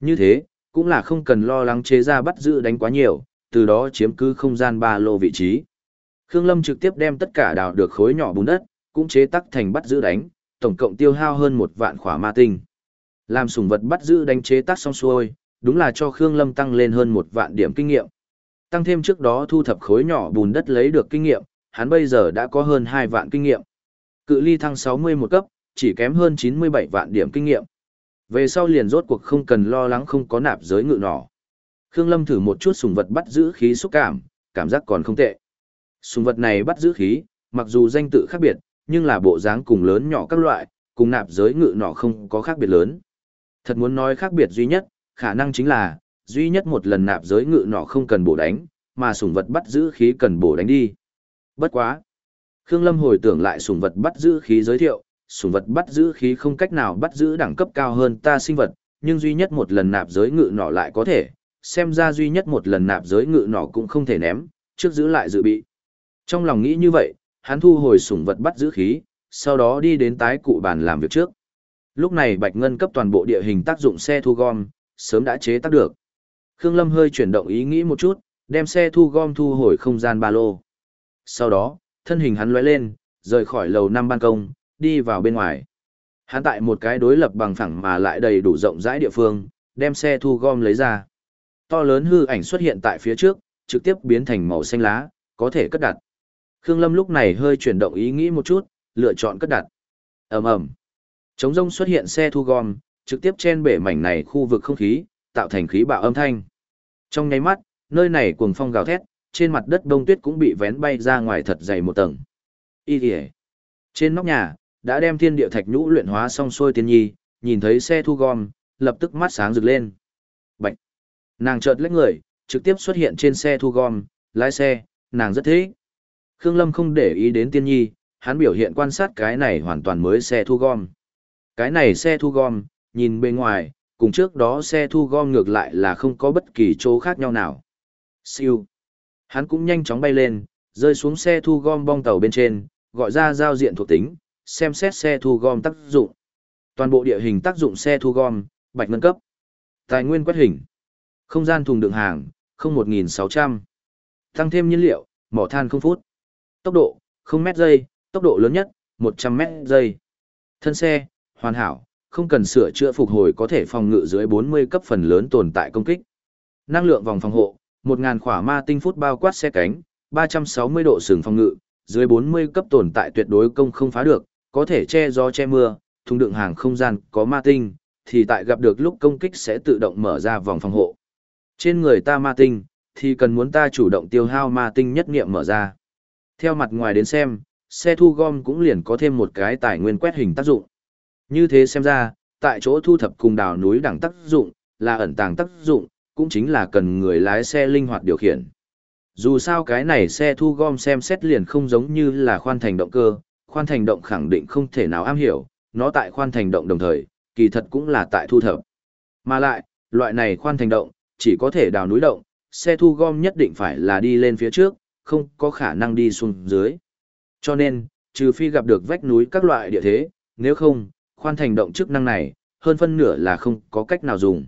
Như thế, cũng là không cần lo lắng chế ra bắt giữ đánh quá nhiều, từ đó chiếm cứ không gian ba lô vị trí. Khương Lâm trực tiếp đem tất cả đào được khối nhỏ bùn đất, cũng chế tắc thành bắt giữ đánh, tổng cộng tiêu hao hơn một vạn khỏa ma tinh. Làm sùng vật bắt giữ đánh chế tác xong xuôi, đúng là cho Khương Lâm tăng lên hơn một vạn điểm kinh nghiệm. Tăng thêm trước đó thu thập khối nhỏ bùn đất lấy được kinh nghiệm, hắn bây giờ đã có hơn 2 vạn kinh nghiệm. Cự ly thăng 60 một cấp, chỉ kém hơn 97 vạn điểm kinh nghiệm. Về sau liền rốt cuộc không cần lo lắng không có nạp giới ngự nỏ. Khương Lâm thử một chút sùng vật bắt giữ khí xúc cảm, cảm giác còn không tệ. Sùng vật này bắt giữ khí, mặc dù danh tự khác biệt, nhưng là bộ dáng cùng lớn nhỏ các loại, cùng nạp giới ngự nỏ không có khác biệt lớn. Thật muốn nói khác biệt duy nhất, khả năng chính là, duy nhất một lần nạp giới ngự nỏ không cần bổ đánh, mà sùng vật bắt giữ khí cần bổ đánh đi. Bất quá. Khương Lâm hồi tưởng lại sủng vật bắt giữ khí giới thiệu, sủng vật bắt giữ khí không cách nào bắt giữ đẳng cấp cao hơn ta sinh vật, nhưng duy nhất một lần nạp giới ngự nọ lại có thể, xem ra duy nhất một lần nạp giới ngự nọ cũng không thể ném, trước giữ lại dự bị. Trong lòng nghĩ như vậy, hắn thu hồi sủng vật bắt giữ khí, sau đó đi đến tái cụ bàn làm việc trước. Lúc này Bạch Ngân cấp toàn bộ địa hình tác dụng xe thu gom, sớm đã chế tác được. Khương Lâm hơi chuyển động ý nghĩ một chút, đem xe thu gom thu hồi không gian ba lô. Sau đó, thân hình hắn lóe lên, rời khỏi lầu năm ban công, đi vào bên ngoài. Hắn tại một cái đối lập bằng phẳng mà lại đầy đủ rộng rãi địa phương, đem xe thu gom lấy ra. To lớn hư ảnh xuất hiện tại phía trước, trực tiếp biến thành màu xanh lá, có thể cất đặt. Khương Lâm lúc này hơi chuyển động ý nghĩ một chút, lựa chọn cất đặt. Ầm ầm. Trống rông xuất hiện xe thu gom, trực tiếp chen bể mảnh này khu vực không khí, tạo thành khí bạo âm thanh. Trong nháy mắt, nơi này cuồng phong gào thét, trên mặt đất đông tuyết cũng bị vén bay ra ngoài thật dày một tầng. Y kìa. Trên nóc nhà, đã đem thiên địa thạch nhũ luyện hóa xong xuôi tiên nhi, nhìn thấy xe thu gom, lập tức mắt sáng rực lên. Bạch. Nàng chợt lách người, trực tiếp xuất hiện trên xe thu gom, lái xe, nàng rất thích. Khương Lâm không để ý đến tiên nhi, hắn biểu hiện quan sát cái này hoàn toàn mới xe thu gom. Cái này xe thu gom, nhìn bên ngoài, cùng trước đó xe thu gom ngược lại là không có bất kỳ chỗ khác nhau nào. Siêu. Hắn cũng nhanh chóng bay lên, rơi xuống xe thu gom bong tàu bên trên, gọi ra giao diện thuộc tính, xem xét xe thu gom tác dụng. Toàn bộ địa hình tác dụng xe thu gom, bạch ngân cấp. Tài nguyên quét hình. Không gian thùng đựng hàng, không 1.600. Tăng thêm nhiên liệu, mỏ than không phút. Tốc độ, không mét giây, tốc độ lớn nhất, 100 mét giây. Thân xe, hoàn hảo, không cần sửa chữa phục hồi có thể phòng ngự dưới 40 cấp phần lớn tồn tại công kích. Năng lượng vòng phòng hộ, 1000 khỏa ma tinh phút bao quát xe cánh, 360 độ sừng phòng ngự, dưới 40 cấp tồn tại tuyệt đối công không phá được, có thể che gió che mưa, thùng đựng hàng không gian có ma tinh, thì tại gặp được lúc công kích sẽ tự động mở ra vòng phòng hộ. Trên người ta ma tinh, thì cần muốn ta chủ động tiêu hao ma tinh nhất nghiệm mở ra. Theo mặt ngoài đến xem, xe thu gom cũng liền có thêm một cái tài nguyên quét hình tác dụng. Như thế xem ra, tại chỗ thu thập cùng đào núi đẳng tác dụng, là ẩn tàng tác dụng, cũng chính là cần người lái xe linh hoạt điều khiển. Dù sao cái này xe thu gom xem xét liền không giống như là khoan thành động cơ, khoan thành động khẳng định không thể nào am hiểu, nó tại khoan thành động đồng thời, kỳ thật cũng là tại thu thập. Mà lại, loại này khoan thành động, chỉ có thể đào núi động, xe thu gom nhất định phải là đi lên phía trước, không có khả năng đi xuống dưới. Cho nên, trừ phi gặp được vách núi các loại địa thế, nếu không, khoan thành động chức năng này, hơn phân nửa là không có cách nào dùng.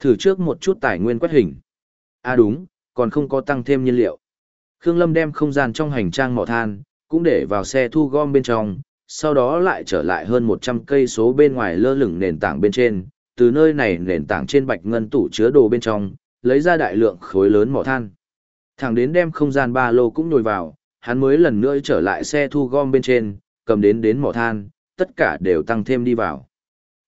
Thử trước một chút tài nguyên quét hình. À đúng, còn không có tăng thêm nhiên liệu. Khương Lâm đem không gian trong hành trang mỏ than, cũng để vào xe thu gom bên trong, sau đó lại trở lại hơn 100 cây số bên ngoài lơ lửng nền tảng bên trên, từ nơi này nền tảng trên bạch ngân tủ chứa đồ bên trong, lấy ra đại lượng khối lớn mỏ than. Thẳng đến đem không gian ba lô cũng nhồi vào, hắn mới lần nữa trở lại xe thu gom bên trên, cầm đến đến mỏ than, tất cả đều tăng thêm đi vào.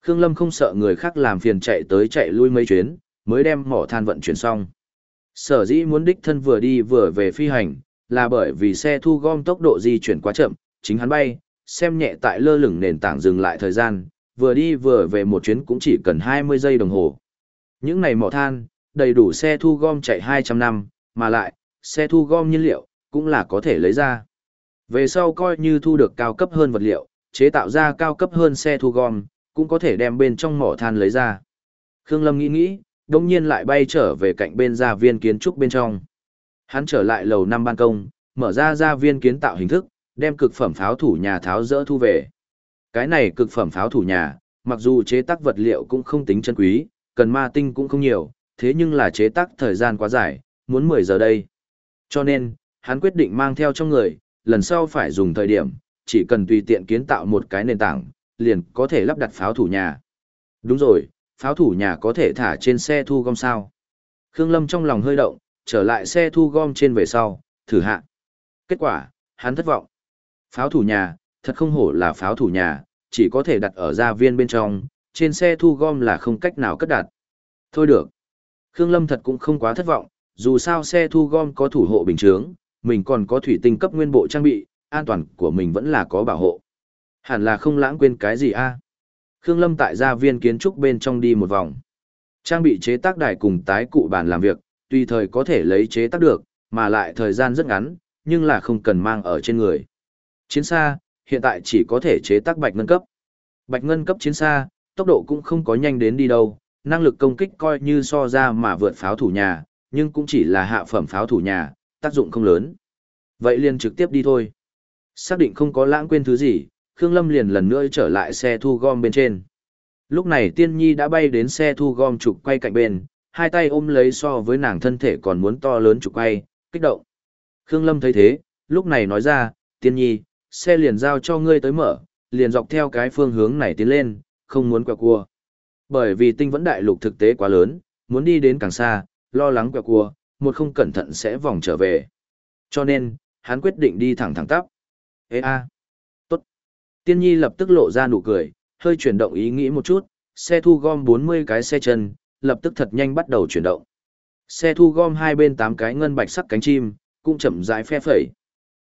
Khương Lâm không sợ người khác làm phiền chạy tới chạy lui mấy chuyến, mới đem mỏ than vận chuyển xong. Sở dĩ muốn đích thân vừa đi vừa về phi hành, là bởi vì xe thu gom tốc độ di chuyển quá chậm, chính hắn bay, xem nhẹ tại lơ lửng nền tảng dừng lại thời gian, vừa đi vừa về một chuyến cũng chỉ cần 20 giây đồng hồ. Những này mỏ than, đầy đủ xe thu gom chạy 200 năm, mà lại, xe thu gom nhiên liệu, cũng là có thể lấy ra. Về sau coi như thu được cao cấp hơn vật liệu, chế tạo ra cao cấp hơn xe thu gom, cũng có thể đem bên trong mỏ than lấy ra. Khương Lâm nghĩ nghĩ, đồng nhiên lại bay trở về cạnh bên gia viên kiến trúc bên trong. Hắn trở lại lầu năm ban công, mở ra gia viên kiến tạo hình thức, đem cực phẩm pháo thủ nhà tháo dỡ thu về. Cái này cực phẩm pháo thủ nhà, mặc dù chế tác vật liệu cũng không tính chân quý, cần ma tinh cũng không nhiều, thế nhưng là chế tác thời gian quá dài, muốn 10 giờ đây. Cho nên, hắn quyết định mang theo trong người, lần sau phải dùng thời điểm, chỉ cần tùy tiện kiến tạo một cái nền tảng, liền có thể lắp đặt pháo thủ nhà. Đúng rồi, pháo thủ nhà có thể thả trên xe thu gom sao. Khương Lâm trong lòng hơi động, trở lại xe thu gom trên về sau, thử hạ. Kết quả, hắn thất vọng. Pháo thủ nhà, thật không hổ là pháo thủ nhà, chỉ có thể đặt ở gia viên bên trong, trên xe thu gom là không cách nào cất đặt. Thôi được. Khương Lâm thật cũng không quá thất vọng, dù sao xe thu gom có thủ hộ bình chướng, mình còn có thủy tinh cấp nguyên bộ trang bị, an toàn của mình vẫn là có bảo hộ. Hẳn là không lãng quên cái gì a Khương Lâm tại gia viên kiến trúc bên trong đi một vòng. Trang bị chế tác đài cùng tái cụ bàn làm việc, tùy thời có thể lấy chế tác được, mà lại thời gian rất ngắn, nhưng là không cần mang ở trên người. Chiến xa, hiện tại chỉ có thể chế tác bạch ngân cấp. Bạch ngân cấp chiến xa, tốc độ cũng không có nhanh đến đi đâu, năng lực công kích coi như so ra mà vượt pháo thủ nhà, nhưng cũng chỉ là hạ phẩm pháo thủ nhà, tác dụng không lớn. Vậy liền trực tiếp đi thôi. Xác định không có lãng quên thứ gì, Khương Lâm liền lần nữa trở lại xe thu gom bên trên. Lúc này Tiên Nhi đã bay đến xe thu gom trục quay cạnh bên, hai tay ôm lấy so với nàng thân thể còn muốn to lớn trục quay, kích động. Khương Lâm thấy thế, lúc này nói ra, Tiên Nhi, xe liền giao cho ngươi tới mở, liền dọc theo cái phương hướng này tiến lên, không muốn quẹo cua. Bởi vì tinh vẫn đại lục thực tế quá lớn, muốn đi đến càng xa, lo lắng quẹo cua, một không cẩn thận sẽ vòng trở về. Cho nên, hắn quyết định đi thẳng thẳng tắp. Ê a. Tiên nhi lập tức lộ ra nụ cười, hơi chuyển động ý nghĩ một chút, xe thu gom 40 cái xe chân, lập tức thật nhanh bắt đầu chuyển động. Xe thu gom hai bên tám cái ngân bạch sắc cánh chim, cũng chậm rãi phe phẩy.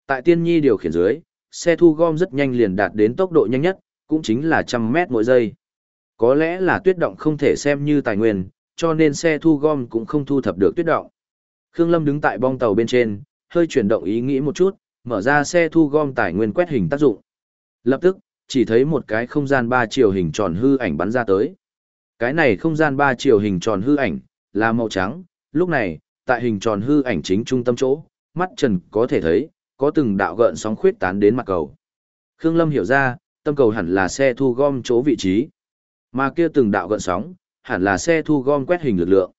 Tại tiên nhi điều khiển dưới, xe thu gom rất nhanh liền đạt đến tốc độ nhanh nhất, cũng chính là trăm mét mỗi giây. Có lẽ là tuyết động không thể xem như tài nguyên, cho nên xe thu gom cũng không thu thập được tuyết động. Khương Lâm đứng tại bong tàu bên trên, hơi chuyển động ý nghĩ một chút, mở ra xe thu gom tài nguyên quét hình tác dụng. Lập tức, chỉ thấy một cái không gian ba chiều hình tròn hư ảnh bắn ra tới. Cái này không gian ba chiều hình tròn hư ảnh, là màu trắng, lúc này, tại hình tròn hư ảnh chính trung tâm chỗ, mắt trần có thể thấy, có từng đạo gợn sóng khuyết tán đến mặt cầu. Khương Lâm hiểu ra, tâm cầu hẳn là xe thu gom chỗ vị trí. Mà kia từng đạo gợn sóng, hẳn là xe thu gom quét hình lực lượng.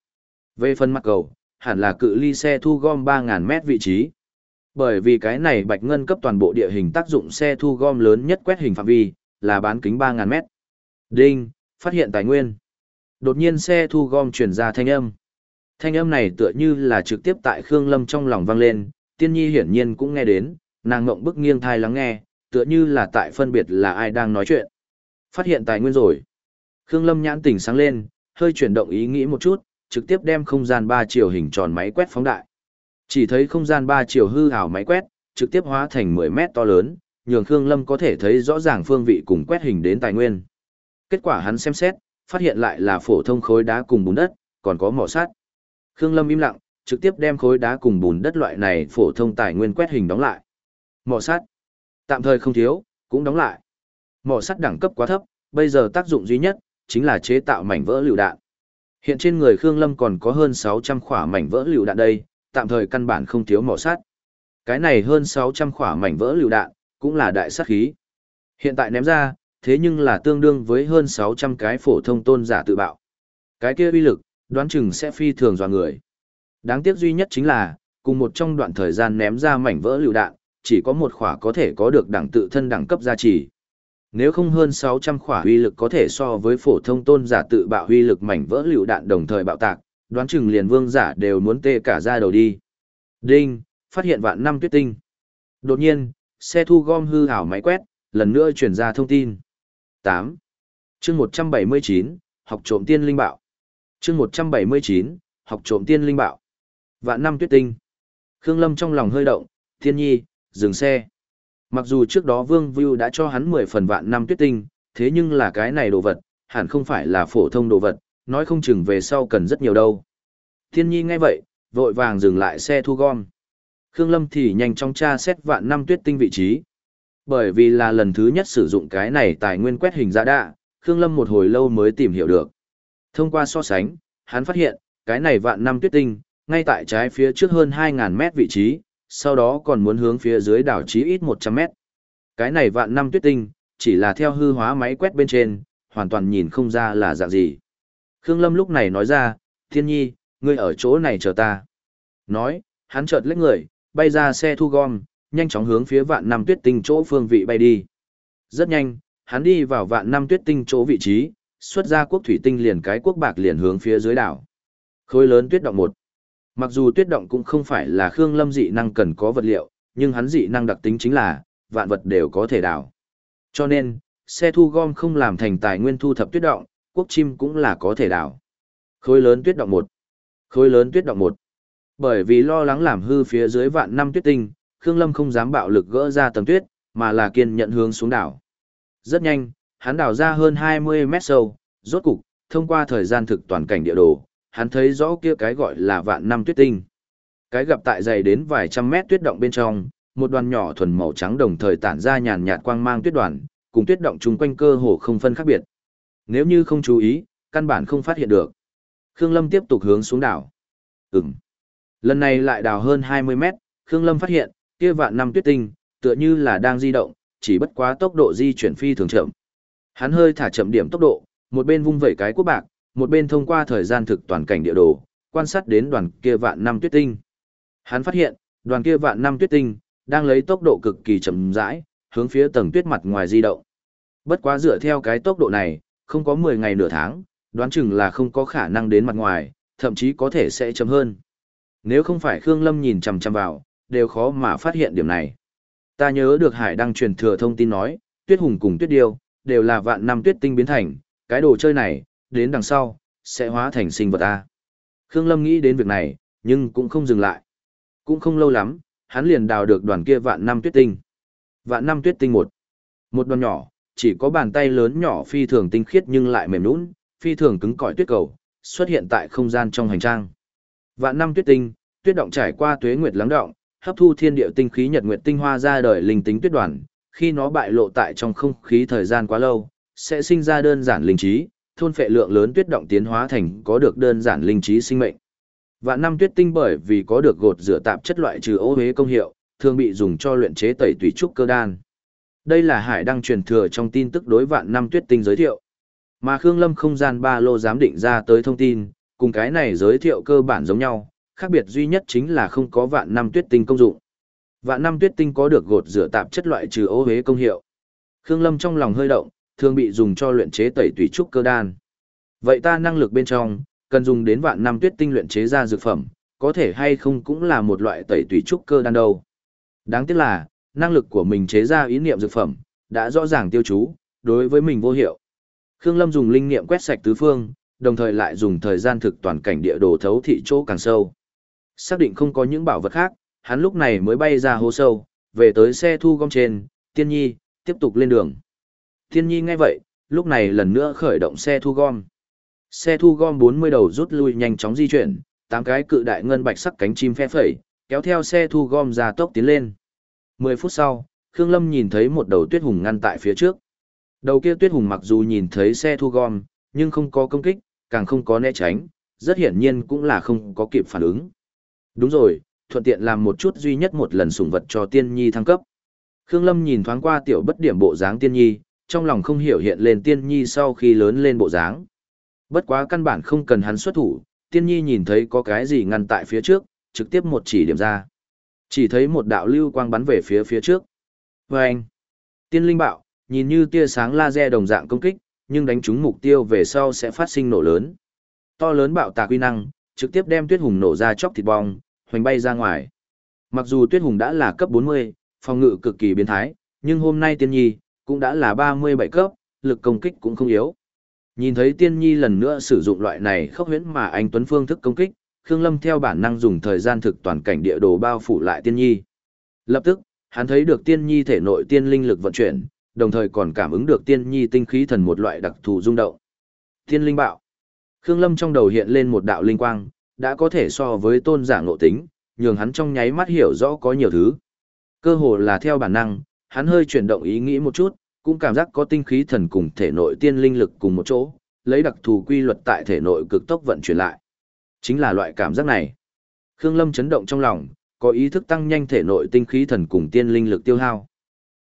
Về phần mặt cầu, hẳn là cự ly xe thu gom 3.000 mét vị trí. Bởi vì cái này bạch ngân cấp toàn bộ địa hình tác dụng xe thu gom lớn nhất quét hình phạm vi, là bán kính 3.000 mét. Đinh, phát hiện tài nguyên. Đột nhiên xe thu gom truyền ra thanh âm. Thanh âm này tựa như là trực tiếp tại Khương Lâm trong lòng vang lên, tiên nhi hiển nhiên cũng nghe đến, nàng ngộng bức nghiêng thai lắng nghe, tựa như là tại phân biệt là ai đang nói chuyện. Phát hiện tài nguyên rồi. Khương Lâm nhãn tỉnh sáng lên, hơi chuyển động ý nghĩ một chút, trực tiếp đem không gian ba chiều hình tròn máy quét phóng đại. Chỉ thấy không gian ba chiều hư ảo máy quét, trực tiếp hóa thành 10 mét to lớn, nhường Khương Lâm có thể thấy rõ ràng phương vị cùng quét hình đến tài nguyên. Kết quả hắn xem xét, phát hiện lại là phổ thông khối đá cùng bùn đất, còn có mỏ sắt. Khương Lâm im lặng, trực tiếp đem khối đá cùng bùn đất loại này phổ thông tài nguyên quét hình đóng lại. Mỏ sắt, tạm thời không thiếu, cũng đóng lại. Mỏ sắt đẳng cấp quá thấp, bây giờ tác dụng duy nhất chính là chế tạo mảnh vỡ lựu đạn. Hiện trên người Khương Lâm còn có hơn 600 khỏa mảnh vỡ lựu đạn đây, tạm thời căn bản không thiếu mỏ sắt. Cái này hơn 600 khỏa mảnh vỡ lưu đạn, cũng là đại sát khí. Hiện tại ném ra, thế nhưng là tương đương với hơn 600 cái phổ thông tôn giả tự bạo. Cái kia uy lực, đoán chừng sẽ phi thường dò người. Đáng tiếc duy nhất chính là, cùng một trong đoạn thời gian ném ra mảnh vỡ lưu đạn, chỉ có một khỏa có thể có được đẳng tự thân đẳng cấp gia trì. Nếu không hơn 600 khỏa uy lực có thể so với phổ thông tôn giả tự bạo uy lực mảnh vỡ lưu đạn đồng thời bạo tạc, đoán chừng liền vương giả đều muốn tê cả ra đầu đi. Đinh, phát hiện vạn năm tuyết tinh. Đột nhiên, xe thu gom hư hảo máy quét, lần nữa chuyển ra thông tin. 8. chương 179, học trộm tiên linh bạo. chương 179, học trộm tiên linh bạo. Vạn năm tuyết tinh. Khương Lâm trong lòng hơi động, thiên nhi, dừng xe. Mặc dù trước đó Vương Vưu đã cho hắn 10 phần vạn năm tuyết tinh, thế nhưng là cái này đồ vật, hẳn không phải là phổ thông đồ vật, nói không chừng về sau cần rất nhiều đâu. Thiên nhi nghe vậy, vội vàng dừng lại xe thu gom. Khương Lâm thì nhanh chóng tra xét vạn năm tuyết tinh vị trí. Bởi vì là lần thứ nhất sử dụng cái này tài nguyên quét hình ra đạ, Khương Lâm một hồi lâu mới tìm hiểu được. Thông qua so sánh, hắn phát hiện, cái này vạn năm tuyết tinh, ngay tại trái phía trước hơn 2.000 mét vị trí, sau đó còn muốn hướng phía dưới đảo chí ít 100 mét. Cái này vạn năm tuyết tinh, chỉ là theo hư hóa máy quét bên trên, hoàn toàn nhìn không ra là dạng gì. Khương Lâm lúc này nói ra, thiên nhi, ngươi ở chỗ này chờ ta. Nói, hắn chợt lấy người, bay ra xe thu gom, nhanh chóng hướng phía vạn năm tuyết tinh chỗ phương vị bay đi. Rất nhanh, hắn đi vào vạn năm tuyết tinh chỗ vị trí, xuất ra quốc thủy tinh liền cái quốc bạc liền hướng phía dưới đảo. Khối lớn tuyết động một. Mặc dù tuyết động cũng không phải là Khương Lâm dị năng cần có vật liệu, nhưng hắn dị năng đặc tính chính là, vạn vật đều có thể đảo. Cho nên, xe thu gom không làm thành tài nguyên thu thập tuyết động, quốc chim cũng là có thể đảo. Khối lớn tuyết động một. Khối lớn tuyết động một. Bởi vì lo lắng làm hư phía dưới vạn năm tuyết tinh, Khương Lâm không dám bạo lực gỡ ra tầng tuyết, mà là kiên nhận hướng xuống đảo. Rất nhanh, hắn đào ra hơn 20 mét sâu, rốt cục, thông qua thời gian thực toàn cảnh địa đồ, hắn thấy rõ kia cái gọi là vạn năm tuyết tinh. Cái gặp tại dày đến vài trăm mét tuyết động bên trong, một đoàn nhỏ thuần màu trắng đồng thời tản ra nhàn nhạt quang mang tuyết đoàn, cùng tuyết động chung quanh cơ hồ không phân khác biệt. Nếu như không chú ý, căn bản không phát hiện được. Khương Lâm tiếp tục hướng xuống đảo. Ừm. Lần này lại đào hơn 20 mét, Khương Lâm phát hiện, kia vạn năm tuyết tinh, tựa như là đang di động, chỉ bất quá tốc độ di chuyển phi thường chậm. Hắn hơi thả chậm điểm tốc độ, một bên vung vẩy cái quốc bạc, một bên thông qua thời gian thực toàn cảnh địa đồ, quan sát đến đoàn kia vạn năm tuyết tinh. Hắn phát hiện, đoàn kia vạn năm tuyết tinh đang lấy tốc độ cực kỳ chậm rãi, hướng phía tầng tuyết mặt ngoài di động. Bất quá dựa theo cái tốc độ này, không có 10 ngày nửa tháng, đoán chừng là không có khả năng đến mặt ngoài, thậm chí có thể sẽ chậm hơn. Nếu không phải Khương Lâm nhìn chằm chằm vào, đều khó mà phát hiện điểm này. Ta nhớ được Hải đang truyền thừa thông tin nói, Tuyết Hùng cùng Tuyết Điêu, đều là vạn năm tuyết tinh biến thành, cái đồ chơi này, đến đằng sau, sẽ hóa thành sinh vật A. Khương Lâm nghĩ đến việc này, nhưng cũng không dừng lại. Cũng không lâu lắm, hắn liền đào được đoàn kia vạn năm tuyết tinh. Vạn năm tuyết tinh một. Một đoàn nhỏ, chỉ có bàn tay lớn nhỏ phi thường tinh khiết nhưng lại mềm nũng, phi thường cứng cỏi tuyết cầu, xuất hiện tại không gian trong hành trang. Vạn năm tuyết tinh, tuyết động trải qua tuế nguyệt lắng động, hấp thu thiên địa tinh khí nhật nguyệt tinh hoa ra đời linh tính tuyết đoàn, khi nó bại lộ tại trong không khí thời gian quá lâu, sẽ sinh ra đơn giản linh trí, thôn phệ lượng lớn tuyết động tiến hóa thành có được đơn giản linh trí sinh mệnh. Vạn năm tuyết tinh bởi vì có được gột rửa tạp chất loại trừ ô hế công hiệu, thường bị dùng cho luyện chế tẩy tùy trúc cơ đan. Đây là hải đăng truyền thừa trong tin tức đối vạn năm tuyết tinh giới thiệu. Mà Khương Lâm không gian ba lô giám định ra tới thông tin, cùng cái này giới thiệu cơ bản giống nhau, khác biệt duy nhất chính là không có vạn năm tuyết tinh công dụng. Vạn năm tuyết tinh có được gột rửa tạp chất loại trừ ô hế công hiệu. Khương Lâm trong lòng hơi động, thường bị dùng cho luyện chế tẩy tùy trúc cơ đan. Vậy ta năng lực bên trong, cần dùng đến vạn năm tuyết tinh luyện chế ra dược phẩm, có thể hay không cũng là một loại tẩy tùy trúc cơ đan đâu. Đáng tiếc là, năng lực của mình chế ra ý niệm dược phẩm, đã rõ ràng tiêu chú, đối với mình vô hiệu. Khương Lâm dùng linh niệm quét sạch tứ phương, đồng thời lại dùng thời gian thực toàn cảnh địa đồ thấu thị chỗ càng sâu. Xác định không có những bảo vật khác, hắn lúc này mới bay ra hố sâu, về tới xe thu gom trên, tiên nhi, tiếp tục lên đường. Tiên nhi nghe vậy, lúc này lần nữa khởi động xe thu gom. Xe thu gom 40 đầu rút lui nhanh chóng di chuyển, tám cái cự đại ngân bạch sắc cánh chim phe phẩy, kéo theo xe thu gom ra tốc tiến lên. 10 phút sau, Khương Lâm nhìn thấy một đầu tuyết hùng ngăn tại phía trước. Đầu kia tuyết hùng mặc dù nhìn thấy xe thu gom, nhưng không có công kích, càng không có né tránh, rất hiển nhiên cũng là không có kịp phản ứng. Đúng rồi, thuận tiện làm một chút duy nhất một lần sủng vật cho tiên nhi thăng cấp. Khương Lâm nhìn thoáng qua tiểu bất điểm bộ dáng tiên nhi, trong lòng không hiểu hiện lên tiên nhi sau khi lớn lên bộ dáng. Bất quá căn bản không cần hắn xuất thủ, tiên nhi nhìn thấy có cái gì ngăn tại phía trước, trực tiếp một chỉ điểm ra. Chỉ thấy một đạo lưu quang bắn về phía phía trước. Và anh, tiên linh bạo, nhìn như tia sáng laser đồng dạng công kích, nhưng đánh trúng mục tiêu về sau sẽ phát sinh nổ lớn. To lớn bạo tạc quy năng, trực tiếp đem tuyết hùng nổ ra chóc thịt bong, hoành bay ra ngoài. Mặc dù tuyết hùng đã là cấp 40, phòng ngự cực kỳ biến thái, nhưng hôm nay tiên nhi, cũng đã là 37 cấp, lực công kích cũng không yếu. Nhìn thấy tiên nhi lần nữa sử dụng loại này khốc huyễn mà anh Tuấn phương thức công kích, Khương Lâm theo bản năng dùng thời gian thực toàn cảnh địa đồ bao phủ lại tiên nhi. Lập tức, hắn thấy được tiên nhi thể nội tiên linh lực vận chuyển, đồng thời còn cảm ứng được tiên nhi tinh khí thần một loại đặc thù rung động. Tiên linh bạo. Khương Lâm trong đầu hiện lên một đạo linh quang, đã có thể so với tôn giả ngộ tính, nhường hắn trong nháy mắt hiểu rõ có nhiều thứ. Cơ hồ là theo bản năng, hắn hơi chuyển động ý nghĩ một chút, cũng cảm giác có tinh khí thần cùng thể nội tiên linh lực cùng một chỗ, lấy đặc thù quy luật tại thể nội cực tốc vận chuyển lại. Chính là loại cảm giác này. Khương Lâm chấn động trong lòng, có ý thức tăng nhanh thể nội tinh khí thần cùng tiên linh lực tiêu hao.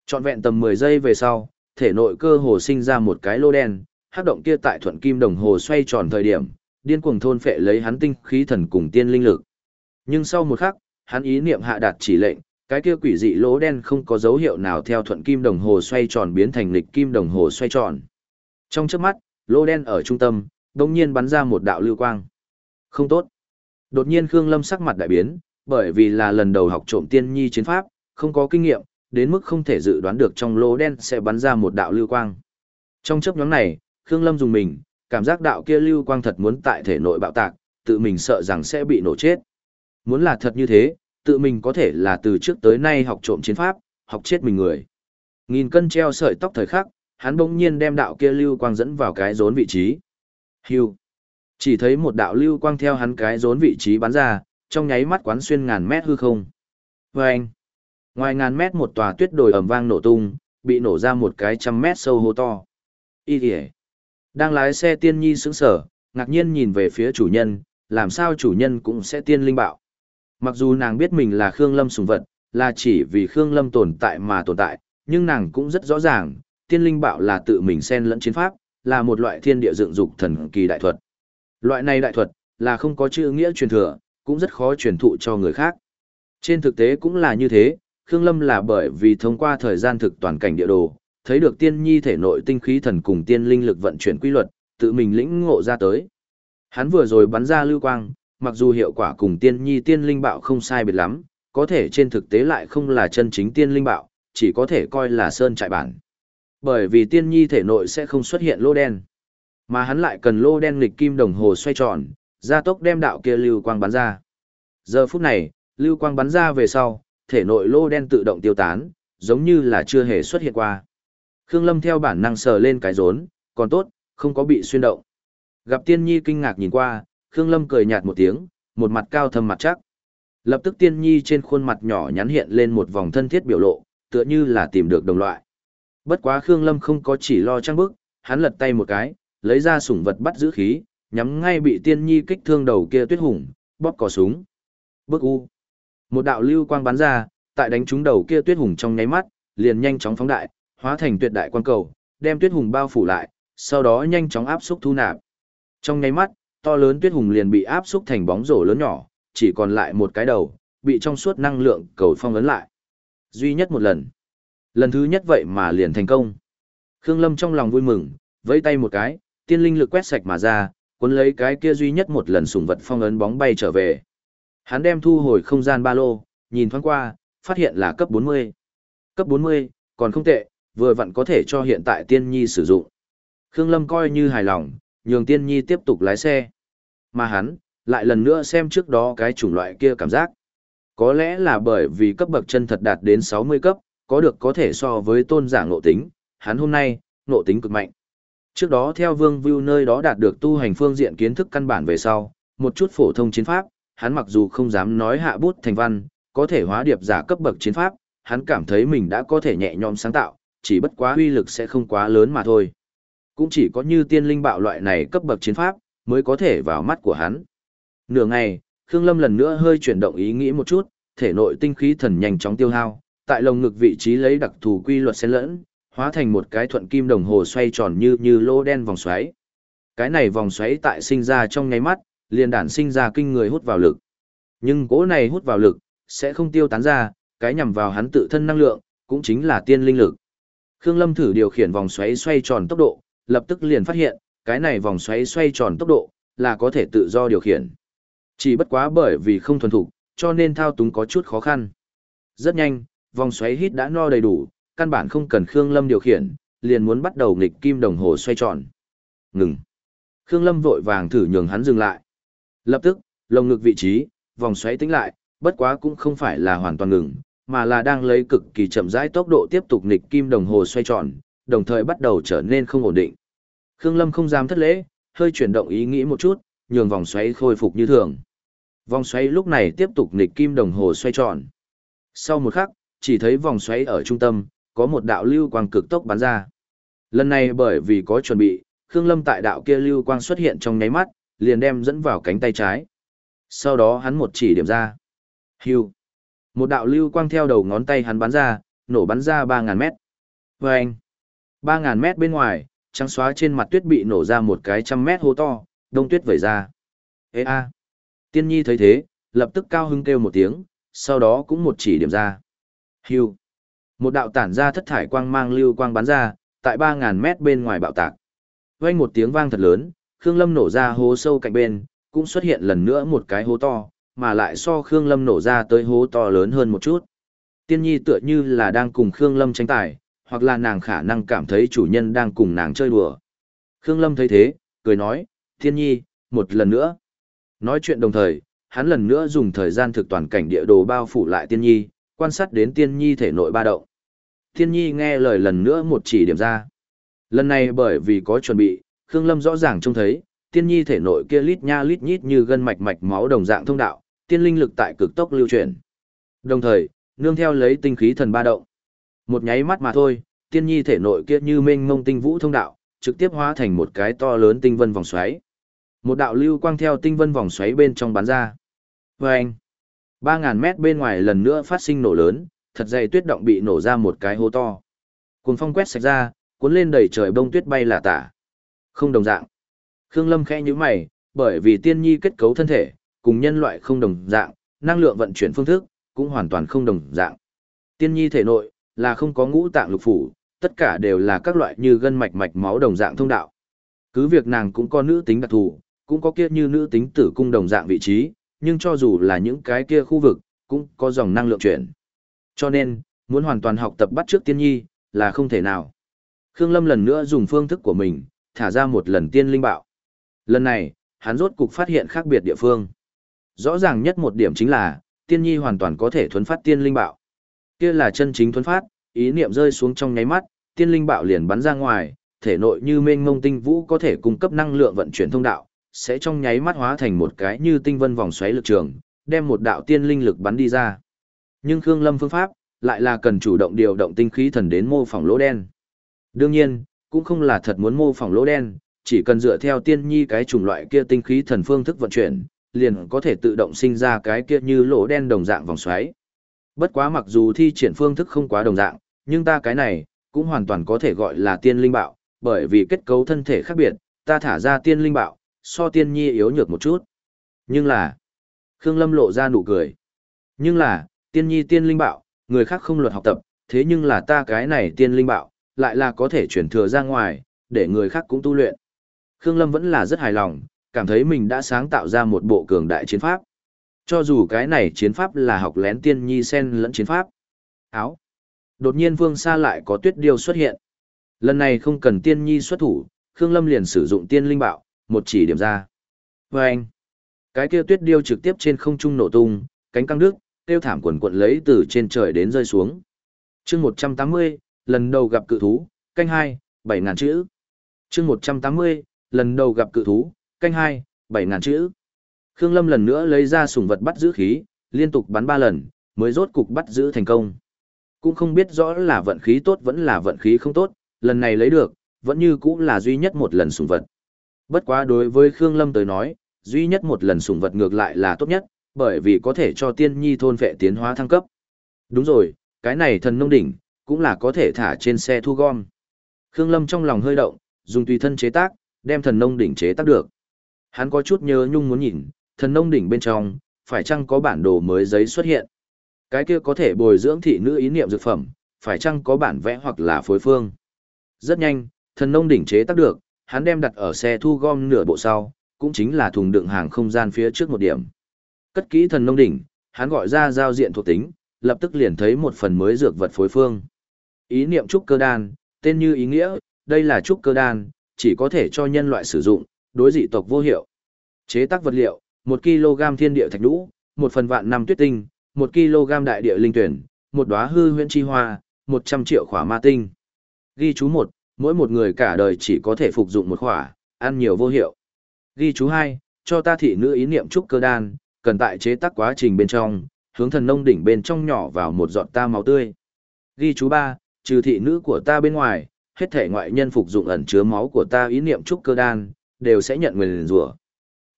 Trọn vẹn tầm 10 giây về sau, thể nội cơ hồ sinh ra một cái lô đen, hắc động kia tại thuận kim đồng hồ xoay tròn thời điểm, điên cuồng thôn phệ lấy hắn tinh khí thần cùng tiên linh lực. Nhưng sau một khắc, hắn ý niệm hạ đạt chỉ lệnh, cái kia quỷ dị lỗ đen không có dấu hiệu nào theo thuận kim đồng hồ xoay tròn biến thành lịch kim đồng hồ xoay tròn. Trong chớp mắt, lỗ đen ở trung tâm, đột nhiên bắn ra một đạo lưu quang. Không tốt. Đột nhiên Khương Lâm sắc mặt đại biến, bởi vì là lần đầu học trộm tiên nhi chiến pháp, không có kinh nghiệm, đến mức không thể dự đoán được trong lỗ đen sẽ bắn ra một đạo lưu quang. Trong chớp nhoáng này, Khương Lâm dùng mình, cảm giác đạo kia lưu quang thật muốn tại thể nội bạo tạc, tự mình sợ rằng sẽ bị nổ chết. Muốn là thật như thế, tự mình có thể là từ trước tới nay học trộm chiến pháp, học chết mình người. Nghìn cân treo sợi tóc thời khắc, hắn bỗng nhiên đem đạo kia lưu quang dẫn vào cái rốn vị trí. Hưu. Chỉ thấy một đạo lưu quang theo hắn cái rốn vị trí bắn ra, trong nháy mắt quán xuyên ngàn mét hư không. Vâng! Ngoài ngàn mét một tòa tuyết đồi ẩm vang nổ tung, bị nổ ra một cái trăm mét sâu hố to. Ý kìa! Đang lái xe tiên nhi sững sở, ngạc nhiên nhìn về phía chủ nhân, làm sao chủ nhân cũng sẽ tiên linh bạo. Mặc dù nàng biết mình là Khương Lâm sùng vật, là chỉ vì Khương Lâm tồn tại mà tồn tại, nhưng nàng cũng rất rõ ràng, tiên linh bạo là tự mình xen lẫn chiến pháp, là một loại thiên địa dựng dục thần kỳ đại thuật. Loại này đại thuật, là không có chữ nghĩa truyền thừa, cũng rất khó truyền thụ cho người khác. Trên thực tế cũng là như thế, Khương Lâm là bởi vì thông qua thời gian thực toàn cảnh địa đồ, thấy được tiên nhi thể nội tinh khí thần cùng tiên linh lực vận chuyển quy luật, tự mình lĩnh ngộ ra tới. Hắn vừa rồi bắn ra lưu quang, mặc dù hiệu quả cùng tiên nhi tiên linh bạo không sai biệt lắm, có thể trên thực tế lại không là chân chính tiên linh bạo, chỉ có thể coi là sơn trại bản. Bởi vì tiên nhi thể nội sẽ không xuất hiện lô đen, mà hắn lại cần lô đen nghịch kim đồng hồ xoay tròn, gia tốc đem đạo kia lưu quang bắn ra. Giờ phút này, lưu quang bắn ra về sau, thể nội lô đen tự động tiêu tán, giống như là chưa hề xuất hiện qua. Khương Lâm theo bản năng sờ lên cái rốn, còn tốt, không có bị xuyên động. Gặp Tiên Nhi kinh ngạc nhìn qua, Khương Lâm cười nhạt một tiếng, một mặt cao thâm mặt chắc. Lập tức Tiên Nhi trên khuôn mặt nhỏ nhắn hiện lên một vòng thân thiết biểu lộ, tựa như là tìm được đồng loại. Bất quá Khương Lâm không có chỉ lo trang bức, hắn lật tay một cái, lấy ra sủng vật bắt giữ khí, nhắm ngay bị Tiên Nhi kích thương đầu kia tuyết hùng, bóp cò súng. Bước u. Một đạo lưu quang bắn ra, tại đánh trúng đầu kia tuyết hùng trong nháy mắt, liền nhanh chóng phóng đại, hóa thành tuyệt đại quan cầu, đem tuyết hùng bao phủ lại, sau đó nhanh chóng áp xúc thu nạp. Trong nháy mắt, to lớn tuyết hùng liền bị áp xúc thành bóng rổ lớn nhỏ, chỉ còn lại một cái đầu, bị trong suốt năng lượng cầu phong ấn lại. Duy nhất một lần. Lần thứ nhất vậy mà liền thành công. Khương Lâm trong lòng vui mừng, vẫy tay một cái, tiên linh lực quét sạch mà ra, cuốn lấy cái kia duy nhất một lần sủng vật phong ấn bóng bay trở về. Hắn đem thu hồi không gian ba lô, nhìn thoáng qua, phát hiện là cấp 40. Cấp 40, còn không tệ, vừa vặn có thể cho hiện tại tiên nhi sử dụng. Khương Lâm coi như hài lòng, nhường tiên nhi tiếp tục lái xe. Mà hắn, lại lần nữa xem trước đó cái chủng loại kia cảm giác. Có lẽ là bởi vì cấp bậc chân thật đạt đến 60 cấp, có được có thể so với tôn giả ngộ tính, hắn hôm nay, ngộ tính cực mạnh. Trước đó theo Vương View nơi đó đạt được tu hành phương diện kiến thức căn bản về sau, một chút phổ thông chiến pháp, hắn mặc dù không dám nói hạ bút thành văn, có thể hóa điệp giả cấp bậc chiến pháp, hắn cảm thấy mình đã có thể nhẹ nhõm sáng tạo, chỉ bất quá uy lực sẽ không quá lớn mà thôi. Cũng chỉ có như tiên linh bạo loại này cấp bậc chiến pháp, mới có thể vào mắt của hắn. Nửa ngày, Khương Lâm lần nữa hơi chuyển động ý nghĩ một chút, thể nội tinh khí thần nhanh chóng tiêu hao, tại lồng ngực vị trí lấy đặc thù quy luật xen lẫn, hóa thành một cái thuận kim đồng hồ xoay tròn như như lỗ đen vòng xoáy. Cái này vòng xoáy tại sinh ra trong nháy mắt, liền đản sinh ra kinh người hút vào lực. Nhưng cỗ này hút vào lực, sẽ không tiêu tán ra, cái nhằm vào hắn tự thân năng lượng, cũng chính là tiên linh lực. Khương Lâm thử điều khiển vòng xoáy xoay tròn tốc độ, lập tức liền phát hiện, cái này vòng xoáy xoay tròn tốc độ, là có thể tự do điều khiển. Chỉ bất quá bởi vì không thuần thục, cho nên thao túng có chút khó khăn. Rất nhanh, vòng xoáy hít đã no đầy đủ, căn bản không cần Khương Lâm điều khiển, liền muốn bắt đầu nghịch kim đồng hồ xoay tròn. Ngừng. Khương Lâm vội vàng thử nhường hắn dừng lại. Lập tức, lồng ngực vị trí, vòng xoáy tính lại, bất quá cũng không phải là hoàn toàn ngừng, mà là đang lấy cực kỳ chậm rãi tốc độ tiếp tục nghịch kim đồng hồ xoay tròn, đồng thời bắt đầu trở nên không ổn định. Khương Lâm không dám thất lễ, hơi chuyển động ý nghĩ một chút, nhường vòng xoáy khôi phục như thường. Vòng xoáy lúc này tiếp tục nghịch kim đồng hồ xoay tròn. Sau một khắc, chỉ thấy vòng xoáy ở trung tâm, có một đạo lưu quang cực tốc bắn ra. Lần này bởi vì có chuẩn bị, Khương Lâm tại đạo kia lưu quang xuất hiện trong nháy mắt, liền đem dẫn vào cánh tay trái. Sau đó hắn một chỉ điểm ra. Hưu. Một đạo lưu quang theo đầu ngón tay hắn bắn ra, nổ bắn ra 3.000 mét. Vâng. 3.000 mét bên ngoài, trắng xóa trên mặt tuyết bị nổ ra một cái trăm mét hố to, đông tuyết vẩy ra. Ê a. Tiên nhi thấy thế, lập tức cao hưng kêu một tiếng, sau đó cũng một chỉ điểm ra. Hưu. Một đạo tản ra thất thải quang mang lưu quang bắn ra, tại ba ngàn mét bên ngoài bạo tạc. Vang một tiếng vang thật lớn, Khương Lâm nổ ra hố sâu cạnh bên, cũng xuất hiện lần nữa một cái hố to, mà lại so Khương Lâm nổ ra tới hố to lớn hơn một chút. Tiên nhi tựa như là đang cùng Khương Lâm tranh tài, hoặc là nàng khả năng cảm thấy chủ nhân đang cùng nàng chơi đùa. Khương Lâm thấy thế, cười nói, Tiên nhi, một lần nữa. Nói chuyện đồng thời, hắn lần nữa dùng thời gian thực toàn cảnh địa đồ bao phủ lại Tiên nhi, quan sát đến Tiên nhi thể nội ba động. Thiên nhi nghe lời lần nữa một chỉ điểm ra. Lần này bởi vì có chuẩn bị, Khương Lâm rõ ràng trông thấy, tiên nhi thể nội kia lít nha lít nhít như gân mạch mạch máu đồng dạng thông đạo, tiên linh lực tại cực tốc lưu chuyển. Đồng thời, nương theo lấy tinh khí thần ba động. Một nháy mắt mà thôi, tiên nhi thể nội kia như mênh mông tinh vũ thông đạo, trực tiếp hóa thành một cái to lớn tinh vân vòng xoáy. Một đạo lưu quang theo tinh vân vòng xoáy bên trong bắn ra. Vâng! 3.000 mét bên ngoài lần nữa phát sinh nổ lớn, thật dày tuyết động bị nổ ra một cái hố to. Cuồng phong quét sạch ra, cuốn lên đầy trời bông tuyết bay là tả. Không đồng dạng. Khương Lâm khẽ như mày, bởi vì tiên nhi kết cấu thân thể, cùng nhân loại không đồng dạng, năng lượng vận chuyển phương thức, cũng hoàn toàn không đồng dạng. Tiên nhi thể nội, là không có ngũ tạng lục phủ, tất cả đều là các loại như gân mạch mạch máu đồng dạng thông đạo. Cứ việc nàng cũng có nữ tính đặc thù, cũng có kia như nữ tính tử cung đồng dạng vị trí, nhưng cho dù là những cái kia khu vực, cũng có dòng năng lượng chuyển. Cho nên, muốn hoàn toàn học tập bắt trước tiên nhi, là không thể nào. Khương Lâm lần nữa dùng phương thức của mình, thả ra một lần tiên linh bạo. Lần này, hắn rốt cục phát hiện khác biệt địa phương. Rõ ràng nhất một điểm chính là, tiên nhi hoàn toàn có thể thuấn phát tiên linh bạo. Kia là chân chính thuấn phát, ý niệm rơi xuống trong nháy mắt, tiên linh bạo liền bắn ra ngoài, thể nội như mênh mông tinh vũ có thể cung cấp năng lượng vận chuyển thông đạo, sẽ trong nháy mắt hóa thành một cái như tinh vân vòng xoáy lực trường, đem một đạo tiên linh lực bắn đi ra. Nhưng Khương Lâm phương pháp, lại là cần chủ động điều động tinh khí thần đến mô phỏng lỗ đen. Đương nhiên, cũng không là thật muốn mô phỏng lỗ đen, chỉ cần dựa theo tiên nhi cái chủng loại kia tinh khí thần phương thức vận chuyển, liền có thể tự động sinh ra cái kia như lỗ đen đồng dạng vòng xoáy. Bất quá mặc dù thi triển phương thức không quá đồng dạng, nhưng ta cái này, cũng hoàn toàn có thể gọi là tiên linh bạo, bởi vì kết cấu thân thể khác biệt, ta thả ra tiên linh bạo, so tiên nhi yếu nhược một chút. Nhưng là, Khương Lâm lộ ra nụ cười. Nhưng là, tiên nhi tiên linh bạo, người khác không luật học tập, thế nhưng là ta cái này tiên linh bạo, lại là có thể chuyển thừa ra ngoài, để người khác cũng tu luyện. Khương Lâm vẫn là rất hài lòng, cảm thấy mình đã sáng tạo ra một bộ cường đại chiến pháp. Cho dù cái này chiến pháp là học lén tiên nhi sen lẫn chiến pháp. Áo. Đột nhiên vương xa lại có tuyết điêu xuất hiện. Lần này không cần tiên nhi xuất thủ, Khương Lâm liền sử dụng tiên linh bạo, một chỉ điểm ra. Vâng! anh. Cái kia tuyết điêu trực tiếp trên không trung nổ tung, cánh căng nước, tiêu thảm quần quận lấy từ trên trời đến rơi xuống. chương 180, lần đầu gặp cự thú, canh hai, bảy ngàn chữ. chương 180, lần đầu gặp cự thú, canh hai, bảy ngàn chữ. Khương Lâm lần nữa lấy ra sủng vật bắt giữ khí, liên tục bắn ba lần, mới rốt cục bắt giữ thành công. Cũng không biết rõ là vận khí tốt vẫn là vận khí không tốt, lần này lấy được, vẫn như cũng là duy nhất một lần sủng vật. Bất quá đối với Khương Lâm tới nói, duy nhất một lần sủng vật ngược lại là tốt nhất, bởi vì có thể cho tiên nhi thôn vệ tiến hóa thăng cấp. Đúng rồi, cái này thần nông đỉnh, cũng là có thể thả trên xe thu gom. Khương Lâm trong lòng hơi động, dùng tùy thân chế tác, đem thần nông đỉnh chế tác được. Hắn có chút nhớ nhung muốn nhìn, thần nông đỉnh bên trong, phải chăng có bản đồ mới giấy xuất hiện. Cái kia có thể bồi dưỡng thị nữ ý niệm dược phẩm, phải chăng có bản vẽ hoặc là phối phương. Rất nhanh, thần nông đỉnh chế tác được, hắn đem đặt ở xe thu gom nửa bộ sau, cũng chính là thùng đựng hàng không gian phía trước một điểm. Cất kỹ thần nông đỉnh, hắn gọi ra giao diện thuộc tính, lập tức liền thấy một phần mới dược vật phối phương. Ý niệm trúc cơ đan, tên như ý nghĩa, đây là trúc cơ đan, chỉ có thể cho nhân loại sử dụng, đối dị tộc vô hiệu. Chế tác vật liệu, 1 kg thiên địa thạch đũ, 1 phần vạn năm tuyết tinh, 1 kg đại địa linh tuyển, một đóa hư huyễn chi hoa, 100 triệu khỏa ma tinh. Ghi chú 1, mỗi một người cả đời chỉ có thể phục dụng một khỏa, ăn nhiều vô hiệu. Ghi chú 2, cho ta thị nữ ý niệm trúc cơ đan, cần tại chế tác quá trình bên trong, hướng thần nông đỉnh bên trong nhỏ vào một giọt ta máu tươi. Ghi chú ba, trừ thị nữ của ta bên ngoài, hết thể ngoại nhân phục dụng ẩn chứa máu của ta ý niệm trúc cơ đan, đều sẽ nhận nguyền rủa.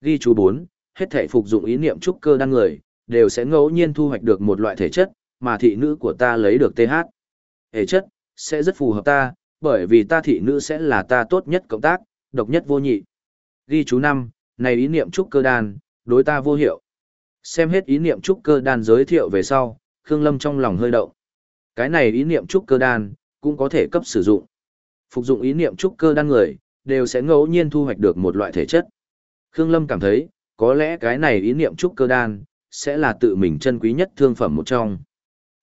Ghi chú 4, hết thể phục dụng ý niệm trúc cơ đan người, đều sẽ ngẫu nhiên thu hoạch được một loại thể chất, mà thị nữ của ta lấy được TH. Thể chất, sẽ rất phù hợp ta, bởi vì ta thị nữ sẽ là ta tốt nhất cộng tác, độc nhất vô nhị. Ghi chú 5, này ý niệm trúc cơ đan, đối ta vô hiệu. Xem hết ý niệm trúc cơ đan giới thiệu về sau, Khương Lâm trong lòng hơi động. Cái này ý niệm trúc cơ đan, cũng có thể cấp sử dụng. Phục dụng ý niệm trúc cơ đan người, đều sẽ ngẫu nhiên thu hoạch được một loại thể chất. Khương Lâm cảm thấy, có lẽ cái này ý niệm trúc cơ đan, sẽ là tự mình chân quý nhất thương phẩm một trong.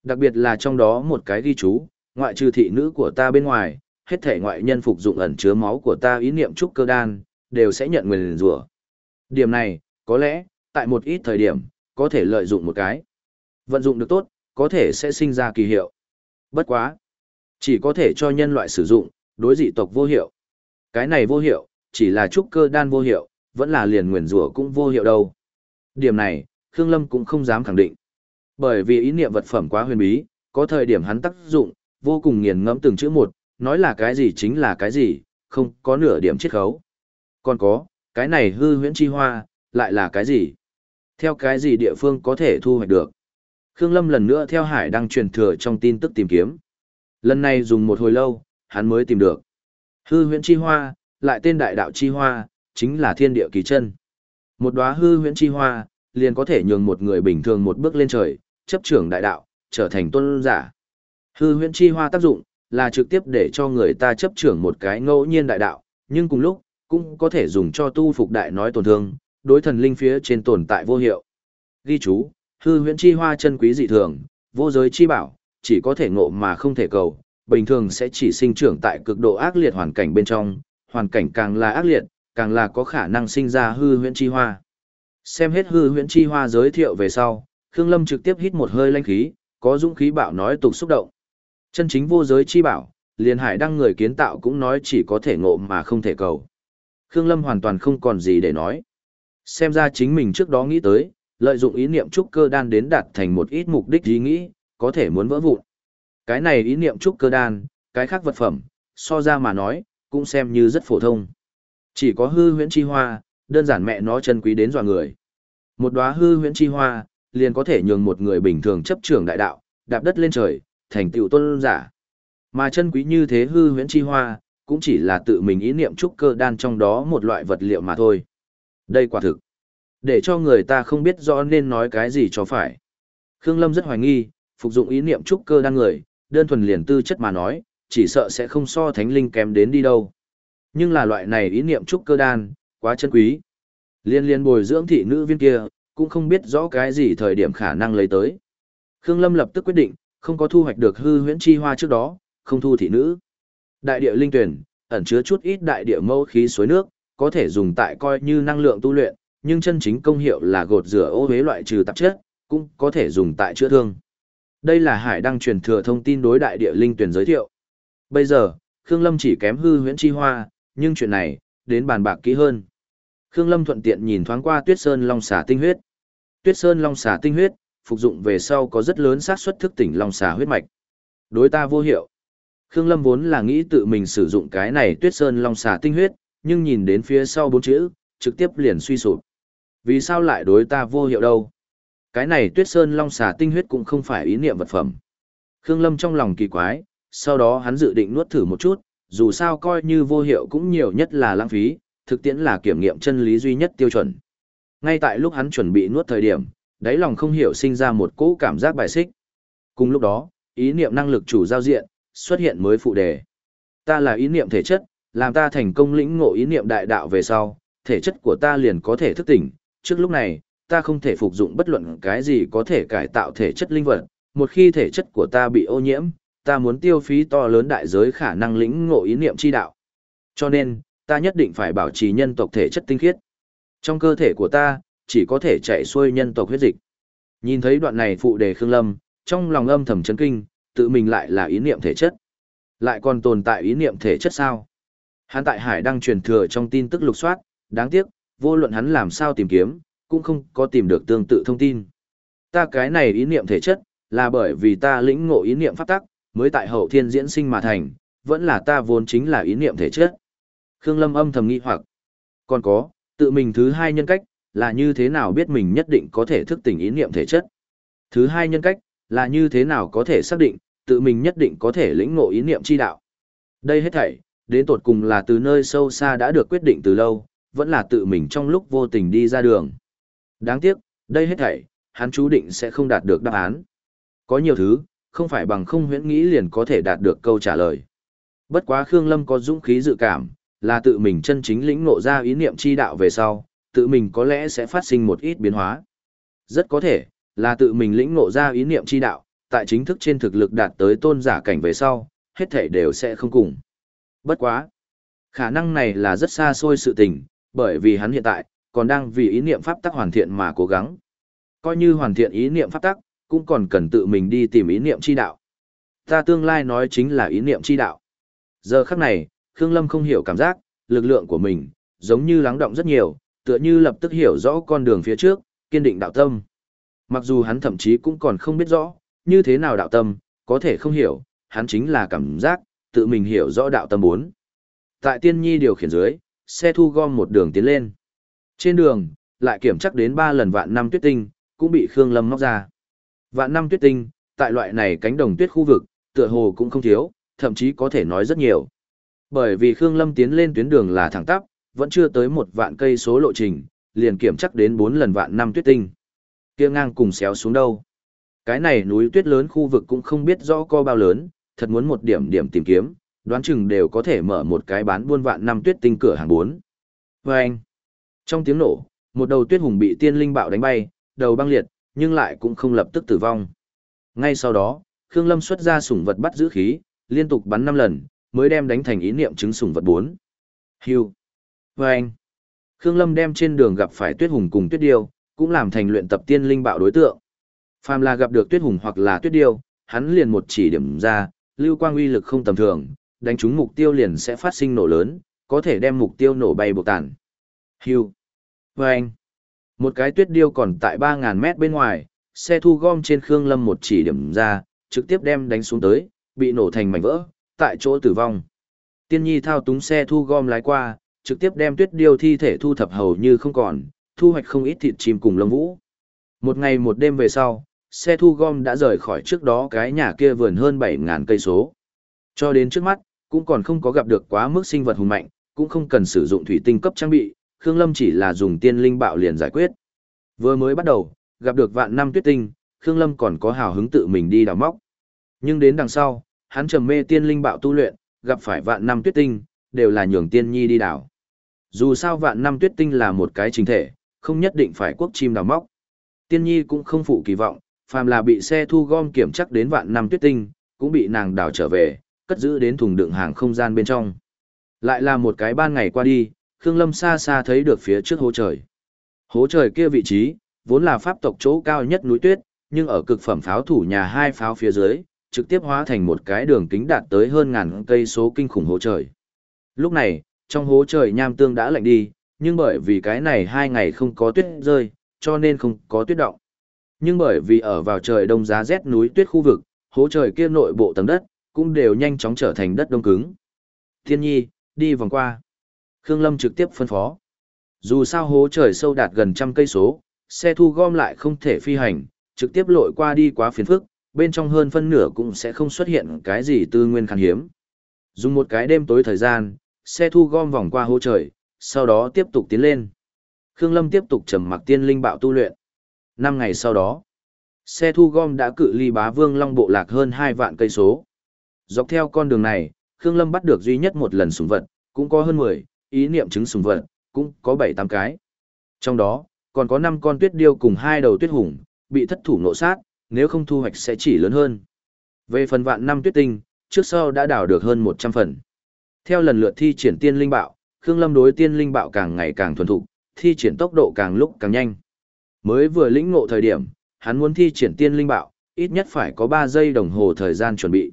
Đặc biệt là trong đó một cái ghi chú, ngoại trừ thị nữ của ta bên ngoài, hết thể ngoại nhân phục dụng ẩn chứa máu của ta ý niệm trúc cơ đan, đều sẽ nhận nguyền rủa. Điểm này, có lẽ, tại một ít thời điểm, có thể lợi dụng một cái. Vận dụng được tốt, có thể sẽ sinh ra kỳ hiệu. Bất quá. Chỉ có thể cho nhân loại sử dụng, đối dị tộc vô hiệu. Cái này vô hiệu, chỉ là trúc cơ đan vô hiệu, vẫn là liền nguyền rủa cũng vô hiệu đâu. Điểm này, Khương Lâm cũng không dám khẳng định. Bởi vì ý niệm vật phẩm quá huyền bí, có thời điểm hắn tác dụng, vô cùng nghiền ngẫm từng chữ một, nói là cái gì chính là cái gì, không có nửa điểm chiết khấu. Còn có, cái này hư huyễn chi hoa, lại là cái gì? Theo cái gì địa phương có thể thu hoạch được? Khương Lâm lần nữa theo hải đăng truyền thừa trong tin tức tìm kiếm. Lần này dùng một hồi lâu, hắn mới tìm được. Hư huyễn chi hoa, lại tên đại đạo chi hoa, chính là thiên địa kỳ chân. Một đóa hư huyễn chi hoa, liền có thể nhường một người bình thường một bước lên trời, chấp trưởng đại đạo, trở thành tôn giả. Hư huyễn chi hoa tác dụng, là trực tiếp để cho người ta chấp trưởng một cái ngẫu nhiên đại đạo, nhưng cùng lúc, cũng có thể dùng cho tu phục đại nói tổn thương, đối thần linh phía trên tồn tại vô hiệu. Ghi chú, hư huyễn chi hoa chân quý dị thường, vô giới chi bảo, chỉ có thể ngộ mà không thể cầu, bình thường sẽ chỉ sinh trưởng tại cực độ ác liệt hoàn cảnh bên trong, hoàn cảnh càng là ác liệt, càng là có khả năng sinh ra hư huyễn chi hoa. Xem hết hư huyễn chi hoa giới thiệu về sau, Khương Lâm trực tiếp hít một hơi lanh khí, có dũng khí bảo nói tục xúc động. Chân chính vô giới chi bảo, liền hải đăng người kiến tạo cũng nói chỉ có thể ngộ mà không thể cầu. Khương Lâm hoàn toàn không còn gì để nói. Xem ra chính mình trước đó nghĩ tới, lợi dụng ý niệm trúc cơ đan đến đạt thành một ít mục đích ý nghĩ, có thể muốn vỡ vụn. Cái này ý niệm trúc cơ đan, cái khác vật phẩm, so ra mà nói, cũng xem như rất phổ thông. Chỉ có hư huyễn chi hoa, đơn giản mẹ nó chân quý đến dọa người. Một đóa hư huyễn chi hoa, liền có thể nhường một người bình thường chấp trưởng đại đạo, đạp đất lên trời, thành tựu tôn giả. Mà chân quý như thế hư huyễn chi hoa, cũng chỉ là tự mình ý niệm trúc cơ đan trong đó một loại vật liệu mà thôi. Đây quả thực. Để cho người ta không biết rõ nên nói cái gì cho phải. Khương Lâm rất hoài nghi, phục dụng ý niệm trúc cơ đan người, đơn thuần liền tư chất mà nói, chỉ sợ sẽ không so thánh linh kém đến đi đâu. Nhưng là loại này ý niệm trúc cơ đan, quá chân quý. Liên liên bồi dưỡng thị nữ viên kia, cũng không biết rõ cái gì thời điểm khả năng lấy tới. Khương Lâm lập tức quyết định, không có thu hoạch được hư huyễn chi hoa trước đó, không thu thị nữ. Đại địa linh tuyển, ẩn chứa chút ít đại địa mâu khí suối nước, có thể dùng tại coi như năng lượng tu luyện, nhưng chân chính công hiệu là gột rửa ô uế loại trừ tạp chất, cũng có thể dùng tại chữa thương. Đây là Hải đăng truyền thừa thông tin đối đại địa linh tuyển giới thiệu. Bây giờ, Khương Lâm chỉ kém hư huyễn chi hoa, nhưng chuyện này, đến bàn bạc kỹ hơn. Khương Lâm thuận tiện nhìn thoáng qua Tuyết Sơn Long xà tinh huyết. Tuyết Sơn Long xà tinh huyết, phục dụng về sau có rất lớn xác suất thức tỉnh Long xà huyết mạch. Đối ta vô hiệu. Khương Lâm vốn là nghĩ tự mình sử dụng cái này Tuyết Sơn Long xà tinh huyết, nhưng nhìn đến phía sau bốn chữ, trực tiếp liền suy sụp. Vì sao lại đối ta vô hiệu đâu? Cái này tuyết sơn long xà tinh huyết cũng không phải ý niệm vật phẩm. Khương Lâm trong lòng kỳ quái, sau đó hắn dự định nuốt thử một chút, dù sao coi như vô hiệu cũng nhiều nhất là lãng phí, thực tiễn là kiểm nghiệm chân lý duy nhất tiêu chuẩn. Ngay tại lúc hắn chuẩn bị nuốt thời điểm, đáy lòng không hiểu sinh ra một cỗ cảm giác bài xích. Cùng lúc đó, ý niệm năng lực chủ giao diện, xuất hiện mới phụ đề. Ta là ý niệm thể chất, làm ta thành công lĩnh ngộ ý niệm đại đạo về sau, thể chất của ta liền có thể thức tỉnh. Trước lúc này, ta không thể phục dụng bất luận cái gì có thể cải tạo thể chất linh vật. Một khi thể chất của ta bị ô nhiễm, ta muốn tiêu phí to lớn đại giới khả năng lĩnh ngộ ý niệm chi đạo. Cho nên, ta nhất định phải bảo trì nhân tộc thể chất tinh khiết. Trong cơ thể của ta, chỉ có thể chạy xuôi nhân tộc huyết dịch. Nhìn thấy đoạn này phụ đề Khương Lâm, trong lòng âm thầm chấn kinh, tự mình lại là ý niệm thể chất. Lại còn tồn tại ý niệm thể chất sao? Hắn tại Hải đang truyền thừa trong tin tức lục soát, đáng tiếc, vô luận hắn làm sao tìm kiếm, cũng không có tìm được tương tự thông tin. Ta cái này ý niệm thể chất, là bởi vì ta lĩnh ngộ ý niệm pháp tắc, mới tại hậu thiên diễn sinh mà thành, vẫn là ta vốn chính là ý niệm thể chất. Khương Lâm âm thầm nghi hoặc. Còn có, tự mình thứ hai nhân cách, là như thế nào biết mình nhất định có thể thức tỉnh ý niệm thể chất. Thứ hai nhân cách, là như thế nào có thể xác định, tự mình nhất định có thể lĩnh ngộ ý niệm chi đạo. Đây hết thảy, đến tột cùng là từ nơi sâu xa đã được quyết định từ lâu, vẫn là tự mình trong lúc vô tình đi ra đường. Đáng tiếc, đây hết thảy, hắn chú định sẽ không đạt được đáp án. Có nhiều thứ, không phải bằng không huyễn nghĩ liền có thể đạt được câu trả lời. Bất quá Khương Lâm có dũng khí dự cảm, là tự mình chân chính lĩnh ngộ ra ý niệm chi đạo về sau, tự mình có lẽ sẽ phát sinh một ít biến hóa. Rất có thể, là tự mình lĩnh ngộ ra ý niệm chi đạo, tại chính thức trên thực lực đạt tới tôn giả cảnh về sau, hết thảy đều sẽ không cùng. Bất quá. Khả năng này là rất xa xôi sự tình, bởi vì hắn hiện tại, còn đang vì ý niệm pháp tắc hoàn thiện mà cố gắng. Coi như hoàn thiện ý niệm pháp tắc, cũng còn cần tự mình đi tìm ý niệm chi đạo. Ta tương lai nói chính là ý niệm chi đạo. Giờ khắc này, Khương Lâm không hiểu cảm giác, lực lượng của mình, giống như lắng động rất nhiều, tựa như lập tức hiểu rõ con đường phía trước, kiên định đạo tâm. Mặc dù hắn thậm chí cũng còn không biết rõ, như thế nào đạo tâm, có thể không hiểu, hắn chính là cảm giác, tự mình hiểu rõ đạo tâm bốn. Tại tiên nhi điều khiển dưới, xe thu gom một đường tiến lên. Trên đường, lại kiểm chắc đến ba lần vạn năm tuyết tinh, cũng bị Khương Lâm móc ra. Vạn năm tuyết tinh, tại loại này cánh đồng tuyết khu vực, tựa hồ cũng không thiếu, thậm chí có thể nói rất nhiều. Bởi vì Khương Lâm tiến lên tuyến đường là thẳng tắp, vẫn chưa tới một vạn cây số lộ trình, liền kiểm chắc đến bốn lần vạn năm tuyết tinh. Kia ngang cùng xéo xuống đâu. Cái này núi tuyết lớn khu vực cũng không biết rõ co bao lớn, thật muốn một điểm điểm tìm kiếm, đoán chừng đều có thể mở một cái bán buôn vạn năm tuyết tinh cửa hàng bốn. Và anh, trong tiếng nổ, một đầu tuyết hùng bị tiên linh bạo đánh bay, đầu băng liệt, nhưng lại cũng không lập tức tử vong. Ngay sau đó, Khương Lâm xuất ra sủng vật bắt giữ khí, liên tục bắn 5 lần, mới đem đánh thành ý niệm chứng sủng vật 4. Hưu. Và anh, Khương Lâm đem trên đường gặp phải tuyết hùng cùng tuyết điêu, cũng làm thành luyện tập tiên linh bạo đối tượng. Phàm là gặp được tuyết hùng hoặc là tuyết điêu, hắn liền một chỉ điểm ra, lưu quang uy lực không tầm thường, đánh trúng mục tiêu liền sẽ phát sinh nổ lớn, có thể đem mục tiêu nổ bay buộc tàn. Hưu. Vâng. anh. Một cái tuyết điêu còn tại 3.000 mét bên ngoài, xe thu gom trên Khương Lâm một chỉ điểm ra, trực tiếp đem đánh xuống tới, bị nổ thành mảnh vỡ, tại chỗ tử vong. Tiên nhi thao túng xe thu gom lái qua, trực tiếp đem tuyết điêu thi thể thu thập hầu như không còn, thu hoạch không ít thịt chim cùng lông vũ. Một ngày một đêm về sau, xe thu gom đã rời khỏi trước đó cái nhà kia vườn hơn 7.000 cây số. Cho đến trước mắt, cũng còn không có gặp được quá mức sinh vật hùng mạnh, cũng không cần sử dụng thủy tinh cấp trang bị, Khương Lâm chỉ là dùng tiên linh bạo liền giải quyết. Vừa mới bắt đầu, gặp được vạn năm tuyết tinh, Khương Lâm còn có hào hứng tự mình đi đào móc. Nhưng đến đằng sau, hắn trầm mê tiên linh bạo tu luyện, gặp phải vạn năm tuyết tinh, đều là nhường tiên nhi đi đào. Dù sao vạn năm tuyết tinh là một cái chính thể, không nhất định phải quốc chim đào móc. Tiên nhi cũng không phụ kỳ vọng, phàm là bị xe thu gom kiểm chắc đến vạn năm tuyết tinh, cũng bị nàng đào trở về, cất giữ đến thùng đựng hàng không gian bên trong. Lại là một cái ban ngày qua đi, Khương Lâm xa xa thấy được phía trước hố trời. Hố trời kia vị trí, vốn là pháp tộc chỗ cao nhất núi tuyết, nhưng ở cực phẩm pháo thủ nhà hai pháo phía dưới, trực tiếp hóa thành một cái đường kính đạt tới hơn ngàn cây số kinh khủng hố trời. Lúc này, trong hố trời nham tương đã lạnh đi, nhưng bởi vì cái này hai ngày không có tuyết rơi, cho nên không có tuyết động. Nhưng bởi vì ở vào trời đông giá rét núi tuyết khu vực, hố trời kia nội bộ tầng đất, cũng đều nhanh chóng trở thành đất đông cứng. Thiên nhi, đi vòng qua. Khương Lâm trực tiếp phân phó. Dù sao hố trời sâu đạt gần trăm cây số, xe thu gom lại không thể phi hành, trực tiếp lội qua đi quá phiền phức, bên trong hơn phân nửa cũng sẽ không xuất hiện cái gì tư nguyên khan hiếm. Dùng một cái đêm tối thời gian, xe thu gom vòng qua hố trời, sau đó tiếp tục tiến lên. Khương Lâm tiếp tục trầm mặc tiên linh bạo tu luyện. Năm ngày sau đó, xe thu gom đã cự ly bá vương long bộ lạc hơn hai vạn cây số. Dọc theo con đường này, Khương Lâm bắt được duy nhất một lần sùng vật, cũng có hơn 10, ý niệm chứng sùng vật, cũng có 7-8 cái. Trong đó, còn có năm con tuyết điêu cùng hai đầu tuyết hùng, bị thất thủ nộ sát, nếu không thu hoạch sẽ chỉ lớn hơn. Về phần vạn năm tuyết tinh, trước sau đã đào được hơn 100 phần. Theo lần lượt thi triển tiên linh bạo, Khương Lâm đối tiên linh bạo càng ngày càng thuần thục, thi triển tốc độ càng lúc càng nhanh. Mới vừa lĩnh ngộ thời điểm, hắn muốn thi triển tiên linh bạo, ít nhất phải có 3 giây đồng hồ thời gian chuẩn bị.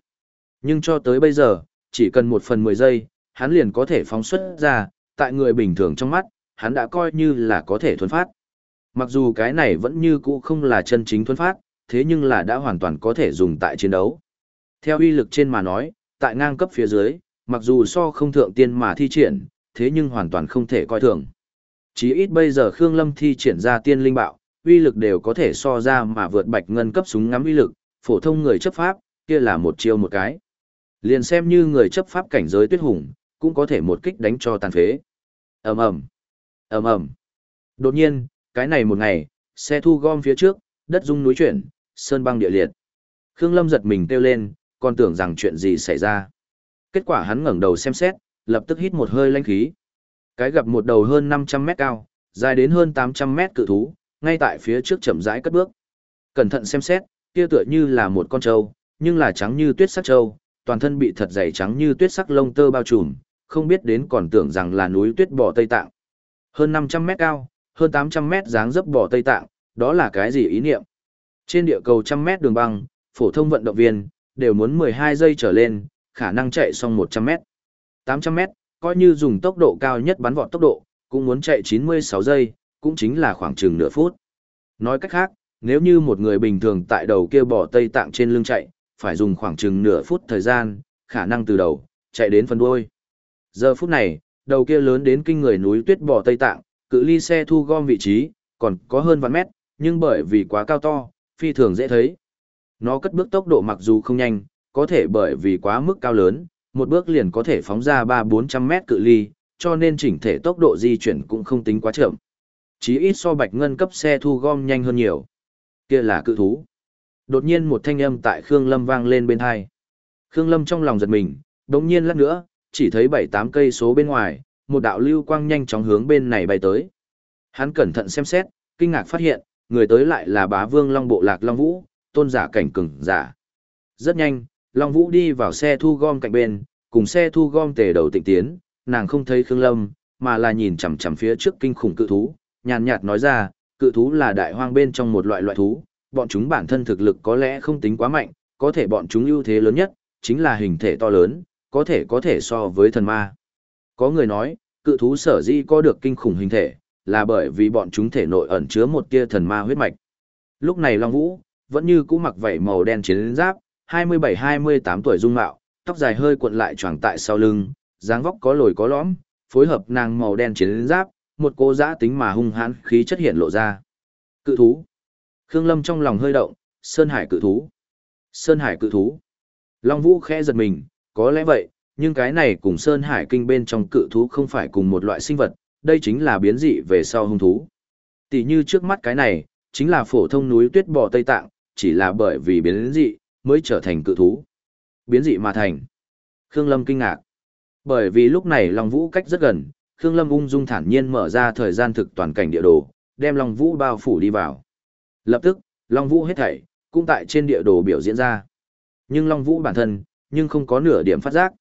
Nhưng cho tới bây giờ, chỉ cần 1 phần 10 giây, hắn liền có thể phóng xuất ra, tại người bình thường trong mắt, hắn đã coi như là có thể thuần phát. Mặc dù cái này vẫn như cũ không là chân chính thuần phát, thế nhưng là đã hoàn toàn có thể dùng tại chiến đấu. Theo uy lực trên mà nói, tại ngang cấp phía dưới, mặc dù so không thượng tiên mà thi triển, thế nhưng hoàn toàn không thể coi thường. Chỉ ít bây giờ Khương Lâm thi triển ra tiên linh bạo, uy lực đều có thể so ra mà vượt bạch ngân cấp súng ngắm uy lực, phổ thông người chấp pháp, kia là một chiêu một cái. Liền xem như người chấp pháp cảnh giới tuyết hùng, cũng có thể một kích đánh cho tàn phế. ầm ầm ầm ầm Đột nhiên, cái này một ngày, xe thu gom phía trước, đất rung núi chuyển, sơn băng địa liệt. Khương Lâm giật mình kêu lên, còn tưởng rằng chuyện gì xảy ra. Kết quả hắn ngẩng đầu xem xét, lập tức hít một hơi lãnh khí. Cái gặp một đầu hơn 500 mét cao, dài đến hơn 800 mét cự thú, ngay tại phía trước chậm rãi cất bước. Cẩn thận xem xét, kia tựa như là một con trâu, nhưng là trắng như tuyết sắc trâu, toàn thân bị thật dày trắng như tuyết sắc lông tơ bao trùm, không biết đến còn tưởng rằng là núi tuyết bò Tây Tạng. Hơn 500 mét cao, hơn 800 mét dáng dấp bò Tây Tạng, đó là cái gì ý niệm? Trên địa cầu trăm mét đường băng, phổ thông vận động viên, đều muốn 12 giây trở lên, khả năng chạy xong 100 mét. 800 mét, coi như dùng tốc độ cao nhất bắn vọt tốc độ, cũng muốn chạy 96 giây, cũng chính là khoảng chừng nửa phút. Nói cách khác, nếu như một người bình thường tại đầu kia bỏ Tây Tạng trên lưng chạy, phải dùng khoảng chừng nửa phút thời gian, khả năng từ đầu, chạy đến phần đuôi. Giờ phút này, đầu kia lớn đến kinh người núi tuyết bỏ Tây Tạng, cự ly xe thu gom vị trí, còn có hơn vạn mét, nhưng bởi vì quá cao to, phi thường dễ thấy. Nó cất bước tốc độ mặc dù không nhanh, có thể bởi vì quá mức cao lớn, một bước liền có thể phóng ra 3-400 mét cự ly, cho nên chỉnh thể tốc độ di chuyển cũng không tính quá chậm. Chí ít so bạch ngân cấp xe thu gom nhanh hơn nhiều. Kia là cự thú. Đột nhiên một thanh âm tại Khương Lâm vang lên bên hai. Khương Lâm trong lòng giật mình, đống nhiên lát nữa, chỉ thấy 7-8 cây số bên ngoài, một đạo lưu quang nhanh chóng hướng bên này bay tới. Hắn cẩn thận xem xét, kinh ngạc phát hiện, người tới lại là bá vương Long Bộ Lạc Long Vũ, tôn giả cảnh cường giả. Rất nhanh, Long Vũ đi vào xe thu gom cạnh bên, cùng xe thu gom tề đầu tịnh tiến, nàng không thấy Khương Lâm, mà là nhìn chằm chằm phía trước kinh khủng cự thú, nhàn nhạt nói ra, cự thú là đại hoang bên trong một loại loại thú, bọn chúng bản thân thực lực có lẽ không tính quá mạnh, có thể bọn chúng ưu thế lớn nhất, chính là hình thể to lớn, có thể có thể so với thần ma. Có người nói, cự thú sở di có được kinh khủng hình thể, là bởi vì bọn chúng thể nội ẩn chứa một tia thần ma huyết mạch. Lúc này Long Vũ, vẫn như cũ mặc vảy màu đen chiến giáp, 27-28 tuổi dung mạo, tóc dài hơi cuộn lại choàng tại sau lưng, dáng vóc có lồi có lõm, phối hợp nàng màu đen chiến giáp, một cô giã tính mà hung hãn khí chất hiện lộ ra. Cự thú. Khương Lâm trong lòng hơi động, Sơn Hải cự thú. Sơn Hải cự thú. Long Vũ khẽ giật mình, có lẽ vậy, nhưng cái này cùng Sơn Hải kinh bên trong cự thú không phải cùng một loại sinh vật, đây chính là biến dị về sau hung thú. Tỷ như trước mắt cái này, chính là phổ thông núi tuyết bò Tây Tạng, chỉ là bởi vì biến dị, mới trở thành cự thú. Biến dị mà thành. Khương Lâm kinh ngạc. Bởi vì lúc này Long Vũ cách rất gần, Khương Lâm ung dung thản nhiên mở ra thời gian thực toàn cảnh địa đồ, đem Long Vũ bao phủ đi vào. Lập tức, Long Vũ hết thảy, cũng tại trên địa đồ biểu diễn ra. Nhưng Long Vũ bản thân, nhưng không có nửa điểm phát giác.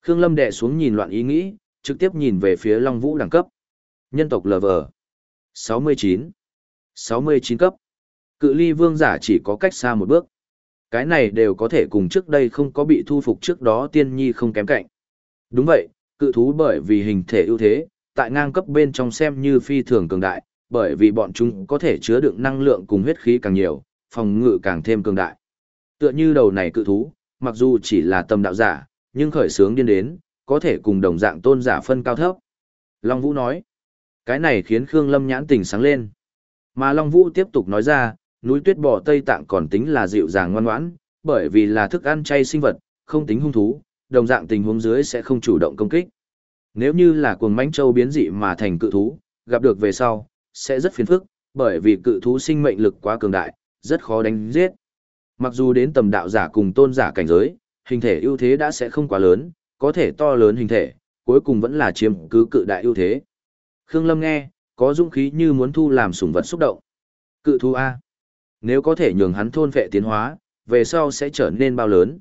Khương Lâm đè xuống nhìn loạn ý nghĩ, trực tiếp nhìn về phía Long Vũ đẳng cấp. Nhân tộc LV 69 69 cấp. Cự ly vương giả chỉ có cách xa một bước. Cái này đều có thể cùng trước đây không có bị thu phục trước đó tiên nhi không kém cạnh. Đúng vậy, cự thú bởi vì hình thể ưu thế, tại ngang cấp bên trong xem như phi thường cường đại, bởi vì bọn chúng có thể chứa đựng năng lượng cùng huyết khí càng nhiều, phòng ngự càng thêm cường đại. Tựa như đầu này cự thú, mặc dù chỉ là tầm đạo giả, nhưng khởi sướng điên đến, có thể cùng đồng dạng tôn giả phân cao thấp. Long Vũ nói. Cái này khiến Khương Lâm nhãn tỉnh sáng lên. Mà Long Vũ tiếp tục nói ra, núi tuyết bò Tây Tạng còn tính là dịu dàng ngoan ngoãn, bởi vì là thức ăn chay sinh vật, không tính hung thú, đồng dạng tình huống dưới sẽ không chủ động công kích. Nếu như là cuồng mãnh châu biến dị mà thành cự thú, gặp được về sau, sẽ rất phiền phức, bởi vì cự thú sinh mệnh lực quá cường đại, rất khó đánh giết. Mặc dù đến tầm đạo giả cùng tôn giả cảnh giới, hình thể ưu thế đã sẽ không quá lớn, có thể to lớn hình thể, cuối cùng vẫn là chiếm cứ cự đại ưu thế. Khương Lâm nghe, có dũng khí như muốn thu làm sủng vật xúc động. Cự thú A. Nếu có thể nhường hắn thôn vệ tiến hóa, về sau sẽ trở nên bao lớn.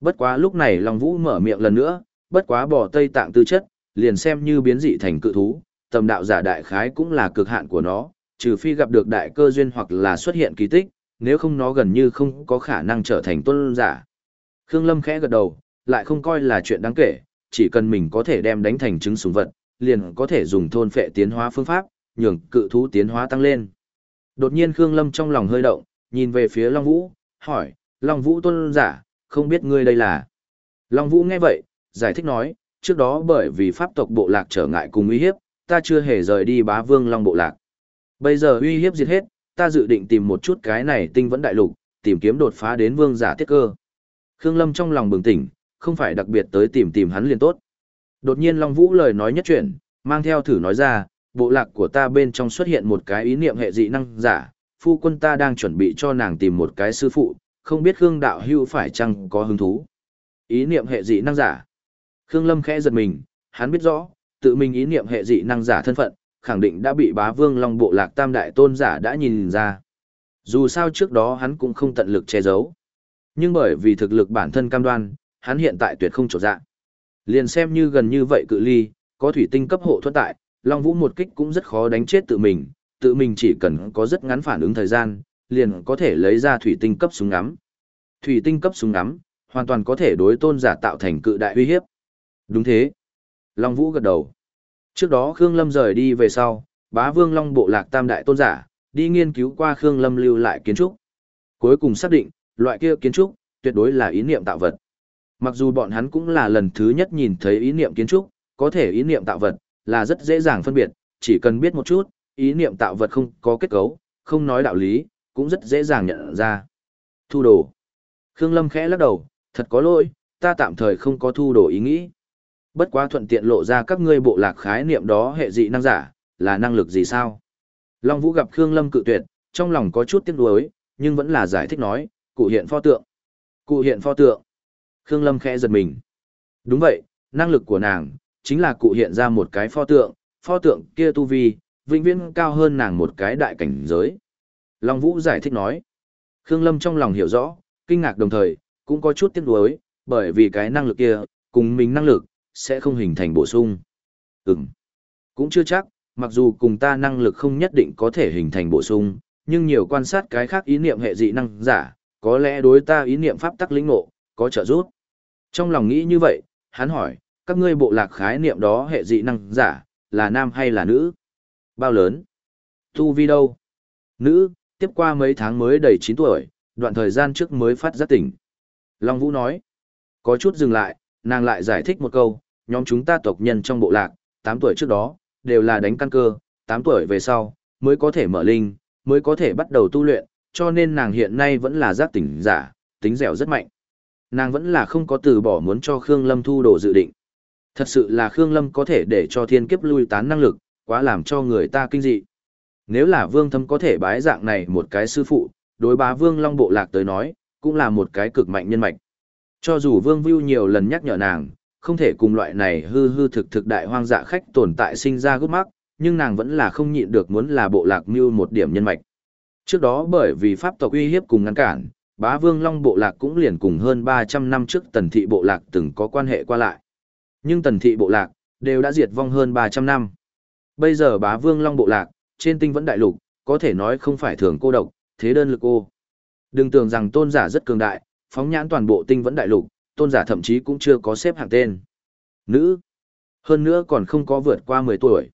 Bất quá lúc này Long Vũ mở miệng lần nữa, bất quá bỏ Tây Tạng tư chất, liền xem như biến dị thành cự thú, tầm đạo giả đại khái cũng là cực hạn của nó, trừ phi gặp được đại cơ duyên hoặc là xuất hiện kỳ tích, nếu không nó gần như không có khả năng trở thành tôn giả. Khương Lâm khẽ gật đầu, lại không coi là chuyện đáng kể, chỉ cần mình có thể đem đánh thành trứng súng vật, liền có thể dùng thôn phệ tiến hóa phương pháp, nhường cự thú tiến hóa tăng lên. Đột nhiên Khương Lâm trong lòng hơi động, nhìn về phía Long Vũ, hỏi, Long Vũ tôn giả, không biết ngươi đây là. Long Vũ nghe vậy, giải thích nói, trước đó bởi vì pháp tộc bộ lạc trở ngại cùng uy hiếp, ta chưa hề rời đi bá vương Long bộ lạc. Bây giờ uy hiếp diệt hết, ta dự định tìm một chút cái này tinh vẫn đại lục, tìm kiếm đột phá đến vương giả tiết cơ. Khương Lâm trong lòng bừng tỉnh, không phải đặc biệt tới tìm tìm hắn liền tốt. Đột nhiên Long Vũ lời nói nhất chuyển, mang theo thử nói ra, bộ lạc của ta bên trong xuất hiện một cái ý niệm hệ dị năng giả, phu quân ta đang chuẩn bị cho nàng tìm một cái sư phụ, không biết Khương đạo hưu phải chăng có hứng thú. Ý niệm hệ dị năng giả. Khương Lâm khẽ giật mình, hắn biết rõ, tự mình ý niệm hệ dị năng giả thân phận, khẳng định đã bị bá vương long bộ lạc tam đại tôn giả đã nhìn ra. Dù sao trước đó hắn cũng không tận lực che giấu. Nhưng bởi vì thực lực bản thân cam đoan, hắn hiện tại tuyệt không trột dạ. Liền xem như gần như vậy cự ly, có thủy tinh cấp hộ thuẫn tại, Long Vũ một kích cũng rất khó đánh chết tự mình, tự mình chỉ cần có rất ngắn phản ứng thời gian, liền có thể lấy ra thủy tinh cấp súng ngắm. Thủy tinh cấp súng ngắm, hoàn toàn có thể đối tôn giả tạo thành cự đại uy hiếp. Đúng thế. Long Vũ gật đầu. Trước đó Khương Lâm rời đi về sau, bá vương Long bộ lạc tam đại tôn giả, đi nghiên cứu qua Khương Lâm lưu lại kiến trúc. Cuối cùng xác định, loại kia kiến trúc, tuyệt đối là ý niệm tạo vật. Mặc dù bọn hắn cũng là lần thứ nhất nhìn thấy ý niệm kiến trúc, có thể ý niệm tạo vật, là rất dễ dàng phân biệt, chỉ cần biết một chút, ý niệm tạo vật không có kết cấu, không nói đạo lý, cũng rất dễ dàng nhận ra. Thu đồ. Khương Lâm khẽ lắc đầu, thật có lỗi, ta tạm thời không có thu đồ ý nghĩ. Bất quá thuận tiện lộ ra các ngươi bộ lạc khái niệm đó hệ dị năng giả, là năng lực gì sao? Long Vũ gặp Khương Lâm cự tuyệt, trong lòng có chút tiếc nuối, nhưng vẫn là giải thích nói, cụ hiện pho tượng. Cụ hiện pho tượng. Khương Lâm khẽ giật mình. Đúng vậy, năng lực của nàng, chính là cụ hiện ra một cái pho tượng, pho tượng kia tu vi, vĩnh viễn cao hơn nàng một cái đại cảnh giới. Long Vũ giải thích nói. Khương Lâm trong lòng hiểu rõ, kinh ngạc đồng thời, cũng có chút tiếc nuối, bởi vì cái năng lực kia, cùng mình năng lực, sẽ không hình thành bổ sung. Ừm, cũng chưa chắc, mặc dù cùng ta năng lực không nhất định có thể hình thành bổ sung, nhưng nhiều quan sát cái khác ý niệm hệ dị năng giả, có lẽ đối ta ý niệm pháp tắc lĩnh ngộ, có trợ giúp. Trong lòng nghĩ như vậy, hắn hỏi, các ngươi bộ lạc khái niệm đó hệ dị năng giả, là nam hay là nữ? Bao lớn? Tu vi đâu? Nữ, tiếp qua mấy tháng mới đầy 9 tuổi, đoạn thời gian trước mới phát giác tỉnh. Long Vũ nói, có chút dừng lại, nàng lại giải thích một câu, nhóm chúng ta tộc nhân trong bộ lạc, 8 tuổi trước đó, đều là đánh căn cơ, 8 tuổi về sau, mới có thể mở linh, mới có thể bắt đầu tu luyện, cho nên nàng hiện nay vẫn là giác tỉnh giả, tính dẻo rất mạnh. Nàng vẫn là không có từ bỏ muốn cho Khương Lâm thu đồ dự định. Thật sự là Khương Lâm có thể để cho thiên kiếp lui tán năng lực, quá làm cho người ta kinh dị. Nếu là vương thâm có thể bái dạng này một cái sư phụ, đối bá vương long bộ lạc tới nói, cũng là một cái cực mạnh nhân mạch. Cho dù vương Vưu nhiều lần nhắc nhở nàng, không thể cùng loại này hư hư thực thực đại hoang dạ khách tồn tại sinh ra gút mắc, nhưng nàng vẫn là không nhịn được muốn là bộ lạc mưu một điểm nhân mạch. Trước đó bởi vì pháp tộc uy hiếp cùng ngăn cản, bá vương long bộ lạc cũng liền cùng hơn 300 năm trước tần thị bộ lạc từng có quan hệ qua lại. Nhưng tần thị bộ lạc, đều đã diệt vong hơn 300 năm. Bây giờ bá vương long bộ lạc, trên tinh vẫn đại lục, có thể nói không phải thường cô độc, thế đơn lực cô. Đừng tưởng rằng tôn giả rất cường đại, phóng nhãn toàn bộ tinh vẫn đại lục, tôn giả thậm chí cũng chưa có xếp hạng tên. Nữ. Hơn nữa còn không có vượt qua 10 tuổi.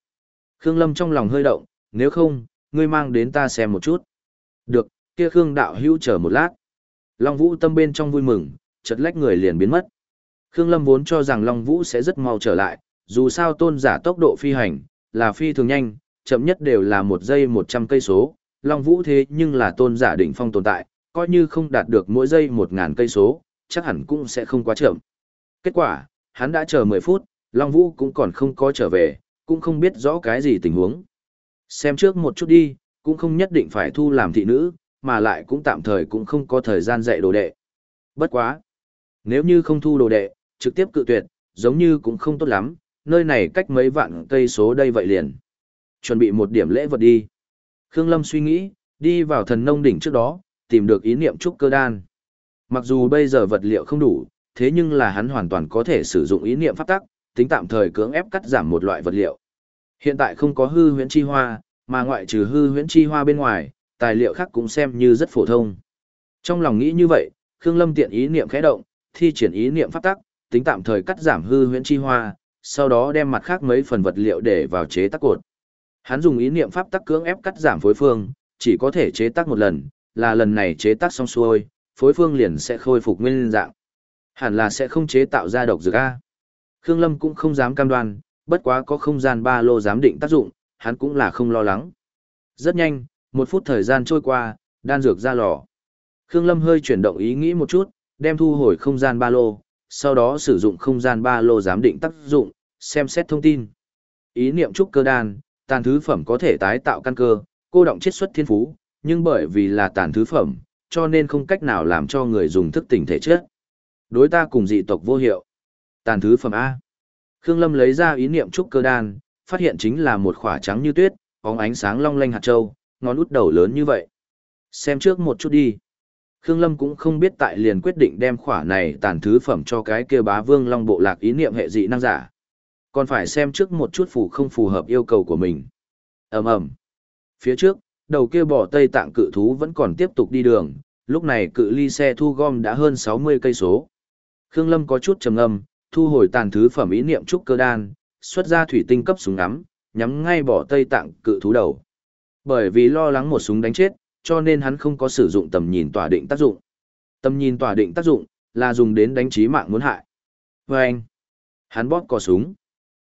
Khương Lâm trong lòng hơi động, nếu không, ngươi mang đến ta xem một chút. Được, kia Khương đạo hữu chờ một lát. Long Vũ tâm bên trong vui mừng, chợt lách người liền biến mất. Khương Lâm vốn cho rằng Long Vũ sẽ rất mau trở lại, dù sao tôn giả tốc độ phi hành, là phi thường nhanh, chậm nhất đều là một giây 100 cây số, Long Vũ thế nhưng là tôn giả đỉnh phong tồn tại, coi như không đạt được mỗi giây 1000 cây số, chắc hẳn cũng sẽ không quá chậm. Kết quả, hắn đã chờ 10 phút, Long Vũ cũng còn không có trở về, cũng không biết rõ cái gì tình huống. Xem trước một chút đi, cũng không nhất định phải thu làm thị nữ, mà lại cũng tạm thời cũng không có thời gian dạy đồ đệ. Bất quá. Nếu như không thu đồ đệ, trực tiếp cự tuyệt, giống như cũng không tốt lắm, nơi này cách mấy vạn cây số đây vậy liền. Chuẩn bị một điểm lễ vật đi. Khương Lâm suy nghĩ, đi vào thần nông đỉnh trước đó, tìm được ý niệm trúc cơ đan. Mặc dù bây giờ vật liệu không đủ, thế nhưng là hắn hoàn toàn có thể sử dụng ý niệm pháp tắc, tính tạm thời cưỡng ép cắt giảm một loại vật liệu. Hiện tại không có hư huyễn chi hoa, mà ngoại trừ hư huyễn chi hoa bên ngoài, tài liệu khác cũng xem như rất phổ thông. Trong lòng nghĩ như vậy, Khương Lâm tiện ý niệm khẽ động, thi triển ý niệm pháp tắc, tính tạm thời cắt giảm hư huyễn chi hoa, sau đó đem mặt khác mấy phần vật liệu để vào chế tác cột. Hắn dùng ý niệm pháp tắc cưỡng ép cắt giảm phối phương, chỉ có thể chế tác một lần, là lần này chế tác xong xuôi, phối phương liền sẽ khôi phục nguyên dạng. Hẳn là sẽ không chế tạo ra độc dược a. Khương Lâm cũng không dám cam đoan, bất quá có không gian ba lô giám định tác dụng, hắn cũng là không lo lắng. Rất nhanh, một phút thời gian trôi qua, đan dược ra lò. Khương Lâm hơi chuyển động ý nghĩ một chút, đem thu hồi không gian ba lô, sau đó sử dụng không gian ba lô giám định tác dụng, xem xét thông tin. Ý niệm trúc cơ đan, tàn thứ phẩm có thể tái tạo căn cơ, cô động chiết xuất thiên phú, nhưng bởi vì là tàn thứ phẩm, cho nên không cách nào làm cho người dùng thức tỉnh thể chất. Đối ta cùng dị tộc vô hiệu. Tàn thứ phẩm A. Khương Lâm lấy ra ý niệm trúc cơ đan, phát hiện chính là một khỏa trắng như tuyết, bóng ánh sáng long lanh hạt châu, ngón út đầu lớn như vậy. Xem trước một chút đi. Khương Lâm cũng không biết tại liền quyết định đem khỏa này tàn thứ phẩm cho cái kia bá vương long bộ lạc ý niệm hệ dị năng giả. Còn phải xem trước một chút phù không phù hợp yêu cầu của mình. ầm ầm Phía trước, đầu kia bỏ tây tạng cự thú vẫn còn tiếp tục đi đường, lúc này cự ly xe thu gom đã hơn 60 cây số. Khương Lâm có chút trầm ngâm, thu hồi tàn thứ phẩm ý niệm trúc cơ đan, xuất ra thủy tinh cấp súng ngắm, nhắm ngay bỏ tây tạng cự thú đầu. Bởi vì lo lắng một súng đánh chết, cho nên hắn không có sử dụng tầm nhìn tỏa định tác dụng. Tầm nhìn tỏa định tác dụng là dùng đến đánh trí mạng muốn hại. Và anh, hắn bóp cò súng.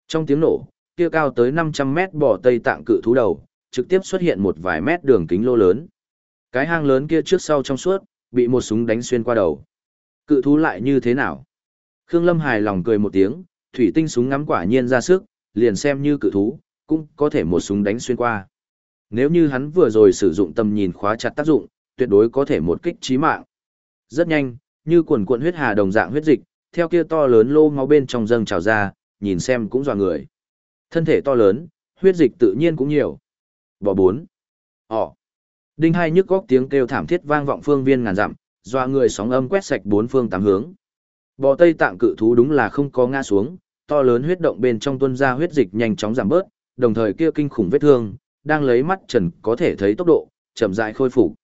Trong tiếng nổ, kia cao tới 500 mét bỏ tây tạng cự thú đầu, trực tiếp xuất hiện một vài mét đường kính lô lớn. Cái hang lớn kia trước sau trong suốt, bị một súng đánh xuyên qua đầu. Cự thú lại như thế nào? Khương Lâm hài lòng cười một tiếng, thủy tinh súng ngắm quả nhiên ra sức, liền xem như cự thú, cũng có thể một súng đánh xuyên qua. Nếu như hắn vừa rồi sử dụng tầm nhìn khóa chặt tác dụng, tuyệt đối có thể một kích chí mạng. Rất nhanh, như quần cuộn huyết hà đồng dạng huyết dịch, theo kia to lớn lô máu bên trong dâng trào ra, nhìn xem cũng dọa người. Thân thể to lớn, huyết dịch tự nhiên cũng nhiều. Bò bốn. Ồ. Đinh hai nhức góc tiếng kêu thảm thiết vang vọng phương viên ngàn dặm, dọa người sóng âm quét sạch bốn phương tám hướng. Bò Tây Tạng cự thú đúng là không có ngã xuống, to lớn huyết động bên trong tuôn ra huyết dịch nhanh chóng giảm bớt, đồng thời kia kinh khủng vết thương, đang lấy mắt trần có thể thấy tốc độ, chậm rãi khôi phục.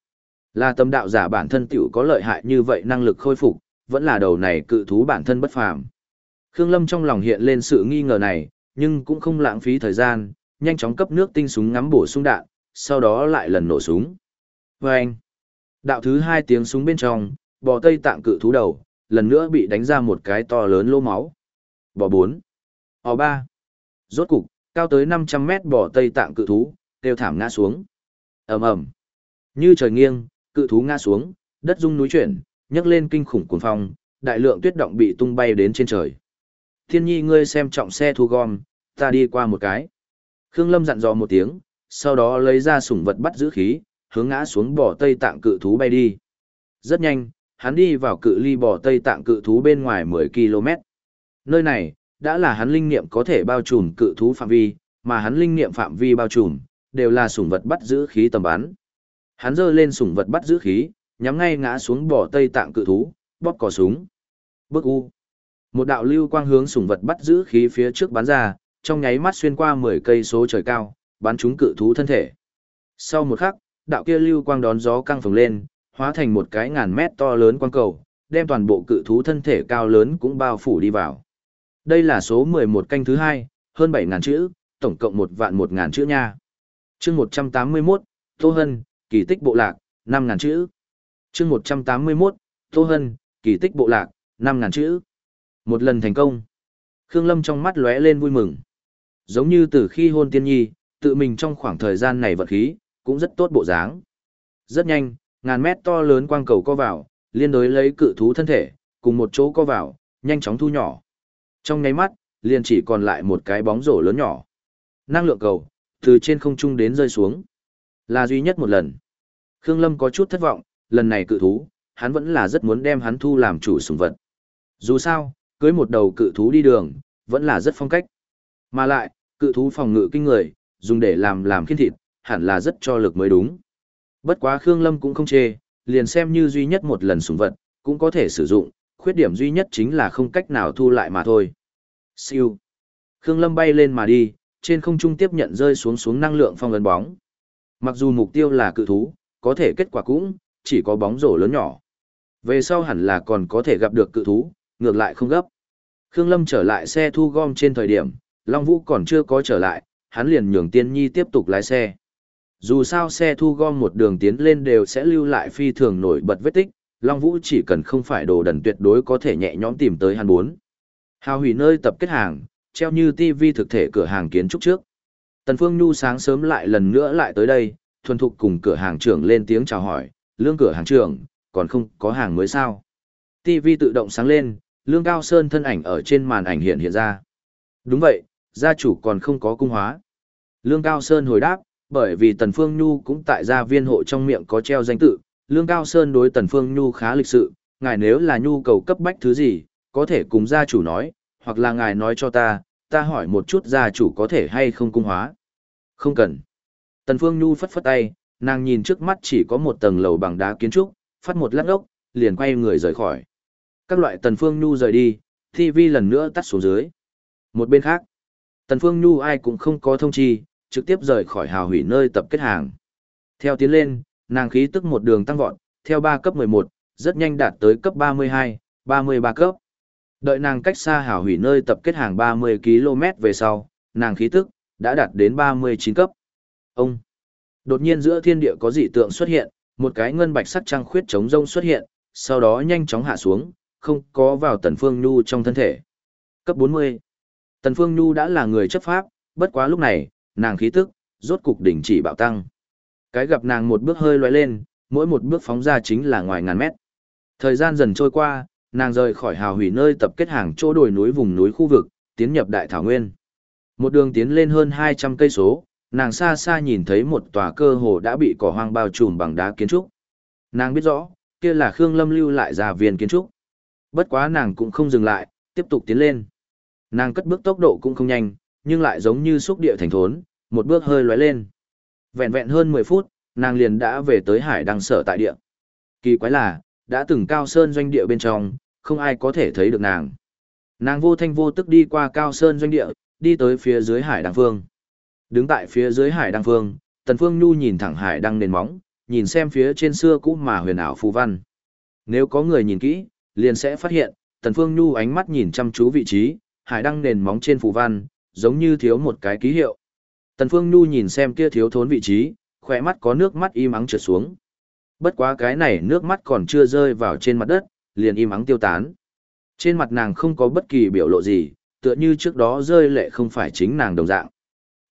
Là tâm đạo giả bản thân tiểu có lợi hại như vậy năng lực khôi phục, vẫn là đầu này cự thú bản thân bất phàm. Khương Lâm trong lòng hiện lên sự nghi ngờ này, nhưng cũng không lãng phí thời gian, nhanh chóng cấp nước tinh súng ngắm bổ sung đạn, sau đó lại lần nổ súng. Vâng! Đạo thứ hai tiếng súng bên trong, bò tây tạng cự thú đầu, lần nữa bị đánh ra một cái to lớn lỗ máu. Bò bốn, Bò ba, Rốt cục, cao tới 500 mét bò tây tạng cự thú, kêu thảm ngã xuống. ầm ầm, Như trời nghiêng, cự thú ngã xuống, đất rung núi chuyển, nhấc lên kinh khủng cuồng phong, đại lượng tuyết động bị tung bay đến trên trời. Thiên nhi ngươi xem trọng xe thu gom, ta đi qua một cái. Khương Lâm dặn dò một tiếng, sau đó lấy ra sủng vật bắt giữ khí, hướng ngã xuống bỏ tây tạng cự thú bay đi. Rất nhanh, hắn đi vào cự ly bỏ tây tạng cự thú bên ngoài 10 km. Nơi này, đã là hắn linh niệm có thể bao trùm cự thú phạm vi, mà hắn linh niệm phạm vi bao trùm, đều là sủng vật bắt giữ khí tầm bắn. Hắn giơ lên sủng vật bắt giữ khí, nhắm ngay ngã xuống bỏ tây tạng cự thú, bóp cò súng. Bước u. Một đạo lưu quang hướng sủng vật bắt giữ khí phía trước bắn ra, trong nháy mắt xuyên qua 10 cây số trời cao, bắn trúng cự thú thân thể. Sau một khắc, đạo kia lưu quang đón gió căng phồng lên, hóa thành một cái ngàn mét to lớn quang cầu, đem toàn bộ cự thú thân thể cao lớn cũng bao phủ đi vào. Đây là số 11 canh thứ hai, hơn 7000 chữ, tổng cộng một vạn 1000 chữ nha chương 181, Tô Hân, kỳ tích bộ lạc, năm ngàn chữ. chương 181, Tô Hân, kỳ tích bộ lạc, năm ngàn chữ. Một lần thành công. Khương Lâm trong mắt lóe lên vui mừng. Giống như từ khi hôn tiên nhi, tự mình trong khoảng thời gian này vật khí, cũng rất tốt bộ dáng. Rất nhanh, ngàn mét to lớn quang cầu co vào, liên đối lấy cự thú thân thể, cùng một chỗ co vào, nhanh chóng thu nhỏ. Trong nháy mắt, liền chỉ còn lại một cái bóng rổ lớn nhỏ. Năng lượng cầu, từ trên không trung đến rơi xuống. Là duy nhất một lần. Khương Lâm có chút thất vọng, lần này cự thú, hắn vẫn là rất muốn đem hắn thu làm chủ sủng vật. Dù sao, cưới một đầu cự thú đi đường, vẫn là rất phong cách. Mà lại, cự thú phòng ngự kinh người, dùng để làm làm khiên thịt, hẳn là rất cho lực mới đúng. Bất quá Khương Lâm cũng không chê, liền xem như duy nhất một lần sủng vật, cũng có thể sử dụng, khuyết điểm duy nhất chính là không cách nào thu lại mà thôi. Siêu. Khương Lâm bay lên mà đi, trên không trung tiếp nhận rơi xuống xuống năng lượng phong ấn bóng. Mặc dù mục tiêu là cự thú, có thể kết quả cũng chỉ có bóng rổ lớn nhỏ. Về sau hẳn là còn có thể gặp được cự thú, ngược lại không gấp. Khương Lâm trở lại xe thu gom trên thời điểm, Long Vũ còn chưa có trở lại, hắn liền nhường Tiên Nhi tiếp tục lái xe. Dù sao xe thu gom một đường tiến lên đều sẽ lưu lại phi thường nổi bật vết tích, Long Vũ chỉ cần không phải đồ đần tuyệt đối có thể nhẹ nhõm tìm tới hắn bốn. Hào hủy nơi tập kết hàng, treo như tivi thực thể cửa hàng kiến trúc trước. Tần Phương Nhu sáng sớm lại lần nữa lại tới đây, thuần thục cùng cửa hàng trưởng lên tiếng chào hỏi, lương cửa hàng trưởng, còn không có hàng mới sao. Tivi tự động sáng lên, lương cao sơn thân ảnh ở trên màn ảnh hiện hiện ra. Đúng vậy, gia chủ còn không có cung hóa. Lương cao sơn hồi đáp, bởi vì Tần Phương Nhu cũng tại gia viên hộ trong miệng có treo danh tự, lương cao sơn đối Tần Phương Nhu khá lịch sự, ngài nếu là nhu cầu cấp bách thứ gì, có thể cùng gia chủ nói, hoặc là ngài nói cho ta, ta hỏi một chút gia chủ có thể hay không cung hóa. Không cần. Tần Phương Nhu phất phất tay, nàng nhìn trước mắt chỉ có một tầng lầu bằng đá kiến trúc, phát một lát ốc, liền quay người rời khỏi. Các loại Tần Phương Nhu rời đi, TV lần nữa tắt xuống dưới. Một bên khác, Tần Phương Nhu ai cũng không có thông chi, trực tiếp rời khỏi hào hủy nơi tập kết hàng. Theo tiến lên, nàng khí tức một đường tăng vọt, theo 3 cấp 11, rất nhanh đạt tới cấp 32, 33 cấp. Đợi nàng cách xa hào hủy nơi tập kết hàng 30 km về sau, nàng khí tức đã đạt đến 39 cấp. Ông! Đột nhiên giữa thiên địa có dị tượng xuất hiện, một cái ngân bạch sắc trăng khuyết chống rông xuất hiện, sau đó nhanh chóng hạ xuống, không có vào Tần Phương Nhu trong thân thể. Cấp 40. Tần Phương Nhu đã là người chấp pháp, bất quá lúc này, nàng khí tức, rốt cục đỉnh chỉ bạo tăng. Cái gặp nàng một bước hơi lóe lên, mỗi một bước phóng ra chính là ngoài ngàn mét. Thời gian dần trôi qua, nàng rời khỏi hào hủy nơi tập kết hàng chỗ đồi núi vùng núi khu vực, tiến nhập đại thảo nguyên. Một đường tiến lên hơn 200 cây số, nàng xa xa nhìn thấy một tòa cơ hồ đã bị cỏ hoang bao trùm bằng đá kiến trúc. Nàng biết rõ, kia là Khương Lâm lưu lại già viên kiến trúc. Bất quá nàng cũng không dừng lại, tiếp tục tiến lên. Nàng cất bước tốc độ cũng không nhanh, nhưng lại giống như xúc địa thành thốn, một bước hơi lóe lên. Vẹn vẹn hơn 10 phút, nàng liền đã về tới hải đăng sở tại địa. Kỳ quái là, đã từng cao sơn doanh địa bên trong, không ai có thể thấy được nàng. Nàng vô thanh vô tức đi qua cao sơn doanh địa, đi tới phía dưới hải đăng phương. Đứng tại phía dưới hải đăng phương, tần phương nhu nhìn thẳng hải đăng nền móng, nhìn xem phía trên xưa cũ mà huyền ảo phù văn. Nếu có người nhìn kỹ, liền sẽ phát hiện, tần phương nhu ánh mắt nhìn chăm chú vị trí, hải đăng nền móng trên phù văn, giống như thiếu một cái ký hiệu. Tần phương nhu nhìn xem kia thiếu thốn vị trí, khỏe mắt có nước mắt im ắng trượt xuống. Bất quá cái này nước mắt còn chưa rơi vào trên mặt đất, liền im ắng tiêu tán. Trên mặt nàng không có bất kỳ biểu lộ gì, tựa như trước đó rơi lệ không phải chính nàng đồng dạng.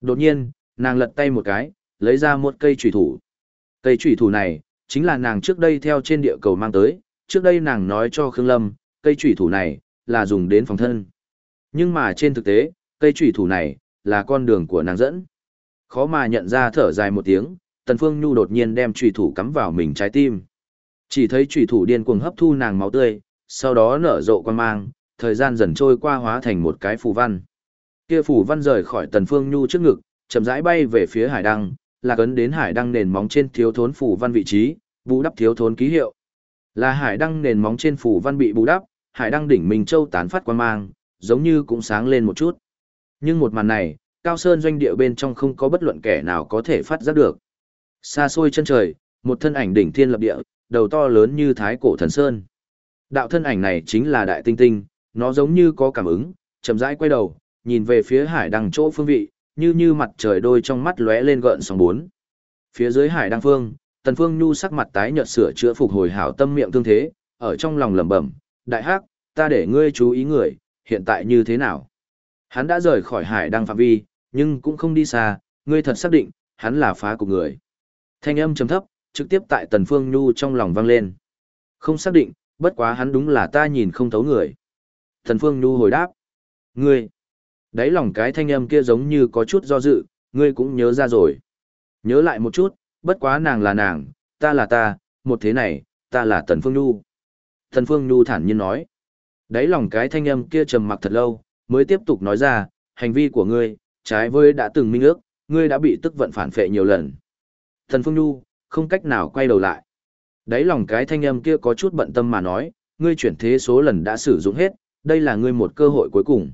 Đột nhiên, nàng lật tay một cái, lấy ra một cây trùy thủ. Cây trùy thủ này, chính là nàng trước đây theo trên địa cầu mang tới, trước đây nàng nói cho Khương Lâm, cây trùy thủ này, là dùng đến phòng thân. Nhưng mà trên thực tế, cây trùy thủ này, là con đường của nàng dẫn. Khó mà nhận ra thở dài một tiếng, Tần Phương Nhu đột nhiên đem trùy thủ cắm vào mình trái tim. Chỉ thấy trùy thủ điên cuồng hấp thu nàng máu tươi, sau đó nở rộ quan mang, thời gian dần trôi qua hóa thành một cái phù văn. Kia phù văn rời khỏi Tần Phương Nhu trước ngực, chậm rãi bay về phía hải đăng, là cấn đến hải đăng nền móng trên thiếu thốn phù văn vị trí, bù đắp thiếu thốn ký hiệu. Là hải đăng nền móng trên phù văn bị bù đắp, hải đăng đỉnh Minh Châu tán phát quan mang, giống như cũng sáng lên một chút. Nhưng một màn này, cao sơn doanh địa bên trong không có bất luận kẻ nào có thể phát giác được. Xa xôi chân trời, một thân ảnh đỉnh thiên lập địa, đầu to lớn như thái cổ thần sơn. Đạo thân ảnh này chính là đại tinh tinh, nó giống như có cảm ứng, chậm rãi quay đầu, nhìn về phía hải đăng chỗ phương vị, như như mặt trời đôi trong mắt lóe lên gợn sóng bốn. Phía dưới hải đăng phương, tần phương nhu sắc mặt tái nhợt sửa chữa phục hồi hảo tâm miệng thương thế, ở trong lòng lẩm bẩm, đại hắc, ta để ngươi chú ý người, hiện tại như thế nào? Hắn đã rời khỏi hải đăng phạm vi, nhưng cũng không đi xa, ngươi thật xác định, hắn là phá cục người. Thanh âm trầm thấp, trực tiếp tại Tần Phương Nhu trong lòng vang lên. Không xác định, bất quá hắn đúng là ta nhìn không thấu người. Tần Phương Nhu hồi đáp. Ngươi. Đấy lòng cái thanh âm kia giống như có chút do dự, ngươi cũng nhớ ra rồi. Nhớ lại một chút, bất quá nàng là nàng, ta là ta, một thế này, ta là Tần Phương Nhu. Tần Phương Nhu thản nhiên nói. Đấy lòng cái thanh âm kia trầm mặc thật lâu, mới tiếp tục nói ra, hành vi của ngươi, trái với đã từng minh ước, ngươi đã bị tức vận phản phệ nhiều lần. Thần Phương Nhu, không cách nào quay đầu lại. Đấy lòng cái thanh âm kia có chút bận tâm mà nói, ngươi chuyển thế số lần đã sử dụng hết, đây là ngươi một cơ hội cuối cùng.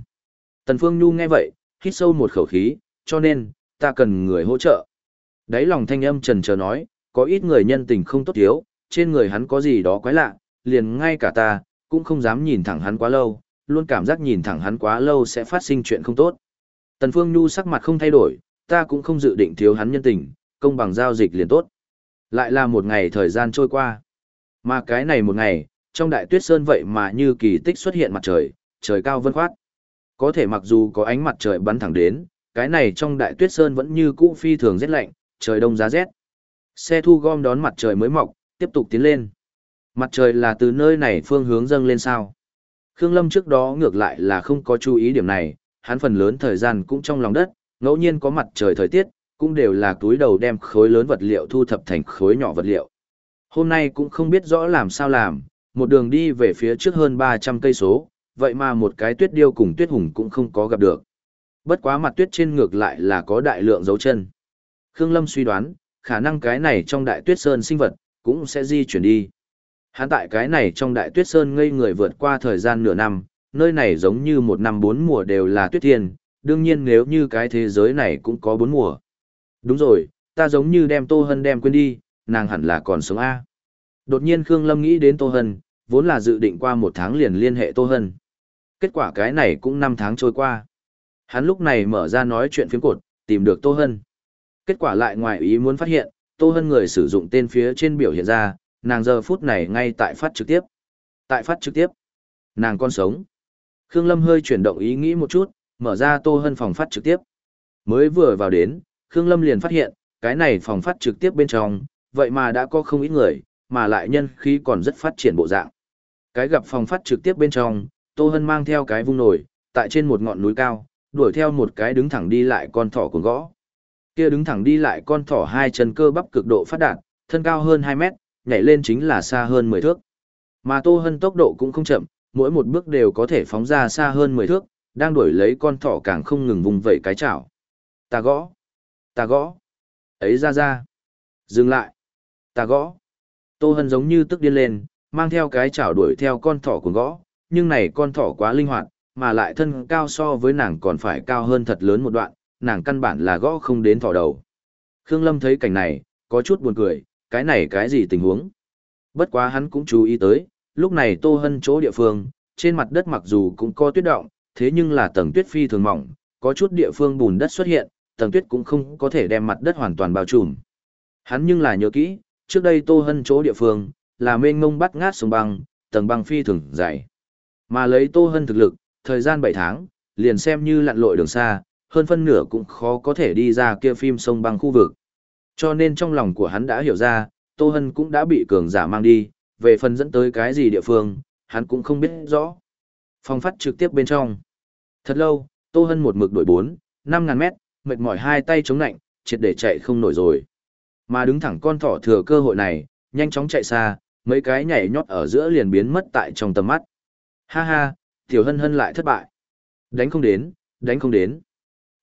Tần Phương Nhu nghe vậy, hít sâu một khẩu khí, cho nên, ta cần người hỗ trợ. Đấy lòng thanh âm trần chờ nói, có ít người nhân tình không tốt thiếu, trên người hắn có gì đó quái lạ, liền ngay cả ta, cũng không dám nhìn thẳng hắn quá lâu, luôn cảm giác nhìn thẳng hắn quá lâu sẽ phát sinh chuyện không tốt. Tần Phương Nhu sắc mặt không thay đổi, ta cũng không dự định thiếu hắn nhân tình, công bằng giao dịch liền tốt. Lại là một ngày thời gian trôi qua. Mà cái này một ngày, trong đại tuyết sơn vậy mà như kỳ tích xuất hiện mặt trời, trời cao vân khoát. Có thể mặc dù có ánh mặt trời bắn thẳng đến, cái này trong đại tuyết sơn vẫn như cũ phi thường rét lạnh, trời đông giá rét. Xe thu gom đón mặt trời mới mọc, tiếp tục tiến lên. Mặt trời là từ nơi này phương hướng dâng lên sao. Khương Lâm trước đó ngược lại là không có chú ý điểm này, hắn phần lớn thời gian cũng trong lòng đất, ngẫu nhiên có mặt trời thời tiết, cũng đều là túi đầu đem khối lớn vật liệu thu thập thành khối nhỏ vật liệu. Hôm nay cũng không biết rõ làm sao làm, một đường đi về phía trước hơn 300 cây số, vậy mà một cái tuyết điêu cùng tuyết hùng cũng không có gặp được. Bất quá mặt tuyết trên ngược lại là có đại lượng dấu chân. Khương Lâm suy đoán, khả năng cái này trong đại tuyết sơn sinh vật, cũng sẽ di chuyển đi. Hắn tại cái này trong đại tuyết sơn ngây người vượt qua thời gian nửa năm, nơi này giống như một năm bốn mùa đều là tuyết thiên, đương nhiên nếu như cái thế giới này cũng có bốn mùa. Đúng rồi, ta giống như đem Tô Hân đem quên đi, nàng hẳn là còn sống A. Đột nhiên Khương Lâm nghĩ đến Tô Hân, vốn là dự định qua một tháng liền liên hệ Tô Hân. Kết quả cái này cũng năm tháng trôi qua. Hắn lúc này mở ra nói chuyện phiếm cột, tìm được Tô Hân. Kết quả lại ngoài ý muốn phát hiện, Tô Hân người sử dụng tên phía trên biểu hiện ra, nàng giờ phút này ngay tại phát trực tiếp. Tại phát trực tiếp, nàng còn sống. Khương Lâm hơi chuyển động ý nghĩ một chút, mở ra Tô Hân phòng phát trực tiếp. Mới vừa vào đến, Khương Lâm liền phát hiện, cái này phòng phát trực tiếp bên trong, vậy mà đã có không ít người, mà lại nhân khí còn rất phát triển bộ dạng. Cái gặp phòng phát trực tiếp bên trong, Tô Hân mang theo cái vung nổi, tại trên một ngọn núi cao, đuổi theo một cái đứng thẳng đi lại con thỏ cuồng gõ. Kia đứng thẳng đi lại con thỏ hai chân cơ bắp cực độ phát đạt, thân cao hơn 2 mét, nhảy lên chính là xa hơn 10 thước. Mà Tô Hân tốc độ cũng không chậm, mỗi một bước đều có thể phóng ra xa hơn 10 thước, đang đuổi lấy con thỏ càng không ngừng vùng vẫy cái chảo. Ta gõ, ta gõ, ấy ra ra, dừng lại, ta gõ. Tô Hân giống như tức điên lên, mang theo cái chảo đuổi theo con thỏ cuồng gõ, nhưng này con thỏ quá linh hoạt, mà lại thân cao so với nàng còn phải cao hơn thật lớn một đoạn, nàng căn bản là gõ không đến thỏ đầu. Khương Lâm thấy cảnh này, có chút buồn cười, cái này cái gì tình huống. Bất quá hắn cũng chú ý tới, lúc này Tô Hân chỗ địa phương, trên mặt đất mặc dù cũng có tuyết động, thế nhưng là tầng tuyết phi thường mỏng, có chút địa phương bùn đất xuất hiện, tầng tuyết cũng không có thể đem mặt đất hoàn toàn bao trùm. Hắn nhưng là nhớ kỹ, trước đây Tô Hân chỗ địa phương, là mênh mông bắt ngát sông băng, tầng băng phi thường dày. Mà lấy Tô Hân thực lực, thời gian 7 tháng, liền xem như lặn lội đường xa, hơn phân nửa cũng khó có thể đi ra kia phim sông băng khu vực. Cho nên trong lòng của hắn đã hiểu ra, Tô Hân cũng đã bị cường giả mang đi, về phần dẫn tới cái gì địa phương, hắn cũng không biết rõ. Phong phát trực tiếp bên trong. Thật lâu, Tô Hân một mực đổi 4, 5 ngàn mét, mệt mỏi hai tay chống nạnh, triệt để chạy không nổi rồi. Mà đứng thẳng con thỏ thừa cơ hội này, nhanh chóng chạy xa, mấy cái nhảy nhót ở giữa liền biến mất tại trong tầm mắt. Ha ha, Tiểu Hân Hân lại thất bại. Đánh không đến, đánh không đến.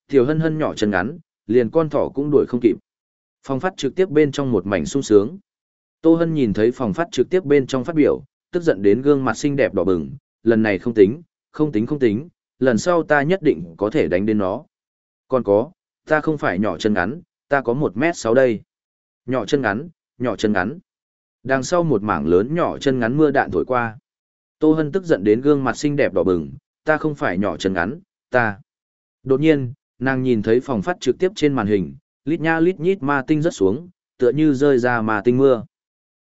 Tiểu Hân Hân nhỏ chân ngắn, liền con thỏ cũng đuổi không kịp. Phòng phát trực tiếp bên trong một mảnh sung sướng. Tô Hân nhìn thấy phòng phát trực tiếp bên trong phát biểu, tức giận đến gương mặt xinh đẹp đỏ bừng, lần này không tính, không tính không tính, lần sau ta nhất định có thể đánh đến nó. Còn có, ta không phải nhỏ chân ngắn, ta có một mét sáu đây. Nhỏ chân ngắn, nhỏ chân ngắn. Đằng sau một mảng lớn nhỏ chân ngắn mưa đạn thổi qua. Tô Hân tức giận đến gương mặt xinh đẹp đỏ bừng, ta không phải nhỏ chân ngắn, ta. Đột nhiên, nàng nhìn thấy phòng phát trực tiếp trên màn hình, lít nha lít nhít ma tinh rớt xuống, tựa như rơi ra ma tinh mưa.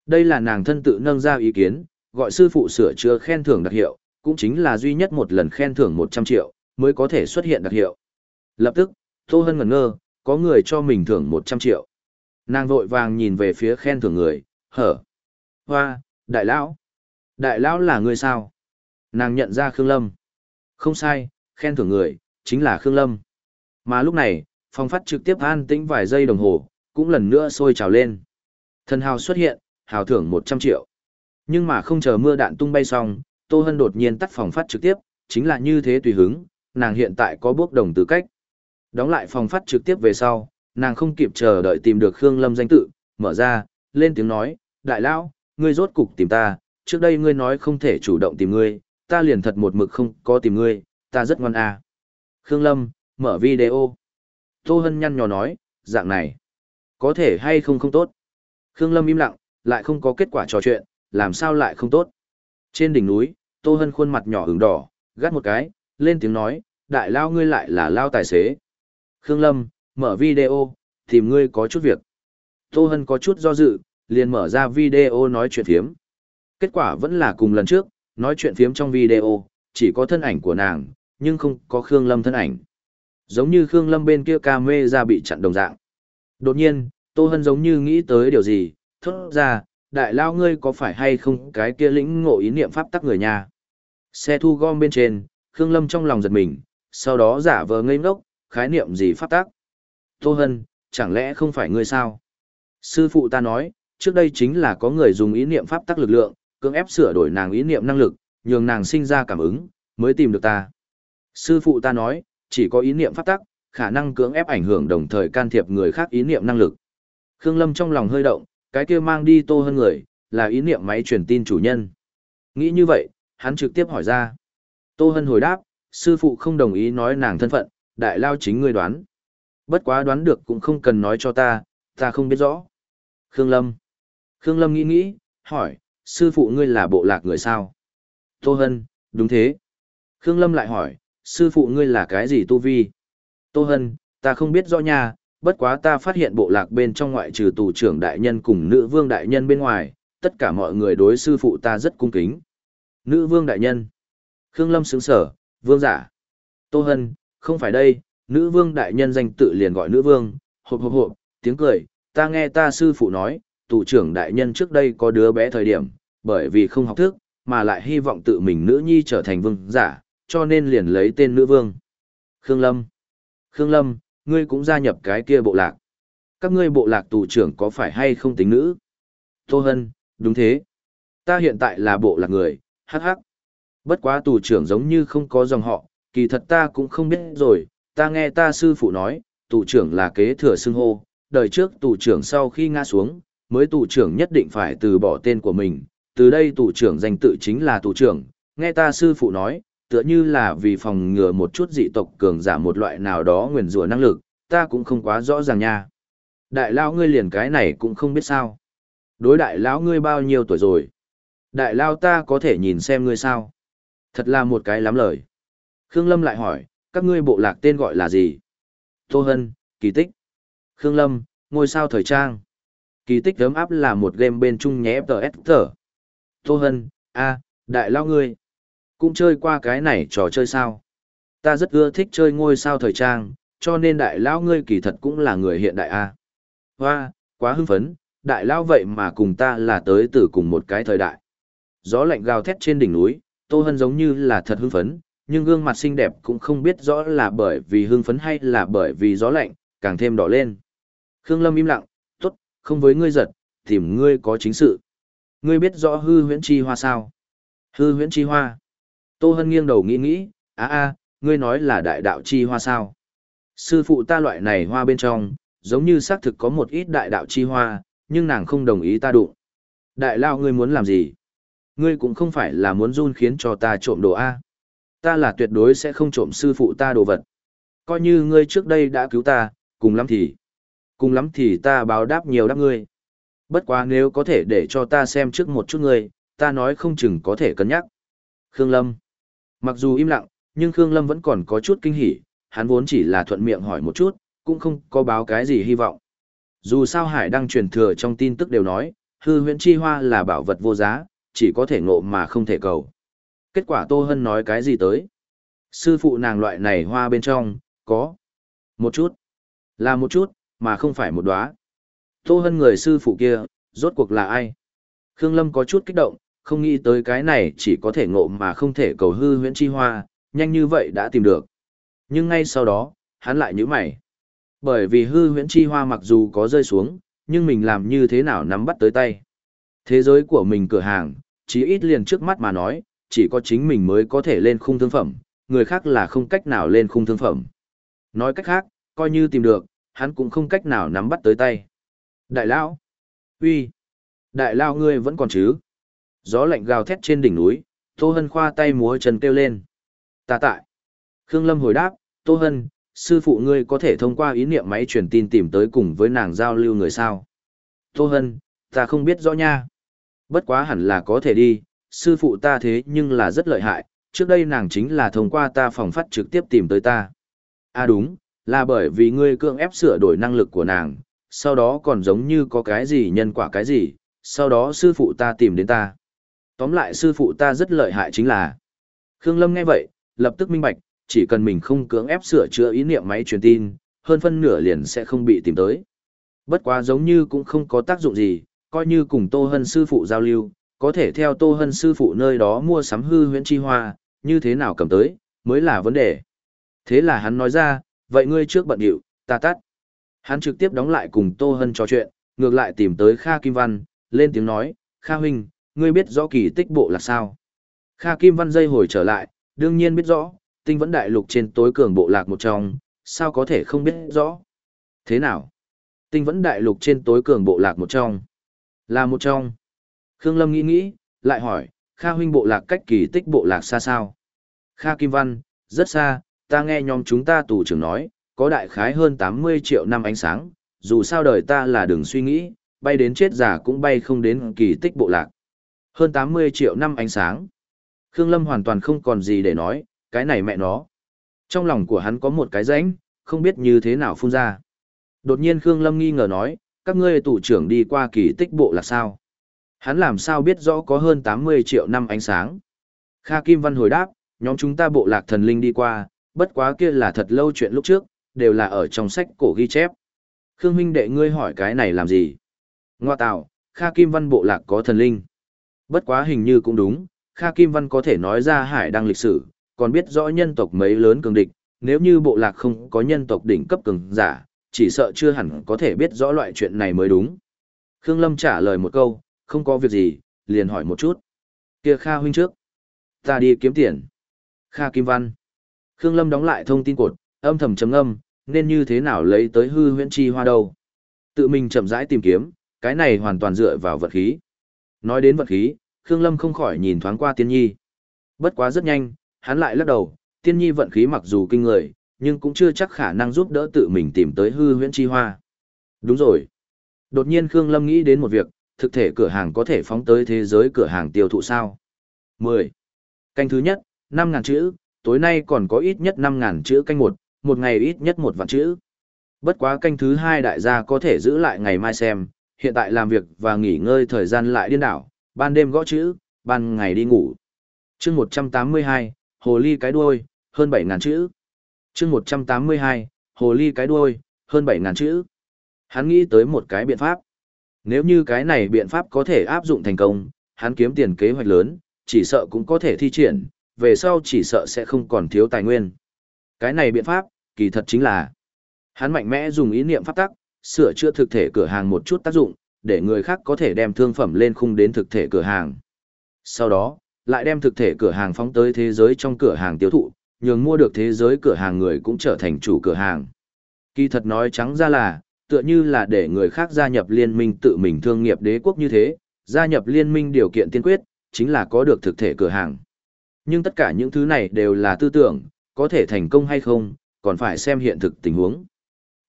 Đây là nàng thân tự nâng ra ý kiến, gọi sư phụ sửa chữa khen thưởng đặc hiệu, cũng chính là duy nhất một lần khen thưởng 100 triệu, mới có thể xuất hiện đặc hiệu. Lập tức, Tô Hân ngẩn ngơ, có người cho mình thưởng 100 triệu. Nàng vội vàng nhìn về phía khen thưởng người, hở. Hoa, đại lão. Đại lão là người sao? Nàng nhận ra Khương Lâm. Không sai, khen thưởng người, chính là Khương Lâm. Mà lúc này, phong phát trực tiếp an tĩnh vài giây đồng hồ, cũng lần nữa sôi trào lên. Thần hào xuất hiện, hào thưởng 100 triệu. Nhưng mà không chờ mưa đạn tung bay xong, Tô Hân đột nhiên tắt phòng phát trực tiếp, chính là như thế tùy hứng, nàng hiện tại có bước đồng tư cách. Đóng lại phòng phát trực tiếp về sau, nàng không kịp chờ đợi tìm được Khương Lâm danh tự, mở ra, lên tiếng nói, đại lão, ngươi rốt cục tìm ta, trước đây ngươi nói không thể chủ động tìm ngươi, ta liền thật một mực không có tìm ngươi, ta rất ngoan à. Khương Lâm, mở video. Tô Hân nhăn nhò nói, dạng này, có thể hay không không tốt. Khương Lâm im lặng, lại không có kết quả trò chuyện, làm sao lại không tốt. Trên đỉnh núi, Tô Hân khuôn mặt nhỏ ửng đỏ, gắt một cái, lên tiếng nói, đại lao ngươi lại là lao tài xế. Khương Lâm, mở video, tìm ngươi có chút việc. Tô Hân có chút do dự, liền mở ra video nói chuyện phiếm. Kết quả vẫn là cùng lần trước, nói chuyện phiếm trong video, chỉ có thân ảnh của nàng, nhưng không có Khương Lâm thân ảnh. Giống như Khương Lâm bên kia ca mê ra bị chặn đồng dạng. Đột nhiên, Tô Hân giống như nghĩ tới điều gì, thốt ra, đại lao ngươi có phải hay không cái kia lĩnh ngộ ý niệm pháp tắc người nhà. Xe thu gom bên trên, Khương Lâm trong lòng giật mình, sau đó giả vờ ngây ngốc, khái niệm gì pháp tắc. Tô Hân, chẳng lẽ không phải ngươi sao? Sư phụ ta nói, trước đây chính là có người dùng ý niệm pháp tắc lực lượng, cưỡng ép sửa đổi nàng ý niệm năng lực, nhường nàng sinh ra cảm ứng, mới tìm được ta. Sư phụ ta nói, chỉ có ý niệm pháp tắc, khả năng cưỡng ép ảnh hưởng đồng thời can thiệp người khác ý niệm năng lực. Khương Lâm trong lòng hơi động, cái kia mang đi tô Hân người, là ý niệm máy truyền tin chủ nhân. Nghĩ như vậy, hắn trực tiếp hỏi ra. Tô Hân hồi đáp, sư phụ không đồng ý nói nàng thân phận, đại lao chính ngươi đoán. Bất quá đoán được cũng không cần nói cho ta, ta không biết rõ. Khương Lâm. Khương Lâm nghĩ nghĩ, hỏi, sư phụ ngươi là bộ lạc người sao? Tô Hân, đúng thế. Khương Lâm lại hỏi, sư phụ ngươi là cái gì tu vi? Tô Hân, ta không biết rõ nha, bất quá ta phát hiện bộ lạc bên trong ngoại trừ tù trưởng đại nhân cùng nữ vương đại nhân bên ngoài, tất cả mọi người đối sư phụ ta rất cung kính. Nữ vương đại nhân. Khương Lâm sướng sở, vương giả. Tô Hân, không phải đây, nữ vương đại nhân danh tự liền gọi nữ vương, hộp hộp hộp, tiếng cười, ta nghe ta sư phụ nói, tù trưởng đại nhân trước đây có đứa bé thời điểm, bởi vì không học thức, mà lại hy vọng tự mình nữ nhi trở thành vương giả, cho nên liền lấy tên nữ vương. Khương Lâm. Khương Lâm, ngươi cũng gia nhập cái kia bộ lạc. Các ngươi bộ lạc tù trưởng có phải hay không tính nữ? Tô Hân, đúng thế. Ta hiện tại là bộ lạc người, hắc hắc. Bất quá tù trưởng giống như không có dòng họ, kỳ thật ta cũng không biết rồi, ta nghe ta sư phụ nói, tù trưởng là kế thừa xưng hô, đời trước tù trưởng sau khi ngã xuống, mới tù trưởng nhất định phải từ bỏ tên của mình, từ đây tù trưởng danh tự chính là tù trưởng, nghe ta sư phụ nói, tựa như là vì phòng ngừa một chút dị tộc cường giả một loại nào đó nguyền rủa năng lực, ta cũng không quá rõ ràng nha. Đại lão ngươi liền cái này cũng không biết sao. Đối đại lão ngươi bao nhiêu tuổi rồi? Đại lão ta có thể nhìn xem ngươi sao? Thật là một cái lắm lời. Khương Lâm lại hỏi, các ngươi bộ lạc tên gọi là gì? Tô Hân, Kỳ Tích. Khương Lâm, ngôi sao thời trang. Kỳ Tích ấm áp là một game bên chung nhé FTS. S. Tô Hân, a, đại lão ngươi. Cũng chơi qua cái này trò chơi sao? Ta rất ưa thích chơi ngôi sao thời trang, cho nên đại lão ngươi kỳ thật cũng là người hiện đại a. Hoa, quá hưng phấn, đại lão vậy mà cùng ta là tới từ cùng một cái thời đại. Gió lạnh gào thét trên đỉnh núi, Tô Hân giống như là thật hưng phấn, nhưng gương mặt xinh đẹp cũng không biết rõ là bởi vì hưng phấn hay là bởi vì gió lạnh, càng thêm đỏ lên. Khương Lâm im lặng, tốt, không với ngươi giật, tìm ngươi có chính sự. Ngươi biết rõ hư huyễn chi hoa sao? Hư huyễn chi hoa. Tô Hân nghiêng đầu nghĩ nghĩ, a a, ngươi nói là đại đạo chi hoa sao? Sư phụ ta loại này hoa bên trong, giống như xác thực có một ít đại đạo chi hoa, nhưng nàng không đồng ý ta đụng. Đại lao ngươi muốn làm gì? Ngươi cũng không phải là muốn run khiến cho ta trộm đồ A. Ta là tuyệt đối sẽ không trộm sư phụ ta đồ vật. Coi như ngươi trước đây đã cứu ta, cùng lắm thì. Cùng lắm thì ta báo đáp nhiều đáp ngươi. Bất quá nếu có thể để cho ta xem trước một chút ngươi, ta nói không chừng có thể cân nhắc. Khương Lâm. Mặc dù im lặng, nhưng Khương Lâm vẫn còn có chút kinh hỉ, hắn vốn chỉ là thuận miệng hỏi một chút, cũng không có báo cái gì hy vọng. Dù sao Hải đang truyền thừa trong tin tức đều nói, hư huyễn chi hoa là bảo vật vô giá, chỉ có thể ngộ mà không thể cầu. Kết quả Tô Hân nói cái gì tới? Sư phụ nàng loại này hoa bên trong, có một chút, là một chút, mà không phải một đóa. Tô Hân người sư phụ kia, rốt cuộc là ai? Khương Lâm có chút kích động, không nghĩ tới cái này chỉ có thể ngộ mà không thể cầu hư huyễn chi hoa, nhanh như vậy đã tìm được. Nhưng ngay sau đó, hắn lại nhíu mày. Bởi vì hư huyễn chi hoa mặc dù có rơi xuống, nhưng mình làm như thế nào nắm bắt tới tay. Thế giới của mình cửa hàng, chỉ ít liền trước mắt mà nói, chỉ có chính mình mới có thể lên khung thương phẩm, người khác là không cách nào lên khung thương phẩm. Nói cách khác, coi như tìm được, hắn cũng không cách nào nắm bắt tới tay. Đại lão, uy, đại lão ngươi vẫn còn chứ? Gió lạnh gào thét trên đỉnh núi, Tô Hân khoa tay múa chân kêu lên. Ta tại. Khương Lâm hồi đáp, Tô Hân, sư phụ ngươi có thể thông qua ý niệm máy truyền tin tìm tới cùng với nàng giao lưu người sao? Tô Hân, ta không biết rõ nha. Bất quá hẳn là có thể đi, sư phụ ta thế nhưng là rất lợi hại, trước đây nàng chính là thông qua ta phòng phát trực tiếp tìm tới ta. À đúng, là bởi vì ngươi cưỡng ép sửa đổi năng lực của nàng, sau đó còn giống như có cái gì nhân quả cái gì, sau đó sư phụ ta tìm đến ta. Tóm lại sư phụ ta rất lợi hại chính là. Khương Lâm nghe vậy, lập tức minh bạch, chỉ cần mình không cưỡng ép sửa chữa ý niệm máy truyền tin, hơn phân nửa liền sẽ không bị tìm tới. Bất quá giống như cũng không có tác dụng gì, coi như cùng Tô Hân sư phụ giao lưu, có thể theo Tô Hân sư phụ nơi đó mua sắm hư huyễn chi hoa, như thế nào cầm tới, mới là vấn đề. Thế là hắn nói ra, vậy ngươi trước bận điệu, ta tắt. Hắn trực tiếp đóng lại cùng Tô Hân trò chuyện, ngược lại tìm tới Kha Kim Văn, lên tiếng nói, Kha huynh, ngươi biết rõ kỳ tích bộ là sao? Kha Kim Văn dây hồi trở lại, đương nhiên biết rõ, tinh vẫn đại lục trên tối cường bộ lạc một trong, sao có thể không biết rõ? Thế nào? Tinh vẫn đại lục trên tối cường bộ lạc một trong. Là một trong. Khương Lâm nghĩ nghĩ, lại hỏi, Kha huynh bộ lạc cách kỳ tích bộ lạc xa sao? Kha Kim Văn, rất xa, ta nghe nhóm chúng ta tù trưởng nói, có đại khái hơn 80 triệu năm ánh sáng, dù sao đời ta là đừng suy nghĩ, bay đến chết già cũng bay không đến kỳ tích bộ lạc. Hơn 80 triệu năm ánh sáng. Khương Lâm hoàn toàn không còn gì để nói, cái này mẹ nó. Trong lòng của hắn có một cái rãnh, không biết như thế nào phun ra. Đột nhiên Khương Lâm nghi ngờ nói, các ngươi tù trưởng đi qua kỳ tích bộ là sao? Hắn làm sao biết rõ có hơn 80 triệu năm ánh sáng? Kha Kim Văn hồi đáp, nhóm chúng ta bộ lạc thần linh đi qua, bất quá kia là thật lâu chuyện lúc trước, đều là ở trong sách cổ ghi chép. Khương huynh đệ ngươi hỏi cái này làm gì? Ngoa tạo, Kha Kim Văn bộ lạc có thần linh. Bất quá hình như cũng đúng, Kha Kim Văn có thể nói ra hải đăng lịch sử, còn biết rõ nhân tộc mấy lớn cường địch, nếu như bộ lạc không có nhân tộc đỉnh cấp cường giả, chỉ sợ chưa hẳn có thể biết rõ loại chuyện này mới đúng. Khương Lâm trả lời một câu, không có việc gì, liền hỏi một chút. Kia Kha huynh trước. Ta đi kiếm tiền. Kha Kim Văn. Khương Lâm đóng lại thông tin cột, âm thầm chấm âm, nên như thế nào lấy tới hư huyễn chi hoa đâu. Tự mình chậm rãi tìm kiếm, cái này hoàn toàn dựa vào vật khí. Nói đến vật khí, Khương Lâm không khỏi nhìn thoáng qua tiên nhi. Bất quá rất nhanh, hắn lại lắc đầu, tiên nhi vận khí mặc dù kinh người, nhưng cũng chưa chắc khả năng giúp đỡ tự mình tìm tới hư huyễn chi hoa. Đúng rồi. Đột nhiên Khương Lâm nghĩ đến một việc, thực thể cửa hàng có thể phóng tới thế giới cửa hàng tiêu thụ sao? 10. Canh thứ nhất, 5.000 chữ, tối nay còn có ít nhất 5.000 chữ canh một, một ngày ít nhất một vạn chữ. Bất quá canh thứ hai đại gia có thể giữ lại ngày mai xem, hiện tại làm việc và nghỉ ngơi thời gian lại điên đảo, ban đêm gõ chữ, ban ngày đi ngủ. chương 182, Hồ Ly cái đuôi, hơn 7.000 chữ. chương 182, Hồ Ly cái đuôi, hơn 7.000 chữ. Hắn nghĩ tới một cái biện pháp. Nếu như cái này biện pháp có thể áp dụng thành công, hắn kiếm tiền kế hoạch lớn, chỉ sợ cũng có thể thi triển, về sau chỉ sợ sẽ không còn thiếu tài nguyên. Cái này biện pháp, kỳ thật chính là hắn mạnh mẽ dùng ý niệm pháp tắc, sửa chữa thực thể cửa hàng một chút tác dụng, để người khác có thể đem thương phẩm lên khung đến thực thể cửa hàng. Sau đó, lại đem thực thể cửa hàng phóng tới thế giới trong cửa hàng tiêu thụ, nhường mua được thế giới cửa hàng người cũng trở thành chủ cửa hàng. Kỳ thật nói trắng ra là, tựa như là để người khác gia nhập liên minh tự mình thương nghiệp đế quốc như thế, gia nhập liên minh điều kiện tiên quyết, chính là có được thực thể cửa hàng. Nhưng tất cả những thứ này đều là tư tưởng, có thể thành công hay không, còn phải xem hiện thực tình huống.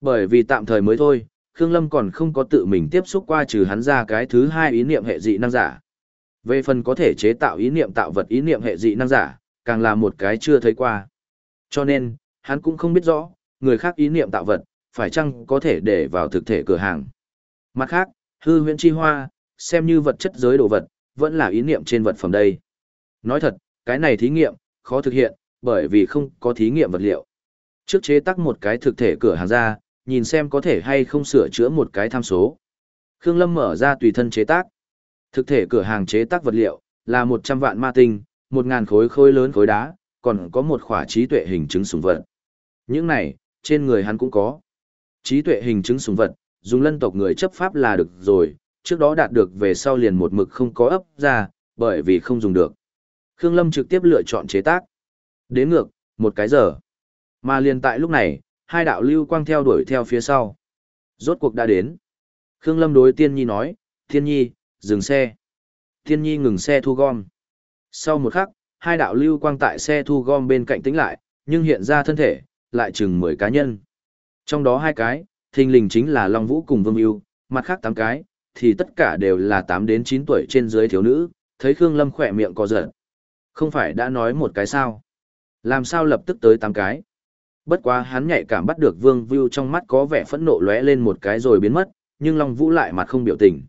Bởi vì tạm thời mới thôi, Khương Lâm còn không có tự mình tiếp xúc qua trừ hắn ra cái thứ hai ý niệm hệ dị năng giả. Về phần có thể chế tạo ý niệm tạo vật ý niệm hệ dị năng giả, càng là một cái chưa thấy qua. Cho nên, hắn cũng không biết rõ, người khác ý niệm tạo vật, phải chăng có thể để vào thực thể cửa hàng. Mặt khác, hư huyễn chi hoa, xem như vật chất giới đồ vật, vẫn là ý niệm trên vật phẩm đây. Nói thật, cái này thí nghiệm, khó thực hiện, bởi vì không có thí nghiệm vật liệu. Trước chế tác một cái thực thể cửa hàng ra, nhìn xem có thể hay không sửa chữa một cái tham số. Khương Lâm mở ra tùy thân chế tác. Thực thể cửa hàng chế tác vật liệu là 100 vạn ma tinh, 1000 khối khối lớn khối đá, còn có một khỏa trí tuệ hình chứng súng vật. Những này, trên người hắn cũng có. Trí tuệ hình chứng súng vật, dùng lân tộc người chấp pháp là được rồi, trước đó đạt được về sau liền một mực không có ấp ra, bởi vì không dùng được. Khương Lâm trực tiếp lựa chọn chế tác. Đến ngược, một cái giờ. Mà liền tại lúc này, hai đạo lưu quang theo đuổi theo phía sau. Rốt cuộc đã đến. Khương Lâm đối Tiên Nhi nói, Tiên Nhi, dừng xe. Tiên Nhi ngừng xe thu gom. Sau một khắc, hai đạo lưu quang tại xe thu gom bên cạnh tĩnh lại, nhưng hiện ra thân thể, lại chừng 10 cá nhân. Trong đó hai cái, thình lình chính là Long Vũ cùng Vương Yêu, mặt khác tám cái, thì tất cả đều là 8 đến 9 tuổi trên dưới thiếu nữ, thấy Khương Lâm khỏe miệng có giận. Không phải đã nói một cái sao? Làm sao lập tức tới 8 cái? Bất quá hắn nhạy cảm bắt được Vương Vưu trong mắt có vẻ phẫn nộ lóe lên một cái rồi biến mất, nhưng Long Vũ lại mặt không biểu tình.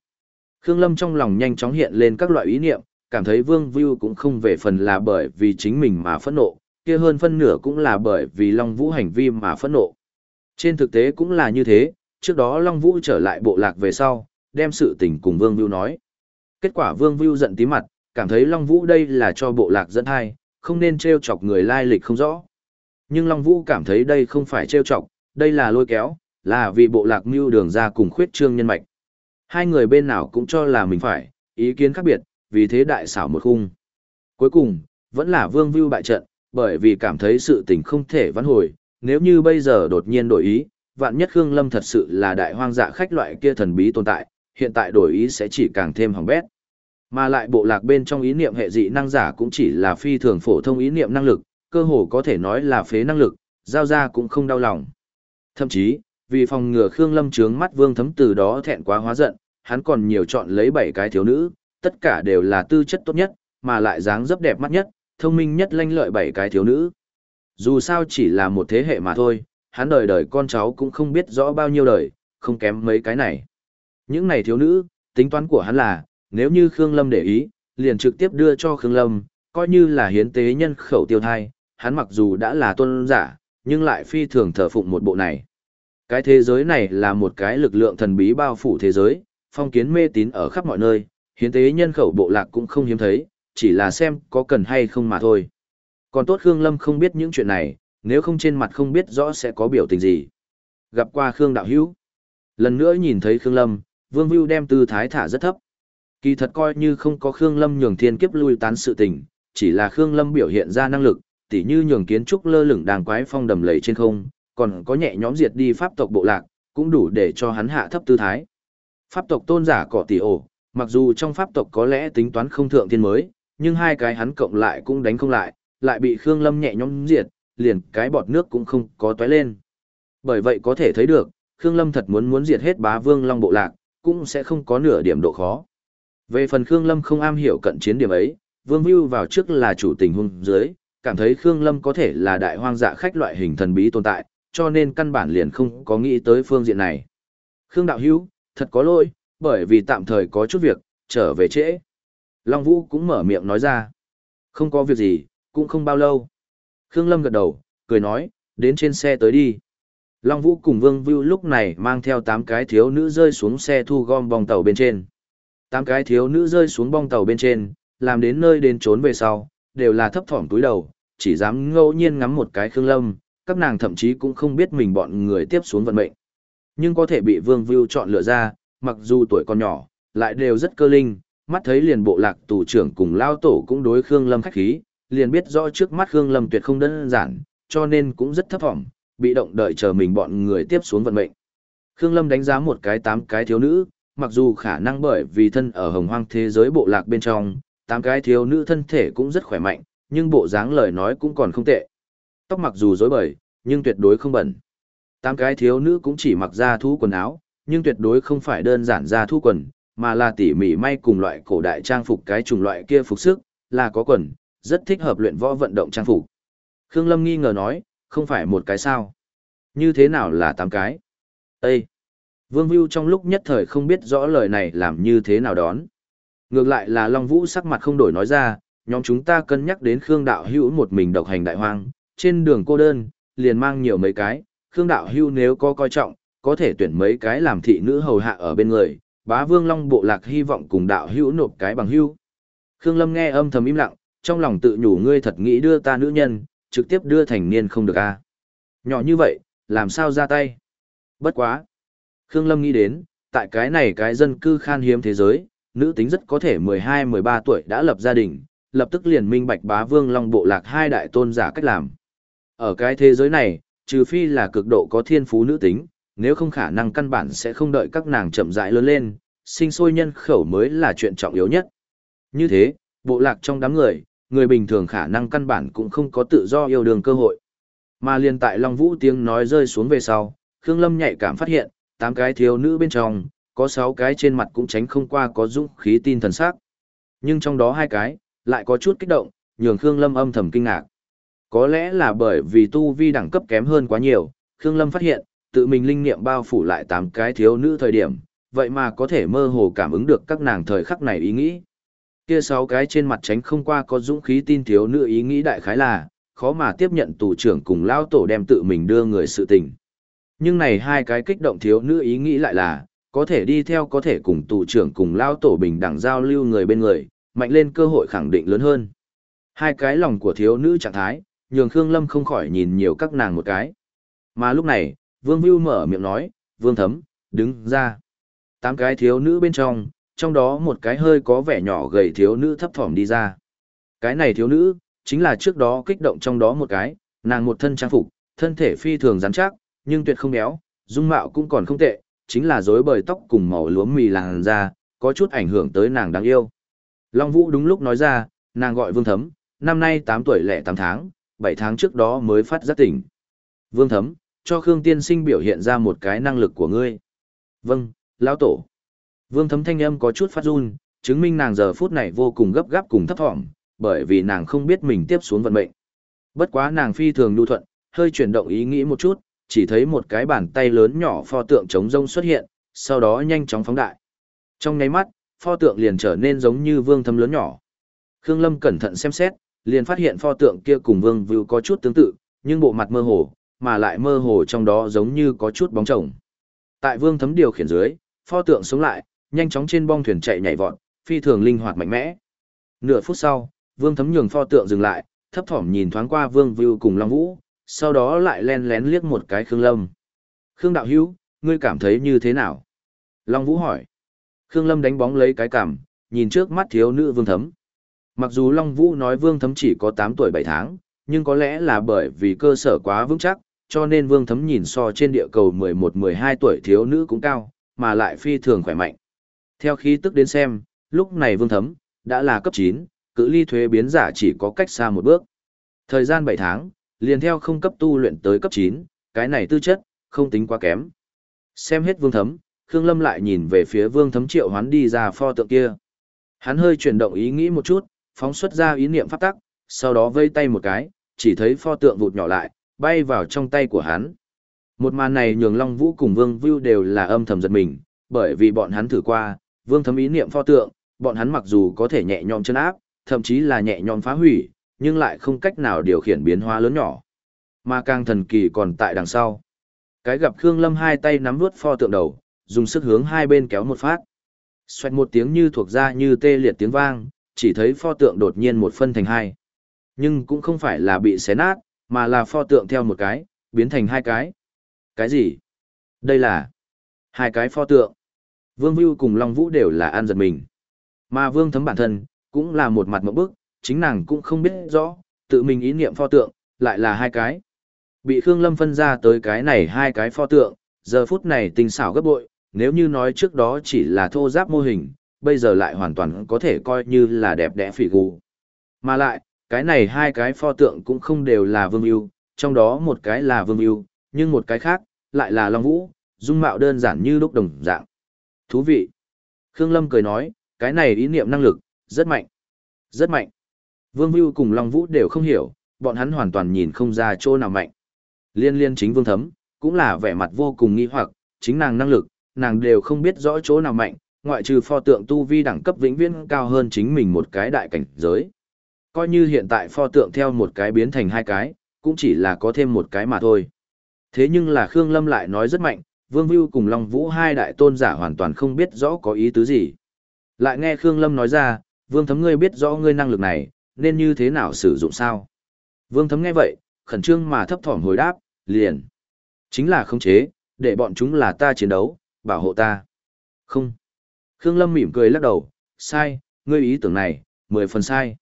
Khương Lâm trong lòng nhanh chóng hiện lên các loại ý niệm, cảm thấy Vương Vưu cũng không về phần là bởi vì chính mình mà phẫn nộ, kia hơn phân nửa cũng là bởi vì Long Vũ hành vi mà phẫn nộ. Trên thực tế cũng là như thế, trước đó Long Vũ trở lại bộ lạc về sau, đem sự tình cùng Vương Vưu nói. Kết quả Vương Vưu giận tí mặt, cảm thấy Long Vũ đây là cho bộ lạc dẫn hai, không nên trêu chọc người lai lịch không rõ. Nhưng Long Vũ cảm thấy đây không phải trêu chọc, đây là lôi kéo, là vì bộ lạc mưu đường ra cùng khuyết trương nhân mạch. Hai người bên nào cũng cho là mình phải, ý kiến khác biệt, vì thế đại xảo một khung. Cuối cùng, vẫn là Vương Vưu bại trận, bởi vì cảm thấy sự tình không thể vãn hồi, nếu như bây giờ đột nhiên đổi ý, vạn nhất Khương Lâm thật sự là đại hoang dạ khách loại kia thần bí tồn tại, hiện tại đổi ý sẽ chỉ càng thêm hỏng bét. Mà lại bộ lạc bên trong ý niệm hệ dị năng giả cũng chỉ là phi thường phổ thông ý niệm năng lực, cơ hồ có thể nói là phế năng lực, giao ra cũng không đau lòng. Thậm chí, vì phòng ngừa Khương Lâm trướng mắt Vương Thấm từ đó thẹn quá hóa giận, hắn còn nhiều chọn lấy bảy cái thiếu nữ, tất cả đều là tư chất tốt nhất, mà lại dáng dấp đẹp mắt nhất, thông minh nhất lanh lợi bảy cái thiếu nữ. Dù sao chỉ là một thế hệ mà thôi, hắn đời đời con cháu cũng không biết rõ bao nhiêu đời, không kém mấy cái này. Những này thiếu nữ, tính toán của hắn là, nếu như Khương Lâm để ý, liền trực tiếp đưa cho Khương Lâm, coi như là hiến tế nhân khẩu tiêu thai, hắn mặc dù đã là tôn giả, nhưng lại phi thường thờ phụng một bộ này. Cái thế giới này là một cái lực lượng thần bí bao phủ thế giới, phong kiến mê tín ở khắp mọi nơi, hiến tế nhân khẩu bộ lạc cũng không hiếm thấy, chỉ là xem có cần hay không mà thôi. Còn tốt Khương Lâm không biết những chuyện này, nếu không trên mặt không biết rõ sẽ có biểu tình gì. Gặp qua Khương Đạo Hữu Lần nữa nhìn thấy Khương Lâm, Vương Vưu đem tư thái thả rất thấp. Kỳ thật coi như không có Khương Lâm nhường thiên kiếp lui tán sự tình, chỉ là Khương Lâm biểu hiện ra năng lực, tỉ như nhường kiến trúc lơ lửng đàng quái phong đầm lầy trên không, còn có nhẹ nhõm diệt đi pháp tộc bộ lạc, cũng đủ để cho hắn hạ thấp tư thái. Pháp tộc tôn giả cỏ tỷ ổ, mặc dù trong pháp tộc có lẽ tính toán không thượng thiên mới, nhưng hai cái hắn cộng lại cũng đánh không lại, lại bị Khương Lâm nhẹ nhõm diệt, liền cái bọt nước cũng không có tóe lên. Bởi vậy có thể thấy được, Khương Lâm thật muốn muốn diệt hết bá vương long bộ lạc, cũng sẽ không có nửa điểm độ khó. Về phần Khương Lâm không am hiểu cận chiến điểm ấy, Vương Vưu vào trước là chủ tình hung dưới, cảm thấy Khương Lâm có thể là đại hoang dạ khách loại hình thần bí tồn tại, cho nên căn bản liền không có nghĩ tới phương diện này. Khương Đạo Hữu thật có lỗi, bởi vì tạm thời có chút việc, trở về trễ. Long Vũ cũng mở miệng nói ra. Không có việc gì, cũng không bao lâu. Khương Lâm gật đầu, cười nói, đến trên xe tới đi. Long Vũ cùng Vương Vưu lúc này mang theo 8 cái thiếu nữ rơi xuống xe thu gom bong tàu bên trên. 8 cái thiếu nữ rơi xuống bong tàu bên trên, làm đến nơi đến trốn về sau, đều là thấp thỏm túi đầu, chỉ dám ngẫu nhiên ngắm một cái Khương Lâm, các nàng thậm chí cũng không biết mình bọn người tiếp xuống vận mệnh. Nhưng có thể bị Vương Vưu chọn lựa ra, mặc dù tuổi còn nhỏ, lại đều rất cơ linh, mắt thấy liền bộ lạc tù trưởng cùng lao tổ cũng đối Khương Lâm khách khí, liền biết rõ trước mắt Khương Lâm tuyệt không đơn giản, cho nên cũng rất thấp vọng, bị động đợi chờ mình bọn người tiếp xuống vận mệnh. Khương Lâm đánh giá một cái tám cái thiếu nữ, mặc dù khả năng bởi vì thân ở hồng hoang thế giới bộ lạc bên trong, tám cái thiếu nữ thân thể cũng rất khỏe mạnh, nhưng bộ dáng lời nói cũng còn không tệ. Tóc mặc dù rối bời, nhưng tuyệt đối không bẩn. Tám cái thiếu nữ cũng chỉ mặc da thú quần áo, nhưng tuyệt đối không phải đơn giản da thú quần, mà là tỉ mỉ may cùng loại cổ đại trang phục cái chủng loại kia phục sức, là có quần, rất thích hợp luyện võ vận động trang phục. Khương Lâm nghi ngờ nói, không phải một cái sao? Như thế nào là tám cái? Ê! Vương Vưu trong lúc nhất thời không biết rõ lời này làm như thế nào đón. Ngược lại là Long Vũ sắc mặt không đổi nói ra, nhóm chúng ta cân nhắc đến Khương Đạo Hữu một mình độc hành đại hoang, trên đường cô đơn, liền mang nhiều mấy cái, Khương Đạo Hữu nếu có coi trọng, có thể tuyển mấy cái làm thị nữ hầu hạ ở bên người, bá vương long bộ lạc hy vọng cùng đạo hữu nộp cái bằng hữu. Khương Lâm nghe âm thầm im lặng, trong lòng tự nhủ ngươi thật nghĩ đưa ta nữ nhân, trực tiếp đưa thành niên không được a. À. Nhỏ như vậy, làm sao ra tay? Bất quá. Khương Lâm nghĩ đến, tại cái này cái dân cư khan hiếm thế giới, nữ tính rất có thể 12-13 tuổi đã lập gia đình, lập tức liền minh bạch bá vương long bộ lạc hai đại tôn giả cách làm. Ở cái thế giới này, trừ phi là cực độ có thiên phú nữ tính, nếu không khả năng căn bản sẽ không đợi các nàng chậm rãi lớn lên, sinh sôi nhân khẩu mới là chuyện trọng yếu nhất. Như thế, bộ lạc trong đám người, người bình thường khả năng căn bản cũng không có tự do yêu đương cơ hội. Mà liền tại Long Vũ tiếng nói rơi xuống về sau, Khương Lâm nhạy cảm phát hiện, tám cái thiếu nữ bên trong, có sáu cái trên mặt cũng tránh không qua có dũng khí tin thần sắc. Nhưng trong đó hai cái, lại có chút kích động, nhường Khương Lâm âm thầm kinh ngạc. Có lẽ là bởi vì tu vi đẳng cấp kém hơn quá nhiều, Khương Lâm phát hiện, tự mình linh niệm bao phủ lại tám cái thiếu nữ thời điểm, vậy mà có thể mơ hồ cảm ứng được các nàng thời khắc này ý nghĩ. Kia sáu cái trên mặt tránh không qua có dũng khí tin thiếu nữ ý nghĩ đại khái là, khó mà tiếp nhận tù trưởng cùng lao tổ đem tự mình đưa người sự tình. Nhưng này hai cái kích động thiếu nữ ý nghĩ lại là, có thể đi theo có thể cùng tù trưởng cùng lao tổ bình đẳng giao lưu người bên người, mạnh lên cơ hội khẳng định lớn hơn. Hai cái lòng của thiếu nữ trạng thái, nhường Khương Lâm không khỏi nhìn nhiều các nàng một cái. Mà lúc này, Vương Vưu mở miệng nói, Vương Thấm, đứng ra. Tám cái thiếu nữ bên trong, trong đó một cái hơi có vẻ nhỏ gầy thiếu nữ thấp thỏm đi ra. Cái này thiếu nữ, chính là trước đó kích động trong đó một cái, nàng một thân trang phục, thân thể phi thường rắn chắc, nhưng tuyệt không béo, dung mạo cũng còn không tệ, chính là rối bời tóc cùng màu lúa mì làn da, có chút ảnh hưởng tới nàng đáng yêu. Long Vũ đúng lúc nói ra, nàng gọi Vương Thấm, năm nay 8 tuổi lẻ 8 tháng, 7 tháng trước đó mới phát giác tỉnh. Vương Thấm, cho Khương Tiên Sinh biểu hiện ra một cái năng lực của ngươi. Vâng, lão tổ. Vương Thấm thanh âm có chút phát run, chứng minh nàng giờ phút này vô cùng gấp gáp cùng thấp thỏm, bởi vì nàng không biết mình tiếp xuống vận mệnh. Bất quá nàng phi thường nhu thuận, hơi chuyển động ý nghĩ một chút, chỉ thấy một cái bàn tay lớn nhỏ pho tượng trống rông xuất hiện, sau đó nhanh chóng phóng đại. Trong nháy mắt, pho tượng liền trở nên giống như vương Thấm lớn nhỏ. Khương Lâm cẩn thận xem xét, liền phát hiện pho tượng kia cùng vương vưu có chút tương tự, nhưng bộ mặt mơ hồ, mà lại mơ hồ trong đó giống như có chút bóng chồng. Tại vương thấm điều khiển dưới, pho tượng sống lại, nhanh chóng trên bong thuyền chạy nhảy vọt, phi thường linh hoạt mạnh mẽ. Nửa phút sau, vương thấm nhường pho tượng dừng lại, thấp thỏm nhìn thoáng qua vương vưu cùng Long Vũ, sau đó lại len lén liếc một cái Khương Lâm. Khương Đạo Hữu ngươi cảm thấy như thế nào? Long Vũ hỏi. Khương Lâm đánh bóng lấy cái cảm, nhìn trước mắt thiếu nữ vương thấm. Mặc dù Long Vũ nói vương thấm chỉ có 8 tuổi 7 tháng, nhưng có lẽ là bởi vì cơ sở quá vững chắc, cho nên vương thấm nhìn so trên địa cầu 11-12 tuổi thiếu nữ cũng cao, mà lại phi thường khỏe mạnh. Theo khí tức đến xem, lúc này vương thấm, đã là cấp 9, cự ly thuế biến giả chỉ có cách xa một bước. Thời gian 7 tháng, liền theo không cấp tu luyện tới cấp 9, cái này tư chất, không tính quá kém. Xem hết vương thấm, Khương Lâm lại nhìn về phía vương thấm triệu hoán đi ra pho tượng kia. Hắn hơi chuyển động ý nghĩ một chút, phóng xuất ra ý niệm pháp tắc, sau đó vây tay một cái, chỉ thấy pho tượng vụt nhỏ lại, bay vào trong tay của hắn. Một màn này nhường Long Vũ cùng Vương Vưu đều là âm thầm giật mình, bởi vì bọn hắn thử qua, Vương thấm ý niệm pho tượng, bọn hắn mặc dù có thể nhẹ nhõm chân áp, thậm chí là nhẹ nhõm phá hủy, nhưng lại không cách nào điều khiển biến hóa lớn nhỏ. Mà càng thần kỳ còn tại đằng sau. Cái gặp Khương Lâm hai tay nắm vuốt pho tượng đầu, dùng sức hướng hai bên kéo một phát. Xoẹt một tiếng như thuộc ra như tê liệt tiếng vang, chỉ thấy pho tượng đột nhiên một phân thành hai. Nhưng cũng không phải là bị xé nát, mà là pho tượng theo một cái, biến thành hai cái. Cái gì? Đây là hai cái pho tượng. Vương Vưu cùng Long Vũ đều là an giật mình. Mà Vương Thấm bản thân, cũng là một mặt mẫu bức, chính nàng cũng không biết rõ, tự mình ý niệm pho tượng, lại là hai cái. Bị Khương Lâm phân ra tới cái này hai cái pho tượng, giờ phút này tinh xảo gấp bội, nếu như nói trước đó chỉ là thô giáp mô hình, bây giờ lại hoàn toàn có thể coi như là đẹp đẽ phỉ gù. Mà lại, cái này hai cái pho tượng cũng không đều là vương Vưu, trong đó một cái là vương Vưu, nhưng một cái khác, lại là Long Vũ, dung mạo đơn giản như lúc đồng dạng. Thú vị. Khương Lâm cười nói, cái này ý niệm năng lực, rất mạnh. Rất mạnh. Vương Vưu cùng Long Vũ đều không hiểu, bọn hắn hoàn toàn nhìn không ra chỗ nào mạnh. Liên liên chính Vương Thấm, cũng là vẻ mặt vô cùng nghi hoặc, chính nàng năng lực, nàng đều không biết rõ chỗ nào mạnh, ngoại trừ pho tượng tu vi đẳng cấp vĩnh viễn cao hơn chính mình một cái đại cảnh giới. Coi như hiện tại pho tượng theo một cái biến thành hai cái, cũng chỉ là có thêm một cái mà thôi. Thế nhưng là Khương Lâm lại nói rất mạnh, Vương Vưu cùng Long Vũ hai đại tôn giả hoàn toàn không biết rõ có ý tứ gì. Lại nghe Khương Lâm nói ra, Vương Thấm ngươi biết rõ ngươi năng lực này, nên như thế nào sử dụng sao? Vương Thấm nghe vậy, khẩn trương mà thấp thỏm hồi đáp, liền. Chính là khống chế, để bọn chúng là ta chiến đấu, bảo hộ ta. Không. Khương Lâm mỉm cười lắc đầu, sai, ngươi ý tưởng này, mười phần sai.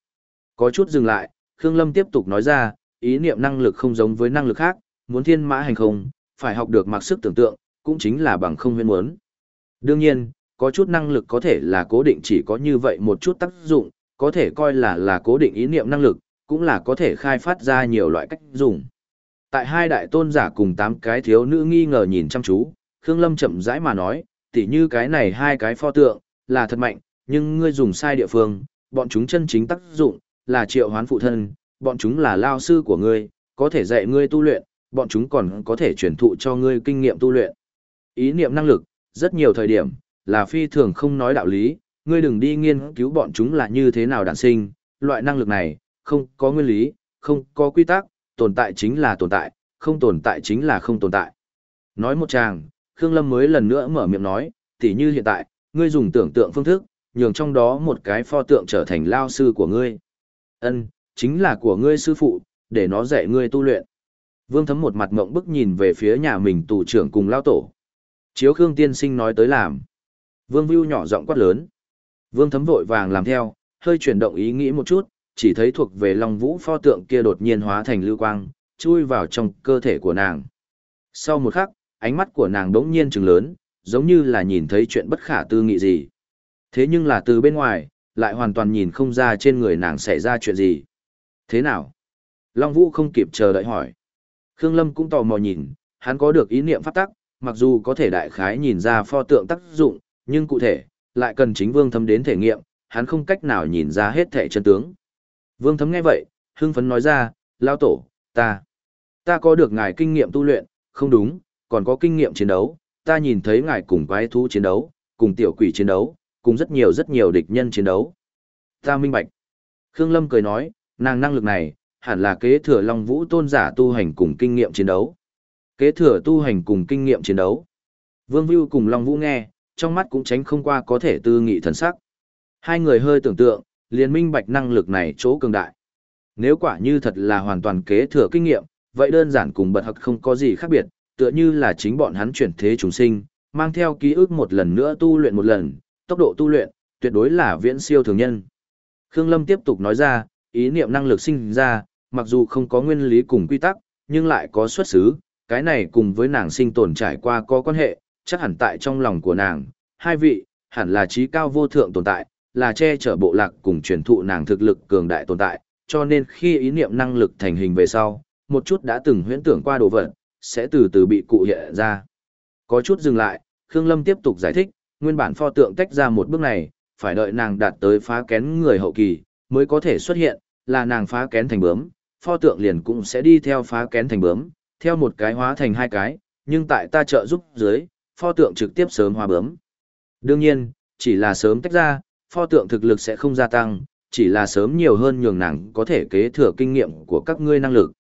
Có chút dừng lại, Khương Lâm tiếp tục nói ra, ý niệm năng lực không giống với năng lực khác, muốn thiên mã hành không, phải học được mặc sức tưởng tượng, cũng chính là bằng không huyên muốn. Đương nhiên, có chút năng lực có thể là cố định chỉ có như vậy một chút tác dụng, có thể coi là là cố định ý niệm năng lực, cũng là có thể khai phát ra nhiều loại cách dùng. Tại hai đại tôn giả cùng tám cái thiếu nữ nghi ngờ nhìn chăm chú, Khương Lâm chậm rãi mà nói, tỉ như cái này hai cái pho tượng, là thật mạnh, nhưng ngươi dùng sai địa phương, bọn chúng chân chính tác dụng, là triệu hoán phụ thân, bọn chúng là lao sư của ngươi, có thể dạy ngươi tu luyện, bọn chúng còn có thể truyền thụ cho ngươi kinh nghiệm tu luyện. Ý niệm năng lực, rất nhiều thời điểm, là phi thường không nói đạo lý, ngươi đừng đi nghiên cứu bọn chúng là như thế nào đản sinh, loại năng lực này, không có nguyên lý, không có quy tắc, tồn tại chính là tồn tại, không tồn tại chính là không tồn tại. Nói một chàng, Khương Lâm mới lần nữa mở miệng nói, tỉ như hiện tại, ngươi dùng tưởng tượng phương thức, nhường trong đó một cái pho tượng trở thành lao sư của ngươi. Ân, chính là của ngươi sư phụ, để nó dạy ngươi tu luyện. Vương Thấm một mặt mộng bức nhìn về phía nhà mình tù trưởng cùng lao tổ. Chiếu Khương Tiên Sinh nói tới làm. Vương Vưu nhỏ giọng quát lớn. Vương Thấm vội vàng làm theo, hơi chuyển động ý nghĩ một chút, chỉ thấy thuộc về Long Vũ pho tượng kia đột nhiên hóa thành lưu quang, chui vào trong cơ thể của nàng. Sau một khắc, ánh mắt của nàng đống nhiên trừng lớn, giống như là nhìn thấy chuyện bất khả tư nghị gì. Thế nhưng là từ bên ngoài, lại hoàn toàn nhìn không ra trên người nàng xảy ra chuyện gì. Thế nào? Long Vũ không kịp chờ đợi hỏi. Khương Lâm cũng tò mò nhìn, hắn có được ý niệm phát tắc, mặc dù có thể đại khái nhìn ra pho tượng tác dụng, nhưng cụ thể, lại cần chính Vương Thấm đến thể nghiệm, hắn không cách nào nhìn ra hết thể chân tướng. Vương Thấm nghe vậy, hưng phấn nói ra, lao tổ, ta, ta có được ngài kinh nghiệm tu luyện, không đúng, còn có kinh nghiệm chiến đấu, ta nhìn thấy ngài cùng quái thú chiến đấu, cùng tiểu quỷ chiến đấu, cùng rất nhiều rất nhiều địch nhân chiến đấu. Ta minh bạch. Khương Lâm cười nói, nàng năng lực này, hẳn là kế thừa Long Vũ tôn giả tu hành cùng kinh nghiệm chiến đấu. Kế thừa tu hành cùng kinh nghiệm chiến đấu. Vương Vưu cùng Long Vũ nghe, trong mắt cũng tránh không qua có thể tư nghị thần sắc. Hai người hơi tưởng tượng, liền minh bạch năng lực này chỗ cường đại. Nếu quả như thật là hoàn toàn kế thừa kinh nghiệm, vậy đơn giản cùng bật hặc không có gì khác biệt, tựa như là chính bọn hắn chuyển thế chúng sinh, mang theo ký ức một lần nữa tu luyện một lần, tốc độ tu luyện, tuyệt đối là viễn siêu thường nhân. Khương Lâm tiếp tục nói ra, ý niệm năng lực sinh ra, mặc dù không có nguyên lý cùng quy tắc, nhưng lại có xuất xứ, cái này cùng với nàng sinh tồn trải qua có quan hệ, chắc hẳn tại trong lòng của nàng, hai vị, hẳn là trí cao vô thượng tồn tại, là che chở bộ lạc cùng truyền thụ nàng thực lực cường đại tồn tại, cho nên khi ý niệm năng lực thành hình về sau, một chút đã từng huyễn tưởng qua đồ vật, sẽ từ từ bị cụ hiện ra. Có chút dừng lại, Khương Lâm tiếp tục giải thích, nguyên bản pho tượng tách ra một bước này, phải đợi nàng đạt tới phá kén người hậu kỳ, mới có thể xuất hiện, là nàng phá kén thành bướm, pho tượng liền cũng sẽ đi theo phá kén thành bướm, theo một cái hóa thành hai cái, nhưng tại ta trợ giúp dưới, pho tượng trực tiếp sớm hóa bướm. Đương nhiên, chỉ là sớm tách ra, pho tượng thực lực sẽ không gia tăng, chỉ là sớm nhiều hơn nhường nàng có thể kế thừa kinh nghiệm của các ngươi năng lực.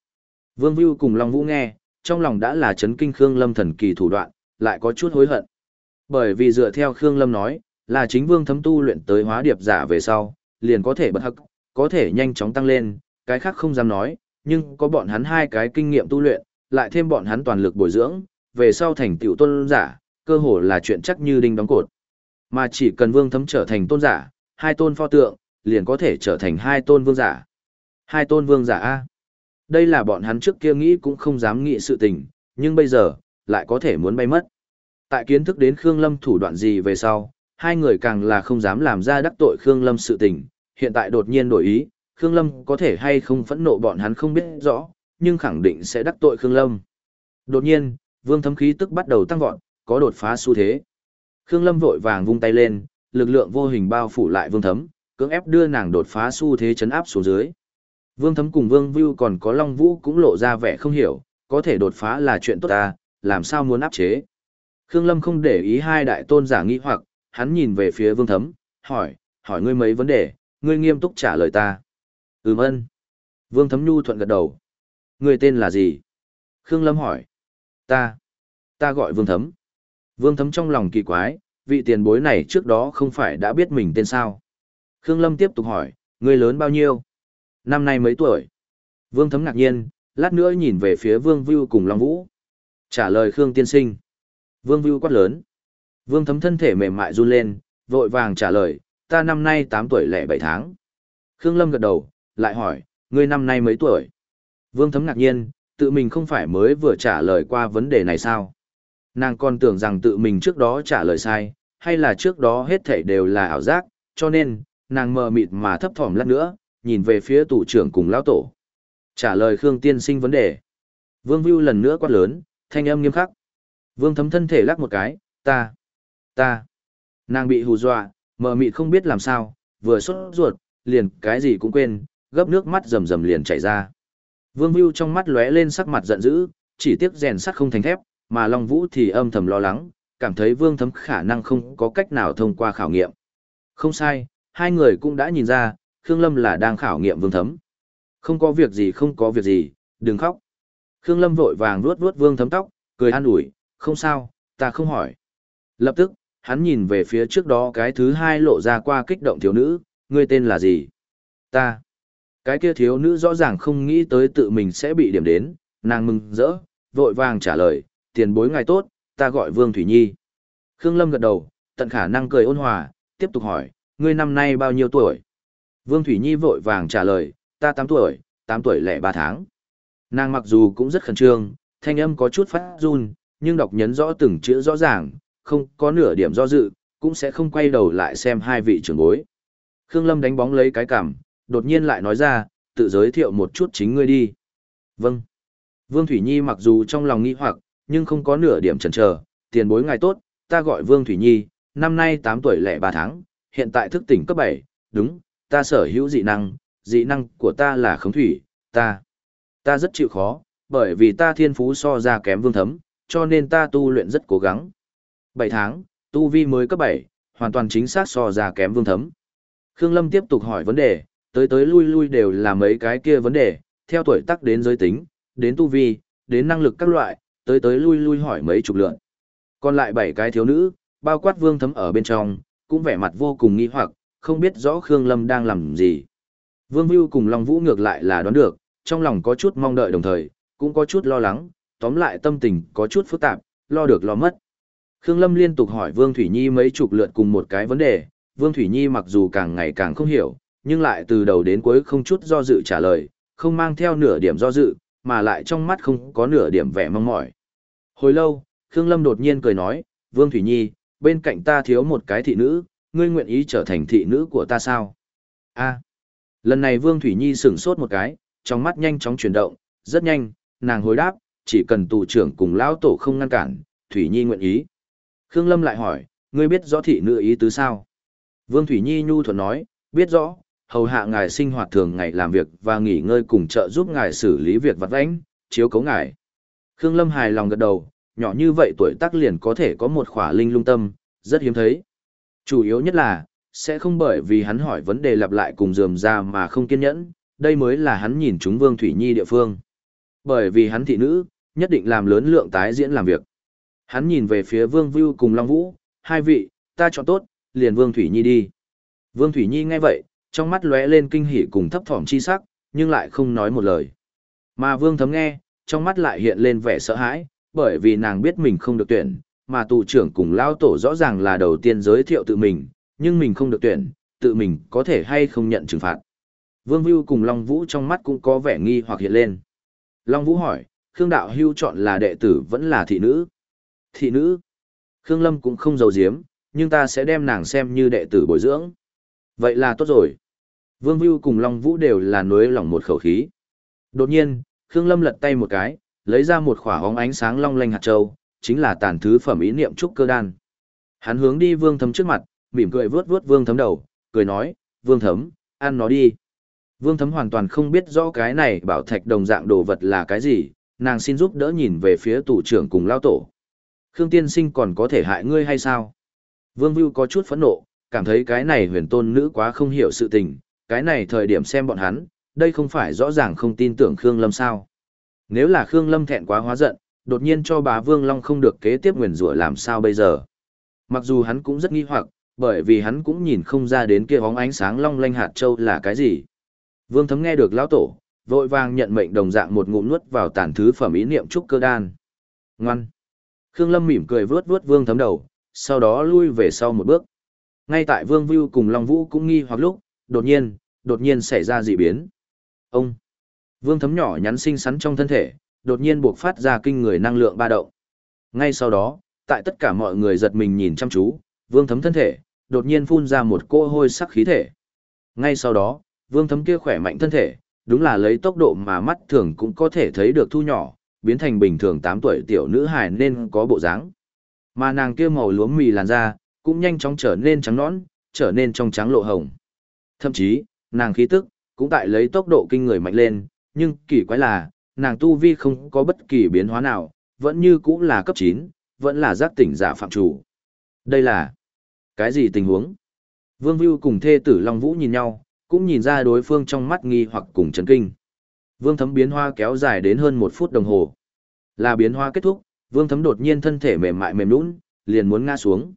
Vương Vưu cùng Long Vũ nghe, trong lòng đã là chấn kinh Khương Lâm thần kỳ thủ đoạn, lại có chút hối hận. Bởi vì dựa theo Khương Lâm nói, là chính Vương thấm tu luyện tới hóa điệp giả về sau, liền có thể bật hắc, có thể nhanh chóng tăng lên, cái khác không dám nói, nhưng có bọn hắn hai cái kinh nghiệm tu luyện, lại thêm bọn hắn toàn lực bồi dưỡng, về sau thành tiểu tôn giả, cơ hồ là chuyện chắc như đinh đóng cột. Mà chỉ cần vương thấm trở thành tôn giả, hai tôn pho tượng, liền có thể trở thành hai tôn vương giả. Hai tôn vương giả A. Đây là bọn hắn trước kia nghĩ cũng không dám nghĩ sự tình, nhưng bây giờ, lại có thể muốn bay mất. Tại kiến thức đến Khương Lâm thủ đoạn gì về sau, hai người càng là không dám làm ra đắc tội Khương Lâm sự tình, hiện tại đột nhiên đổi ý, Khương Lâm có thể hay không phẫn nộ bọn hắn không biết rõ, nhưng khẳng định sẽ đắc tội Khương Lâm. Đột nhiên, vương thấm khí tức bắt đầu tăng vọt, có đột phá xu thế. Khương Lâm vội vàng vung tay lên, lực lượng vô hình bao phủ lại vương thấm, cưỡng ép đưa nàng đột phá xu thế chấn áp xuống dưới. Vương thấm cùng vương view còn có long vũ cũng lộ ra vẻ không hiểu, có thể đột phá là chuyện tốt ta, làm sao muốn áp chế. Khương Lâm không để ý hai đại tôn giả nghi hoặc, hắn nhìn về phía vương thấm, hỏi, hỏi ngươi mấy vấn đề, ngươi nghiêm túc trả lời ta. Ừm ân. Vương Thấm Nhu thuận gật đầu. Người tên là gì? Khương Lâm hỏi. Ta. Ta gọi Vương Thấm. Vương Thấm trong lòng kỳ quái, vị tiền bối này trước đó không phải đã biết mình tên sao. Khương Lâm tiếp tục hỏi, người lớn bao nhiêu? Năm nay mấy tuổi? Vương Thấm ngạc nhiên, lát nữa nhìn về phía Vương Vưu cùng Long Vũ. Trả lời Khương Tiên Sinh. Vương Vưu quát lớn. Vương Thấm thân thể mềm mại run lên, vội vàng trả lời, ta năm nay 8 tuổi lẻ 7 tháng. Khương Lâm gật đầu, lại hỏi, ngươi năm nay mấy tuổi? Vương Thấm ngạc nhiên, tự mình không phải mới vừa trả lời qua vấn đề này sao? Nàng còn tưởng rằng tự mình trước đó trả lời sai, hay là trước đó hết thảy đều là ảo giác, cho nên, nàng mờ mịt mà thấp thỏm lát nữa, nhìn về phía tủ trưởng cùng lão tổ. Trả lời Khương Tiên Sinh vấn đề. Vương Vưu lần nữa quát lớn, thanh âm nghiêm khắc. Vương Thấm thân thể lắc một cái, ta, ta. Nàng bị hù dọa, mờ mịt không biết làm sao, vừa sốt ruột, liền cái gì cũng quên, gấp nước mắt rầm rầm liền chảy ra. Vương Vưu trong mắt lóe lên sắc mặt giận dữ, chỉ tiếc rèn sắt không thành thép, mà Long Vũ thì âm thầm lo lắng, cảm thấy Vương Thấm khả năng không có cách nào thông qua khảo nghiệm. Không sai, hai người cũng đã nhìn ra, Khương Lâm là đang khảo nghiệm Vương Thấm. Không có việc gì không có việc gì, đừng khóc. Khương Lâm vội vàng vuốt vuốt Vương Thấm tóc, cười an ủi, không sao, ta không hỏi. Lập tức, hắn nhìn về phía trước đó cái thứ hai lộ ra qua kích động thiếu nữ, ngươi tên là gì? Ta. Cái kia thiếu nữ rõ ràng không nghĩ tới tự mình sẽ bị điểm đến, nàng mừng rỡ, vội vàng trả lời, tiền bối ngài tốt, ta gọi Vương Thủy Nhi. Khương Lâm gật đầu, tận khả năng cười ôn hòa, tiếp tục hỏi, ngươi năm nay bao nhiêu tuổi? Vương Thủy Nhi vội vàng trả lời, ta 8 tuổi, 8 tuổi lẻ 3 tháng. Nàng mặc dù cũng rất khẩn trương, thanh âm có chút phát run, nhưng đọc nhấn rõ từng chữ rõ ràng, không có nửa điểm do dự, cũng sẽ không quay đầu lại xem hai vị trưởng bối. Khương Lâm đánh bóng lấy cái cảm, đột nhiên lại nói ra, tự giới thiệu một chút chính ngươi đi. Vâng. Vương Thủy Nhi mặc dù trong lòng nghi hoặc, nhưng không có nửa điểm chần chờ, tiền bối ngài tốt, ta gọi Vương Thủy Nhi, năm nay 8 tuổi lẻ 3 tháng, hiện tại thức tỉnh cấp 7, đúng, ta sở hữu dị năng, dị năng của ta là khống thủy, ta, ta rất chịu khó, bởi vì ta thiên phú so ra kém vương thấm, cho nên ta tu luyện rất cố gắng. 7 tháng, tu vi mới cấp 7, hoàn toàn chính xác so ra kém vương thấm. Khương Lâm tiếp tục hỏi vấn đề, tới tới lui lui đều là mấy cái kia vấn đề, theo tuổi tác đến giới tính, đến tu vi, đến năng lực các loại, tới tới lui lui hỏi mấy chục lượt. Còn lại bảy cái thiếu nữ, bao quát vương thấm ở bên trong, cũng vẻ mặt vô cùng nghi hoặc, không biết rõ Khương Lâm đang làm gì. Vương Vưu cùng Long Vũ ngược lại là đoán được, trong lòng có chút mong đợi đồng thời, cũng có chút lo lắng, tóm lại tâm tình có chút phức tạp, lo được lo mất. Khương Lâm liên tục hỏi Vương Thủy Nhi mấy chục lượt cùng một cái vấn đề, Vương Thủy Nhi mặc dù càng ngày càng không hiểu, nhưng lại từ đầu đến cuối không chút do dự trả lời, không mang theo nửa điểm do dự, mà lại trong mắt không có nửa điểm vẻ mong mỏi. Hồi lâu, Khương Lâm đột nhiên cười nói, Vương Thủy Nhi, bên cạnh ta thiếu một cái thị nữ, ngươi nguyện ý trở thành thị nữ của ta sao? A. Lần này Vương Thủy Nhi sửng sốt một cái, trong mắt nhanh chóng chuyển động, rất nhanh, nàng hồi đáp, chỉ cần tù trưởng cùng lão tổ không ngăn cản, Thủy Nhi nguyện ý. Khương Lâm lại hỏi, ngươi biết rõ thị nữ ý tứ sao? Vương Thủy Nhi nhu thuận nói, biết rõ, hầu hạ ngài sinh hoạt thường ngày làm việc và nghỉ ngơi cùng trợ giúp ngài xử lý việc vặt vãnh, chiếu cấu ngài. Khương Lâm hài lòng gật đầu, nhỏ như vậy tuổi tác liền có thể có một khỏa linh lung tâm, rất hiếm thấy. Chủ yếu nhất là, sẽ không bởi vì hắn hỏi vấn đề lặp lại cùng dườm ra mà không kiên nhẫn, đây mới là hắn nhìn chúng Vương Thủy Nhi địa phương. Bởi vì hắn thị nữ, nhất định làm lớn lượng tái diễn làm việc. Hắn nhìn về phía Vương Vưu cùng Long Vũ, hai vị, ta chọn tốt, liền Vương Thủy Nhi đi. Vương Thủy Nhi nghe vậy, trong mắt lóe lên kinh hỉ cùng thấp thỏm chi sắc, nhưng lại không nói một lời. Mà Vương Thấm nghe, trong mắt lại hiện lên vẻ sợ hãi, bởi vì nàng biết mình không được tuyển, mà tù trưởng cùng lao tổ rõ ràng là đầu tiên giới thiệu tự mình, nhưng mình không được tuyển, tự mình có thể hay không nhận trừng phạt. Vương Vưu cùng Long Vũ trong mắt cũng có vẻ nghi hoặc hiện lên. Long Vũ hỏi, Khương Đạo Hưu chọn là đệ tử vẫn là thị nữ? Thị nữ? Khương Lâm cũng không giấu giếm, nhưng ta sẽ đem nàng xem như đệ tử bồi dưỡng. Vậy là tốt rồi. Vương Vưu cùng Long Vũ đều là nuối lòng một khẩu khí. Đột nhiên, Khương Lâm lật tay một cái, lấy ra một khỏa hóng ánh sáng long lanh hạt châu, chính là tàn thứ phẩm ý niệm trúc cơ đan. Hắn hướng đi Vương Thấm trước mặt, mỉm cười vướt vướt Vương Thấm đầu, cười nói, Vương Thấm, ăn nó đi. Vương Thấm hoàn toàn không biết rõ cái này bảo thạch đồng dạng đồ vật là cái gì, nàng xin giúp đỡ nhìn về phía tủ trưởng cùng lao tổ. Khương Tiên Sinh còn có thể hại ngươi hay sao? Vương Vưu có chút phẫn nộ, cảm thấy cái này huyền tôn nữ quá không hiểu sự tình, cái này thời điểm xem bọn hắn, đây không phải rõ ràng không tin tưởng Khương Lâm sao. Nếu là Khương Lâm thẹn quá hóa giận, đột nhiên cho bá Vương Long không được kế tiếp nguyền rủa làm sao bây giờ. Mặc dù hắn cũng rất nghi hoặc, bởi vì hắn cũng nhìn không ra đến kia bóng ánh sáng long lanh hạt châu là cái gì. Vương Thấm nghe được lão tổ, vội vàng nhận mệnh đồng dạng một ngụm nuốt vào tàn thứ phẩm ý niệm trúc cơ đan. Ngoan. Khương Lâm mỉm cười vướt vướt Vương Thấm đầu, sau đó lui về sau một bước. Ngay tại Vương Vưu cùng Long Vũ cũng nghi hoặc lúc, đột nhiên, đột nhiên xảy ra dị biến. Ông. Vương Thấm nhỏ nhắn xinh xắn trong thân thể, đột nhiên buộc phát ra kinh người năng lượng ba động. Ngay sau đó, tại tất cả mọi người giật mình nhìn chăm chú, Vương Thấm thân thể, đột nhiên phun ra một cỗ hôi sắc khí thể. Ngay sau đó, Vương Thấm kia khỏe mạnh thân thể, đúng là lấy tốc độ mà mắt thường cũng có thể thấy được thu nhỏ, biến thành bình thường 8 tuổi tiểu nữ hài nên có bộ dáng. Mà nàng kia màu lúa mì làn da, cũng nhanh chóng trở nên trắng nõn, trở nên trong trắng lộ hồng. Thậm chí, nàng khí tức, cũng tại lấy tốc độ kinh người mạnh lên, nhưng kỳ quái là, nàng tu vi không có bất kỳ biến hóa nào, vẫn như cũng là cấp 9, vẫn là giác tỉnh giả phạm chủ. Đây là cái gì tình huống? Vương Vưu cùng thê tử Long Vũ nhìn nhau, cũng nhìn ra đối phương trong mắt nghi hoặc cùng chấn kinh. Vương Thấm biến hoa kéo dài đến hơn một phút đồng hồ. Là biến hoa kết thúc, Vương Thấm đột nhiên thân thể mềm mại mềm nhũn, liền muốn ngã xuống.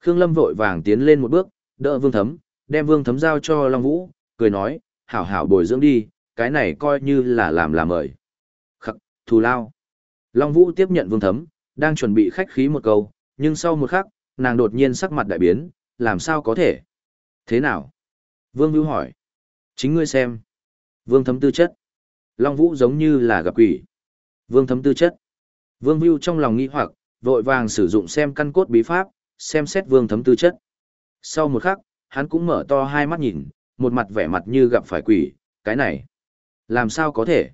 Khương Lâm vội vàng tiến lên một bước, đỡ Vương Thấm, đem Vương Thấm giao cho Long Vũ, cười nói, hảo hảo bồi dưỡng đi, cái này coi như là làm làm mời. Khắc, thù lao. Long Vũ tiếp nhận Vương Thấm, đang chuẩn bị khách khí một câu, nhưng sau một khắc, nàng đột nhiên sắc mặt đại biến, làm sao có thể? Thế nào? Vương Vũ hỏi. Chính ngươi xem. Vương Thấm tư chất. Long Vũ giống như là gặp quỷ. Vương Thấm tư chất. Vương Vũ trong lòng nghi hoặc, vội vàng sử dụng xem căn cốt bí pháp, xem xét Vương Thấm tư chất. Sau một khắc, hắn cũng mở to hai mắt nhìn, một mặt vẻ mặt như gặp phải quỷ, cái này. Làm sao có thể?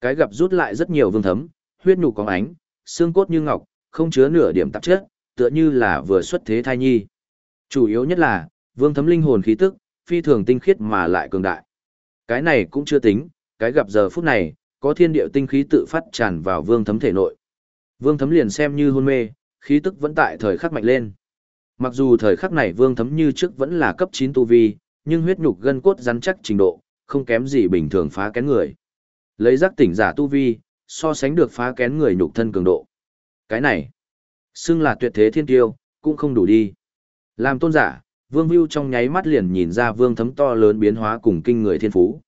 Cái gặp rút lại rất nhiều vương thấm, huyết nhục có ánh, xương cốt như ngọc, không chứa nửa điểm tạp chất, tựa như là vừa xuất thế thai nhi. Chủ yếu nhất là, vương thấm linh hồn khí tức, phi thường tinh khiết mà lại cường đại. Cái này cũng chưa tính, cái gặp giờ phút này, có thiên địa tinh khí tự phát tràn vào vương thấm thể nội. Vương thấm liền xem như hôn mê, khí tức vẫn tại thời khắc mạnh lên. Mặc dù thời khắc này vương thấm như trước vẫn là cấp 9 tu vi, nhưng huyết nhục gân cốt rắn chắc trình độ, không kém gì bình thường phá kén người. Lấy giác tỉnh giả tu vi, so sánh được phá kén người nhục thân cường độ. Cái này, xưng là tuyệt thế thiên tiêu, cũng không đủ đi. Làm tôn giả, Vương Vưu trong nháy mắt liền nhìn ra Vương Thấm to lớn biến hóa cùng kinh người thiên phú.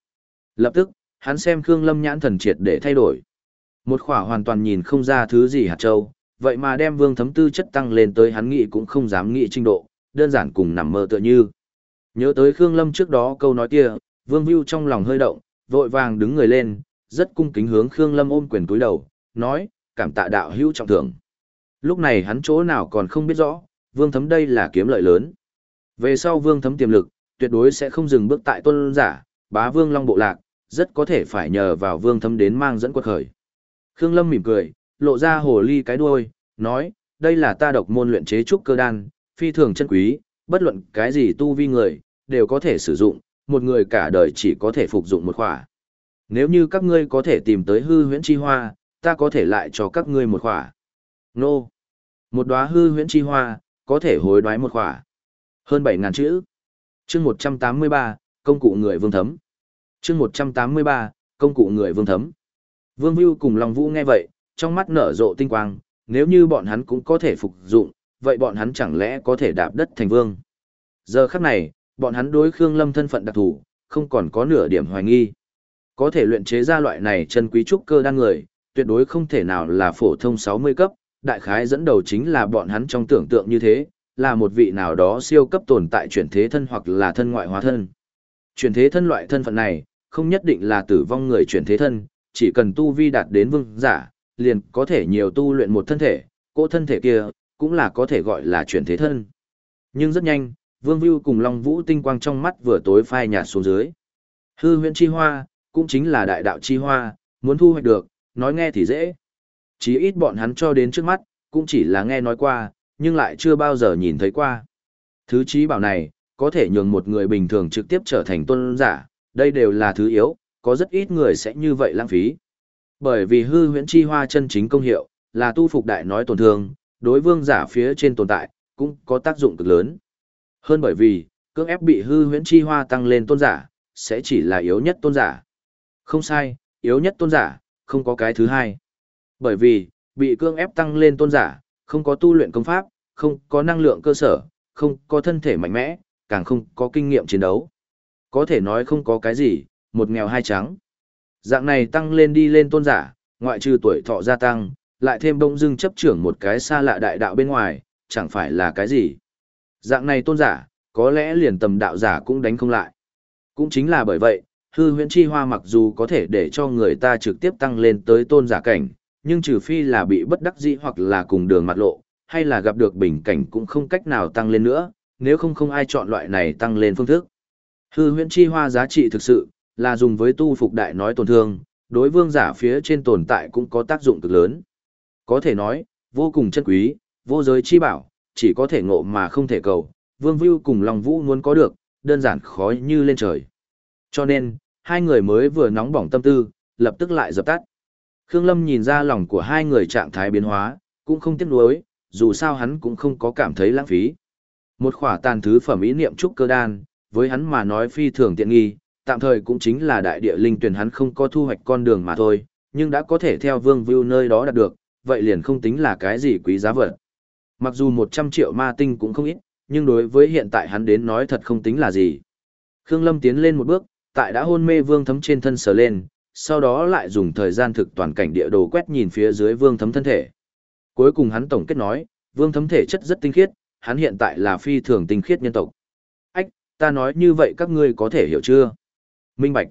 Lập tức, hắn xem Khương Lâm nhãn thần triệt để thay đổi. Một khỏa hoàn toàn nhìn không ra thứ gì hạt châu, vậy mà đem Vương Thấm tư chất tăng lên tới hắn nghĩ cũng không dám nghĩ trình độ, đơn giản cùng nằm mơ tựa như. Nhớ tới Khương Lâm trước đó câu nói kia, Vương Vưu trong lòng hơi động, vội vàng đứng người lên, rất cung kính hướng Khương Lâm ôm quyền túi đầu, nói, cảm tạ đạo hữu trọng thưởng. Lúc này hắn chỗ nào còn không biết rõ, Vương Thấm đây là kiếm lợi lớn. Về sau Vương Thấm tiềm lực, tuyệt đối sẽ không dừng bước tại tôn giả, bá Vương Long Bộ Lạc, rất có thể phải nhờ vào Vương Thấm đến mang dẫn quật khởi. Khương Lâm mỉm cười, lộ ra hồ ly cái đuôi, nói, đây là ta độc môn luyện chế trúc cơ đan, phi thường chân quý, bất luận cái gì tu vi người, đều có thể sử dụng, một người cả đời chỉ có thể phục dụng một khỏa. Nếu như các ngươi có thể tìm tới hư huyễn chi hoa, ta có thể lại cho các ngươi một khỏa. Nô! Một đóa hư huyễn chi hoa, có thể hối đoái một khỏa. Hơn 7.000 chữ. chương 183, công cụ người vương thấm. chương 183, công cụ người vương thấm. Vương Vưu cùng Long Vũ nghe vậy, trong mắt nở rộ tinh quang, nếu như bọn hắn cũng có thể phục dụng, vậy bọn hắn chẳng lẽ có thể đạp đất thành vương. Giờ khắc này, bọn hắn đối Khương Lâm thân phận đặc thù, không còn có nửa điểm hoài nghi. Có thể luyện chế ra loại này chân quý trúc cơ đan người, tuyệt đối không thể nào là phổ thông 60 cấp, đại khái dẫn đầu chính là bọn hắn trong tưởng tượng như thế, là một vị nào đó siêu cấp tồn tại chuyển thế thân hoặc là thân ngoại hóa thân. Chuyển thế thân loại thân phận này, không nhất định là tử vong người chuyển thế thân, chỉ cần tu vi đạt đến vương giả, liền có thể nhiều tu luyện một thân thể, cỗ thân thể kia, cũng là có thể gọi là chuyển thế thân. Nhưng rất nhanh, Vương Vưu cùng Long Vũ tinh quang trong mắt vừa tối phai nhạt xuống dưới. Hư huyễn chi hoa, cũng chính là đại đạo chi hoa, muốn thu hoạch được, nói nghe thì dễ. chí ít bọn hắn cho đến trước mắt, cũng chỉ là nghe nói qua, nhưng lại chưa bao giờ nhìn thấy qua. Thứ trí bảo này, có thể nhường một người bình thường trực tiếp trở thành tôn giả, đây đều là thứ yếu, có rất ít người sẽ như vậy lãng phí. Bởi vì hư huyễn chi hoa chân chính công hiệu, là tu phục đại nói tổn thương, đối vương giả phía trên tồn tại, cũng có tác dụng cực lớn. Hơn bởi vì, cưỡng ép bị hư huyễn chi hoa tăng lên tôn giả, sẽ chỉ là yếu nhất tôn giả. Không sai, yếu nhất tôn giả, không có cái thứ hai. Bởi vì, bị cương ép tăng lên tôn giả, không có tu luyện công pháp, không có năng lượng cơ sở, không có thân thể mạnh mẽ, càng không có kinh nghiệm chiến đấu. Có thể nói không có cái gì, một nghèo hai trắng. Dạng này tăng lên đi lên tôn giả, ngoại trừ tuổi thọ gia tăng, lại thêm bông dưng chấp trưởng một cái xa lạ đại đạo bên ngoài, chẳng phải là cái gì. Dạng này tôn giả, có lẽ liền tầm đạo giả cũng đánh không lại. Cũng chính là bởi vậy, hư huyễn chi hoa mặc dù có thể để cho người ta trực tiếp tăng lên tới tôn giả cảnh, nhưng trừ phi là bị bất đắc dĩ hoặc là cùng đường mặt lộ, hay là gặp được bình cảnh cũng không cách nào tăng lên nữa, nếu không không ai chọn loại này tăng lên phương thức. Hư huyễn chi hoa giá trị thực sự, là dùng với tu phục đại nói tổn thương, đối vương giả phía trên tồn tại cũng có tác dụng cực lớn. Có thể nói, vô cùng chân quý, vô giới chi bảo, chỉ có thể ngộ mà không thể cầu, vương Vưu cùng long vũ muốn có được, đơn giản khó như lên trời. Cho nên, hai người mới vừa nóng bỏng tâm tư, lập tức lại dập tắt. Khương Lâm nhìn ra lòng của hai người trạng thái biến hóa, cũng không tiếc nuối, dù sao hắn cũng không có cảm thấy lãng phí. Một khỏa tàn thứ phẩm ý niệm trúc cơ đan, với hắn mà nói phi thường tiện nghi, tạm thời cũng chính là đại địa linh tuyển hắn không có thu hoạch con đường mà thôi, nhưng đã có thể theo Vương Vưu nơi đó đạt được, vậy liền không tính là cái gì quý giá vật. Mặc dù 100 triệu ma tinh cũng không ít, nhưng đối với hiện tại hắn đến nói thật không tính là gì. Khương Lâm tiến lên một bước, tại đã hôn mê Vương Thấm trên thân sờ lên, sau đó lại dùng thời gian thực toàn cảnh địa đồ quét nhìn phía dưới Vương Thấm thân thể. Cuối cùng hắn tổng kết nói, Vương Thấm thể chất rất tinh khiết, hắn hiện tại là phi thường tinh khiết nhân tộc. Ách, ta nói như vậy các ngươi có thể hiểu chưa? Minh bạch.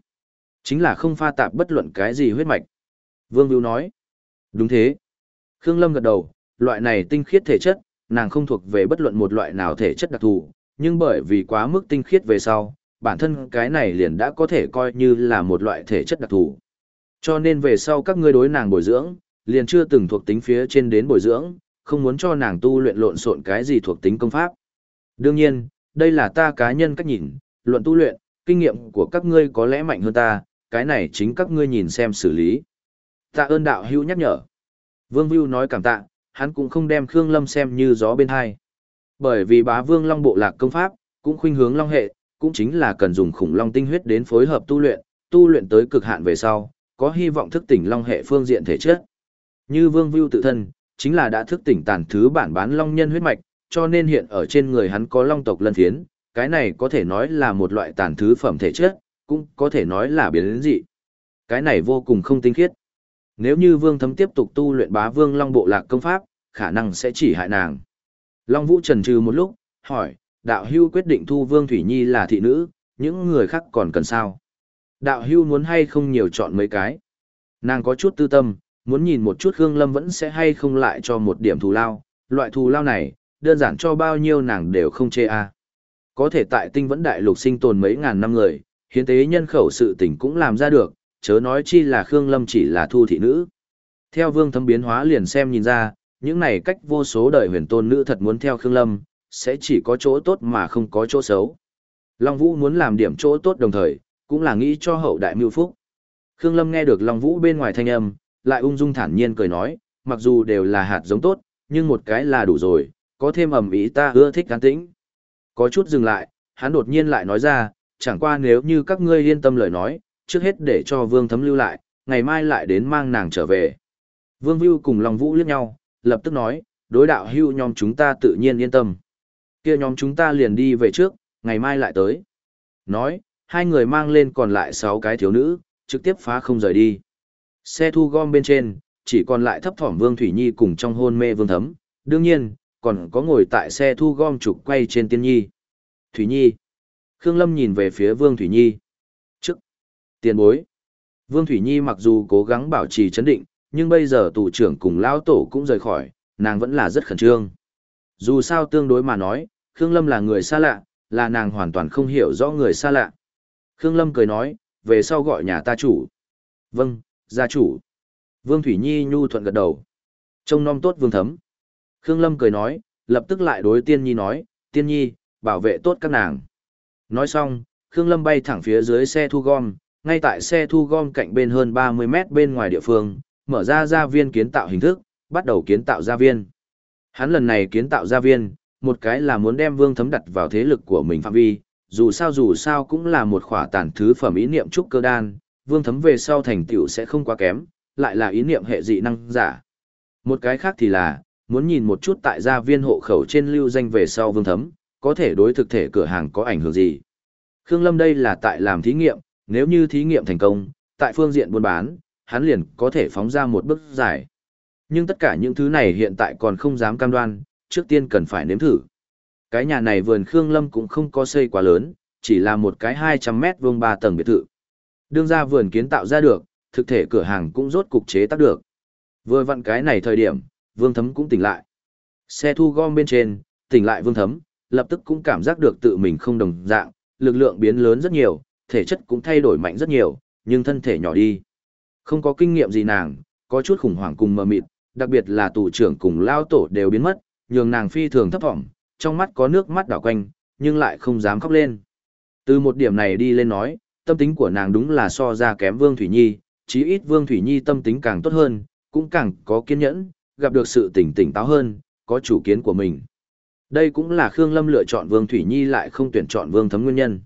Chính là không pha tạp bất luận cái gì huyết mạch. Vương Vũ nói. Đúng thế. Khương Lâm gật đầu, loại này tinh khiết thể chất, nàng không thuộc về bất luận một loại nào thể chất đặc thù, nhưng bởi vì quá mức tinh khiết về sau, bản thân cái này liền đã có thể coi như là một loại thể chất đặc thù. Cho nên về sau các ngươi đối nàng bồi dưỡng, liền chưa từng thuộc tính phía trên đến bồi dưỡng, không muốn cho nàng tu luyện lộn xộn cái gì thuộc tính công pháp. Đương nhiên, đây là ta cá nhân cách nhìn, luận tu luyện, kinh nghiệm của các ngươi có lẽ mạnh hơn ta, cái này chính các ngươi nhìn xem xử lý. Tạ ơn đạo hữu nhắc nhở. Vương Vưu nói cảm tạ, hắn cũng không đem Khương Lâm xem như gió bên hai. Bởi vì bá vương long bộ lạc công pháp, cũng khuynh hướng long hệ, cũng chính là cần dùng khủng long tinh huyết đến phối hợp tu luyện, tu luyện tới cực hạn về sau, có hy vọng thức tỉnh long hệ phương diện thể chất. Như Vương Vưu tự thân, chính là đã thức tỉnh tàn thứ bản bán long nhân huyết mạch, cho nên hiện ở trên người hắn có long tộc lân thiến, cái này có thể nói là một loại tàn thứ phẩm thể chất, cũng có thể nói là biến dị. Cái này vô cùng không tinh khiết. Nếu như Vương Thấm tiếp tục tu luyện bá Vương Long bộ lạc công pháp, khả năng sẽ chỉ hại nàng. Long Vũ trần trừ một lúc, hỏi, đạo hưu quyết định thu Vương Thủy Nhi là thị nữ, những người khác còn cần sao? Đạo hưu muốn hay không nhiều chọn mấy cái? Nàng có chút tư tâm, muốn nhìn một chút Khương Lâm vẫn sẽ hay không lại cho một điểm thù lao, loại thù lao này, đơn giản cho bao nhiêu nàng đều không chê a. À. Có thể tại tinh vẫn đại lục sinh tồn mấy ngàn năm người, hiến tế nhân khẩu sự tình cũng làm ra được, chớ nói chi là Khương Lâm chỉ là thu thị nữ. Theo vương thâm biến hóa liền xem nhìn ra, những này cách vô số đời huyền tôn nữ thật muốn theo Khương Lâm, sẽ chỉ có chỗ tốt mà không có chỗ xấu. Long Vũ muốn làm điểm chỗ tốt đồng thời, cũng là nghĩ cho hậu đại mưu phúc. Khương Lâm nghe được Long Vũ bên ngoài thanh âm, lại ung dung thản nhiên cười nói, mặc dù đều là hạt giống tốt, nhưng một cái là đủ rồi, có thêm ẩm ý ta ưa thích an tĩnh. Có chút dừng lại, hắn đột nhiên lại nói ra, chẳng qua nếu như các ngươi yên tâm lời nói, trước hết để cho Vương Thấm lưu lại, ngày mai lại đến mang nàng trở về. Vương Vưu cùng Long Vũ liếc nhau, lập tức nói, đối đạo hưu nhóm chúng ta tự nhiên yên tâm. kia nhóm chúng ta liền đi về trước, ngày mai lại tới. Nói, hai người mang lên còn lại sáu cái thiếu nữ, trực tiếp phá không rời đi. Xe thu gom bên trên, chỉ còn lại thấp thỏm Vương Thủy Nhi cùng trong hôn mê Vương Thấm, đương nhiên, còn có ngồi tại xe thu gom trục quay trên Tiên Nhi. Thủy Nhi. Khương Lâm nhìn về phía Vương Thủy Nhi. Trước. Tiền bối. Vương Thủy Nhi mặc dù cố gắng bảo trì chấn định, nhưng bây giờ tù trưởng cùng lão tổ cũng rời khỏi, nàng vẫn là rất khẩn trương. Dù sao tương đối mà nói, Khương Lâm là người xa lạ, là nàng hoàn toàn không hiểu rõ người xa lạ. Khương Lâm cười nói, về sau gọi nhà ta chủ. Vâng, gia chủ. Vương Thủy Nhi nhu thuận gật đầu. Trông nom tốt Vương Thấm. Khương Lâm cười nói, lập tức lại đối Tiên Nhi nói, Tiên Nhi, bảo vệ tốt các nàng. Nói xong, Khương Lâm bay thẳng phía dưới xe thu gom, ngay tại xe thu gom cạnh bên hơn 30 mét bên ngoài địa phương, mở ra gia viên kiến tạo hình thức, bắt đầu kiến tạo gia viên. Hắn lần này kiến tạo gia viên, một cái là muốn đem Vương Thấm đặt vào thế lực của mình phạm vi, dù sao dù sao cũng là một khỏa tàn thứ phẩm ý niệm trúc cơ đan, vương thấm về sau thành tựu sẽ không quá kém, lại là ý niệm hệ dị năng giả. Một cái khác thì là, muốn nhìn một chút tại gia viên hộ khẩu trên lưu danh về sau vương thấm, có thể đối thực thể cửa hàng có ảnh hưởng gì. Khương Lâm đây là tại làm thí nghiệm, nếu như thí nghiệm thành công, tại phương diện buôn bán, hắn liền có thể phóng ra một bước giải. Nhưng tất cả những thứ này hiện tại còn không dám cam đoan, trước tiên cần phải nếm thử. Cái nhà này vườn Khương Lâm cũng không có xây quá lớn, chỉ là một cái 200 mét vuông 3 tầng biệt thự. Đương ra vườn kiến tạo ra được, thực thể cửa hàng cũng rốt cục chế tác được. Vừa vặn cái này thời điểm, Vương Thấm cũng tỉnh lại. Xe thu gom bên trên, tỉnh lại Vương Thấm, lập tức cũng cảm giác được tự mình không đồng dạng, lực lượng biến lớn rất nhiều, thể chất cũng thay đổi mạnh rất nhiều, nhưng thân thể nhỏ đi. Không có kinh nghiệm gì nàng, có chút khủng hoảng cùng mờ mịt, đặc biệt là tù trưởng cùng lao tổ đều biến mất, nhường nàng phi thường thấp vọng, trong mắt có nước mắt đảo quanh, nhưng lại không dám khóc lên. Từ một điểm này đi lên nói, tâm tính của nàng đúng là so ra kém Vương Thủy Nhi, chí ít Vương Thủy Nhi tâm tính càng tốt hơn, cũng càng có kiên nhẫn, gặp được sự tỉnh tỉnh táo hơn, có chủ kiến của mình. Đây cũng là Khương Lâm lựa chọn Vương Thủy Nhi lại không tuyển chọn Vương Thấm nguyên nhân.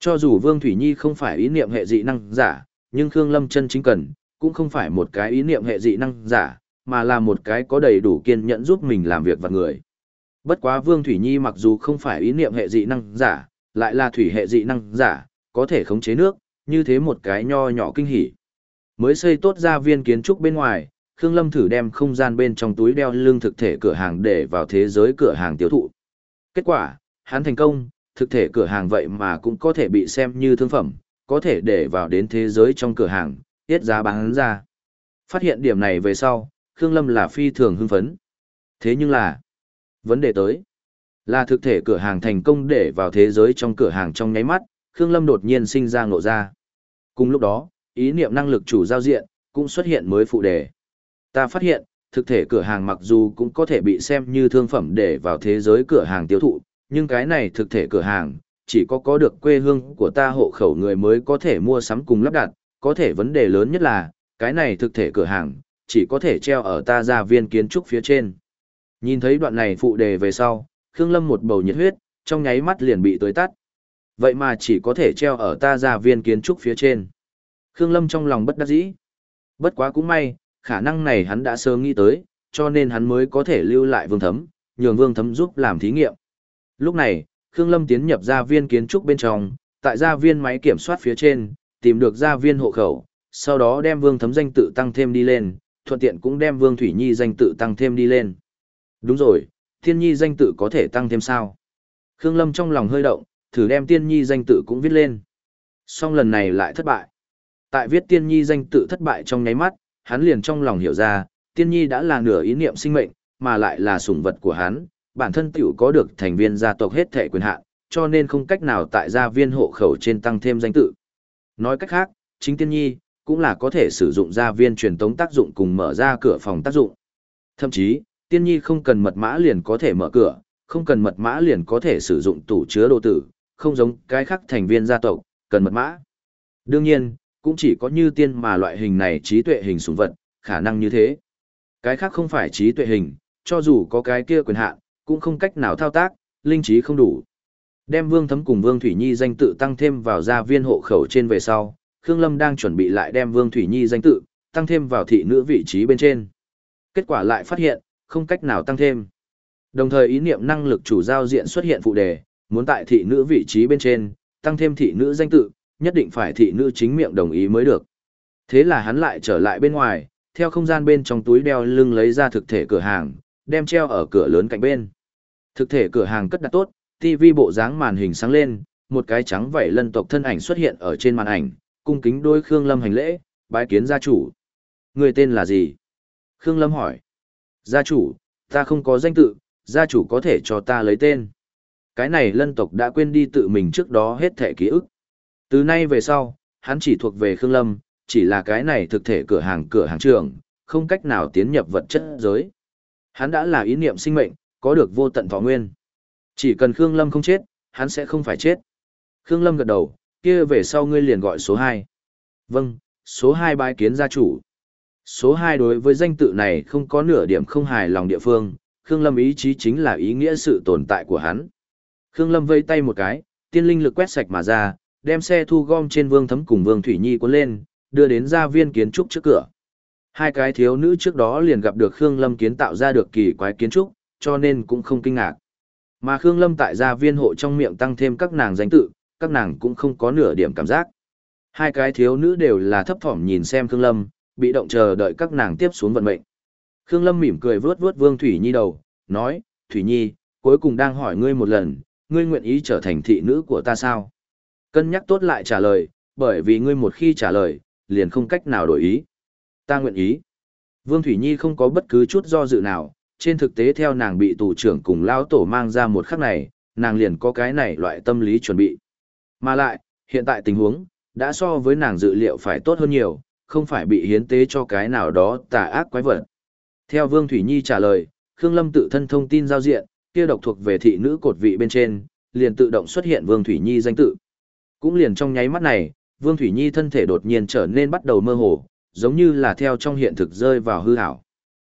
Cho dù Vương Thủy Nhi không phải ý niệm hệ dị năng giả, nhưng Khương Lâm chân chính cần, cũng không phải một cái ý niệm hệ dị năng giả, mà là một cái có đầy đủ kiên nhẫn giúp mình làm việc và người. Bất quá Vương Thủy Nhi mặc dù không phải ý niệm hệ dị năng giả, lại là thủy hệ dị năng giả, có thể khống chế nước, như thế một cái nho nhỏ kinh hỉ. Mới xây tốt ra viên kiến trúc bên ngoài, Khương Lâm thử đem không gian bên trong túi đeo lương thực thể cửa hàng để vào thế giới cửa hàng tiêu thụ. Kết quả, hắn thành công, thực thể cửa hàng vậy mà cũng có thể bị xem như thương phẩm, có thể để vào đến thế giới trong cửa hàng, tiết giá bán ra. Phát hiện điểm này về sau, Khương Lâm là phi thường hưng phấn. Thế nhưng là, vấn đề tới, là thực thể cửa hàng thành công để vào thế giới trong cửa hàng trong nháy mắt, Khương Lâm đột nhiên sinh ra ngộ ra. Cùng lúc đó, ý niệm năng lực chủ giao diện, cũng xuất hiện mới phụ đề. Ta phát hiện, thực thể cửa hàng mặc dù cũng có thể bị xem như thương phẩm để vào thế giới cửa hàng tiêu thụ, nhưng cái này thực thể cửa hàng, chỉ có có được quê hương của ta hộ khẩu người mới có thể mua sắm cùng lắp đặt, có thể vấn đề lớn nhất là, cái này thực thể cửa hàng, chỉ có thể treo ở ta gia viên kiến trúc phía trên. Nhìn thấy đoạn này phụ đề về sau, Khương Lâm một bầu nhiệt huyết, trong nháy mắt liền bị tối tắt. Vậy mà chỉ có thể treo ở ta gia viên kiến trúc phía trên. Khương Lâm trong lòng bất đắc dĩ. Bất quá cũng may, khả năng này hắn đã sớm nghĩ tới, cho nên hắn mới có thể lưu lại vương thấm, nhường vương thấm giúp làm thí nghiệm. Lúc này, Khương Lâm tiến nhập gia viên kiến trúc bên trong, tại gia viên máy kiểm soát phía trên, tìm được gia viên hộ khẩu, sau đó đem vương thấm danh tự tăng thêm đi lên, thuận tiện cũng đem vương thủy nhi danh tự tăng thêm đi lên. Đúng rồi, thiên nhi danh tự có thể tăng thêm sao? Khương Lâm trong lòng hơi động, thử đem tiên nhi danh tự cũng viết lên. Song lần này lại thất bại. Tại viết tiên nhi danh tự thất bại trong nháy mắt, hắn liền trong lòng hiểu ra, tiên nhi đã là nửa ý niệm sinh mệnh, mà lại là sủng vật của hắn, bản thân tiểu có được thành viên gia tộc hết thể quyền hạn, cho nên không cách nào tại gia viên hộ khẩu trên tăng thêm danh tự. Nói cách khác, chính tiên nhi, cũng là có thể sử dụng gia viên truyền tống tác dụng cùng mở ra cửa phòng tác dụng. Thậm chí, tiên nhi không cần mật mã liền có thể mở cửa, không cần mật mã liền có thể sử dụng tủ chứa đồ tử, không giống cái khác thành viên gia tộc, cần mật mã. Đương nhiên, cũng chỉ có như tiên mà loại hình này trí tuệ hình súng vật, khả năng như thế. Cái khác không phải trí tuệ hình, cho dù có cái kia quyền hạn, cũng không cách nào thao tác, linh trí không đủ. Đem Vương Thấm cùng Vương Thủy Nhi danh tự tăng thêm vào gia viên hộ khẩu trên về sau, Khương Lâm đang chuẩn bị lại đem Vương Thủy Nhi danh tự tăng thêm vào thị nữ vị trí bên trên. Kết quả lại phát hiện, không cách nào tăng thêm. Đồng thời ý niệm năng lực chủ giao diện xuất hiện phụ đề, muốn tại thị nữ vị trí bên trên, tăng thêm thị nữ danh tự, nhất định phải thị nữ chính miệng đồng ý mới được. Thế là hắn lại trở lại bên ngoài, theo không gian bên trong túi đeo lưng lấy ra thực thể cửa hàng, đem treo ở cửa lớn cạnh bên. Thực thể cửa hàng cất đặt tốt, TV bộ dáng màn hình sáng lên, một cái trắng vảy lân tộc thân ảnh xuất hiện ở trên màn ảnh, cung kính đôi Khương Lâm hành lễ, bái kiến gia chủ. Người tên là gì? Khương Lâm hỏi. Gia chủ, ta không có danh tự, gia chủ có thể cho ta lấy tên. Cái này lân tộc đã quên đi tự mình trước đó hết thể ký ức. Từ nay về sau, hắn chỉ thuộc về Khương Lâm, chỉ là cái này thực thể cửa hàng cửa hàng trường, không cách nào tiến nhập vật chất giới. Hắn đã là ý niệm sinh mệnh, có được vô tận thọ nguyên. Chỉ cần Khương Lâm không chết, hắn sẽ không phải chết. Khương Lâm gật đầu, kia về sau ngươi liền gọi số 2. Vâng, số 2 bái kiến gia chủ. Số 2 đối với danh tự này không có nửa điểm không hài lòng địa phương, Khương Lâm ý chí chính là ý nghĩa sự tồn tại của hắn. Khương Lâm vây tay một cái, tiên linh lực quét sạch mà ra, đem xe thu gom trên Vương Thấm cùng Vương Thủy Nhi cuốn lên, đưa đến gia viên kiến trúc trước cửa. Hai cái thiếu nữ trước đó liền gặp được Khương Lâm kiến tạo ra được kỳ quái kiến trúc, cho nên cũng không kinh ngạc. Mà Khương Lâm tại gia viên hộ trong miệng tăng thêm các nàng danh tự, các nàng cũng không có nửa điểm cảm giác. Hai cái thiếu nữ đều là thấp thỏm nhìn xem Khương Lâm, bị động chờ đợi các nàng tiếp xuống vận mệnh. Khương Lâm mỉm cười vướt vướt Vương Thủy Nhi đầu, nói, Thủy Nhi, cuối cùng đang hỏi ngươi một lần, ngươi nguyện ý trở thành thị nữ của ta sao? Cân nhắc tốt lại trả lời, bởi vì ngươi một khi trả lời, liền không cách nào đổi ý. Ta nguyện ý. Vương Thủy Nhi không có bất cứ chút do dự nào, trên thực tế theo nàng bị tù trưởng cùng lão tổ mang ra một khắc này, nàng liền có cái này loại tâm lý chuẩn bị. Mà lại, hiện tại tình huống, đã so với nàng dự liệu phải tốt hơn nhiều, không phải bị hiến tế cho cái nào đó tà ác quái vật. Theo Vương Thủy Nhi trả lời, Khương Lâm tự thân thông tin giao diện, kia độc thuộc về thị nữ cột vị bên trên, liền tự động xuất hiện Vương Thủy Nhi danh tự. Cũng liền trong nháy mắt này, Vương Thủy Nhi thân thể đột nhiên trở nên bắt đầu mơ hồ, giống như là theo trong hiện thực rơi vào hư ảo.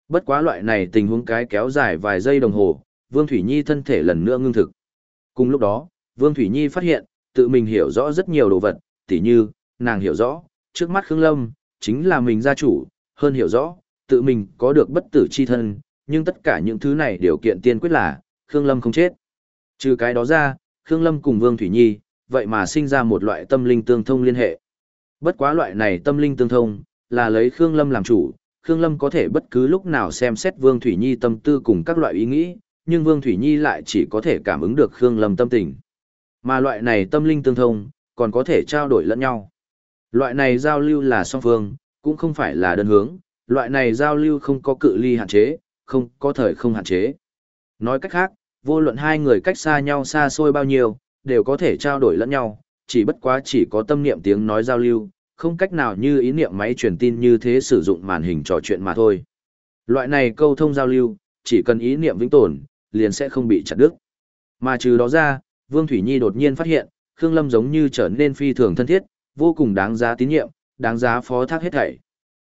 Bất quá loại này tình huống cái kéo dài vài giây đồng hồ, Vương Thủy Nhi thân thể lần nữa ngưng thực. Cùng lúc đó, Vương Thủy Nhi phát hiện, tự mình hiểu rõ rất nhiều đồ vật, tỉ như, nàng hiểu rõ, trước mắt Khương Lâm, chính là mình gia chủ, hơn hiểu rõ, tự mình có được bất tử chi thân, nhưng tất cả những thứ này điều kiện tiên quyết là, Khương Lâm không chết. Trừ cái đó ra, Khương Lâm cùng Vương Thủy Nhi, vậy mà sinh ra một loại tâm linh tương thông liên hệ. Bất quá loại này tâm linh tương thông, là lấy Khương Lâm làm chủ, Khương Lâm có thể bất cứ lúc nào xem xét Vương Thủy Nhi tâm tư cùng các loại ý nghĩ, nhưng Vương Thủy Nhi lại chỉ có thể cảm ứng được Khương Lâm tâm tình. Mà loại này tâm linh tương thông, còn có thể trao đổi lẫn nhau. Loại này giao lưu là song phương, cũng không phải là đơn hướng, loại này giao lưu không có cự ly hạn chế, không có thời không hạn chế. Nói cách khác, vô luận hai người cách xa nhau xa xôi bao nhiêu, đều có thể trao đổi lẫn nhau, chỉ bất quá chỉ có tâm niệm tiếng nói giao lưu, không cách nào như ý niệm máy truyền tin như thế sử dụng màn hình trò chuyện mà thôi. Loại này câu thông giao lưu, chỉ cần ý niệm vĩnh tồn, liền sẽ không bị chặt đứt. Mà trừ đó ra, Vương Thủy Nhi đột nhiên phát hiện, Khương Lâm giống như trở nên phi thường thân thiết, vô cùng đáng giá tín nhiệm, đáng giá phó thác hết thảy.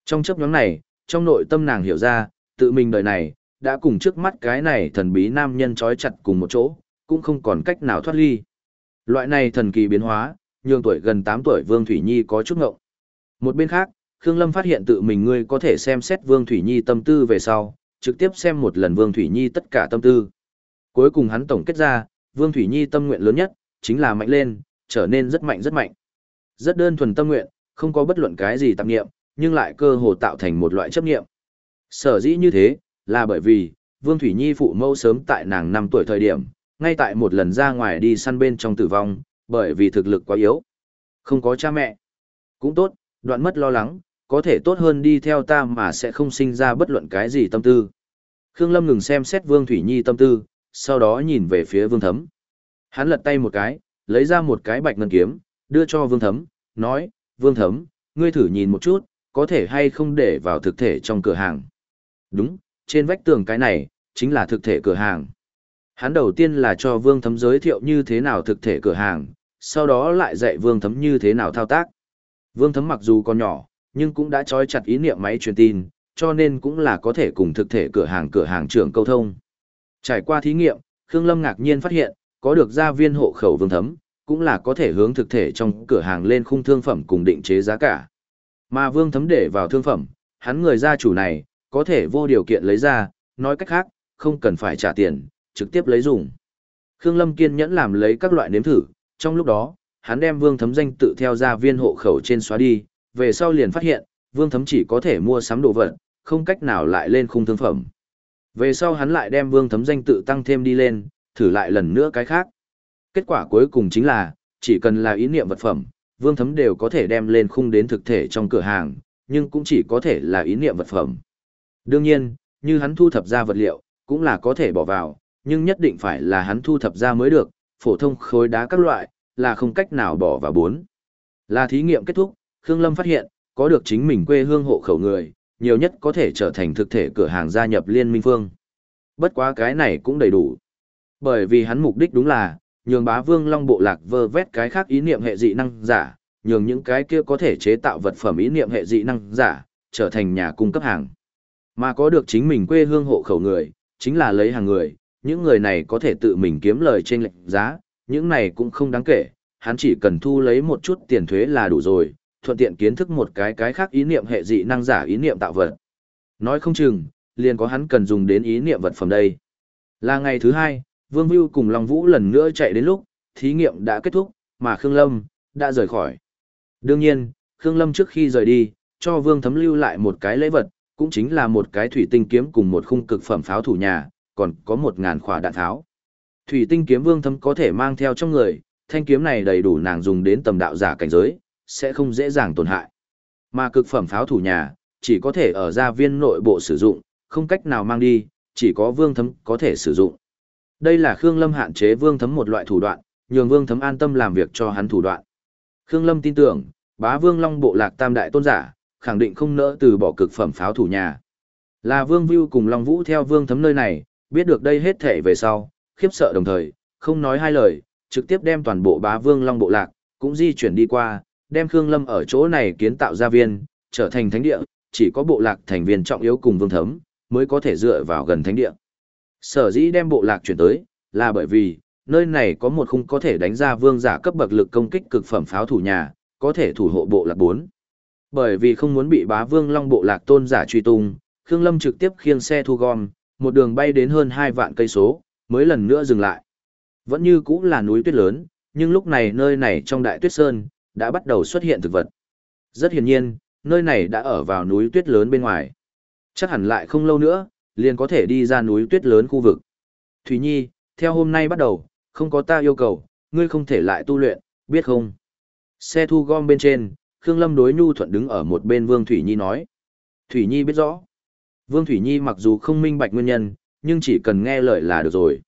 Trong chấp nhóm này, trong nội tâm nàng hiểu ra, tự mình đời này, đã cùng trước mắt cái này thần bí nam nhân trói chặt cùng một chỗ, cũng không còn cách nào thoát ly. Loại này thần kỳ biến hóa, nhường tuổi gần 8 tuổi Vương Thủy Nhi có chút ngộng. Một bên khác, Khương Lâm phát hiện tự mình ngươi có thể xem xét Vương Thủy Nhi tâm tư về sau, trực tiếp xem một lần Vương Thủy Nhi tất cả tâm tư. Cuối cùng hắn tổng kết ra, Vương Thủy Nhi tâm nguyện lớn nhất, chính là mạnh lên, trở nên rất mạnh rất mạnh. Rất đơn thuần tâm nguyện, không có bất luận cái gì tạp nghiệm, nhưng lại cơ hồ tạo thành một loại chấp nghiệm. Sở dĩ như thế, là bởi vì, Vương Thủy Nhi phụ mẫu sớm tại nàng 5 tuổi thời điểm, ngay tại một lần ra ngoài đi săn bên trong tử vong, bởi vì thực lực quá yếu. Không có cha mẹ. Cũng tốt, đoạn mất lo lắng, có thể tốt hơn đi theo ta mà sẽ không sinh ra bất luận cái gì tâm tư. Khương Lâm ngừng xem xét Vương Thủy Nhi tâm tư, sau đó nhìn về phía Vương Thấm. Hắn lật tay một cái, lấy ra một cái bạch ngân kiếm, đưa cho Vương Thấm, nói, Vương Thấm, ngươi thử nhìn một chút, có thể hay không để vào thực thể trong cửa hàng. Đúng, trên vách tường cái này, chính là thực thể cửa hàng. Hắn đầu tiên là cho Vương Thấm giới thiệu như thế nào thực thể cửa hàng, sau đó lại dạy Vương Thấm như thế nào thao tác. Vương Thấm mặc dù còn nhỏ, nhưng cũng đã trói chặt ý niệm máy truyền tin, cho nên cũng là có thể cùng thực thể cửa hàng cửa hàng trưởng câu thông. Trải qua thí nghiệm, Khương Lâm ngạc nhiên phát hiện, có được gia viên hộ khẩu Vương Thấm, cũng là có thể hướng thực thể trong cửa hàng lên khung thương phẩm cùng định chế giá cả. Mà Vương Thấm để vào thương phẩm, hắn người gia chủ này, có thể vô điều kiện lấy ra, nói cách khác, không cần phải trả tiền, trực tiếp lấy dùng. Khương Lâm kiên nhẫn làm lấy các loại nếm thử, trong lúc đó, hắn đem Vương Thấm danh tự theo ra viên hộ khẩu trên xóa đi, về sau liền phát hiện, Vương Thấm chỉ có thể mua sắm đồ vật, không cách nào lại lên khung thương phẩm. Về sau hắn lại đem Vương Thấm danh tự tăng thêm đi lên, thử lại lần nữa cái khác. Kết quả cuối cùng chính là, chỉ cần là ý niệm vật phẩm, Vương Thấm đều có thể đem lên khung đến thực thể trong cửa hàng, nhưng cũng chỉ có thể là ý niệm vật phẩm. Đương nhiên, như hắn thu thập ra vật liệu, cũng là có thể bỏ vào, nhưng nhất định phải là hắn thu thập ra mới được, phổ thông khối đá các loại, là không cách nào bỏ vào bốn. Là thí nghiệm kết thúc, Khương Lâm phát hiện, có được chính mình quê hương hộ khẩu người, nhiều nhất có thể trở thành thực thể cửa hàng gia nhập liên minh phương. Bất quá cái này cũng đầy đủ. Bởi vì hắn mục đích đúng là, nhường bá vương long bộ lạc vơ vét cái khác ý niệm hệ dị năng giả, nhường những cái kia có thể chế tạo vật phẩm ý niệm hệ dị năng giả, trở thành nhà cung cấp hàng. Mà có được chính mình quê hương hộ khẩu người, chính là lấy hàng người, những người này có thể tự mình kiếm lời trên lệnh giá, những này cũng không đáng kể, hắn chỉ cần thu lấy một chút tiền thuế là đủ rồi, thuận tiện kiến thức một cái cái khác ý niệm hệ dị năng giả ý niệm tạo vật. Nói không chừng, liền có hắn cần dùng đến ý niệm vật phẩm đây. Là ngày thứ hai, Vương Vưu cùng Long Vũ lần nữa chạy đến lúc, thí nghiệm đã kết thúc, mà Khương Lâm, đã rời khỏi. Đương nhiên, Khương Lâm trước khi rời đi, cho Vương Thấm lưu lại một cái lễ vật, cũng chính là một cái thủy tinh kiếm cùng một khung cực phẩm pháo thủ nhà, còn có một ngàn khỏa đạn tháo. Thủy tinh kiếm Vương Thấm có thể mang theo trong người, thanh kiếm này đầy đủ nàng dùng đến tầm đạo giả cảnh giới, sẽ không dễ dàng tổn hại. Mà cực phẩm pháo thủ nhà, chỉ có thể ở gia viên nội bộ sử dụng, không cách nào mang đi, chỉ có Vương Thấm có thể sử dụng. Đây là Khương Lâm hạn chế Vương Thấm một loại thủ đoạn, nhường Vương Thấm an tâm làm việc cho hắn thủ đoạn. Khương Lâm tin tưởng, bá Vương Long bộ lạc tam đại tôn giả, khẳng định không nỡ từ bỏ cực phẩm pháo thủ nhà. Là Vương view cùng Long Vũ theo Vương Thấm nơi này, biết được đây hết thể về sau, khiếp sợ đồng thời, không nói hai lời, trực tiếp đem toàn bộ bá Vương Long bộ lạc, cũng di chuyển đi qua, đem Khương Lâm ở chỗ này kiến tạo gia viên, trở thành thánh địa, chỉ có bộ lạc thành viên trọng yếu cùng Vương Thấm, mới có thể dựa vào gần thánh địa. Sở dĩ đem bộ lạc chuyển tới, là bởi vì, nơi này có một khung có thể đánh ra vương giả cấp bậc lực công kích cực phẩm pháo thủ nhà, có thể thủ hộ bộ lạc 4. Bởi vì không muốn bị bá vương long bộ lạc tôn giả truy tung, Khương Lâm trực tiếp khiêng xe thu gom, một đường bay đến hơn 2 vạn cây số, mới lần nữa dừng lại. Vẫn như cũng là núi tuyết lớn, nhưng lúc này nơi này trong đại tuyết sơn, đã bắt đầu xuất hiện thực vật. Rất hiển nhiên, nơi này đã ở vào núi tuyết lớn bên ngoài. Chắc hẳn lại không lâu nữa, liền có thể đi ra núi tuyết lớn khu vực. Thủy Nhi, theo hôm nay bắt đầu, không có ta yêu cầu, ngươi không thể lại tu luyện, biết không? Xe thu gom bên trên, Khương Lâm đối nhu thuận đứng ở một bên Vương Thủy Nhi nói. Thủy Nhi biết rõ. Vương Thủy Nhi mặc dù không minh bạch nguyên nhân, nhưng chỉ cần nghe lời là được rồi.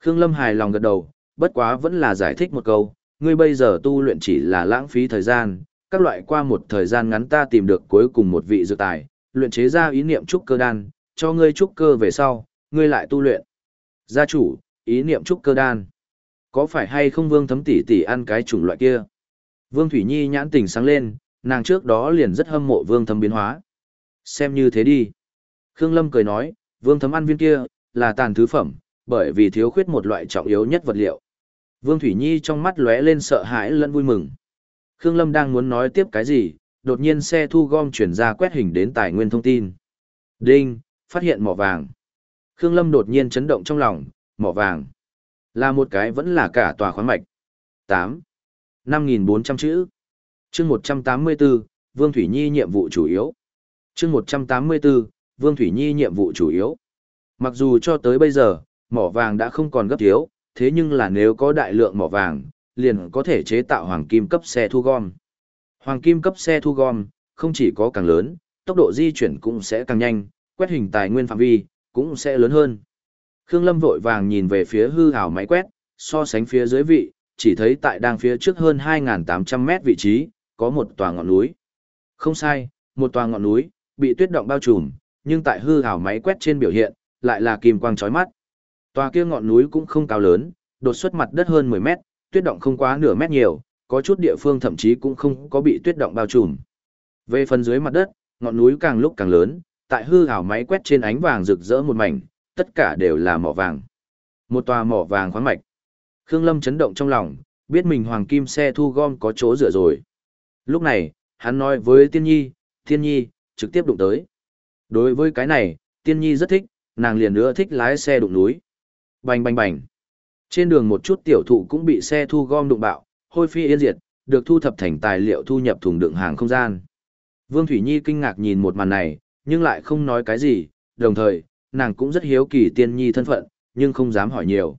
Khương Lâm hài lòng gật đầu, bất quá vẫn là giải thích một câu, ngươi bây giờ tu luyện chỉ là lãng phí thời gian, các loại qua một thời gian ngắn ta tìm được cuối cùng một vị dược tài, luyện chế ra ý niệm trúc cơ đan, cho ngươi trúc cơ về sau, ngươi lại tu luyện. Gia chủ, ý niệm trúc cơ đan. Có phải hay không Vương Thấm tỷ tỷ ăn cái chủng loại kia? Vương Thủy Nhi nhãn tình sáng lên, nàng trước đó liền rất hâm mộ Vương Thấm biến hóa. Xem như thế đi. Khương Lâm cười nói, Vương Thấm ăn viên kia, là tàn thứ phẩm, bởi vì thiếu khuyết một loại trọng yếu nhất vật liệu. Vương Thủy Nhi trong mắt lóe lên sợ hãi lẫn vui mừng. Khương Lâm đang muốn nói tiếp cái gì, đột nhiên xe thu gom chuyển ra quét hình đến tài nguyên thông tin. Đinh, phát hiện mỏ vàng. Khương Lâm đột nhiên chấn động trong lòng, mỏ vàng. Là một cái vẫn là cả tòa khoáng mạch. 8. 5.400 chữ. chương 184, Vương Thủy Nhi nhiệm vụ chủ yếu. chương 184, Vương Thủy Nhi nhiệm vụ chủ yếu. Mặc dù cho tới bây giờ, mỏ vàng đã không còn gấp thiếu, thế nhưng là nếu có đại lượng mỏ vàng, liền có thể chế tạo hoàng kim cấp xe thu gom. Hoàng kim cấp xe thu gom, không chỉ có càng lớn, tốc độ di chuyển cũng sẽ càng nhanh, quét hình tài nguyên phạm vi, cũng sẽ lớn hơn. Khương Lâm vội vàng nhìn về phía hư hào máy quét, so sánh phía dưới vị, chỉ thấy tại đang phía trước hơn 2.800 mét vị trí, có một tòa ngọn núi. Không sai, một tòa ngọn núi, bị tuyết động bao trùm, nhưng tại hư hào máy quét trên biểu hiện, lại là kim quang chói mắt. Tòa kia ngọn núi cũng không cao lớn, đột xuất mặt đất hơn 10 mét, tuyết động không quá nửa mét nhiều, có chút địa phương thậm chí cũng không có bị tuyết động bao trùm. Về phần dưới mặt đất, ngọn núi càng lúc càng lớn, tại hư hào máy quét trên ánh vàng rực rỡ một mảnh, tất cả đều là mỏ vàng. Một tòa mỏ vàng khoáng mạch. Khương Lâm chấn động trong lòng, biết mình hoàng kim xe thu gom có chỗ rửa rồi. Lúc này, hắn nói với Tiên Nhi, Tiên Nhi, trực tiếp đụng tới. Đối với cái này, Tiên Nhi rất thích, nàng liền nữa thích lái xe đụng núi. Bành bành bành. Trên đường một chút tiểu thụ cũng bị xe thu gom đụng bạo, hôi phi yên diệt, được thu thập thành tài liệu thu nhập thùng đựng hàng không gian. Vương Thủy Nhi kinh ngạc nhìn một màn này, nhưng lại không nói cái gì, đồng thời, nàng cũng rất hiếu kỳ tiên nhi thân phận, nhưng không dám hỏi nhiều.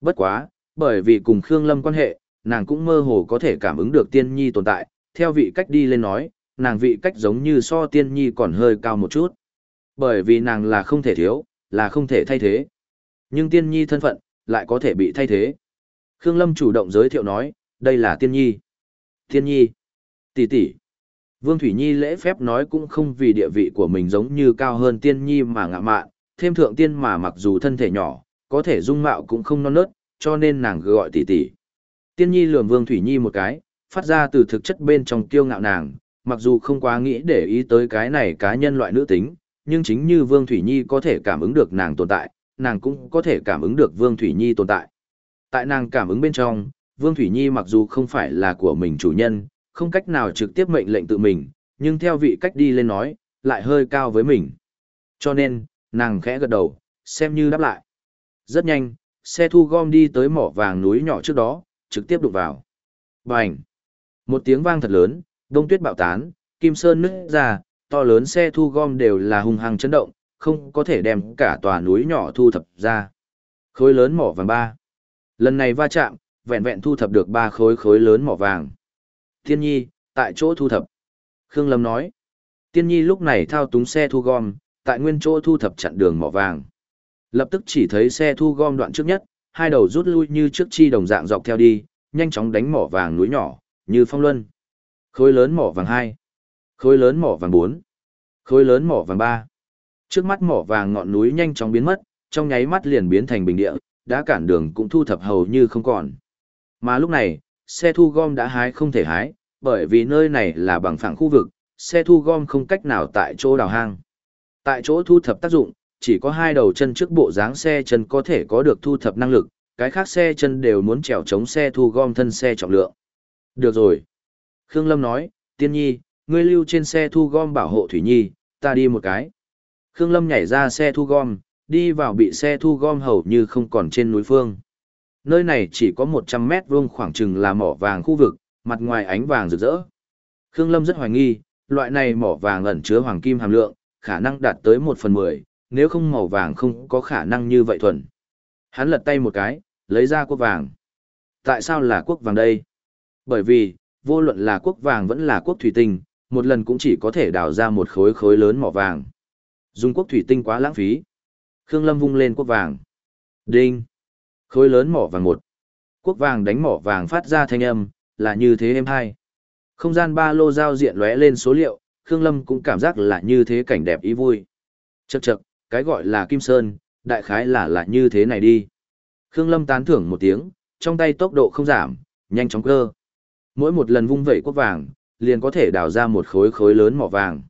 Bất quá, bởi vì cùng Khương Lâm quan hệ, nàng cũng mơ hồ có thể cảm ứng được tiên nhi tồn tại, theo vị cách đi lên nói, nàng vị cách giống như so tiên nhi còn hơi cao một chút. Bởi vì nàng là không thể thiếu, là không thể thay thế. Nhưng tiên nhi thân phận, lại có thể bị thay thế. Khương Lâm chủ động giới thiệu nói, đây là tiên nhi. Tiên nhi, tỷ tỷ. Vương Thủy Nhi lễ phép nói cũng không vì địa vị của mình giống như cao hơn tiên nhi mà ngạ mạn, thêm thượng tiên mà mặc dù thân thể nhỏ, có thể dung mạo cũng không non nớt, cho nên nàng gọi tỷ tỷ. Tiên nhi lườm Vương Thủy Nhi một cái, phát ra từ thực chất bên trong kiêu ngạo nàng, mặc dù không quá nghĩ để ý tới cái này cá nhân loại nữ tính, nhưng chính như Vương Thủy Nhi có thể cảm ứng được nàng tồn tại, nàng cũng có thể cảm ứng được Vương Thủy Nhi tồn tại. Tại nàng cảm ứng bên trong, Vương Thủy Nhi mặc dù không phải là của mình chủ nhân, không cách nào trực tiếp mệnh lệnh tự mình, nhưng theo vị cách đi lên nói, lại hơi cao với mình. Cho nên, nàng khẽ gật đầu, xem như đáp lại. Rất nhanh, xe thu gom đi tới mỏ vàng núi nhỏ trước đó, trực tiếp đụng vào. Bành! Một tiếng vang thật lớn, đông tuyết bạo tán, kim sơn nứt ra, to lớn xe thu gom đều là hung hăng chấn động, không có thể đem cả tòa núi nhỏ thu thập ra. Khối lớn mỏ vàng ba. Lần này va chạm, vẹn vẹn thu thập được ba khối khối lớn mỏ vàng. Tiên nhi, tại chỗ thu thập. Khương Lâm nói. Tiên nhi lúc này thao túng xe thu gom, tại nguyên chỗ thu thập chặn đường mỏ vàng. Lập tức chỉ thấy xe thu gom đoạn trước nhất, hai đầu rút lui như trước chi đồng dạng dọc theo đi, nhanh chóng đánh mỏ vàng núi nhỏ, như phong luân. Khối lớn mỏ vàng 2, khối lớn mỏ vàng 4, khối lớn mỏ vàng 3. Trước mắt mỏ vàng ngọn núi nhanh chóng biến mất, trong nháy mắt liền biến thành bình địa, đã cản đường cũng thu thập hầu như không còn. Mà lúc này, xe thu gom đã hái không thể hái, bởi vì nơi này là bằng phẳng khu vực, xe thu gom không cách nào tại chỗ đào hang. Tại chỗ thu thập tác dụng, chỉ có hai đầu chân trước bộ dáng xe chân có thể có được thu thập năng lực, cái khác xe chân đều muốn trèo chống xe thu gom thân xe trọng lượng. Được rồi. Khương Lâm nói, tiên nhi, ngươi lưu trên xe thu gom bảo hộ Thủy Nhi, ta đi một cái. Khương Lâm nhảy ra xe thu gom, đi vào bị xe thu gom hầu như không còn trên núi phương. Nơi này chỉ có 100 mét vuông khoảng chừng là mỏ vàng khu vực, mặt ngoài ánh vàng rực rỡ. Khương Lâm rất hoài nghi, loại này mỏ vàng ẩn chứa hoàng kim hàm lượng, khả năng đạt tới 1 phần 10, nếu không màu vàng không có khả năng như vậy thuần. Hắn lật tay một cái, lấy ra quốc vàng. Tại sao là quốc vàng đây? Bởi vì, vô luận là quốc vàng vẫn là quốc thủy tinh, một lần cũng chỉ có thể đào ra một khối khối lớn mỏ vàng. Dùng quốc thủy tinh quá lãng phí. Khương Lâm vung lên quốc vàng. Đinh. Khối lớn mỏ vàng một. Quốc vàng đánh mỏ vàng phát ra thanh âm, là như thế em hai. Không gian ba lô giao diện lóe lên số liệu, Khương Lâm cũng cảm giác là như thế cảnh đẹp ý vui. Chậc chậc, cái gọi là Kim Sơn, đại khái là là như thế này đi. Khương Lâm tán thưởng một tiếng, trong tay tốc độ không giảm, nhanh chóng cơ. Mỗi một lần vung vẩy quốc vàng, liền có thể đào ra một khối khối lớn mỏ vàng.